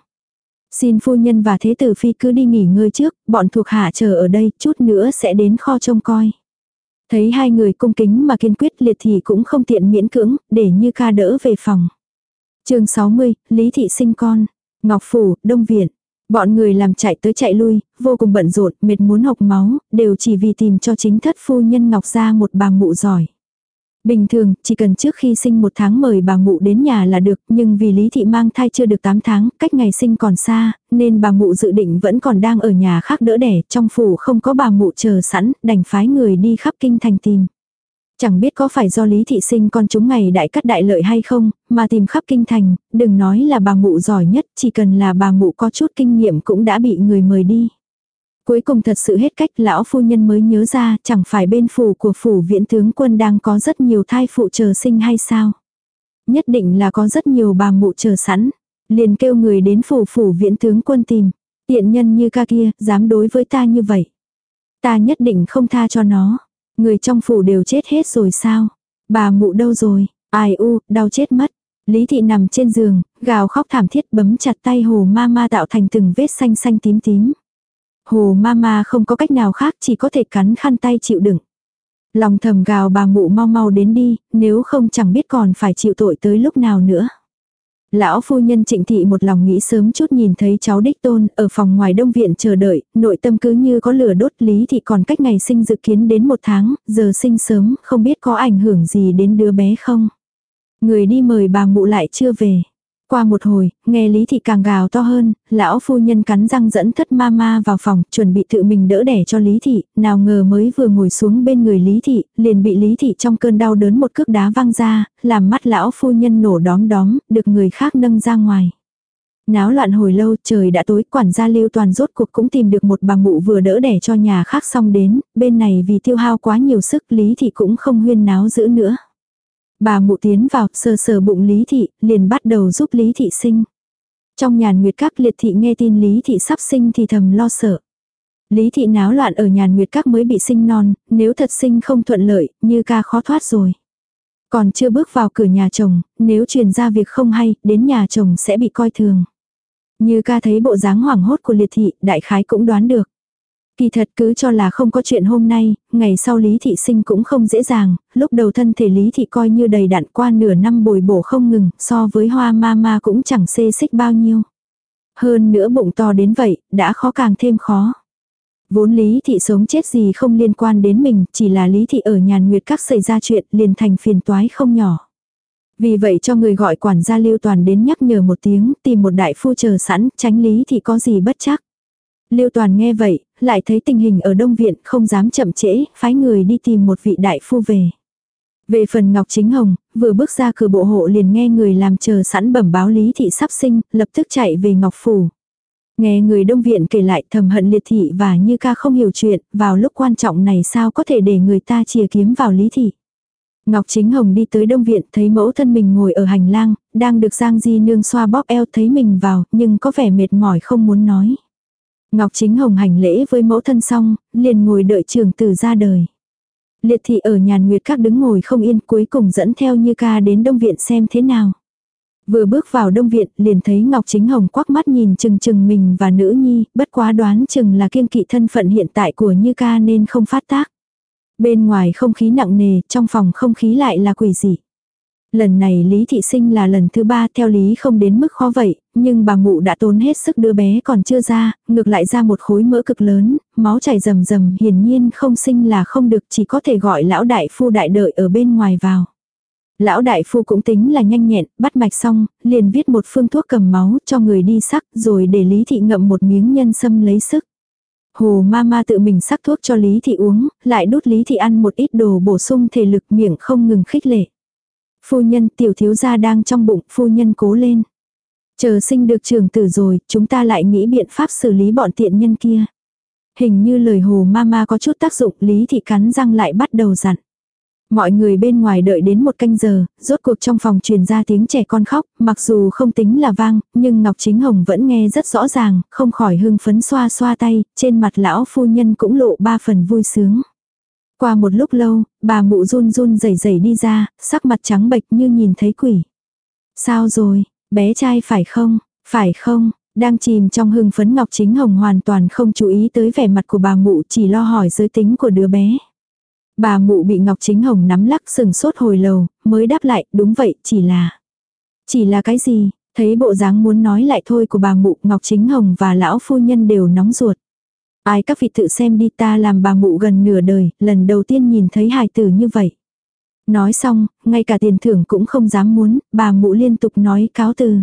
Xin phu nhân và thế tử phi cứ đi nghỉ ngơi trước, bọn thuộc hạ chờ ở đây, chút nữa sẽ đến kho trông coi. Thấy hai người cung kính mà kiên quyết liệt thì cũng không tiện miễn cưỡng, để như ca đỡ về phòng. chương 60, Lý Thị sinh con. Ngọc Phủ, Đông Viện. Bọn người làm chạy tới chạy lui, vô cùng bận rộn, mệt muốn học máu, đều chỉ vì tìm cho chính thất phu nhân Ngọc ra một bà mụ giỏi. Bình thường, chỉ cần trước khi sinh một tháng mời bà mụ đến nhà là được, nhưng vì Lý Thị mang thai chưa được 8 tháng, cách ngày sinh còn xa, nên bà mụ dự định vẫn còn đang ở nhà khác đỡ đẻ, trong phủ không có bà mụ chờ sẵn, đành phái người đi khắp kinh thành tìm. Chẳng biết có phải do Lý Thị sinh con chúng ngày đại cắt đại lợi hay không, mà tìm khắp kinh thành, đừng nói là bà mụ giỏi nhất, chỉ cần là bà mụ có chút kinh nghiệm cũng đã bị người mời đi. Cuối cùng thật sự hết cách lão phu nhân mới nhớ ra chẳng phải bên phủ của phủ viện tướng quân đang có rất nhiều thai phụ chờ sinh hay sao. Nhất định là có rất nhiều bà mụ chờ sẵn. Liền kêu người đến phủ phủ viện tướng quân tìm. Tiện nhân như ca kia, dám đối với ta như vậy. Ta nhất định không tha cho nó. Người trong phủ đều chết hết rồi sao? Bà mụ đâu rồi? Ai u, đau chết mất. Lý thị nằm trên giường, gào khóc thảm thiết bấm chặt tay hồ ma ma tạo thành từng vết xanh xanh tím tím. Hồ mama không có cách nào khác chỉ có thể cắn khăn tay chịu đựng. Lòng thầm gào bà mụ mau mau đến đi, nếu không chẳng biết còn phải chịu tội tới lúc nào nữa. Lão phu nhân trịnh thị một lòng nghĩ sớm chút nhìn thấy cháu đích tôn ở phòng ngoài đông viện chờ đợi, nội tâm cứ như có lửa đốt lý thì còn cách ngày sinh dự kiến đến một tháng, giờ sinh sớm, không biết có ảnh hưởng gì đến đứa bé không. Người đi mời bà mụ lại chưa về. Qua một hồi, nghe Lý Thị càng gào to hơn, lão phu nhân cắn răng dẫn thất ma ma vào phòng, chuẩn bị tự mình đỡ đẻ cho Lý Thị, nào ngờ mới vừa ngồi xuống bên người Lý Thị, liền bị Lý Thị trong cơn đau đớn một cước đá văng ra, làm mắt lão phu nhân nổ đóm đóm, được người khác nâng ra ngoài. Náo loạn hồi lâu, trời đã tối, quản gia lưu toàn rốt cuộc cũng tìm được một bà mụ vừa đỡ đẻ cho nhà khác xong đến, bên này vì tiêu hao quá nhiều sức Lý Thị cũng không huyên náo giữ nữa. Bà mụ tiến vào, sờ sờ bụng Lý Thị, liền bắt đầu giúp Lý Thị sinh. Trong nhàn nguyệt các liệt thị nghe tin Lý Thị sắp sinh thì thầm lo sợ. Lý Thị náo loạn ở nhàn nguyệt các mới bị sinh non, nếu thật sinh không thuận lợi, như ca khó thoát rồi. Còn chưa bước vào cửa nhà chồng, nếu truyền ra việc không hay, đến nhà chồng sẽ bị coi thường. Như ca thấy bộ dáng hoảng hốt của liệt thị, đại khái cũng đoán được. Kỳ thật cứ cho là không có chuyện hôm nay, ngày sau Lý Thị sinh cũng không dễ dàng, lúc đầu thân thể Lý Thị coi như đầy đặn qua nửa năm bồi bổ không ngừng, so với hoa ma ma cũng chẳng xê xích bao nhiêu. Hơn nữa bụng to đến vậy, đã khó càng thêm khó. Vốn Lý Thị sống chết gì không liên quan đến mình, chỉ là Lý Thị ở nhàn nguyệt các xảy ra chuyện liền thành phiền toái không nhỏ. Vì vậy cho người gọi quản gia lưu toàn đến nhắc nhở một tiếng, tìm một đại phu chờ sẵn, tránh Lý Thị có gì bất chắc. Lưu Toàn nghe vậy, lại thấy tình hình ở Đông Viện không dám chậm trễ, phái người đi tìm một vị đại phu về. Về phần Ngọc Chính Hồng, vừa bước ra cửa bộ hộ liền nghe người làm chờ sẵn bẩm báo Lý Thị sắp sinh, lập tức chạy về Ngọc Phủ. Nghe người Đông Viện kể lại thầm hận liệt thị và như ca không hiểu chuyện, vào lúc quan trọng này sao có thể để người ta chìa kiếm vào Lý Thị. Ngọc Chính Hồng đi tới Đông Viện thấy mẫu thân mình ngồi ở hành lang, đang được Giang Di Nương xoa bóp eo thấy mình vào, nhưng có vẻ mệt mỏi không muốn nói. Ngọc Chính Hồng hành lễ với mẫu thân xong, liền ngồi đợi trường tử ra đời. Liệt thị ở nhàn nguyệt các đứng ngồi không yên cuối cùng dẫn theo như ca đến Đông Viện xem thế nào. Vừa bước vào Đông Viện liền thấy Ngọc Chính Hồng quắc mắt nhìn chừng chừng mình và nữ nhi, bất quá đoán chừng là kiên kỵ thân phận hiện tại của Như ca nên không phát tác. Bên ngoài không khí nặng nề, trong phòng không khí lại là quỷ dị. Lần này Lý Thị Sinh là lần thứ ba theo Lý không đến mức khó vậy, nhưng bà mụ đã tốn hết sức đưa bé còn chưa ra, ngược lại ra một khối mỡ cực lớn, máu chảy rầm rầm hiển nhiên không sinh là không được chỉ có thể gọi lão đại phu đại đợi ở bên ngoài vào. Lão đại phu cũng tính là nhanh nhẹn, bắt mạch xong, liền viết một phương thuốc cầm máu cho người đi sắc rồi để Lý Thị ngậm một miếng nhân sâm lấy sức. Hồ ma ma tự mình sắc thuốc cho Lý Thị uống, lại đút Lý Thị ăn một ít đồ bổ sung thể lực miệng không ngừng khích lệ. Phu nhân tiểu thiếu gia đang trong bụng, phu nhân cố lên. Chờ sinh được trưởng tử rồi, chúng ta lại nghĩ biện pháp xử lý bọn tiện nhân kia. Hình như lời hồ mama có chút tác dụng, Lý Thị cắn răng lại bắt đầu dặn. Mọi người bên ngoài đợi đến một canh giờ, rốt cuộc trong phòng truyền ra tiếng trẻ con khóc, mặc dù không tính là vang, nhưng Ngọc Chính Hồng vẫn nghe rất rõ ràng, không khỏi hưng phấn xoa xoa tay, trên mặt lão phu nhân cũng lộ ba phần vui sướng. Qua một lúc lâu, bà mụ run run rẩy rẩy đi ra, sắc mặt trắng bệch như nhìn thấy quỷ. Sao rồi, bé trai phải không, phải không, đang chìm trong hưng phấn Ngọc Chính Hồng hoàn toàn không chú ý tới vẻ mặt của bà mụ chỉ lo hỏi giới tính của đứa bé. Bà mụ bị Ngọc Chính Hồng nắm lắc sừng sốt hồi lâu, mới đáp lại, đúng vậy, chỉ là. Chỉ là cái gì, thấy bộ dáng muốn nói lại thôi của bà mụ Ngọc Chính Hồng và lão phu nhân đều nóng ruột. Ai các vị tự xem đi ta làm bà mụ gần nửa đời, lần đầu tiên nhìn thấy hài tử như vậy. Nói xong, ngay cả tiền thưởng cũng không dám muốn, bà mụ liên tục nói cáo từ.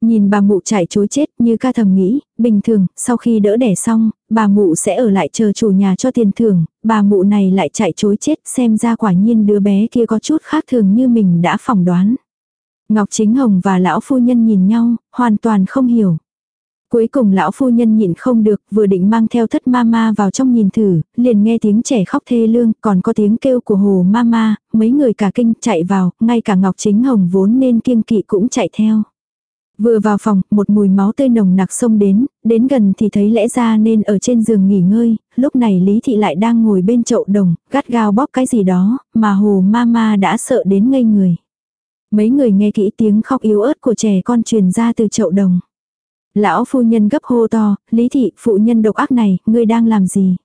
Nhìn bà mụ chạy chối chết như ca thầm nghĩ, bình thường, sau khi đỡ đẻ xong, bà mụ sẽ ở lại chờ chủ nhà cho tiền thưởng, bà mụ này lại chạy chối chết xem ra quả nhiên đứa bé kia có chút khác thường như mình đã phỏng đoán. Ngọc Chính Hồng và lão phu nhân nhìn nhau, hoàn toàn không hiểu. Cuối cùng lão phu nhân nhịn không được, vừa định mang theo thất mama vào trong nhìn thử, liền nghe tiếng trẻ khóc thê lương, còn có tiếng kêu của hồ mama, mấy người cả kinh chạy vào, ngay cả Ngọc Chính Hồng vốn nên kiêng kỵ cũng chạy theo. Vừa vào phòng, một mùi máu tươi nồng nặc xông đến, đến gần thì thấy lẽ ra nên ở trên giường nghỉ ngơi, lúc này Lý Thị lại đang ngồi bên chậu đồng, gắt gao bóp cái gì đó, mà hồ mama đã sợ đến ngây người. Mấy người nghe kỹ tiếng khóc yếu ớt của trẻ con truyền ra từ chậu đồng. Lão phu nhân gấp hô to, Lý Thị, phụ nhân độc ác này, ngươi đang làm gì?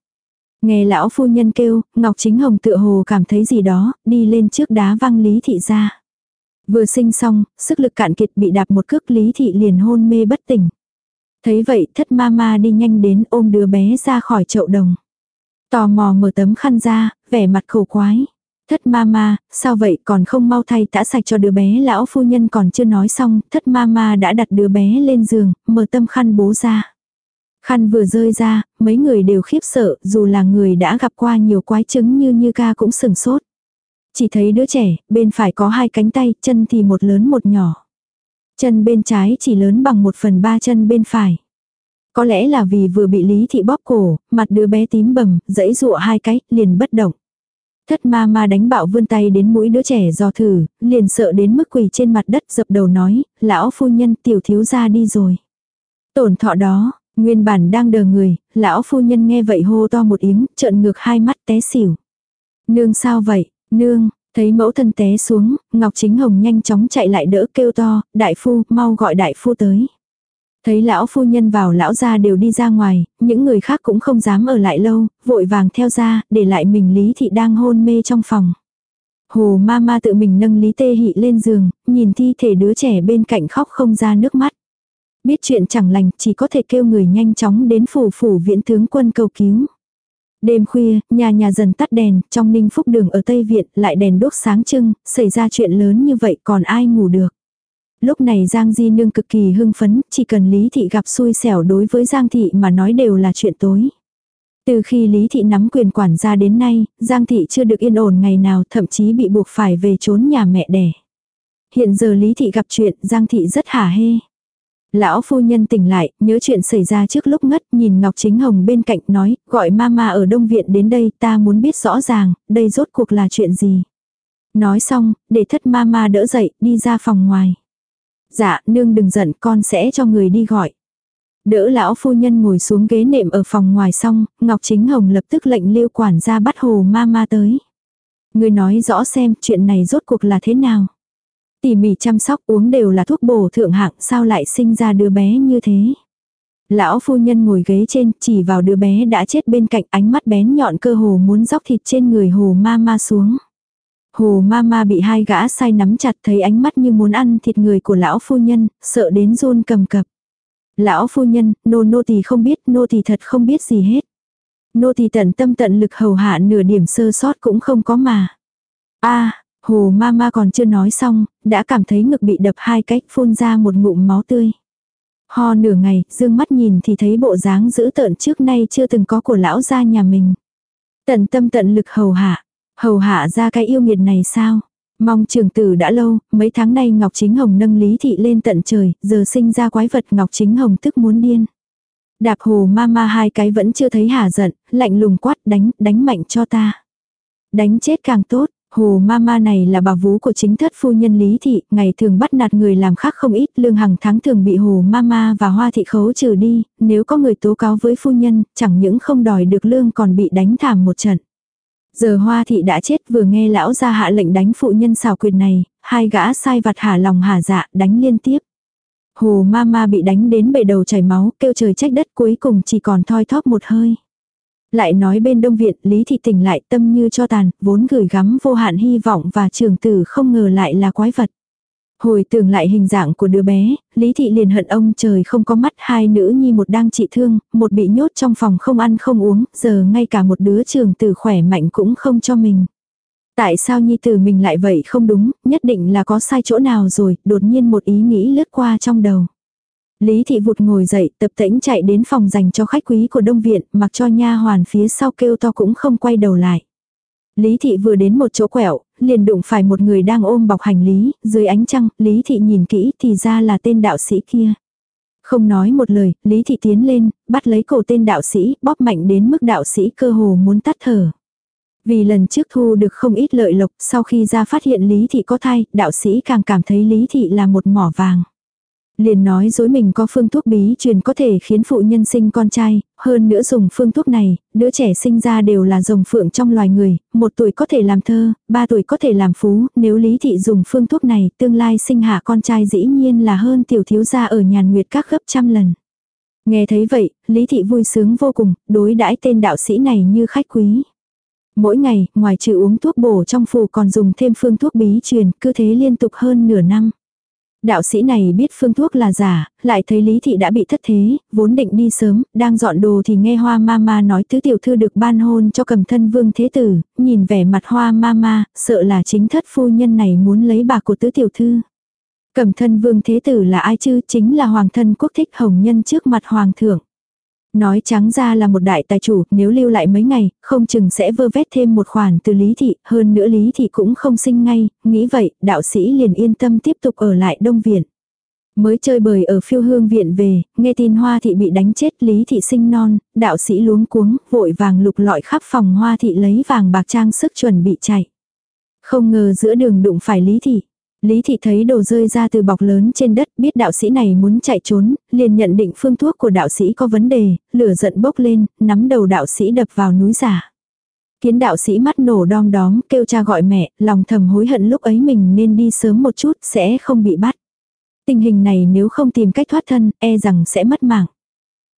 Nghe lão phu nhân kêu, Ngọc Chính Hồng tựa hồ cảm thấy gì đó, đi lên trước đá văng Lý Thị ra. Vừa sinh xong, sức lực cạn kiệt bị đạp một cước Lý Thị liền hôn mê bất tỉnh. Thấy vậy thất ma ma đi nhanh đến ôm đứa bé ra khỏi chậu đồng. Tò mò mở tấm khăn ra, vẻ mặt khổ quái. Thất ma ma, sao vậy còn không mau thay tã sạch cho đứa bé lão phu nhân còn chưa nói xong, thất ma ma đã đặt đứa bé lên giường, mở tâm khăn bố ra. Khăn vừa rơi ra, mấy người đều khiếp sợ, dù là người đã gặp qua nhiều quái chứng như như ca cũng sừng sốt. Chỉ thấy đứa trẻ, bên phải có hai cánh tay, chân thì một lớn một nhỏ. Chân bên trái chỉ lớn bằng một phần ba chân bên phải. Có lẽ là vì vừa bị Lý Thị bóp cổ, mặt đứa bé tím bầm, dẫy dụa hai cái, liền bất động. Thất ma ma đánh bạo vươn tay đến mũi đứa trẻ do thử, liền sợ đến mức quỳ trên mặt đất dập đầu nói, lão phu nhân tiểu thiếu ra đi rồi. Tổn thọ đó, nguyên bản đang đờ người, lão phu nhân nghe vậy hô to một tiếng, trợn ngược hai mắt té xỉu. Nương sao vậy, nương, thấy mẫu thân té xuống, Ngọc Chính Hồng nhanh chóng chạy lại đỡ kêu to, đại phu, mau gọi đại phu tới. Thấy lão phu nhân vào lão gia đều đi ra ngoài, những người khác cũng không dám ở lại lâu, vội vàng theo ra, để lại mình Lý Thị đang hôn mê trong phòng. Hồ ma ma tự mình nâng Lý Tê Hị lên giường, nhìn thi thể đứa trẻ bên cạnh khóc không ra nước mắt. Biết chuyện chẳng lành, chỉ có thể kêu người nhanh chóng đến phủ phủ viễn tướng quân cầu cứu. Đêm khuya, nhà nhà dần tắt đèn, trong ninh phúc đường ở Tây Viện lại đèn đốt sáng trưng, xảy ra chuyện lớn như vậy còn ai ngủ được. Lúc này Giang Di Nương cực kỳ hưng phấn, chỉ cần Lý Thị gặp xui xẻo đối với Giang Thị mà nói đều là chuyện tối. Từ khi Lý Thị nắm quyền quản gia đến nay, Giang Thị chưa được yên ổn ngày nào thậm chí bị buộc phải về trốn nhà mẹ đẻ. Hiện giờ Lý Thị gặp chuyện, Giang Thị rất hả hê. Lão phu nhân tỉnh lại, nhớ chuyện xảy ra trước lúc ngất, nhìn Ngọc Chính Hồng bên cạnh nói, gọi mama ở Đông Viện đến đây, ta muốn biết rõ ràng, đây rốt cuộc là chuyện gì. Nói xong, để thất mama đỡ dậy, đi ra phòng ngoài. Dạ, nương đừng giận, con sẽ cho người đi gọi. Đỡ lão phu nhân ngồi xuống ghế nệm ở phòng ngoài xong, Ngọc Chính Hồng lập tức lệnh lưu quản gia bắt hồ ma ma tới. Người nói rõ xem chuyện này rốt cuộc là thế nào. Tỉ mỉ chăm sóc uống đều là thuốc bổ thượng hạng sao lại sinh ra đứa bé như thế. Lão phu nhân ngồi ghế trên chỉ vào đứa bé đã chết bên cạnh ánh mắt bén nhọn cơ hồ muốn dóc thịt trên người hồ ma ma xuống. Hồ ma ma bị hai gã sai nắm chặt thấy ánh mắt như muốn ăn thịt người của lão phu nhân, sợ đến run cầm cập. Lão phu nhân, nô nô tỳ không biết, nô tỳ thật không biết gì hết. Nô tỳ tận tâm tận lực hầu hạ nửa điểm sơ sót cũng không có mà. a hồ ma ma còn chưa nói xong, đã cảm thấy ngực bị đập hai cách phun ra một ngụm máu tươi. Ho nửa ngày, dương mắt nhìn thì thấy bộ dáng dữ tợn trước nay chưa từng có của lão gia nhà mình. Tận tâm tận lực hầu hạ, hầu hạ ra cái yêu nghiệt này sao? Mong trường tử đã lâu, mấy tháng nay Ngọc Chính Hồng nâng Lý Thị lên tận trời, giờ sinh ra quái vật Ngọc Chính Hồng tức muốn điên. Đạp hồ ma ma hai cái vẫn chưa thấy hà giận, lạnh lùng quát đánh, đánh mạnh cho ta. Đánh chết càng tốt, Hồ Mama này là bà vú của chính thất phu nhân Lý Thị, ngày thường bắt nạt người làm khác không ít, lương hàng tháng thường bị Hồ Mama và Hoa Thị khấu trừ đi, nếu có người tố cáo với phu nhân, chẳng những không đòi được lương còn bị đánh thảm một trận. Giờ Hoa Thị đã chết vừa nghe lão ra hạ lệnh đánh phụ nhân xào quyệt này, hai gã sai vặt hả lòng hả dạ đánh liên tiếp. Hồ Mama bị đánh đến bể đầu chảy máu, kêu trời trách đất cuối cùng chỉ còn thoi thóp một hơi. Lại nói bên Đông Viện, Lý Thị tỉnh lại tâm như cho tàn, vốn gửi gắm vô hạn hy vọng và trường tử không ngờ lại là quái vật. Hồi tưởng lại hình dạng của đứa bé, Lý Thị liền hận ông trời không có mắt hai nữ nhi một đang trị thương, một bị nhốt trong phòng không ăn không uống, giờ ngay cả một đứa trường tử khỏe mạnh cũng không cho mình. Tại sao nhi tử mình lại vậy không đúng, nhất định là có sai chỗ nào rồi, đột nhiên một ý nghĩ lướt qua trong đầu. Lý thị vụt ngồi dậy, tập tễnh chạy đến phòng dành cho khách quý của đông viện, mặc cho nha hoàn phía sau kêu to cũng không quay đầu lại. Lý thị vừa đến một chỗ quẹo, liền đụng phải một người đang ôm bọc hành lý, dưới ánh trăng, Lý thị nhìn kỹ thì ra là tên đạo sĩ kia. Không nói một lời, Lý thị tiến lên, bắt lấy cổ tên đạo sĩ, bóp mạnh đến mức đạo sĩ cơ hồ muốn tắt thở. Vì lần trước thu được không ít lợi lộc, sau khi ra phát hiện Lý thị có thai, đạo sĩ càng cảm thấy Lý thị là một mỏ vàng. Liền nói dối mình có phương thuốc bí truyền có thể khiến phụ nhân sinh con trai, hơn nữa dùng phương thuốc này, đứa trẻ sinh ra đều là rồng phượng trong loài người, một tuổi có thể làm thơ, ba tuổi có thể làm phú, nếu Lý Thị dùng phương thuốc này, tương lai sinh hạ con trai dĩ nhiên là hơn tiểu thiếu gia ở nhàn nguyệt các gấp trăm lần. Nghe thấy vậy, Lý Thị vui sướng vô cùng, đối đãi tên đạo sĩ này như khách quý. Mỗi ngày, ngoài trừ uống thuốc bổ trong phù còn dùng thêm phương thuốc bí truyền, cứ thế liên tục hơn nửa năm. Đạo sĩ này biết phương thuốc là giả, lại thấy Lý Thị đã bị thất thế, vốn định đi sớm, đang dọn đồ thì nghe hoa mama nói tứ tiểu thư được ban hôn cho cầm thân vương thế tử, nhìn vẻ mặt hoa mama, sợ là chính thất phu nhân này muốn lấy bà của tứ tiểu thư. Cầm thân vương thế tử là ai chứ, chính là hoàng thân quốc thích hồng nhân trước mặt hoàng thượng. Nói trắng ra là một đại tài chủ, nếu lưu lại mấy ngày, không chừng sẽ vơ vét thêm một khoản từ Lý Thị, hơn nữa Lý Thị cũng không sinh ngay, nghĩ vậy, đạo sĩ liền yên tâm tiếp tục ở lại Đông Viện. Mới chơi bời ở phiêu hương viện về, nghe tin Hoa Thị bị đánh chết Lý Thị sinh non, đạo sĩ luống cuống, vội vàng lục lọi khắp phòng Hoa Thị lấy vàng bạc trang sức chuẩn bị chạy. Không ngờ giữa đường đụng phải Lý Thị. Lý thị thấy đồ rơi ra từ bọc lớn trên đất, biết đạo sĩ này muốn chạy trốn, liền nhận định phương thuốc của đạo sĩ có vấn đề, lửa giận bốc lên, nắm đầu đạo sĩ đập vào núi giả. Kiến đạo sĩ mắt nổ đom đóm, kêu cha gọi mẹ, lòng thầm hối hận lúc ấy mình nên đi sớm một chút, sẽ không bị bắt. Tình hình này nếu không tìm cách thoát thân, e rằng sẽ mất mạng.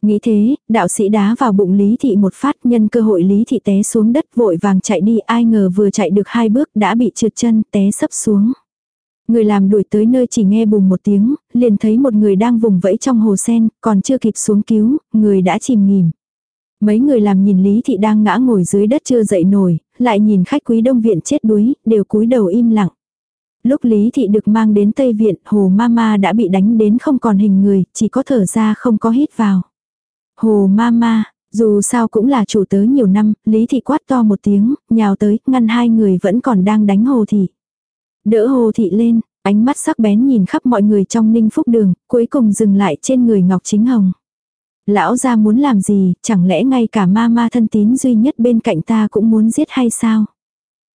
Nghĩ thế, đạo sĩ đá vào bụng Lý Thị một phát nhân cơ hội Lý Thị té xuống đất vội vàng chạy đi ai ngờ vừa chạy được hai bước đã bị trượt chân té sấp xuống. Người làm đuổi tới nơi chỉ nghe bùng một tiếng, liền thấy một người đang vùng vẫy trong hồ sen, còn chưa kịp xuống cứu, người đã chìm nghỉm. Mấy người làm nhìn Lý Thị đang ngã ngồi dưới đất chưa dậy nổi, lại nhìn khách quý đông viện chết đuối, đều cúi đầu im lặng. Lúc Lý Thị được mang đến Tây Viện, Hồ Mama đã bị đánh đến không còn hình người, chỉ có thở ra không có hít vào. Hồ Mama, dù sao cũng là chủ tớ nhiều năm, Lý Thị quát to một tiếng, nhào tới, ngăn hai người vẫn còn đang đánh Hồ Thị. Đỡ Hồ Thị lên, ánh mắt sắc bén nhìn khắp mọi người trong ninh phúc đường, cuối cùng dừng lại trên người Ngọc Chính Hồng. Lão gia muốn làm gì, chẳng lẽ ngay cả ma ma thân tín duy nhất bên cạnh ta cũng muốn giết hay sao?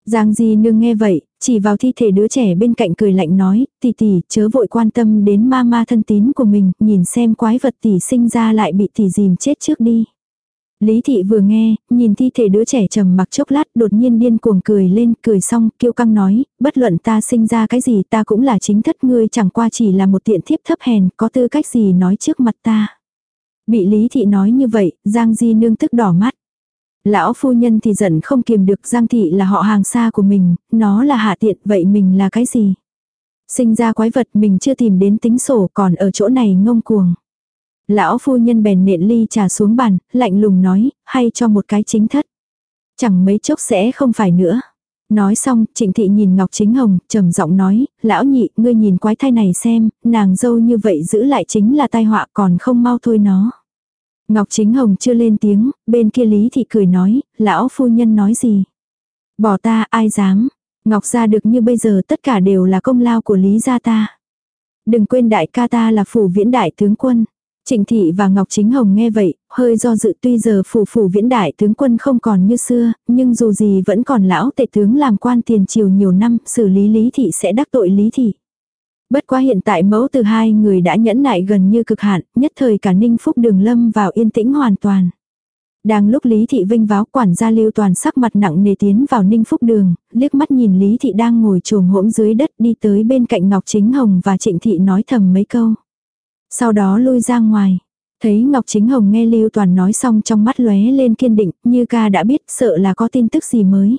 Giang Di nương nghe vậy, chỉ vào thi thể đứa trẻ bên cạnh cười lạnh nói, tỷ tỷ chớ vội quan tâm đến ma ma thân tín của mình, nhìn xem quái vật tỷ sinh ra lại bị tỷ dìm chết trước đi. Lý thị vừa nghe, nhìn thi thể đứa trẻ trầm mặc chốc lát đột nhiên điên cuồng cười lên, cười xong, kiêu căng nói, bất luận ta sinh ra cái gì ta cũng là chính thất ngươi chẳng qua chỉ là một tiện thiếp thấp hèn, có tư cách gì nói trước mặt ta. Bị Lý thị nói như vậy, Giang Di nương tức đỏ mắt. Lão phu nhân thì giận không kiềm được Giang thị là họ hàng xa của mình, nó là hạ tiện, vậy mình là cái gì? Sinh ra quái vật mình chưa tìm đến tính sổ còn ở chỗ này ngông cuồng. Lão phu nhân bèn nện ly trà xuống bàn, lạnh lùng nói, hay cho một cái chính thất. Chẳng mấy chốc sẽ không phải nữa. Nói xong, trịnh thị nhìn Ngọc Chính Hồng, trầm giọng nói, lão nhị, ngươi nhìn quái thai này xem, nàng dâu như vậy giữ lại chính là tai họa còn không mau thôi nó. Ngọc Chính Hồng chưa lên tiếng, bên kia Lý Thị cười nói, lão phu nhân nói gì? Bỏ ta ai dám? Ngọc gia được như bây giờ tất cả đều là công lao của Lý gia ta. Đừng quên đại ca ta là phủ viễn đại tướng quân. Trịnh Thị và Ngọc Chính Hồng nghe vậy, hơi do dự tuy giờ phủ phủ viễn đại tướng quân không còn như xưa, nhưng dù gì vẫn còn lão tệ tướng làm quan tiền triều nhiều năm, xử lý Lý Thị sẽ đắc tội Lý Thị. Bất quá hiện tại mẫu từ hai người đã nhẫn nại gần như cực hạn, nhất thời cả ninh phúc đường lâm vào yên tĩnh hoàn toàn. Đang lúc Lý Thị Vinh váo quản gia lưu toàn sắc mặt nặng nề tiến vào ninh phúc đường, liếc mắt nhìn Lý Thị đang ngồi trồm hỗn dưới đất đi tới bên cạnh Ngọc Chính Hồng và Trịnh Thị nói thầm mấy câu. Sau đó lui ra ngoài. Thấy Ngọc Chính Hồng nghe Lưu Toàn nói xong trong mắt lóe lên kiên định, như ca đã biết sợ là có tin tức gì mới.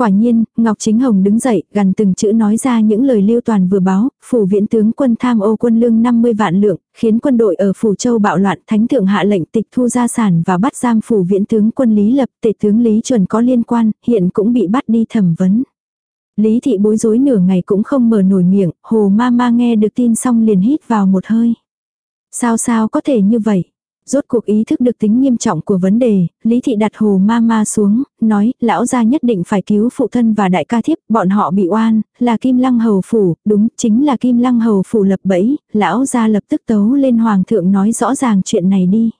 Quả nhiên, Ngọc Chính Hồng đứng dậy, gần từng chữ nói ra những lời Lưu Toàn vừa báo, phủ viện tướng quân tham ô quân lương 50 vạn lượng, khiến quân đội ở phủ châu bạo loạn, thánh thượng hạ lệnh tịch thu gia sản và bắt giam phủ viện tướng quân Lý Lập, tể tướng Lý Chuẩn có liên quan, hiện cũng bị bắt đi thẩm vấn. Lý thị bối rối nửa ngày cũng không mở nổi miệng, hồ ma ma nghe được tin xong liền hít vào một hơi. Sao sao có thể như vậy? Rốt cuộc ý thức được tính nghiêm trọng của vấn đề, Lý Thị đặt hồ ma ma xuống, nói, lão gia nhất định phải cứu phụ thân và đại ca thiếp, bọn họ bị oan, là Kim Lăng Hầu Phủ, đúng, chính là Kim Lăng Hầu Phủ lập bẫy, lão gia lập tức tấu lên Hoàng thượng nói rõ ràng chuyện này đi.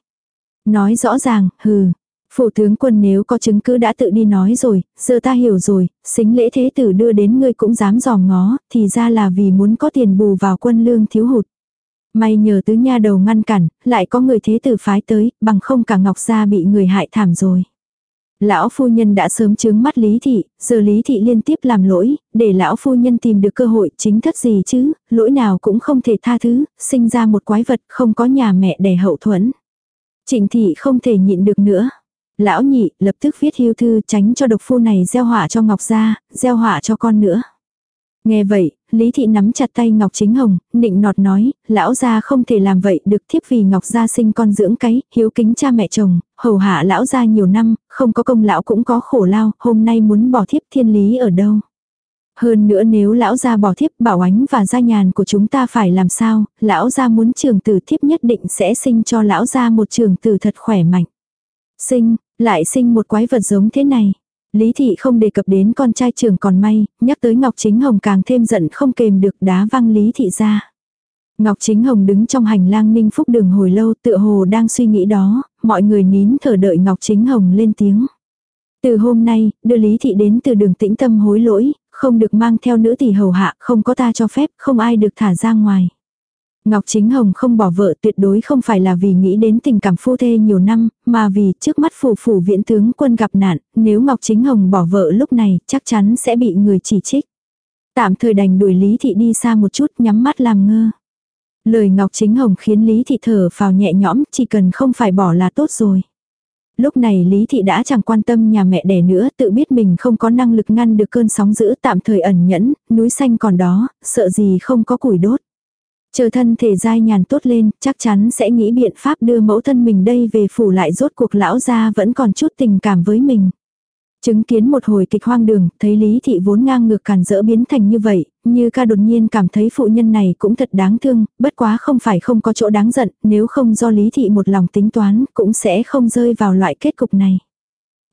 Nói rõ ràng, hừ, Phủ tướng quân nếu có chứng cứ đã tự đi nói rồi, giờ ta hiểu rồi, xính lễ thế tử đưa đến ngươi cũng dám dòm ngó, thì ra là vì muốn có tiền bù vào quân lương thiếu hụt. May nhờ tứ nha đầu ngăn cản, lại có người thế tử phái tới, bằng không cả Ngọc Gia bị người hại thảm rồi. Lão phu nhân đã sớm chứng mắt Lý Thị, giờ Lý Thị liên tiếp làm lỗi, để lão phu nhân tìm được cơ hội chính thất gì chứ, lỗi nào cũng không thể tha thứ, sinh ra một quái vật không có nhà mẹ đẻ hậu thuẫn. Trịnh Thị không thể nhịn được nữa. Lão nhị lập tức viết hưu thư tránh cho độc phu này gieo họa cho Ngọc Gia, gieo họa cho con nữa. Nghe vậy, Lý Thị nắm chặt tay Ngọc Chính Hồng, nịnh nọt nói, lão gia không thể làm vậy được thiếp vì Ngọc gia sinh con dưỡng cái, hiếu kính cha mẹ chồng, hầu hạ lão gia nhiều năm, không có công lão cũng có khổ lao, hôm nay muốn bỏ thiếp thiên lý ở đâu. Hơn nữa nếu lão gia bỏ thiếp bảo ánh và gia nhàn của chúng ta phải làm sao, lão gia muốn trường tử thiếp nhất định sẽ sinh cho lão gia một trường tử thật khỏe mạnh. Sinh, lại sinh một quái vật giống thế này. Lý thị không đề cập đến con trai trưởng còn may, nhắc tới Ngọc Chính Hồng càng thêm giận không kềm được đá văng Lý thị ra. Ngọc Chính Hồng đứng trong hành lang ninh phúc đường hồi lâu tựa hồ đang suy nghĩ đó, mọi người nín thở đợi Ngọc Chính Hồng lên tiếng. Từ hôm nay, đưa Lý Thị đến từ đường tĩnh tâm hối lỗi, không được mang theo nữ tỷ hầu hạ, không có ta cho phép, không ai được thả ra ngoài. Ngọc Chính Hồng không bỏ vợ tuyệt đối không phải là vì nghĩ đến tình cảm phu thê nhiều năm, mà vì trước mắt phủ phủ viễn tướng quân gặp nạn, nếu Ngọc Chính Hồng bỏ vợ lúc này chắc chắn sẽ bị người chỉ trích. Tạm thời đành đuổi Lý Thị đi xa một chút nhắm mắt làm ngơ. Lời Ngọc Chính Hồng khiến Lý Thị thở vào nhẹ nhõm, chỉ cần không phải bỏ là tốt rồi. Lúc này Lý Thị đã chẳng quan tâm nhà mẹ đẻ nữa, tự biết mình không có năng lực ngăn được cơn sóng dữ tạm thời ẩn nhẫn, núi xanh còn đó, sợ gì không có củi đốt. Chờ thân thể dai nhàn tốt lên, chắc chắn sẽ nghĩ biện pháp đưa mẫu thân mình đây về phủ lại rốt cuộc lão gia vẫn còn chút tình cảm với mình. Chứng kiến một hồi kịch hoang đường, thấy Lý Thị vốn ngang ngược càn dỡ biến thành như vậy, như ca đột nhiên cảm thấy phụ nhân này cũng thật đáng thương, bất quá không phải không có chỗ đáng giận, nếu không do Lý Thị một lòng tính toán, cũng sẽ không rơi vào loại kết cục này.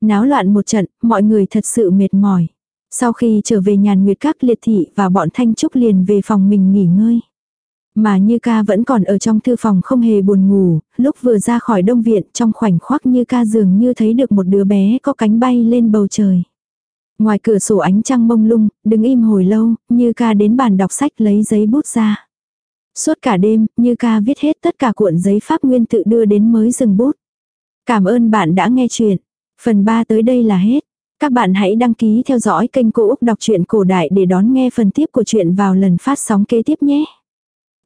Náo loạn một trận, mọi người thật sự mệt mỏi. Sau khi trở về nhàn nguyệt các liệt thị và bọn Thanh Trúc liền về phòng mình nghỉ ngơi. Mà Như ca vẫn còn ở trong thư phòng không hề buồn ngủ, lúc vừa ra khỏi đông viện trong khoảnh khắc Như ca dường như thấy được một đứa bé có cánh bay lên bầu trời. Ngoài cửa sổ ánh trăng mông lung, đứng im hồi lâu, Như ca đến bàn đọc sách lấy giấy bút ra. Suốt cả đêm, Như ca viết hết tất cả cuộn giấy pháp nguyên tự đưa đến mới dừng bút. Cảm ơn bạn đã nghe chuyện. Phần 3 tới đây là hết. Các bạn hãy đăng ký theo dõi kênh Cô Úc Đọc truyện Cổ Đại để đón nghe phần tiếp của chuyện vào lần phát sóng kế tiếp nhé.